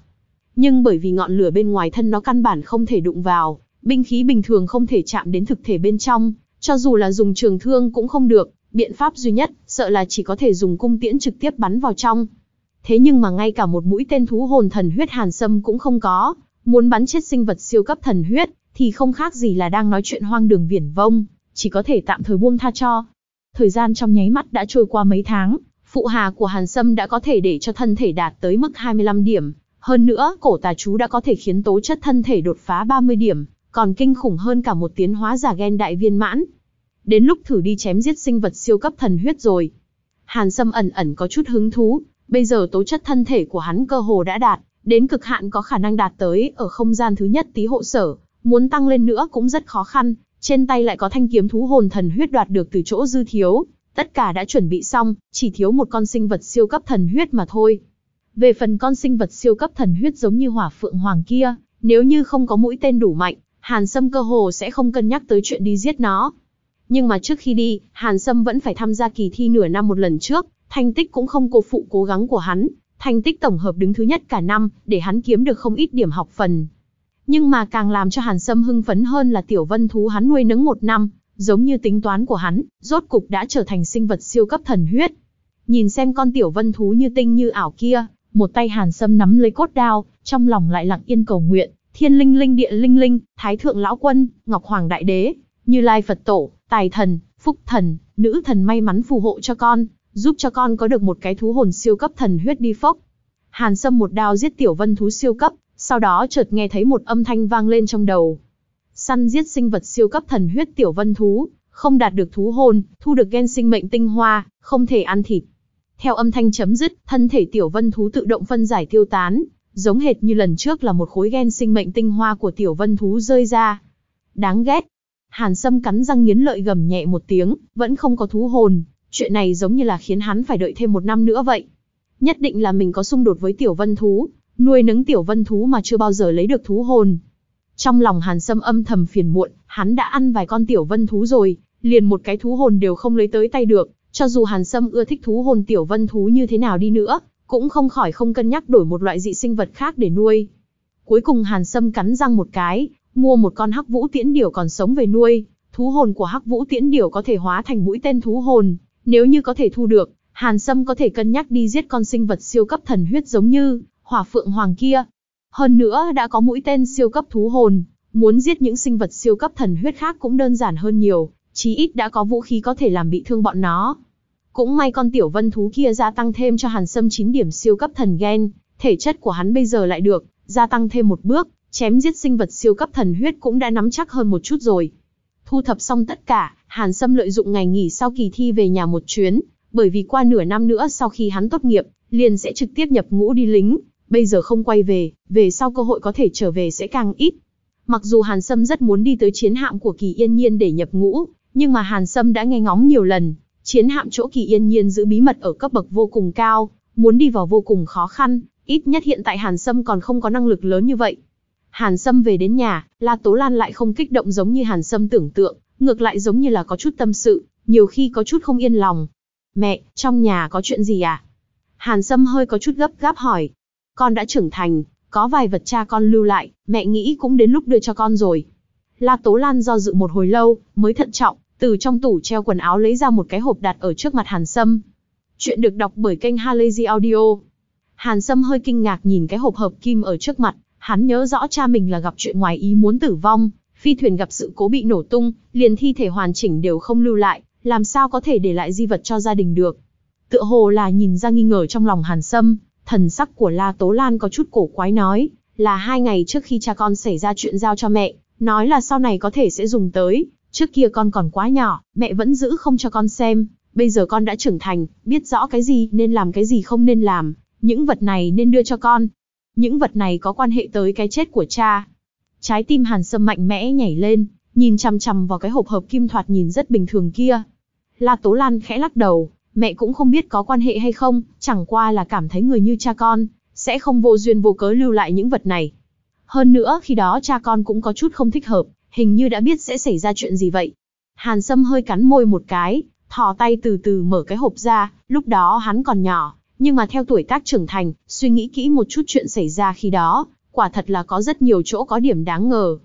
Nhưng bởi vì ngọn lửa bên ngoài thân nó căn bản không thể đụng vào, binh khí bình thường không thể chạm đến thực thể bên trong, cho dù là dùng trường thương cũng không được, biện pháp duy nhất, sợ là chỉ có thể dùng cung tiễn trực tiếp bắn vào trong. Thế nhưng mà ngay cả một mũi tên thú hồn thần huyết hàn sâm cũng không có, muốn bắn chết sinh vật siêu cấp thần huyết, thì không khác gì là đang nói chuyện hoang đường viển vông, chỉ có thể tạm thời buông tha cho. Thời gian trong nháy mắt đã trôi qua mấy tháng, phụ hà của Hàn Sâm đã có thể để cho thân thể đạt tới mức 25 điểm, hơn nữa, cổ tà chú đã có thể khiến tố chất thân thể đột phá 30 điểm, còn kinh khủng hơn cả một tiến hóa giả gen đại viên mãn. Đến lúc thử đi chém giết sinh vật siêu cấp thần huyết rồi. Hàn Sâm ẩn ẩn có chút hứng thú, bây giờ tố chất thân thể của hắn cơ hồ đã đạt, đến cực hạn có khả năng đạt tới ở không gian thứ nhất tí hộ sở, muốn tăng lên nữa cũng rất khó khăn, trên tay lại có thanh kiếm thú hồn thần huyết đoạt được từ chỗ dư thiếu, tất cả đã chuẩn bị xong, chỉ thiếu một con sinh vật siêu cấp thần huyết mà thôi. Về phần con sinh vật siêu cấp thần huyết giống như hỏa phượng hoàng kia, nếu như không có mũi tên đủ mạnh, Hàn Sâm cơ hồ sẽ không cân nhắc tới chuyện đi giết nó. Nhưng mà trước khi đi, Hàn Sâm vẫn phải tham gia kỳ thi nửa năm một lần trước, thành tích cũng không cô phụ cố gắng của hắn, thành tích tổng hợp đứng thứ nhất cả năm, để hắn kiếm được không ít điểm học phần. Nhưng mà càng làm cho Hàn Sâm hưng phấn hơn là tiểu vân thú hắn nuôi nấng một năm, giống như tính toán của hắn, rốt cục đã trở thành sinh vật siêu cấp thần huyết. Nhìn xem con tiểu vân thú như tinh như ảo kia, một tay Hàn Sâm nắm lấy cốt đao, trong lòng lại lặng yên cầu nguyện, thiên linh linh địa linh linh, thái thượng lão quân, ngọc hoàng đại đế, như lai Phật tổ, tài thần, phúc thần, nữ thần may mắn phù hộ cho con, giúp cho con có được một cái thú hồn siêu cấp thần huyết đi phốc. Hàn Sâm một đao giết tiểu vân thú siêu cấp, sau đó chợt nghe thấy một âm thanh vang lên trong đầu. Săn giết sinh vật siêu cấp thần huyết tiểu vân thú, không đạt được thú hồn, thu được gen sinh mệnh tinh hoa, không thể ăn thịt. Theo âm thanh chấm dứt, thân thể tiểu vân thú tự động phân giải tiêu tán, giống hệt như lần trước là một khối gen sinh mệnh tinh hoa của tiểu vân thú rơi ra. Đáng ghét. Hàn Sâm cắn răng nghiến lợi gầm nhẹ một tiếng, vẫn không có thú hồn, chuyện này giống như là khiến hắn phải đợi thêm một năm nữa vậy. Nhất định là mình có xung đột với tiểu vân thú, nuôi nấng tiểu vân thú mà chưa bao giờ lấy được thú hồn. Trong lòng Hàn Sâm âm thầm phiền muộn, hắn đã ăn vài con tiểu vân thú rồi, liền một cái thú hồn đều không lấy tới tay được, cho dù Hàn Sâm ưa thích thú hồn tiểu vân thú như thế nào đi nữa, cũng không khỏi không cân nhắc đổi một loại dị sinh vật khác để nuôi. Cuối cùng Hàn Sâm cắn răng một cái, mua một con hắc vũ tiễn điểu còn sống về nuôi. Thú hồn của hắc vũ tiễn điểu có thể hóa thành mũi tên thú hồn, nếu như có thể thu được, Hàn Sâm có thể cân nhắc đi giết con sinh vật siêu cấp thần huyết giống như hỏa phượng hoàng kia. Hơn nữa đã có mũi tên siêu cấp thú hồn, muốn giết những sinh vật siêu cấp thần huyết khác cũng đơn giản hơn nhiều, chí ít đã có vũ khí có thể làm bị thương bọn nó. Cũng may con tiểu vân thú kia gia tăng thêm cho Hàn Sâm 9 điểm siêu cấp thần gen, thể chất của hắn bây giờ lại được, gia tăng thêm một bước, chém giết sinh vật siêu cấp thần huyết cũng đã nắm chắc hơn một chút rồi. Thu thập xong tất cả, Hàn Sâm lợi dụng ngày nghỉ sau kỳ thi về nhà một chuyến, bởi vì qua nửa năm nữa sau khi hắn tốt nghiệp, liền sẽ trực tiếp nhập ngũ đi lính, bây giờ không quay về, về sau cơ hội có thể trở về sẽ càng ít. Mặc dù Hàn Sâm rất muốn đi tới chiến hạm của Kỳ Yên Nhiên để nhập ngũ, nhưng mà Hàn Sâm đã nghe ngóng nhiều lần, chiến hạm chỗ Kỳ Yên Nhiên giữ bí mật ở cấp bậc vô cùng cao, muốn đi vào vô cùng khó khăn, ít nhất hiện tại Hàn Sâm còn không có năng lực lớn như vậy. Hàn Sâm về đến nhà, La Tố Lan lại không kích động giống như Hàn Sâm tưởng tượng, ngược lại giống như là có chút tâm sự, nhiều khi có chút không yên lòng. Mẹ, trong nhà có chuyện gì à? Hàn Sâm hơi có chút gấp gáp hỏi. Con đã trưởng thành, có vài vật cha con lưu lại, mẹ nghĩ cũng đến lúc đưa cho con rồi. La Tố Lan do dự một hồi lâu, mới thận trọng, từ trong tủ treo quần áo lấy ra một cái hộp đặt ở trước mặt Hàn Sâm. Chuyện được đọc bởi kênh Halazy Audio. Hàn Sâm hơi kinh ngạc nhìn cái hộp hợp kim ở trước mặt, hắn nhớ rõ cha mình là gặp chuyện ngoài ý muốn tử vong, phi thuyền gặp sự cố bị nổ tung, liền thi thể hoàn chỉnh đều không lưu lại, làm sao có thể để lại di vật cho gia đình được. Tựa hồ là nhìn ra nghi ngờ trong lòng Hàn Sâm, thần sắc của La Tố Lan có chút cổ quái nói, là hai ngày trước khi cha con xảy ra chuyện giao cho mẹ, nói là sau này có thể sẽ dùng tới, trước kia con còn quá nhỏ, mẹ vẫn giữ không cho con xem, bây giờ con đã trưởng thành, biết rõ cái gì nên làm cái gì không nên làm, những vật này nên đưa cho con. Những vật này có quan hệ tới cái chết của cha. Trái tim Hàn Sâm mạnh mẽ nhảy lên, nhìn chằm chằm vào cái hộp hợp kim thoạt nhìn rất bình thường kia. La Tố Lan khẽ lắc đầu, Mẹ cũng không biết có quan hệ hay không, chẳng qua là cảm thấy người như cha con, sẽ không vô duyên vô cớ lưu lại những vật này. Hơn nữa khi đó cha con cũng có chút không thích hợp, hình như đã biết sẽ xảy ra chuyện gì vậy. Hàn Sâm hơi cắn môi một cái, thò tay từ từ mở cái hộp ra, lúc đó hắn còn nhỏ, nhưng mà theo tuổi tác trưởng thành, suy nghĩ kỹ một chút chuyện xảy ra khi đó, quả thật là có rất nhiều chỗ có điểm đáng ngờ.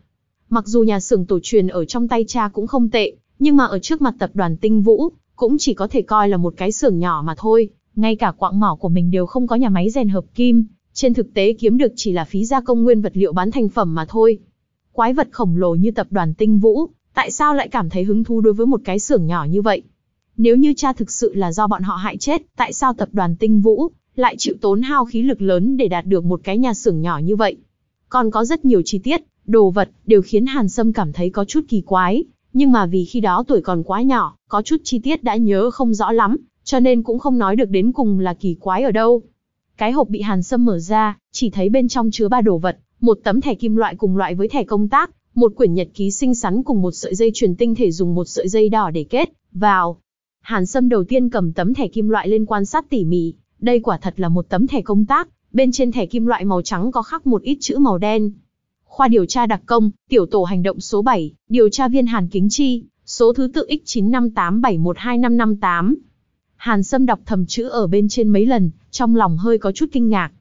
Mặc dù nhà xưởng tổ truyền ở trong tay cha cũng không tệ, nhưng mà ở trước mặt tập đoàn Tinh Vũ, cũng chỉ có thể coi là một cái xưởng nhỏ mà thôi, ngay cả quạng mỏ của mình đều không có nhà máy rèn hợp kim, trên thực tế kiếm được chỉ là phí gia công nguyên vật liệu bán thành phẩm mà thôi. Quái vật khổng lồ như tập đoàn Tinh Vũ, tại sao lại cảm thấy hứng thú đối với một cái xưởng nhỏ như vậy? Nếu như cha thực sự là do bọn họ hại chết, tại sao tập đoàn Tinh Vũ lại chịu tốn hao khí lực lớn để đạt được một cái nhà xưởng nhỏ như vậy? Còn có rất nhiều chi tiết, đồ vật, đều khiến Hàn Sâm cảm thấy có chút kỳ quái, nhưng mà vì khi đó tuổi còn quá nhỏ, có chút chi tiết đã nhớ không rõ lắm, cho nên cũng không nói được đến cùng là kỳ quái ở đâu. Cái hộp bị Hàn Sâm mở ra, chỉ thấy bên trong chứa ba đồ vật, một tấm thẻ kim loại cùng loại với thẻ công tác, một quyển nhật ký xinh xắn cùng một sợi dây truyền tinh thể dùng một sợi dây đỏ để kết vào. Hàn Sâm đầu tiên cầm tấm thẻ kim loại lên quan sát tỉ mỉ, đây quả thật là một tấm thẻ công tác, bên trên thẻ kim loại màu trắng có khắc một ít chữ màu đen. Khoa điều tra đặc công, tiểu tổ hành động số 7, điều tra viên Hàn Kính Chi, số thứ tự X9587125558. Hàn Sâm đọc thầm chữ ở bên trên mấy lần, trong lòng hơi có chút kinh ngạc.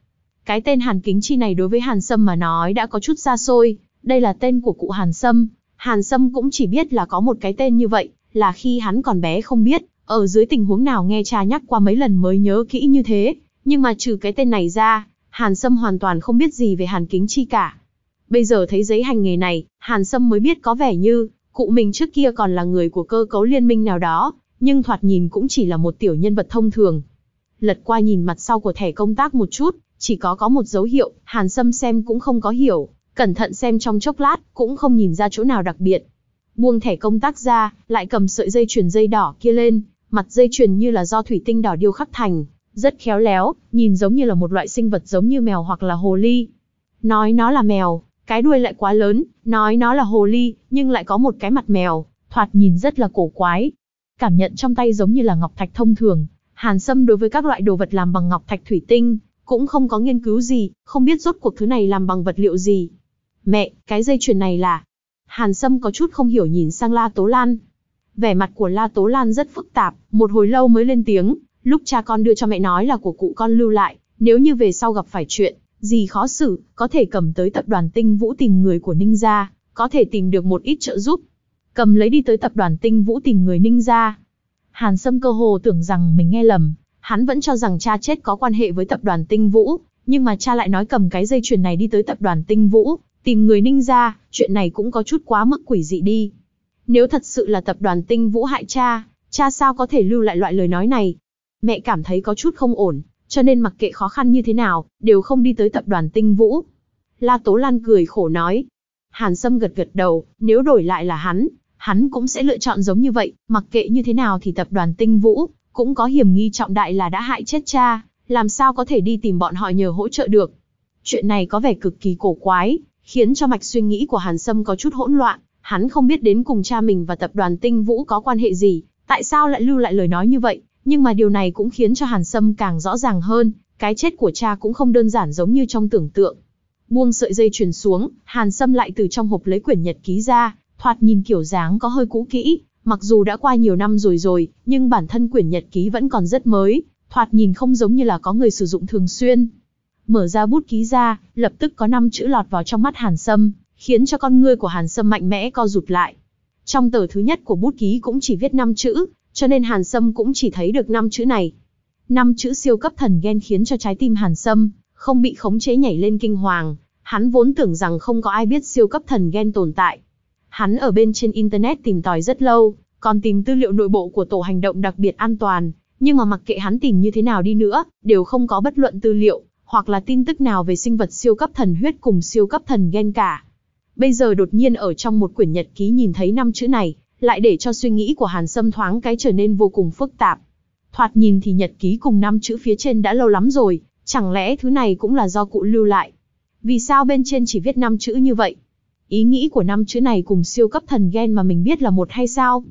Cái tên Hàn Kính Chi này đối với Hàn Sâm mà nói đã có chút xa xôi, đây là tên của cụ Hàn Sâm. Hàn Sâm cũng chỉ biết là có một cái tên như vậy, là khi hắn còn bé không biết, ở dưới tình huống nào nghe cha nhắc qua mấy lần mới nhớ kỹ như thế. Nhưng mà trừ cái tên này ra, Hàn Sâm hoàn toàn không biết gì về Hàn Kính Chi cả. Bây giờ thấy giấy hành nghề này, Hàn Sâm mới biết có vẻ như, cụ mình trước kia còn là người của cơ cấu liên minh nào đó, nhưng thoạt nhìn cũng chỉ là một tiểu nhân vật thông thường. Lật qua nhìn mặt sau của thẻ công tác một chút, chỉ có có một dấu hiệu, Hàn Sâm xem cũng không có hiểu, cẩn thận xem trong chốc lát, cũng không nhìn ra chỗ nào đặc biệt. Buông thẻ công tác ra, lại cầm sợi dây chuyền dây đỏ kia lên, mặt dây chuyền như là do thủy tinh đỏ điêu khắc thành, rất khéo léo, nhìn giống như là một loại sinh vật giống như mèo hoặc là hồ ly. Nói nó là mèo, cái đuôi lại quá lớn, nói nó là hồ ly, nhưng lại có một cái mặt mèo, thoạt nhìn rất là cổ quái. Cảm nhận trong tay giống như là ngọc thạch thông thường, Hàn Sâm đối với các loại đồ vật làm bằng ngọc thạch thủy tinh, cũng không có nghiên cứu gì, không biết rốt cuộc thứ này làm bằng vật liệu gì. Mẹ, cái dây chuyền này là... Hàn Sâm có chút không hiểu nhìn sang La Tố Lan. Vẻ mặt của La Tố Lan rất phức tạp, một hồi lâu mới lên tiếng, lúc cha con đưa cho mẹ nói là của cụ con lưu lại, nếu như về sau gặp phải chuyện, gì khó xử, có thể cầm tới tập đoàn tinh vũ tìm người của Ninh gia, có thể tìm được một ít trợ giúp. Cầm lấy đi tới tập đoàn tinh vũ tìm người Ninh gia. Hàn Sâm cơ hồ tưởng rằng mình nghe lầm, hắn vẫn cho rằng cha chết có quan hệ với tập đoàn tinh vũ, nhưng mà cha lại nói cầm cái dây chuyền này đi tới tập đoàn tinh vũ, tìm người Ninh gia, chuyện này cũng có chút quá mức quỷ dị đi. Nếu thật sự là tập đoàn tinh vũ hại cha, cha sao có thể lưu lại loại lời nói này? Mẹ cảm thấy có chút không ổn, cho nên mặc kệ khó khăn như thế nào, đều không đi tới tập đoàn tinh vũ. La Tố Lan cười khổ nói. Hàn Sâm gật gật đầu, nếu đổi lại là hắn, hắn cũng sẽ lựa chọn giống như vậy, mặc kệ như thế nào thì tập đoàn tinh vũ, cũng có hiểm nghi trọng đại là đã hại chết cha, làm sao có thể đi tìm bọn họ nhờ hỗ trợ được. Chuyện này có vẻ cực kỳ cổ quái, khiến cho mạch suy nghĩ của Hàn Sâm có chút hỗn loạn, hắn không biết đến cùng cha mình và tập đoàn tinh vũ có quan hệ gì, tại sao lại lưu lại lời nói như vậy, nhưng mà điều này cũng khiến cho Hàn Sâm càng rõ ràng hơn, cái chết của cha cũng không đơn giản giống như trong tưởng tượng. Buông sợi dây truyền xuống, Hàn Sâm lại từ trong hộp lấy quyển nhật ký ra, thoạt nhìn kiểu dáng có hơi cũ kỹ, mặc dù đã qua nhiều năm rồi rồi, nhưng bản thân quyển nhật ký vẫn còn rất mới, thoạt nhìn không giống như là có người sử dụng thường xuyên. Mở ra bút ký ra, lập tức có năm chữ lọt vào trong mắt Hàn Sâm, khiến cho con ngươi của Hàn Sâm mạnh mẽ co rụt lại. Trong tờ thứ nhất của bút ký cũng chỉ viết năm chữ, cho nên Hàn Sâm cũng chỉ thấy được năm chữ này. Năm chữ siêu cấp thần ghen khiến cho trái tim Hàn Sâm không bị khống chế nhảy lên kinh hoàng, hắn vốn tưởng rằng không có ai biết siêu cấp thần ghen tồn tại. Hắn ở bên trên internet tìm tòi rất lâu, còn tìm tư liệu nội bộ của tổ hành động đặc biệt an toàn, nhưng mà mặc kệ hắn tìm như thế nào đi nữa, đều không có bất luận tư liệu hoặc là tin tức nào về sinh vật siêu cấp thần huyết cùng siêu cấp thần ghen cả. Bây giờ đột nhiên ở trong một quyển nhật ký nhìn thấy năm chữ này, lại để cho suy nghĩ của Hàn Sâm thoáng cái trở nên vô cùng phức tạp. Thoạt nhìn thì nhật ký cùng năm chữ phía trên đã lâu lắm rồi, chẳng lẽ thứ này cũng là do cụ lưu lại? Vì sao bên trên chỉ viết năm chữ như vậy? Ý nghĩ của năm chữ này cùng siêu cấp thần gen mà mình biết là một hay sao?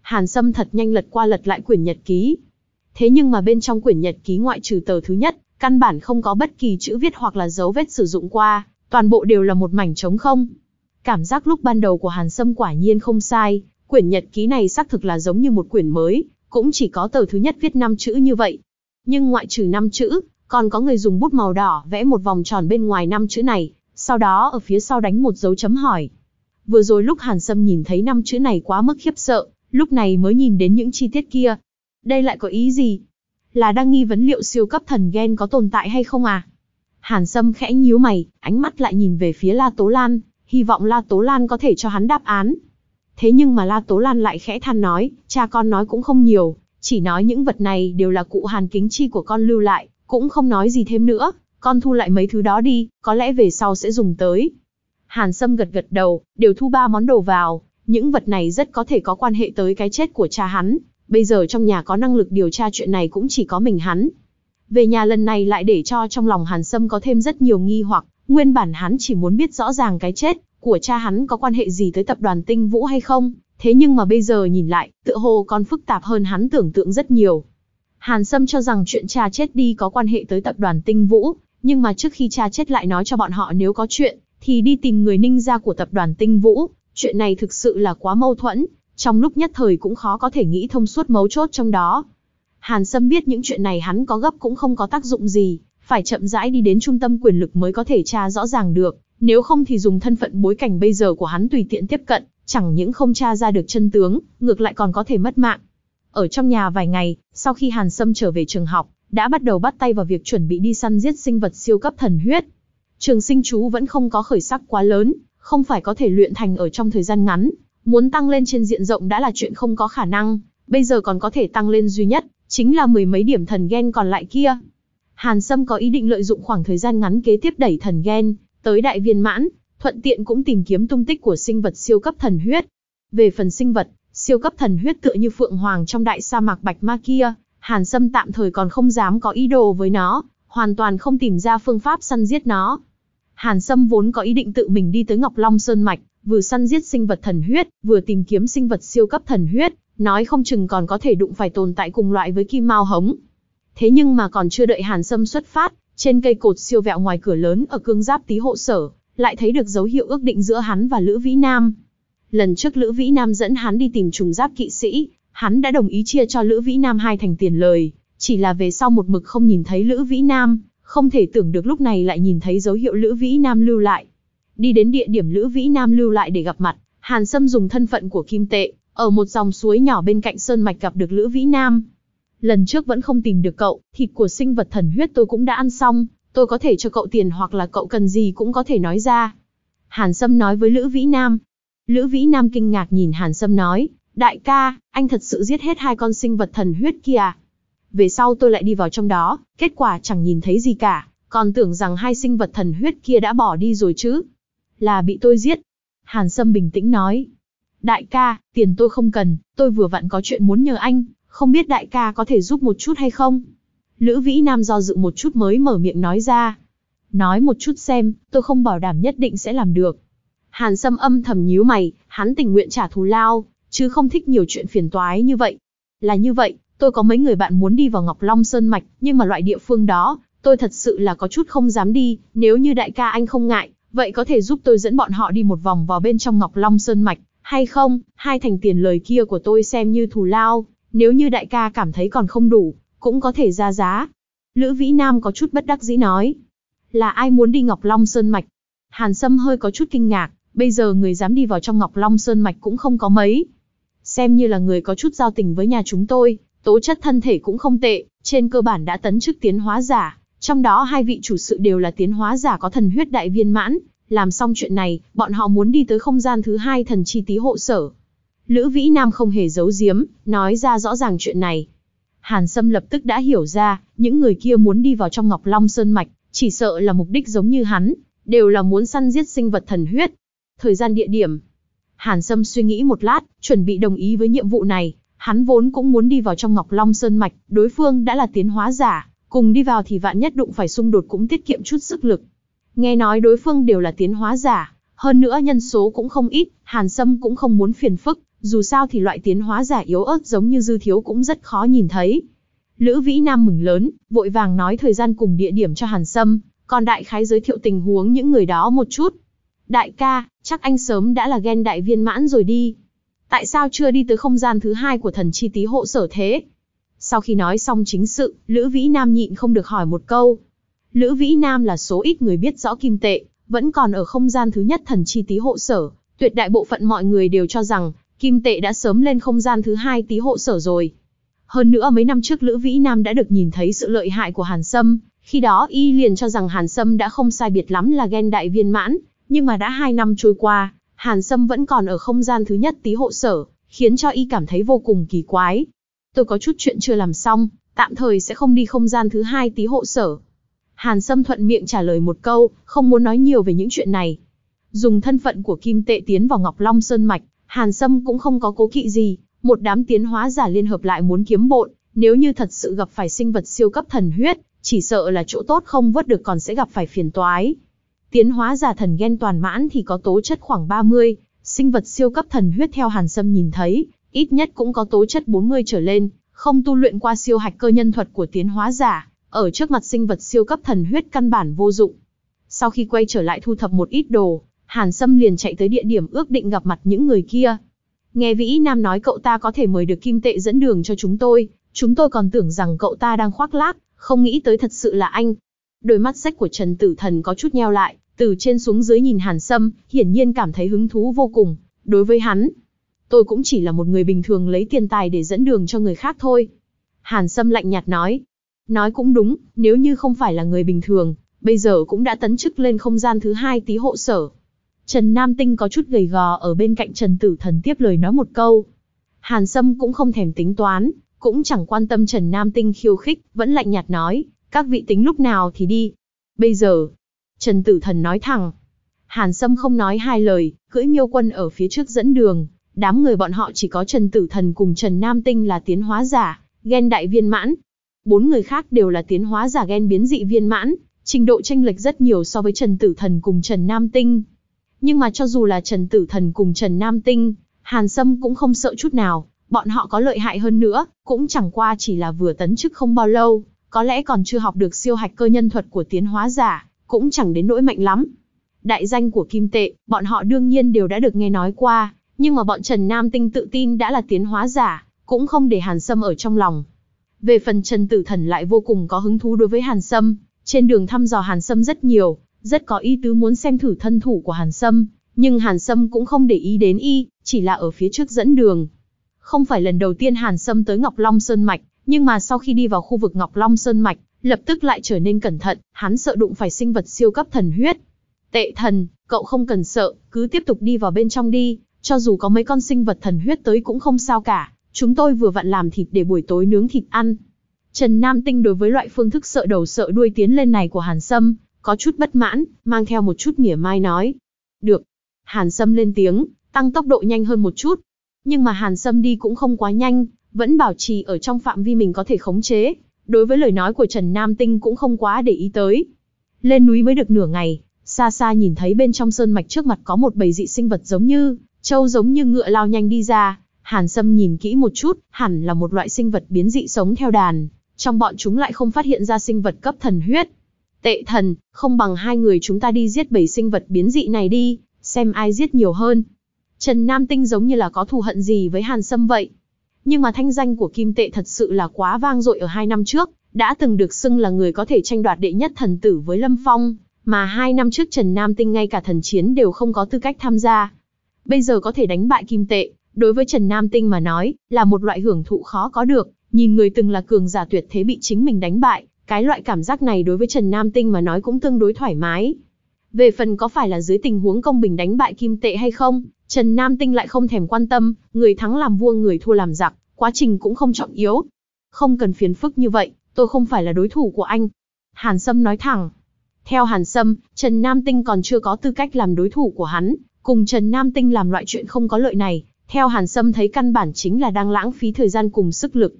Hàn Sâm thật nhanh lật qua lật lại quyển nhật ký. Thế nhưng mà bên trong quyển nhật ký ngoại trừ tờ thứ nhất, căn bản không có bất kỳ chữ viết hoặc là dấu vết sử dụng qua, toàn bộ đều là một mảnh trống không. Cảm giác lúc ban đầu của Hàn Sâm quả nhiên không sai, quyển nhật ký này xác thực là giống như một quyển mới, cũng chỉ có tờ thứ nhất viết năm chữ như vậy. Nhưng ngoại trừ năm chữ, còn có người dùng bút màu đỏ vẽ một vòng tròn bên ngoài năm chữ này, sau đó ở phía sau đánh một dấu chấm hỏi. Vừa rồi lúc Hàn Sâm nhìn thấy năm chữ này quá mức khiếp sợ, lúc này mới nhìn đến những chi tiết kia. Đây lại có ý gì? Là đang nghi vấn liệu siêu cấp thần gen có tồn tại hay không à? Hàn Sâm khẽ nhíu mày, ánh mắt lại nhìn về phía La Tố Lan, hy vọng La Tố Lan có thể cho hắn đáp án. Thế nhưng mà La Tố Lan lại khẽ than nói, cha con nói cũng không nhiều, chỉ nói những vật này đều là cụ Hàn Kính Chi của con lưu lại, cũng không nói gì thêm nữa, con thu lại mấy thứ đó đi, có lẽ về sau sẽ dùng tới. Hàn Sâm gật gật đầu, đều thu ba món đồ vào, những vật này rất có thể có quan hệ tới cái chết của cha hắn, bây giờ trong nhà có năng lực điều tra chuyện này cũng chỉ có mình hắn. Về nhà lần này lại để cho trong lòng Hàn Sâm có thêm rất nhiều nghi hoặc, nguyên bản hắn chỉ muốn biết rõ ràng cái chết của cha hắn có quan hệ gì tới tập đoàn Tinh Vũ hay không, thế nhưng mà bây giờ nhìn lại, tựa hồ còn phức tạp hơn hắn tưởng tượng rất nhiều. Hàn Sâm cho rằng chuyện cha chết đi có quan hệ tới tập đoàn Tinh Vũ, nhưng mà trước khi cha chết lại nói cho bọn họ nếu có chuyện, thì đi tìm người ninh gia của tập đoàn Tinh Vũ, chuyện này thực sự là quá mâu thuẫn, trong lúc nhất thời cũng khó có thể nghĩ thông suốt mấu chốt trong đó. Hàn Sâm biết những chuyện này hắn có gấp cũng không có tác dụng gì, phải chậm rãi đi đến trung tâm quyền lực mới có thể tra rõ ràng được, nếu không thì dùng thân phận bối cảnh bây giờ của hắn tùy tiện tiếp cận, chẳng những không tra ra được chân tướng, ngược lại còn có thể mất mạng. Ở trong nhà vài ngày, sau khi Hàn Sâm trở về trường học, đã bắt đầu bắt tay vào việc chuẩn bị đi săn giết sinh vật siêu cấp thần huyết. Trường sinh chú vẫn không có khởi sắc quá lớn, không phải có thể luyện thành ở trong thời gian ngắn, muốn tăng lên trên diện rộng đã là chuyện không có khả năng, bây giờ còn có thể tăng lên duy nhất, chính là mười mấy điểm thần gen còn lại kia. Hàn Sâm có ý định lợi dụng khoảng thời gian ngắn kế tiếp đẩy thần gen tới đại viên mãn, thuận tiện cũng tìm kiếm tung tích của sinh vật siêu cấp thần huyết. Về phần sinh vật, siêu cấp thần huyết tựa như phượng hoàng trong đại sa mạc bạch ma kia, Hàn Sâm tạm thời còn không dám có ý đồ với nó, hoàn toàn không tìm ra phương pháp săn giết nó. Hàn Sâm vốn có ý định tự mình đi tới Ngọc Long Sơn Mạch, vừa săn giết sinh vật thần huyết, vừa tìm kiếm sinh vật siêu cấp thần huyết, nói không chừng còn có thể đụng phải tồn tại cùng loại với kim mao hống. Thế nhưng mà còn chưa đợi Hàn Sâm xuất phát, trên cây cột siêu vẹo ngoài cửa lớn ở cương giáp tí hộ sở, lại thấy được dấu hiệu ước định giữa hắn và Lữ Vĩ Nam. Lần trước Lữ Vĩ Nam dẫn hắn đi tìm trùng giáp kỵ sĩ, hắn đã đồng ý chia cho Lữ Vĩ Nam hai thành tiền lời, chỉ là về sau một mực không nhìn thấy Lữ Vĩ Nam, không thể tưởng được lúc này lại nhìn thấy dấu hiệu Lữ Vĩ Nam lưu lại. Đi đến địa điểm Lữ Vĩ Nam lưu lại để gặp mặt, Hàn Sâm dùng thân phận của Kim Tệ, ở một dòng suối nhỏ bên cạnh Sơn Mạch gặp được Lữ Vĩ Nam. Lần trước vẫn không tìm được cậu, thịt của sinh vật thần huyết tôi cũng đã ăn xong, tôi có thể cho cậu tiền hoặc là cậu cần gì cũng có thể nói ra. Hàn Sâm nói với Lữ Vĩ Nam. Lữ Vĩ Nam kinh ngạc nhìn Hàn Sâm nói, đại ca, anh thật sự giết hết hai con sinh vật thần huyết kia à? Về sau tôi lại đi vào trong đó, kết quả chẳng nhìn thấy gì cả, còn tưởng rằng hai sinh vật thần huyết kia đã bỏ đi rồi chứ. Là bị tôi giết. Hàn Sâm bình tĩnh nói. Đại ca, tiền tôi không cần, tôi vừa vặn có chuyện muốn nhờ anh, không biết đại ca có thể giúp một chút hay không? Lữ Vĩ Nam do dự một chút mới mở miệng nói ra. Nói một chút xem, tôi không bảo đảm nhất định sẽ làm được. Hàn Sâm âm thầm nhíu mày, hắn tình nguyện trả thù lao, chứ không thích nhiều chuyện phiền toái như vậy. Là như vậy, tôi có mấy người bạn muốn đi vào Ngọc Long Sơn Mạch, nhưng mà loại địa phương đó, tôi thật sự là có chút không dám đi, nếu như đại ca anh không ngại, vậy có thể giúp tôi dẫn bọn họ đi một vòng vào bên trong Ngọc Long Sơn Mạch, hay không, hai thành tiền lời kia của tôi xem như thù lao, nếu như đại ca cảm thấy còn không đủ, cũng có thể ra giá. Lữ Vĩ Nam có chút bất đắc dĩ nói. Là ai muốn đi Ngọc Long Sơn Mạch? Hàn Sâm hơi có chút kinh ngạc, bây giờ người dám đi vào trong Ngọc Long Sơn Mạch cũng không có mấy. Xem như là người có chút giao tình với nhà chúng tôi, tố chất thân thể cũng không tệ, trên cơ bản đã tấn chức tiến hóa giả, trong đó hai vị chủ sự đều là tiến hóa giả có thần huyết đại viên mãn, làm xong chuyện này, bọn họ muốn đi tới không gian thứ hai thần chi tí hộ sở. Lữ Vĩ Nam không hề giấu giếm, nói ra rõ ràng chuyện này. Hàn Sâm lập tức đã hiểu ra, những người kia muốn đi vào trong Ngọc Long Sơn Mạch, chỉ sợ là mục đích giống như hắn, đều là muốn săn giết sinh vật thần huyết. Thời gian địa điểm. Hàn Sâm suy nghĩ một lát, chuẩn bị đồng ý với nhiệm vụ này. Hắn vốn cũng muốn đi vào trong Ngọc Long Sơn Mạch, đối phương đã là tiến hóa giả, cùng đi vào thì vạn nhất đụng phải xung đột cũng tiết kiệm chút sức lực. Nghe nói đối phương đều là tiến hóa giả, hơn nữa nhân số cũng không ít, Hàn Sâm cũng không muốn phiền phức, dù sao thì loại tiến hóa giả yếu ớt giống như dư thiếu cũng rất khó nhìn thấy. Lữ Vĩ Nam mừng lớn, vội vàng nói thời gian cùng địa điểm cho Hàn Sâm, còn đại khái giới thiệu tình huống những người đó một chút. Đại ca, chắc anh sớm đã là ghen đại viên mãn rồi đi. Tại sao chưa đi tới không gian thứ hai của thần chi tí hộ sở thế? Sau khi nói xong chính sự, Lữ Vĩ Nam nhịn không được hỏi một câu. Lữ Vĩ Nam là số ít người biết rõ kim tệ, vẫn còn ở không gian thứ nhất thần chi tí hộ sở. Tuyệt đại bộ phận mọi người đều cho rằng, kim tệ đã sớm lên không gian thứ hai tí hộ sở rồi. Hơn nữa mấy năm trước Lữ Vĩ Nam đã được nhìn thấy sự lợi hại của Hàn Sâm, khi đó y liền cho rằng Hàn Sâm đã không sai biệt lắm là ghen đại viên mãn, nhưng mà đã hai năm trôi qua, Hàn Sâm vẫn còn ở không gian thứ nhất tí hộ sở, khiến cho y cảm thấy vô cùng kỳ quái. Tôi có chút chuyện chưa làm xong, tạm thời sẽ không đi không gian thứ hai tí hộ sở. Hàn Sâm thuận miệng trả lời một câu, không muốn nói nhiều về những chuyện này. Dùng thân phận của Kim Tệ tiến vào Ngọc Long Sơn Mạch, Hàn Sâm cũng không có cố kỵ gì, một đám tiến hóa giả liên hợp lại muốn kiếm bộn, nếu như thật sự gặp phải sinh vật siêu cấp thần huyết, chỉ sợ là chỗ tốt không vớt được còn sẽ gặp phải phiền toái. Tiến hóa giả thần ghen toàn mãn thì có tố chất khoảng 30, sinh vật siêu cấp thần huyết theo Hàn Sâm nhìn thấy, ít nhất cũng có tố chất 40 trở lên, không tu luyện qua siêu hạch cơ nhân thuật của tiến hóa giả, ở trước mặt sinh vật siêu cấp thần huyết căn bản vô dụng. Sau khi quay trở lại thu thập một ít đồ, Hàn Sâm liền chạy tới địa điểm ước định gặp mặt những người kia. Nghe Vĩ Nam nói cậu ta có thể mời được kim tệ dẫn đường cho chúng tôi, chúng tôi còn tưởng rằng cậu ta đang khoác lác, không nghĩ tới thật sự là anh. Đôi mắt sách của Trần Tử Thần có chút nheo lại, từ trên xuống dưới nhìn Hàn Sâm, hiển nhiên cảm thấy hứng thú vô cùng. Đối với hắn, tôi cũng chỉ là một người bình thường lấy tiền tài để dẫn đường cho người khác thôi. Hàn Sâm lạnh nhạt nói. Nói cũng đúng, nếu như không phải là người bình thường, bây giờ cũng đã tấn chức lên không gian thứ hai tí hộ sở. Trần Nam Tinh có chút gầy gò ở bên cạnh Trần Tử Thần tiếp lời nói một câu. Hàn Sâm cũng không thèm tính toán, cũng chẳng quan tâm Trần Nam Tinh khiêu khích, vẫn lạnh nhạt nói, các vị tính lúc nào thì đi. Bây giờ, Trần Tử Thần nói thẳng. Hàn Sâm không nói hai lời, cưỡi miêu quân ở phía trước dẫn đường, đám người bọn họ chỉ có Trần Tử Thần cùng Trần Nam Tinh là tiến hóa giả, ghen đại viên mãn. Bốn người khác đều là tiến hóa giả ghen biến dị viên mãn, trình độ tranh lệch rất nhiều so với Trần Tử Thần cùng Trần Nam Tinh. Nhưng mà cho dù là Trần Tử Thần cùng Trần Nam Tinh, Hàn Sâm cũng không sợ chút nào, bọn họ có lợi hại hơn nữa, cũng chẳng qua chỉ là vừa tấn chức không bao lâu, có lẽ còn chưa học được siêu hạch cơ nhân thuật của tiến hóa giả, cũng chẳng đến nỗi mạnh lắm. Đại danh của Kim Tệ, bọn họ đương nhiên đều đã được nghe nói qua, nhưng mà bọn Trần Nam Tinh tự tin đã là tiến hóa giả, cũng không để Hàn Sâm ở trong lòng. Về phần Trần Tử Thần lại vô cùng có hứng thú đối với Hàn Sâm, trên đường thăm dò Hàn Sâm rất nhiều, rất có ý tứ muốn xem thử thân thủ của Hàn Sâm, nhưng Hàn Sâm cũng không để ý đến y, chỉ là ở phía trước dẫn đường. Không phải lần đầu tiên Hàn Sâm tới Ngọc Long Sơn Mạch, nhưng mà sau khi đi vào khu vực Ngọc Long Sơn Mạch, lập tức lại trở nên cẩn thận, hắn sợ đụng phải sinh vật siêu cấp thần huyết. Tệ thần, cậu không cần sợ, cứ tiếp tục đi vào bên trong đi, cho dù có mấy con sinh vật thần huyết tới cũng không sao cả, chúng tôi vừa vặn làm thịt để buổi tối nướng thịt ăn. Trần Nam Tinh đối với loại phương thức sợ đầu sợ đuôi tiến lên này của Hàn Sâm, có chút bất mãn, mang theo một chút mỉa mai nói. Được. Hàn Sâm lên tiếng, tăng tốc độ nhanh hơn một chút. Nhưng mà Hàn Sâm đi cũng không quá nhanh, vẫn bảo trì ở trong phạm vi mình có thể khống chế. Đối với lời nói của Trần Nam Tinh cũng không quá để ý tới. Lên núi mới được nửa ngày, xa xa nhìn thấy bên trong sơn mạch trước mặt có một bầy dị sinh vật giống như, trâu giống như ngựa lao nhanh đi ra. Hàn Sâm nhìn kỹ một chút, hẳn là một loại sinh vật biến dị sống theo đàn. Trong bọn chúng lại không phát hiện ra sinh vật cấp thần huyết, Tệ thần, không bằng hai người chúng ta đi giết bảy sinh vật biến dị này đi, xem ai giết nhiều hơn. Trần Nam Tinh giống như là có thù hận gì với Hàn Sâm vậy. Nhưng mà thanh danh của Kim Tệ thật sự là quá vang dội ở hai năm trước, đã từng được xưng là người có thể tranh đoạt đệ nhất thần tử với Lâm Phong, mà hai năm trước Trần Nam Tinh ngay cả thần chiến đều không có tư cách tham gia. Bây giờ có thể đánh bại Kim Tệ, đối với Trần Nam Tinh mà nói, là một loại hưởng thụ khó có được, nhìn người từng là cường giả tuyệt thế bị chính mình đánh bại, cái loại cảm giác này đối với Trần Nam Tinh mà nói cũng tương đối thoải mái. Về phần có phải là dưới tình huống công bình đánh bại kim tệ hay không, Trần Nam Tinh lại không thèm quan tâm, người thắng làm vua người thua làm giặc, quá trình cũng không trọng yếu. Không cần phiền phức như vậy, tôi không phải là đối thủ của anh. Hàn Sâm nói thẳng. Theo Hàn Sâm, Trần Nam Tinh còn chưa có tư cách làm đối thủ của hắn, cùng Trần Nam Tinh làm loại chuyện không có lợi này, theo Hàn Sâm thấy căn bản chính là đang lãng phí thời gian cùng sức lực.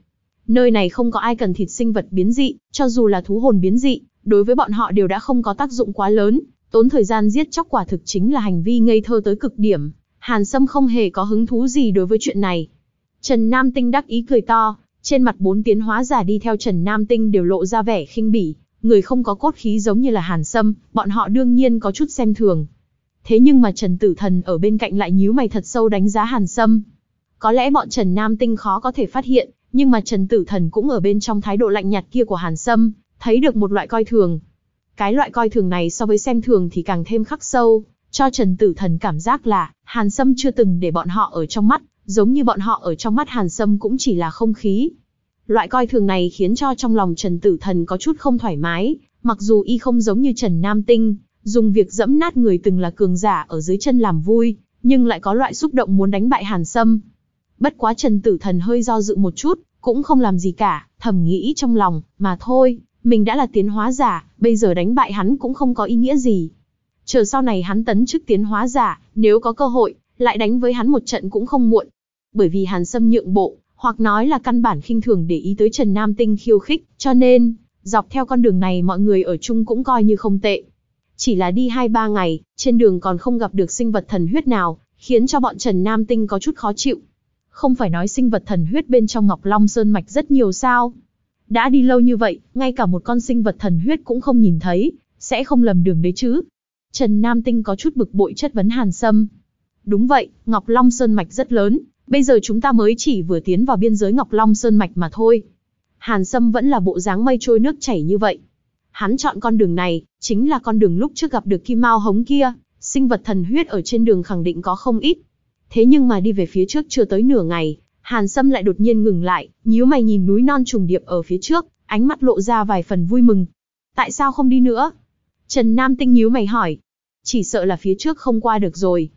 Nơi này không có ai cần thịt sinh vật biến dị, cho dù là thú hồn biến dị, đối với bọn họ đều đã không có tác dụng quá lớn, tốn thời gian giết chóc quả thực chính là hành vi ngây thơ tới cực điểm. Hàn Sâm không hề có hứng thú gì đối với chuyện này. Trần Nam Tinh đắc ý cười to, Trên mặt bốn tiến hóa giả đi theo Trần Nam Tinh đều lộ ra vẻ khinh bỉ, người không có cốt khí giống như là Hàn Sâm, bọn họ đương nhiên có chút xem thường. Thế nhưng mà Trần Tử Thần ở bên cạnh lại nhíu mày thật sâu đánh giá Hàn Sâm. Có lẽ bọn Trần Nam Tinh khó có thể phát hiện, nhưng mà Trần Tử Thần cũng ở bên trong thái độ lạnh nhạt kia của Hàn Sâm, thấy được một loại coi thường. Cái loại coi thường này so với xem thường thì càng thêm khắc sâu, cho Trần Tử Thần cảm giác là Hàn Sâm chưa từng để bọn họ ở trong mắt, giống như bọn họ ở trong mắt Hàn Sâm cũng chỉ là không khí. Loại coi thường này khiến cho trong lòng Trần Tử Thần có chút không thoải mái, mặc dù y không giống như Trần Nam Tinh, dùng việc dẫm nát người từng là cường giả ở dưới chân làm vui, nhưng lại có loại xúc động muốn đánh bại Hàn Sâm. Bất quá Trần Tử Thần hơi do dự một chút, cũng không làm gì cả, thầm nghĩ trong lòng, mà thôi, mình đã là tiến hóa giả, bây giờ đánh bại hắn cũng không có ý nghĩa gì. Chờ sau này hắn tấn chức tiến hóa giả, nếu có cơ hội, lại đánh với hắn một trận cũng không muộn. Bởi vì Hàn Sâm nhượng bộ, hoặc nói là căn bản khinh thường để ý tới Trần Nam Tinh khiêu khích, cho nên, dọc theo con đường này mọi người ở chung cũng coi như không tệ. Chỉ là đi 2-3 ngày, trên đường còn không gặp được sinh vật thần huyết nào, khiến cho bọn Trần Nam Tinh có chút khó chịu. Không phải nói sinh vật thần huyết bên trong Ngọc Long Sơn Mạch rất nhiều sao? Đã đi lâu như vậy, ngay cả một con sinh vật thần huyết cũng không nhìn thấy, sẽ không lầm đường đấy chứ. Trần Nam Tinh có chút bực bội chất vấn Hàn Sâm. Đúng vậy, Ngọc Long Sơn Mạch rất lớn, bây giờ chúng ta mới chỉ vừa tiến vào biên giới Ngọc Long Sơn Mạch mà thôi. Hàn Sâm vẫn là bộ dáng mây trôi nước chảy như vậy. Hắn chọn con đường này, chính là con đường lúc trước gặp được Kim Mao Hống kia, sinh vật thần huyết ở trên đường khẳng định có không ít. Thế nhưng mà đi về phía trước chưa tới nửa ngày, Hàn Sâm lại đột nhiên ngừng lại, nhíu mày nhìn núi non trùng điệp ở phía trước, ánh mắt lộ ra vài phần vui mừng. Tại sao không đi nữa? Trần Nam Tinh nhíu mày hỏi. Chỉ sợ là phía trước không qua được rồi.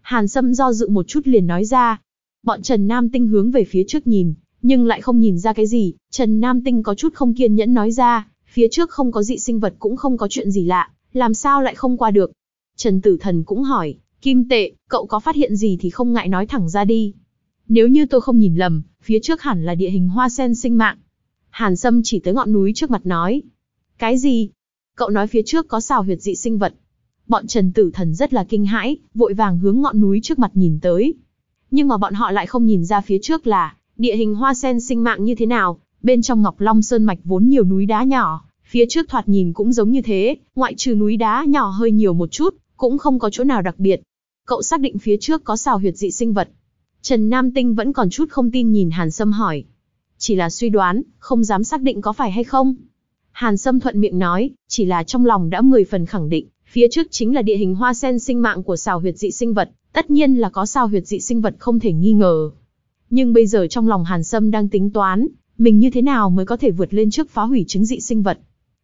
Hàn Sâm do dự một chút liền nói ra. Bọn Trần Nam Tinh hướng về phía trước nhìn, nhưng lại không nhìn ra cái gì. Trần Nam Tinh có chút không kiên nhẫn nói ra, phía trước không có dị sinh vật cũng không có chuyện gì lạ, làm sao lại không qua được. Trần Tử Thần cũng hỏi, Kim Tệ, cậu có phát hiện gì thì không ngại nói thẳng ra đi. Nếu như tôi không nhìn lầm, phía trước hẳn là địa hình hoa sen sinh mạng. Hàn Sâm chỉ tới ngọn núi trước mặt nói. Cái gì? Cậu nói phía trước có xào huyệt dị sinh vật. Bọn Trần Tử Thần rất là kinh hãi, vội vàng hướng ngọn núi trước mặt nhìn tới. Nhưng mà bọn họ lại không nhìn ra phía trước là địa hình hoa sen sinh mạng như thế nào, bên trong Ngọc Long Sơn mạch vốn nhiều núi đá nhỏ, phía trước thoạt nhìn cũng giống như thế, ngoại trừ núi đá nhỏ hơi nhiều một chút, cũng không có chỗ nào đặc biệt. Cậu xác định phía trước có xào huyệt dị sinh vật. Trần Nam Tinh vẫn còn chút không tin nhìn Hàn Sâm hỏi. Chỉ là suy đoán, không dám xác định có phải hay không. Hàn Sâm thuận miệng nói, chỉ là trong lòng đã 10 phần khẳng định, phía trước chính là địa hình hoa sen sinh mạng của xào huyệt dị sinh vật, tất nhiên là có xào huyệt dị sinh vật không thể nghi ngờ. Nhưng bây giờ trong lòng Hàn Sâm đang tính toán, mình như thế nào mới có thể vượt lên trước phá hủy chứng dị sinh vật.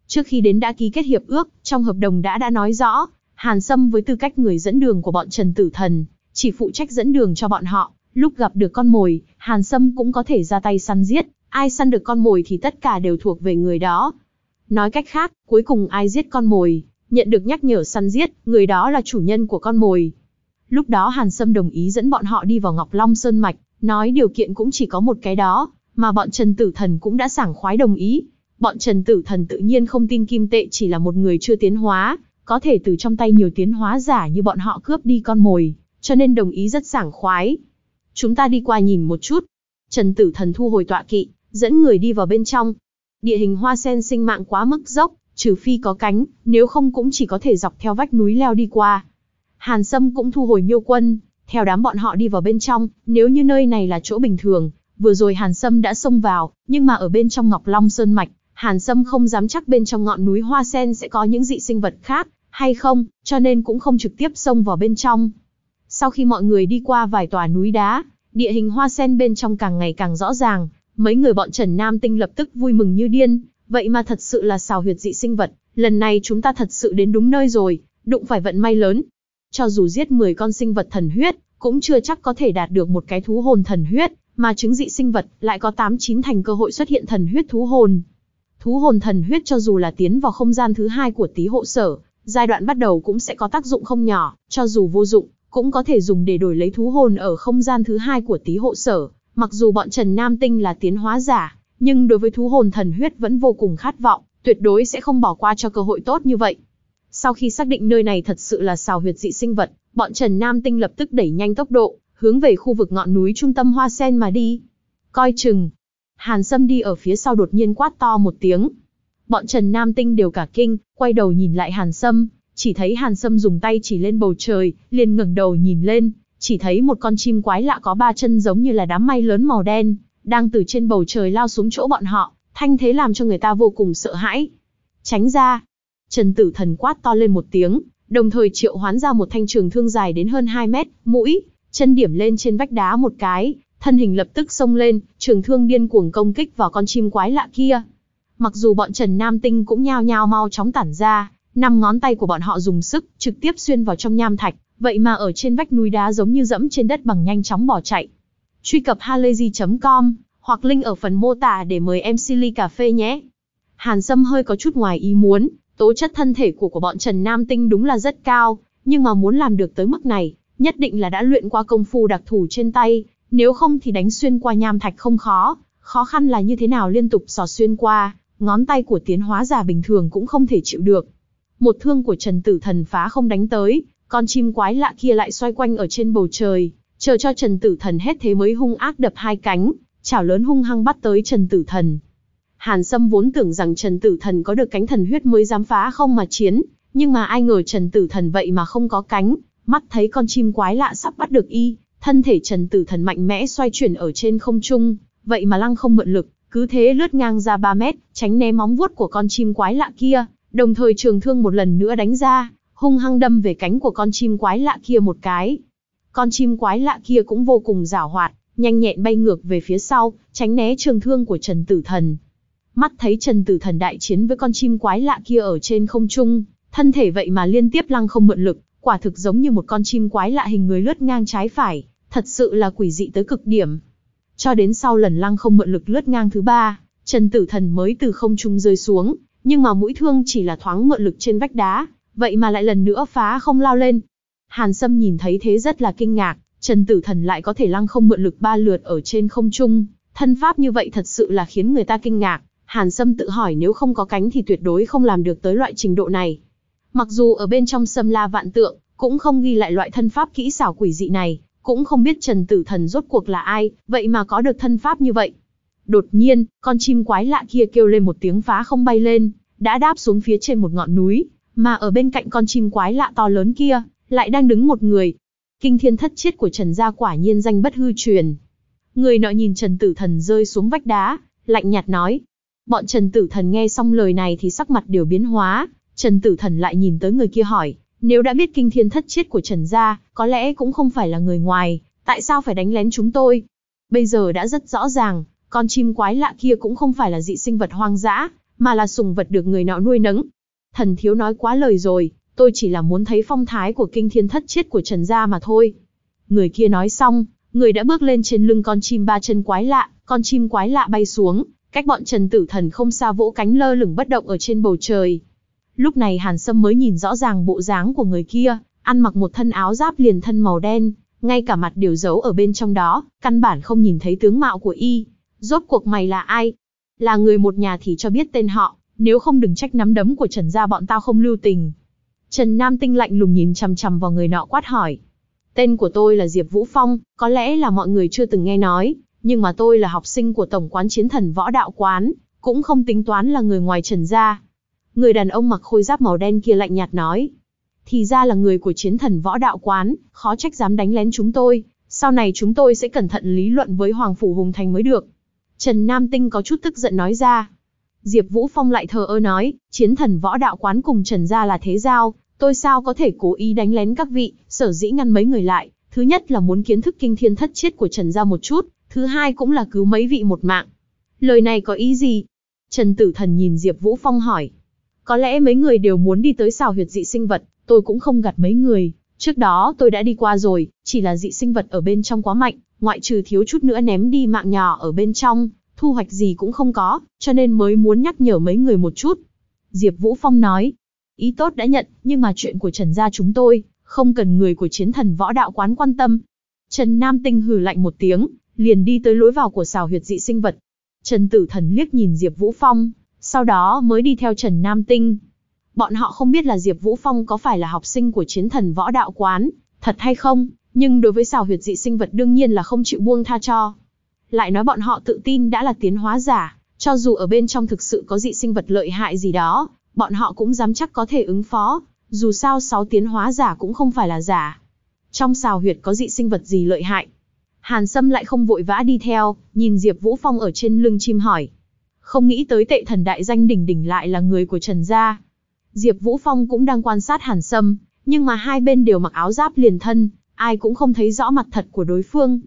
Trước khi đến đã ký kết hiệp ước, trong hợp đồng đã đã nói rõ, Hàn Sâm với tư cách người dẫn đường của bọn Trần Tử Thần, chỉ phụ trách dẫn đường cho bọn họ, lúc gặp được con mồi, Hàn Sâm cũng có thể ra tay săn giết, ai săn được con mồi thì tất cả đều thuộc về người đó. Nói cách khác, cuối cùng ai giết con mồi, nhận được nhắc nhở săn giết, người đó là chủ nhân của con mồi. Lúc đó Hàn Sâm đồng ý dẫn bọn họ đi vào Ngọc Long Sơn Mạch, nói điều kiện cũng chỉ có một cái đó, mà bọn Trần Tử Thần cũng đã sảng khoái đồng ý. Bọn Trần Tử Thần tự nhiên không tin Kim Tệ chỉ là một người chưa tiến hóa, có thể từ trong tay nhiều tiến hóa giả như bọn họ cướp đi con mồi, cho nên đồng ý rất sảng khoái. Chúng ta đi qua nhìn một chút. Trần Tử Thần thu hồi tọa kỵ, dẫn người đi vào bên trong. Địa hình hoa sen sinh mạng quá mức dốc, trừ phi có cánh, nếu không cũng chỉ có thể dọc theo vách núi leo đi qua. Hàn Sâm cũng thu hồi miêu quân, theo đám bọn họ đi vào bên trong, nếu như nơi này là chỗ bình thường, vừa rồi Hàn Sâm đã xông vào, nhưng mà ở bên trong Ngọc Long Sơn Mạch, Hàn Sâm không dám chắc bên trong ngọn núi Hoa Sen sẽ có những dị sinh vật khác, hay không, cho nên cũng không trực tiếp xông vào bên trong. Sau khi mọi người đi qua vài tòa núi đá, địa hình Hoa Sen bên trong càng ngày càng rõ ràng, mấy người bọn Trần Nam Tinh lập tức vui mừng như điên, vậy mà thật sự là xào huyệt dị sinh vật, lần này chúng ta thật sự đến đúng nơi rồi, đụng phải vận may lớn. Cho dù giết 10 con sinh vật thần huyết, cũng chưa chắc có thể đạt được một cái thú hồn thần huyết, mà chứng dị sinh vật lại có 8-9 thành cơ hội xuất hiện thần huyết thú hồn. Thú hồn thần huyết cho dù là tiến vào không gian thứ hai của tí hộ sở, giai đoạn bắt đầu cũng sẽ có tác dụng không nhỏ, cho dù vô dụng, cũng có thể dùng để đổi lấy thú hồn ở không gian thứ hai của tí hộ sở. Mặc dù bọn Trần Nam Tinh là tiến hóa giả, nhưng đối với thú hồn thần huyết vẫn vô cùng khát vọng, tuyệt đối sẽ không bỏ qua cho cơ hội tốt như vậy. Sau khi xác định nơi này thật sự là xào huyệt dị sinh vật, bọn Trần Nam Tinh lập tức đẩy nhanh tốc độ, hướng về khu vực ngọn núi trung tâm Hoa Sen mà đi. Coi chừng. Hàn Sâm đi ở phía sau đột nhiên quát to một tiếng. Bọn Trần Nam Tinh đều cả kinh, quay đầu nhìn lại Hàn Sâm, chỉ thấy Hàn Sâm dùng tay chỉ lên bầu trời, liền ngẩng đầu nhìn lên, chỉ thấy một con chim quái lạ có ba chân giống như là đám mây lớn màu đen, đang từ trên bầu trời lao xuống chỗ bọn họ, thanh thế làm cho người ta vô cùng sợ hãi. Tránh ra! Trần Tử Thần quát to lên một tiếng, đồng thời triệu hoán ra một thanh trường thương dài đến hơn 2 mét, mũi, chân điểm lên trên vách đá một cái, thân hình lập tức xông lên, trường thương điên cuồng công kích vào con chim quái lạ kia. Mặc dù bọn Trần Nam Tinh cũng nhao nhao mau chóng tản ra, năm ngón tay của bọn họ dùng sức, trực tiếp xuyên vào trong nham thạch, vậy mà ở trên vách núi đá giống như dẫm trên đất bằng nhanh chóng bỏ chạy. Truy cập halayzi.com hoặc link ở phần mô tả để mời em Silly Cà Phê nhé. Hàn Sâm hơi có chút ngoài ý muốn, tố chất thân thể của của bọn Trần Nam Tinh đúng là rất cao, nhưng mà muốn làm được tới mức này, nhất định là đã luyện qua công phu đặc thù trên tay, nếu không thì đánh xuyên qua nham thạch không khó, khó khăn là như thế nào liên tục sò xuyên qua, ngón tay của tiến hóa giả bình thường cũng không thể chịu được. Một thương của Trần Tử Thần phá không đánh tới, con chim quái lạ kia lại xoay quanh ở trên bầu trời, chờ cho Trần Tử Thần hết thế mới hung ác đập hai cánh, chảo lớn hung hăng bắt tới Trần Tử Thần. Hàn Sâm vốn tưởng rằng Trần Tử Thần có được cánh thần huyết mới dám phá không mà chiến, nhưng mà ai ngờ Trần Tử Thần vậy mà không có cánh, mắt thấy con chim quái lạ sắp bắt được y, thân thể Trần Tử Thần mạnh mẽ xoay chuyển ở trên không trung, vậy mà lăng không mượn lực, cứ thế lướt ngang ra 3 mét, tránh né móng vuốt của con chim quái lạ kia, đồng thời trường thương một lần nữa đánh ra, hung hăng đâm về cánh của con chim quái lạ kia một cái. Con chim quái lạ kia cũng vô cùng giảo hoạt, nhanh nhẹn bay ngược về phía sau, tránh né trường thương của Trần Tử Thần. Mắt thấy Trần Tử Thần đại chiến với con chim quái lạ kia ở trên không trung, thân thể vậy mà liên tiếp lăng không mượn lực, quả thực giống như một con chim quái lạ hình người lướt ngang trái phải, thật sự là quỷ dị tới cực điểm. Cho đến sau lần lăng không mượn lực lướt ngang thứ ba, Trần Tử Thần mới từ không trung rơi xuống, nhưng mà mũi thương chỉ là thoáng mượn lực trên vách đá, vậy mà lại lần nữa phá không lao lên. Hàn Sâm nhìn thấy thế rất là kinh ngạc, Trần Tử Thần lại có thể lăng không mượn lực ba lượt ở trên không trung, thân pháp như vậy thật sự là khiến người ta kinh ngạc. Hàn Sâm tự hỏi nếu không có cánh thì tuyệt đối không làm được tới loại trình độ này. Mặc dù ở bên trong Sâm La Vạn Tượng, cũng không ghi lại loại thân pháp kỹ xảo quỷ dị này, cũng không biết Trần Tử Thần rốt cuộc là ai, vậy mà có được thân pháp như vậy. Đột nhiên, con chim quái lạ kia kêu lên một tiếng phá không bay lên, đã đáp xuống phía trên một ngọn núi, mà ở bên cạnh con chim quái lạ to lớn kia, lại đang đứng một người. Kinh thiên thất chiết của Trần gia quả nhiên danh bất hư truyền. Người nọ nhìn Trần Tử Thần rơi xuống vách đá, lạnh nhạt nói. Bọn Trần Tử Thần nghe xong lời này thì sắc mặt đều biến hóa, Trần Tử Thần lại nhìn tới người kia hỏi, nếu đã biết kinh thiên thất chiết của Trần gia, có lẽ cũng không phải là người ngoài, tại sao phải đánh lén chúng tôi? Bây giờ đã rất rõ ràng, con chim quái lạ kia cũng không phải là dị sinh vật hoang dã, mà là sùng vật được người nọ nuôi nấng. Thần thiếu nói quá lời rồi, tôi chỉ là muốn thấy phong thái của kinh thiên thất chiết của Trần gia mà thôi. Người kia nói xong, người đã bước lên trên lưng con chim ba chân quái lạ, con chim quái lạ bay xuống, cách bọn Trần Tử Thần không xa vỗ cánh lơ lửng bất động ở trên bầu trời. Lúc này Hàn Sâm mới nhìn rõ ràng bộ dáng của người kia, ăn mặc một thân áo giáp liền thân màu đen, ngay cả mặt đều giấu ở bên trong đó, căn bản không nhìn thấy tướng mạo của y. Rốt cuộc mày là ai? Là người một nhà thì cho biết tên họ, nếu không đừng trách nắm đấm của Trần gia bọn tao không lưu tình. Trần Nam Tinh lạnh lùng nhìn chằm chằm vào người nọ quát hỏi. Tên của tôi là Diệp Vũ Phong, có lẽ là mọi người chưa từng nghe nói, nhưng mà tôi là học sinh của Tổng quán Chiến Thần Võ Đạo Quán, cũng không tính toán là người ngoài Trần gia. Người đàn ông mặc khôi giáp màu đen kia lạnh nhạt nói. Thì ra là người của chiến thần võ đạo quán, khó trách dám đánh lén chúng tôi, sau này chúng tôi sẽ cẩn thận lý luận với Hoàng Phủ Hùng Thành mới được. Trần Nam Tinh có chút tức giận nói ra. Diệp Vũ Phong lại thờ ơ nói, chiến thần võ đạo quán cùng Trần gia là thế giao, tôi sao có thể cố ý đánh lén các vị, sở dĩ ngăn mấy người lại, thứ nhất là muốn kiến thức kinh thiên thất chết của Trần gia một chút, thứ hai cũng là cứu mấy vị một mạng. Lời này có ý gì? Trần Tử Thần nhìn Diệp Vũ Phong hỏi. Có lẽ mấy người đều muốn đi tới xào huyệt dị sinh vật, tôi cũng không gạt mấy người. Trước đó tôi đã đi qua rồi, chỉ là dị sinh vật ở bên trong quá mạnh, ngoại trừ thiếu chút nữa ném đi mạng nhỏ ở bên trong, thu hoạch gì cũng không có, cho nên mới muốn nhắc nhở mấy người một chút. Diệp Vũ Phong nói, ý tốt đã nhận, nhưng mà chuyện của Trần gia chúng tôi, không cần người của chiến thần võ đạo quán quan tâm. Trần Nam Tinh hừ lạnh một tiếng, liền đi tới lối vào của xào huyệt dị sinh vật. Trần Tử Thần liếc nhìn Diệp Vũ Phong, sau đó mới đi theo Trần Nam Tinh. Bọn họ không biết là Diệp Vũ Phong có phải là học sinh của chiến thần võ đạo quán, thật hay không, nhưng đối với xào huyệt dị sinh vật đương nhiên là không chịu buông tha cho. lại nói bọn họ tự tin đã là tiến hóa giả, cho dù ở bên trong thực sự có dị sinh vật lợi hại gì đó, bọn họ cũng dám chắc có thể ứng phó, dù sao sáu tiến hóa giả cũng không phải là giả. Trong xào huyệt có dị sinh vật gì lợi hại? Hàn Sâm lại không vội vã đi theo, nhìn Diệp Vũ Phong ở trên lưng chim hỏi. Không nghĩ tới tệ thần đại danh đỉnh đỉnh lại là người của Trần gia. Diệp Vũ Phong cũng đang quan sát Hàn Sâm, nhưng mà hai bên đều mặc áo giáp liền thân, ai cũng không thấy rõ mặt thật của đối phương.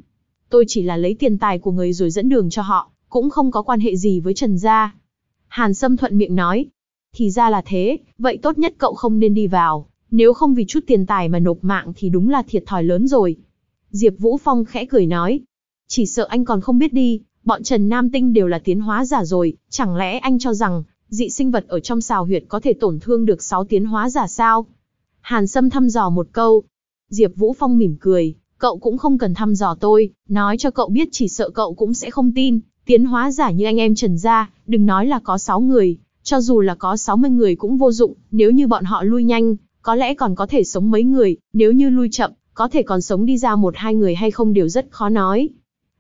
Tôi chỉ là lấy tiền tài của người rồi dẫn đường cho họ, cũng không có quan hệ gì với Trần gia. Hàn Sâm thuận miệng nói. Thì ra là thế, vậy tốt nhất cậu không nên đi vào, nếu không vì chút tiền tài mà nộp mạng thì đúng là thiệt thòi lớn rồi. Diệp Vũ Phong khẽ cười nói. Chỉ sợ anh còn không biết đi, bọn Trần Nam Tinh đều là tiến hóa giả rồi, chẳng lẽ anh cho rằng, dị sinh vật ở trong xào huyệt có thể tổn thương được 6 tiến hóa giả sao? Hàn Sâm thăm dò một câu. Diệp Vũ Phong mỉm cười, cậu cũng không cần thăm dò tôi, nói cho cậu biết chỉ sợ cậu cũng sẽ không tin, tiến hóa giả như anh em Trần gia, đừng nói là có 6 người, cho dù là có 60 người cũng vô dụng, nếu như bọn họ lui nhanh, có lẽ còn có thể sống mấy người, nếu như lui chậm, có thể còn sống đi ra một hai người hay không đều rất khó nói.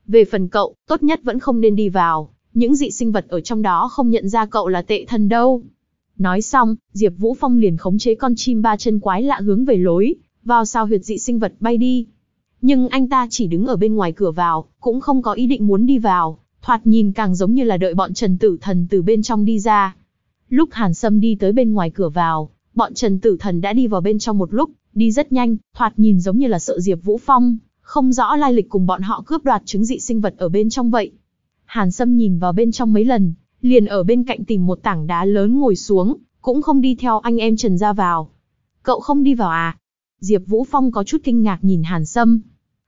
Về phần cậu, tốt nhất vẫn không nên đi vào, những dị sinh vật ở trong đó không nhận ra cậu là tệ thần đâu. Nói xong, Diệp Vũ Phong liền khống chế con chim ba chân quái lạ hướng về lối, vào sao huyệt dị sinh vật bay đi. Nhưng anh ta chỉ đứng ở bên ngoài cửa vào, cũng không có ý định muốn đi vào, thoạt nhìn càng giống như là đợi bọn Trần Tử Thần từ bên trong đi ra. Lúc Hàn Sâm đi tới bên ngoài cửa vào, bọn Trần Tử Thần đã đi vào bên trong một lúc, đi rất nhanh, thoạt nhìn giống như là sợ Diệp Vũ Phong, không rõ lai lịch cùng bọn họ cướp đoạt trứng dị sinh vật ở bên trong vậy. Hàn Sâm nhìn vào bên trong mấy lần, liền ở bên cạnh tìm một tảng đá lớn ngồi xuống, cũng không đi theo anh em Trần ra vào. Cậu không đi vào à? Diệp Vũ Phong có chút kinh ngạc nhìn Hàn Sâm.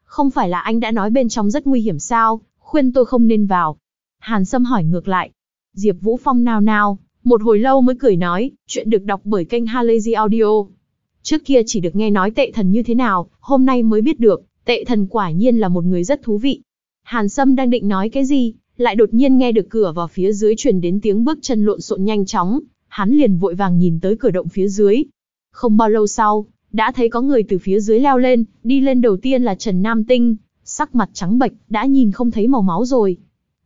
Không phải là anh đã nói bên trong rất nguy hiểm sao, khuyên tôi không nên vào. Hàn Sâm hỏi ngược lại. Diệp Vũ Phong nao nao, một hồi lâu mới cười nói, chuyện được đọc bởi kênh Halazy Audio. Trước kia chỉ được nghe nói tệ thần như thế nào, hôm nay mới biết được, tệ thần quả nhiên là một người rất thú vị. Hàn Sâm đang định nói cái gì, lại đột nhiên nghe được cửa vào phía dưới truyền đến tiếng bước chân lộn xộn nhanh chóng, hắn liền vội vàng nhìn tới cửa động phía dưới. Không bao lâu sau, đã thấy có người từ phía dưới leo lên, đi lên đầu tiên là Trần Nam Tinh, sắc mặt trắng bệch, đã nhìn không thấy màu máu rồi.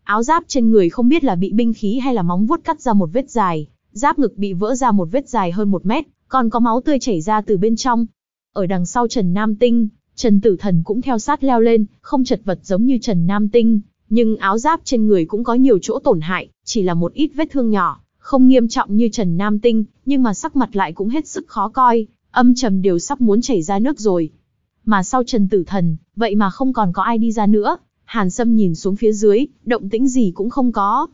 Áo giáp trên người không biết là bị binh khí hay là móng vuốt cắt ra một vết dài, giáp ngực bị vỡ ra một vết dài hơn một mét, còn có máu tươi chảy ra từ bên trong. Ở đằng sau Trần Nam Tinh, Trần Tử Thần cũng theo sát leo lên, không chật vật giống như Trần Nam Tinh, nhưng áo giáp trên người cũng có nhiều chỗ tổn hại, chỉ là một ít vết thương nhỏ, không nghiêm trọng như Trần Nam Tinh, nhưng mà sắc mặt lại cũng hết sức khó coi, âm trầm đều sắp muốn chảy ra nước rồi. Mà sau Trần Tử Thần, vậy mà không còn có ai đi ra nữa, Hàn Sâm nhìn xuống phía dưới, động tĩnh gì cũng không có.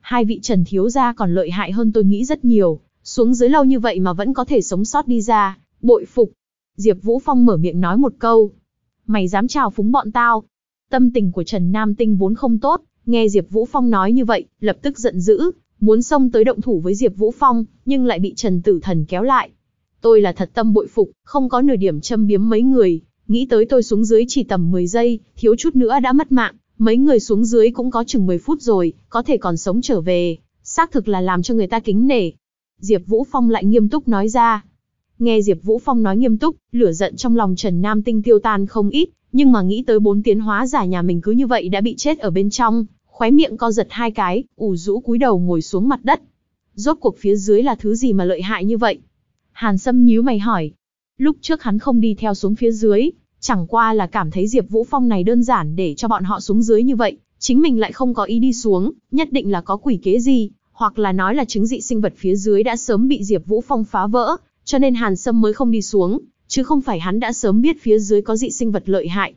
Hai vị Trần Thiếu Gia còn lợi hại hơn tôi nghĩ rất nhiều, xuống dưới lâu như vậy mà vẫn có thể sống sót đi ra, bội phục. Diệp Vũ Phong mở miệng nói một câu. Mày dám chào phúng bọn tao. Tâm tình của Trần Nam Tinh vốn không tốt, nghe Diệp Vũ Phong nói như vậy, lập tức giận dữ, muốn xông tới động thủ với Diệp Vũ Phong, nhưng lại bị Trần Tử Thần kéo lại. Tôi là thật tâm bội phục, không có nửa điểm châm biếm mấy người, nghĩ tới tôi xuống dưới chỉ tầm 10 giây, thiếu chút nữa đã mất mạng, mấy người xuống dưới cũng có chừng 10 phút rồi, có thể còn sống trở về, xác thực là làm cho người ta kính nể. Diệp Vũ Phong lại nghiêm túc nói ra. Nghe Diệp Vũ Phong nói nghiêm túc, lửa giận trong lòng Trần Nam Tinh tiêu tan không ít, nhưng mà nghĩ tới bốn tiến hóa giả nhà mình cứ như vậy đã bị chết ở bên trong, khóe miệng co giật hai cái, ủ rũ cúi đầu ngồi xuống mặt đất. Rốt cuộc phía dưới là thứ gì mà lợi hại như vậy? Hàn Sâm nhíu mày hỏi. Lúc trước hắn không đi theo xuống phía dưới, chẳng qua là cảm thấy Diệp Vũ Phong này đơn giản để cho bọn họ xuống dưới như vậy, chính mình lại không có ý đi xuống, nhất định là có quỷ kế gì, hoặc là nói là chứng dị sinh vật phía dưới đã sớm bị Diệp Vũ Phong phá vỡ, cho nên Hàn Sâm mới không đi xuống, chứ không phải hắn đã sớm biết phía dưới có dị sinh vật lợi hại.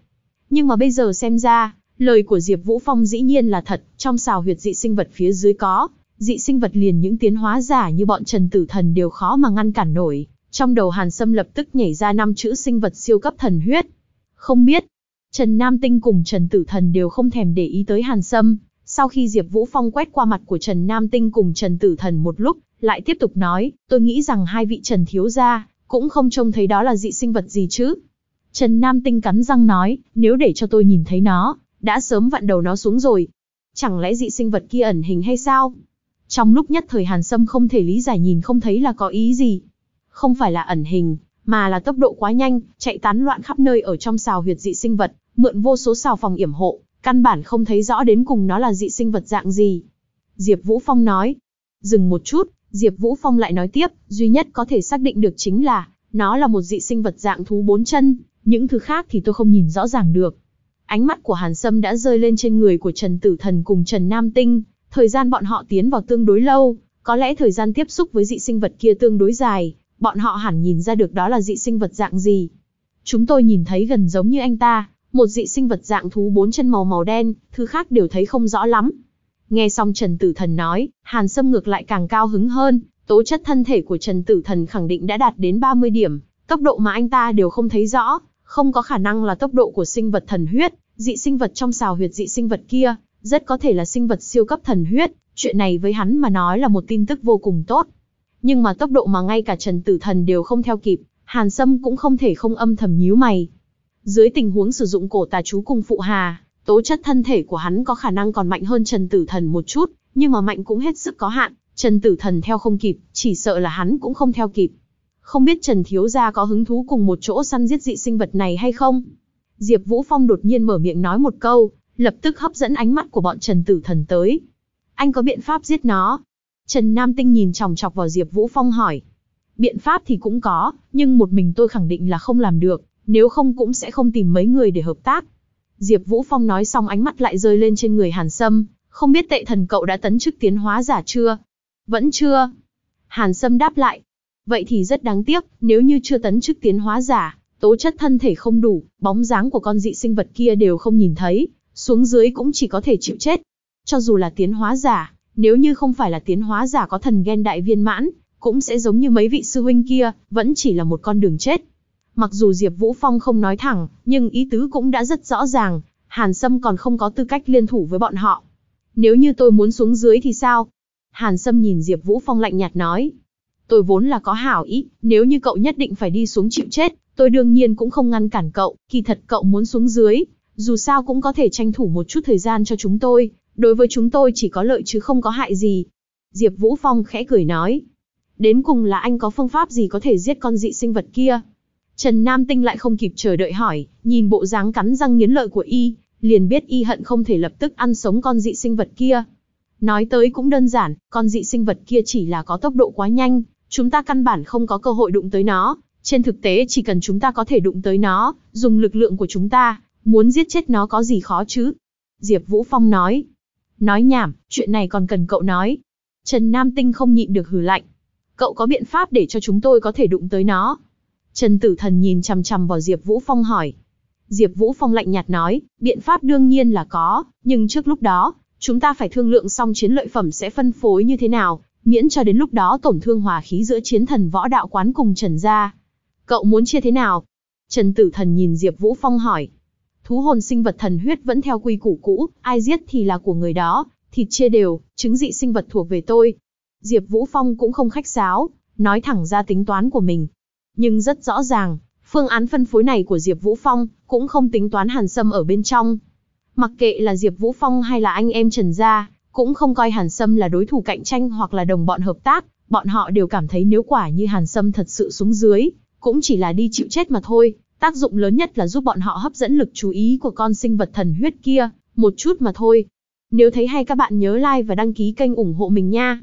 Nhưng mà bây giờ xem ra, lời của Diệp Vũ Phong dĩ nhiên là thật, trong xào huyệt dị sinh vật phía dưới có, dị sinh vật liền những tiến hóa giả như bọn Trần Tử Thần đều khó mà ngăn cản nổi. Trong đầu Hàn Sâm lập tức nhảy ra năm chữ sinh vật siêu cấp thần huyết. Không biết, Trần Nam Tinh cùng Trần Tử Thần đều không thèm để ý tới Hàn Sâm. Sau khi Diệp Vũ Phong quét qua mặt của Trần Nam Tinh cùng Trần Tử Thần một lúc, lại tiếp tục nói, tôi nghĩ rằng hai vị Trần Thiếu Gia, cũng không trông thấy đó là dị sinh vật gì chứ. Trần Nam Tinh cắn răng nói, nếu để cho tôi nhìn thấy nó, đã sớm vặn đầu nó xuống rồi. Chẳng lẽ dị sinh vật kia ẩn hình hay sao? Trong lúc nhất thời Hàn Sâm không thể lý giải nhìn không thấy là có ý gì. Không phải là ẩn hình, mà là tốc độ quá nhanh, chạy tán loạn khắp nơi ở trong xào huyệt dị sinh vật, mượn vô số xào phòng yểm hộ, căn bản không thấy rõ đến cùng nó là dị sinh vật dạng gì. Diệp Vũ Phong nói. Dừng một chút, Diệp Vũ Phong lại nói tiếp, duy nhất có thể xác định được chính là, nó là một dị sinh vật dạng thú bốn chân, những thứ khác thì tôi không nhìn rõ ràng được. Ánh mắt của Hàn Sâm đã rơi lên trên người của Trần Tử Thần cùng Trần Nam Tinh, thời gian bọn họ tiến vào tương đối lâu, có lẽ thời gian tiếp xúc với dị sinh vật kia tương đối dài, bọn họ hẳn nhìn ra được đó là dị sinh vật dạng gì. Chúng tôi nhìn thấy gần giống như anh ta, một dị sinh vật dạng thú bốn chân màu màu đen, thứ khác đều thấy không rõ lắm. Nghe xong Trần Tử Thần nói, Hàn Sâm ngược lại càng cao hứng hơn, tố chất thân thể của Trần Tử Thần khẳng định đã đạt đến 30 điểm, tốc độ mà anh ta đều không thấy rõ, không có khả năng là tốc độ của sinh vật thần huyết, dị sinh vật trong xào huyệt dị sinh vật kia, rất có thể là sinh vật siêu cấp thần huyết, chuyện này với hắn mà nói là một tin tức vô cùng tốt. Nhưng mà tốc độ mà ngay cả Trần Tử Thần đều không theo kịp, Hàn Sâm cũng không thể không âm thầm nhíu mày. Dưới tình huống sử dụng cổ tà chú cùng phụ hà, tố chất thân thể của hắn có khả năng còn mạnh hơn Trần Tử Thần một chút, nhưng mà mạnh cũng hết sức có hạn, Trần Tử Thần theo không kịp, chỉ sợ là hắn cũng không theo kịp. Không biết Trần Thiếu Gia có hứng thú cùng một chỗ săn giết dị sinh vật này hay không? Diệp Vũ Phong đột nhiên mở miệng nói một câu, lập tức hấp dẫn ánh mắt của bọn Trần Tử Thần tới. Anh có biện pháp giết nó? Trần Nam Tinh nhìn chòng chọc vào Diệp Vũ Phong hỏi. Biện pháp thì cũng có, nhưng một mình tôi khẳng định là không làm được, nếu không cũng sẽ không tìm mấy người để hợp tác. Diệp Vũ Phong nói xong ánh mắt lại rơi lên trên người Hàn Sâm, không biết tệ thần cậu đã tấn chức tiến hóa giả chưa? Vẫn chưa. Hàn Sâm đáp lại. Vậy thì rất đáng tiếc, nếu như chưa tấn chức tiến hóa giả, tố chất thân thể không đủ, bóng dáng của con dị sinh vật kia đều không nhìn thấy, xuống dưới cũng chỉ có thể chịu chết. Cho dù là tiến hóa giả, nếu như không phải là tiến hóa giả có thần gen đại viên mãn, cũng sẽ giống như mấy vị sư huynh kia, vẫn chỉ là một con đường chết. Mặc dù Diệp Vũ Phong không nói thẳng, nhưng ý tứ cũng đã rất rõ ràng, Hàn Sâm còn không có tư cách liên thủ với bọn họ. Nếu như tôi muốn xuống dưới thì sao? Hàn Sâm nhìn Diệp Vũ Phong lạnh nhạt nói. Tôi vốn là có hảo ý, nếu như cậu nhất định phải đi xuống chịu chết, tôi đương nhiên cũng không ngăn cản cậu, kỳ thật cậu muốn xuống dưới, dù sao cũng có thể tranh thủ một chút thời gian cho chúng tôi, đối với chúng tôi chỉ có lợi chứ không có hại gì. Diệp Vũ Phong khẽ cười nói. Đến cùng là anh có phương pháp gì có thể giết con dị sinh vật kia? Trần Nam Tinh lại không kịp chờ đợi hỏi, nhìn bộ dáng cắn răng nghiến lợi của y, liền biết y hận không thể lập tức ăn sống con dị sinh vật kia. Nói tới cũng đơn giản, con dị sinh vật kia chỉ là có tốc độ quá nhanh, chúng ta căn bản không có cơ hội đụng tới nó. Trên thực tế chỉ cần chúng ta có thể đụng tới nó, dùng lực lượng của chúng ta, muốn giết chết nó có gì khó chứ? Diệp Vũ Phong nói. Nói nhảm, chuyện này còn cần cậu nói. Trần Nam Tinh không nhịn được hừ lạnh. Cậu có biện pháp để cho chúng tôi có thể đụng tới nó. Trần Tử Thần nhìn chằm chằm vào Diệp Vũ Phong hỏi. Diệp Vũ Phong lạnh nhạt nói, biện pháp đương nhiên là có, nhưng trước lúc đó, chúng ta phải thương lượng xong chiến lợi phẩm sẽ phân phối như thế nào, miễn cho đến lúc đó tổn thương hòa khí giữa chiến thần võ đạo quán cùng Trần gia. Cậu muốn chia thế nào? Trần Tử Thần nhìn Diệp Vũ Phong hỏi. Thú hồn sinh vật thần huyết vẫn theo quy củ cũ, ai giết thì là của người đó, thịt chia đều, trứng dị sinh vật thuộc về tôi. Diệp Vũ Phong cũng không khách sáo, nói thẳng ra tính toán của mình. Nhưng rất rõ ràng, phương án phân phối này của Diệp Vũ Phong cũng không tính toán Hàn Sâm ở bên trong. Mặc kệ là Diệp Vũ Phong hay là anh em Trần gia, cũng không coi Hàn Sâm là đối thủ cạnh tranh hoặc là đồng bọn hợp tác, bọn họ đều cảm thấy nếu quả như Hàn Sâm thật sự xuống dưới, cũng chỉ là đi chịu chết mà thôi, tác dụng lớn nhất là giúp bọn họ hấp dẫn lực chú ý của con sinh vật thần huyết kia, một chút mà thôi. Nếu thấy hay các bạn nhớ like và đăng ký kênh ủng hộ mình nha.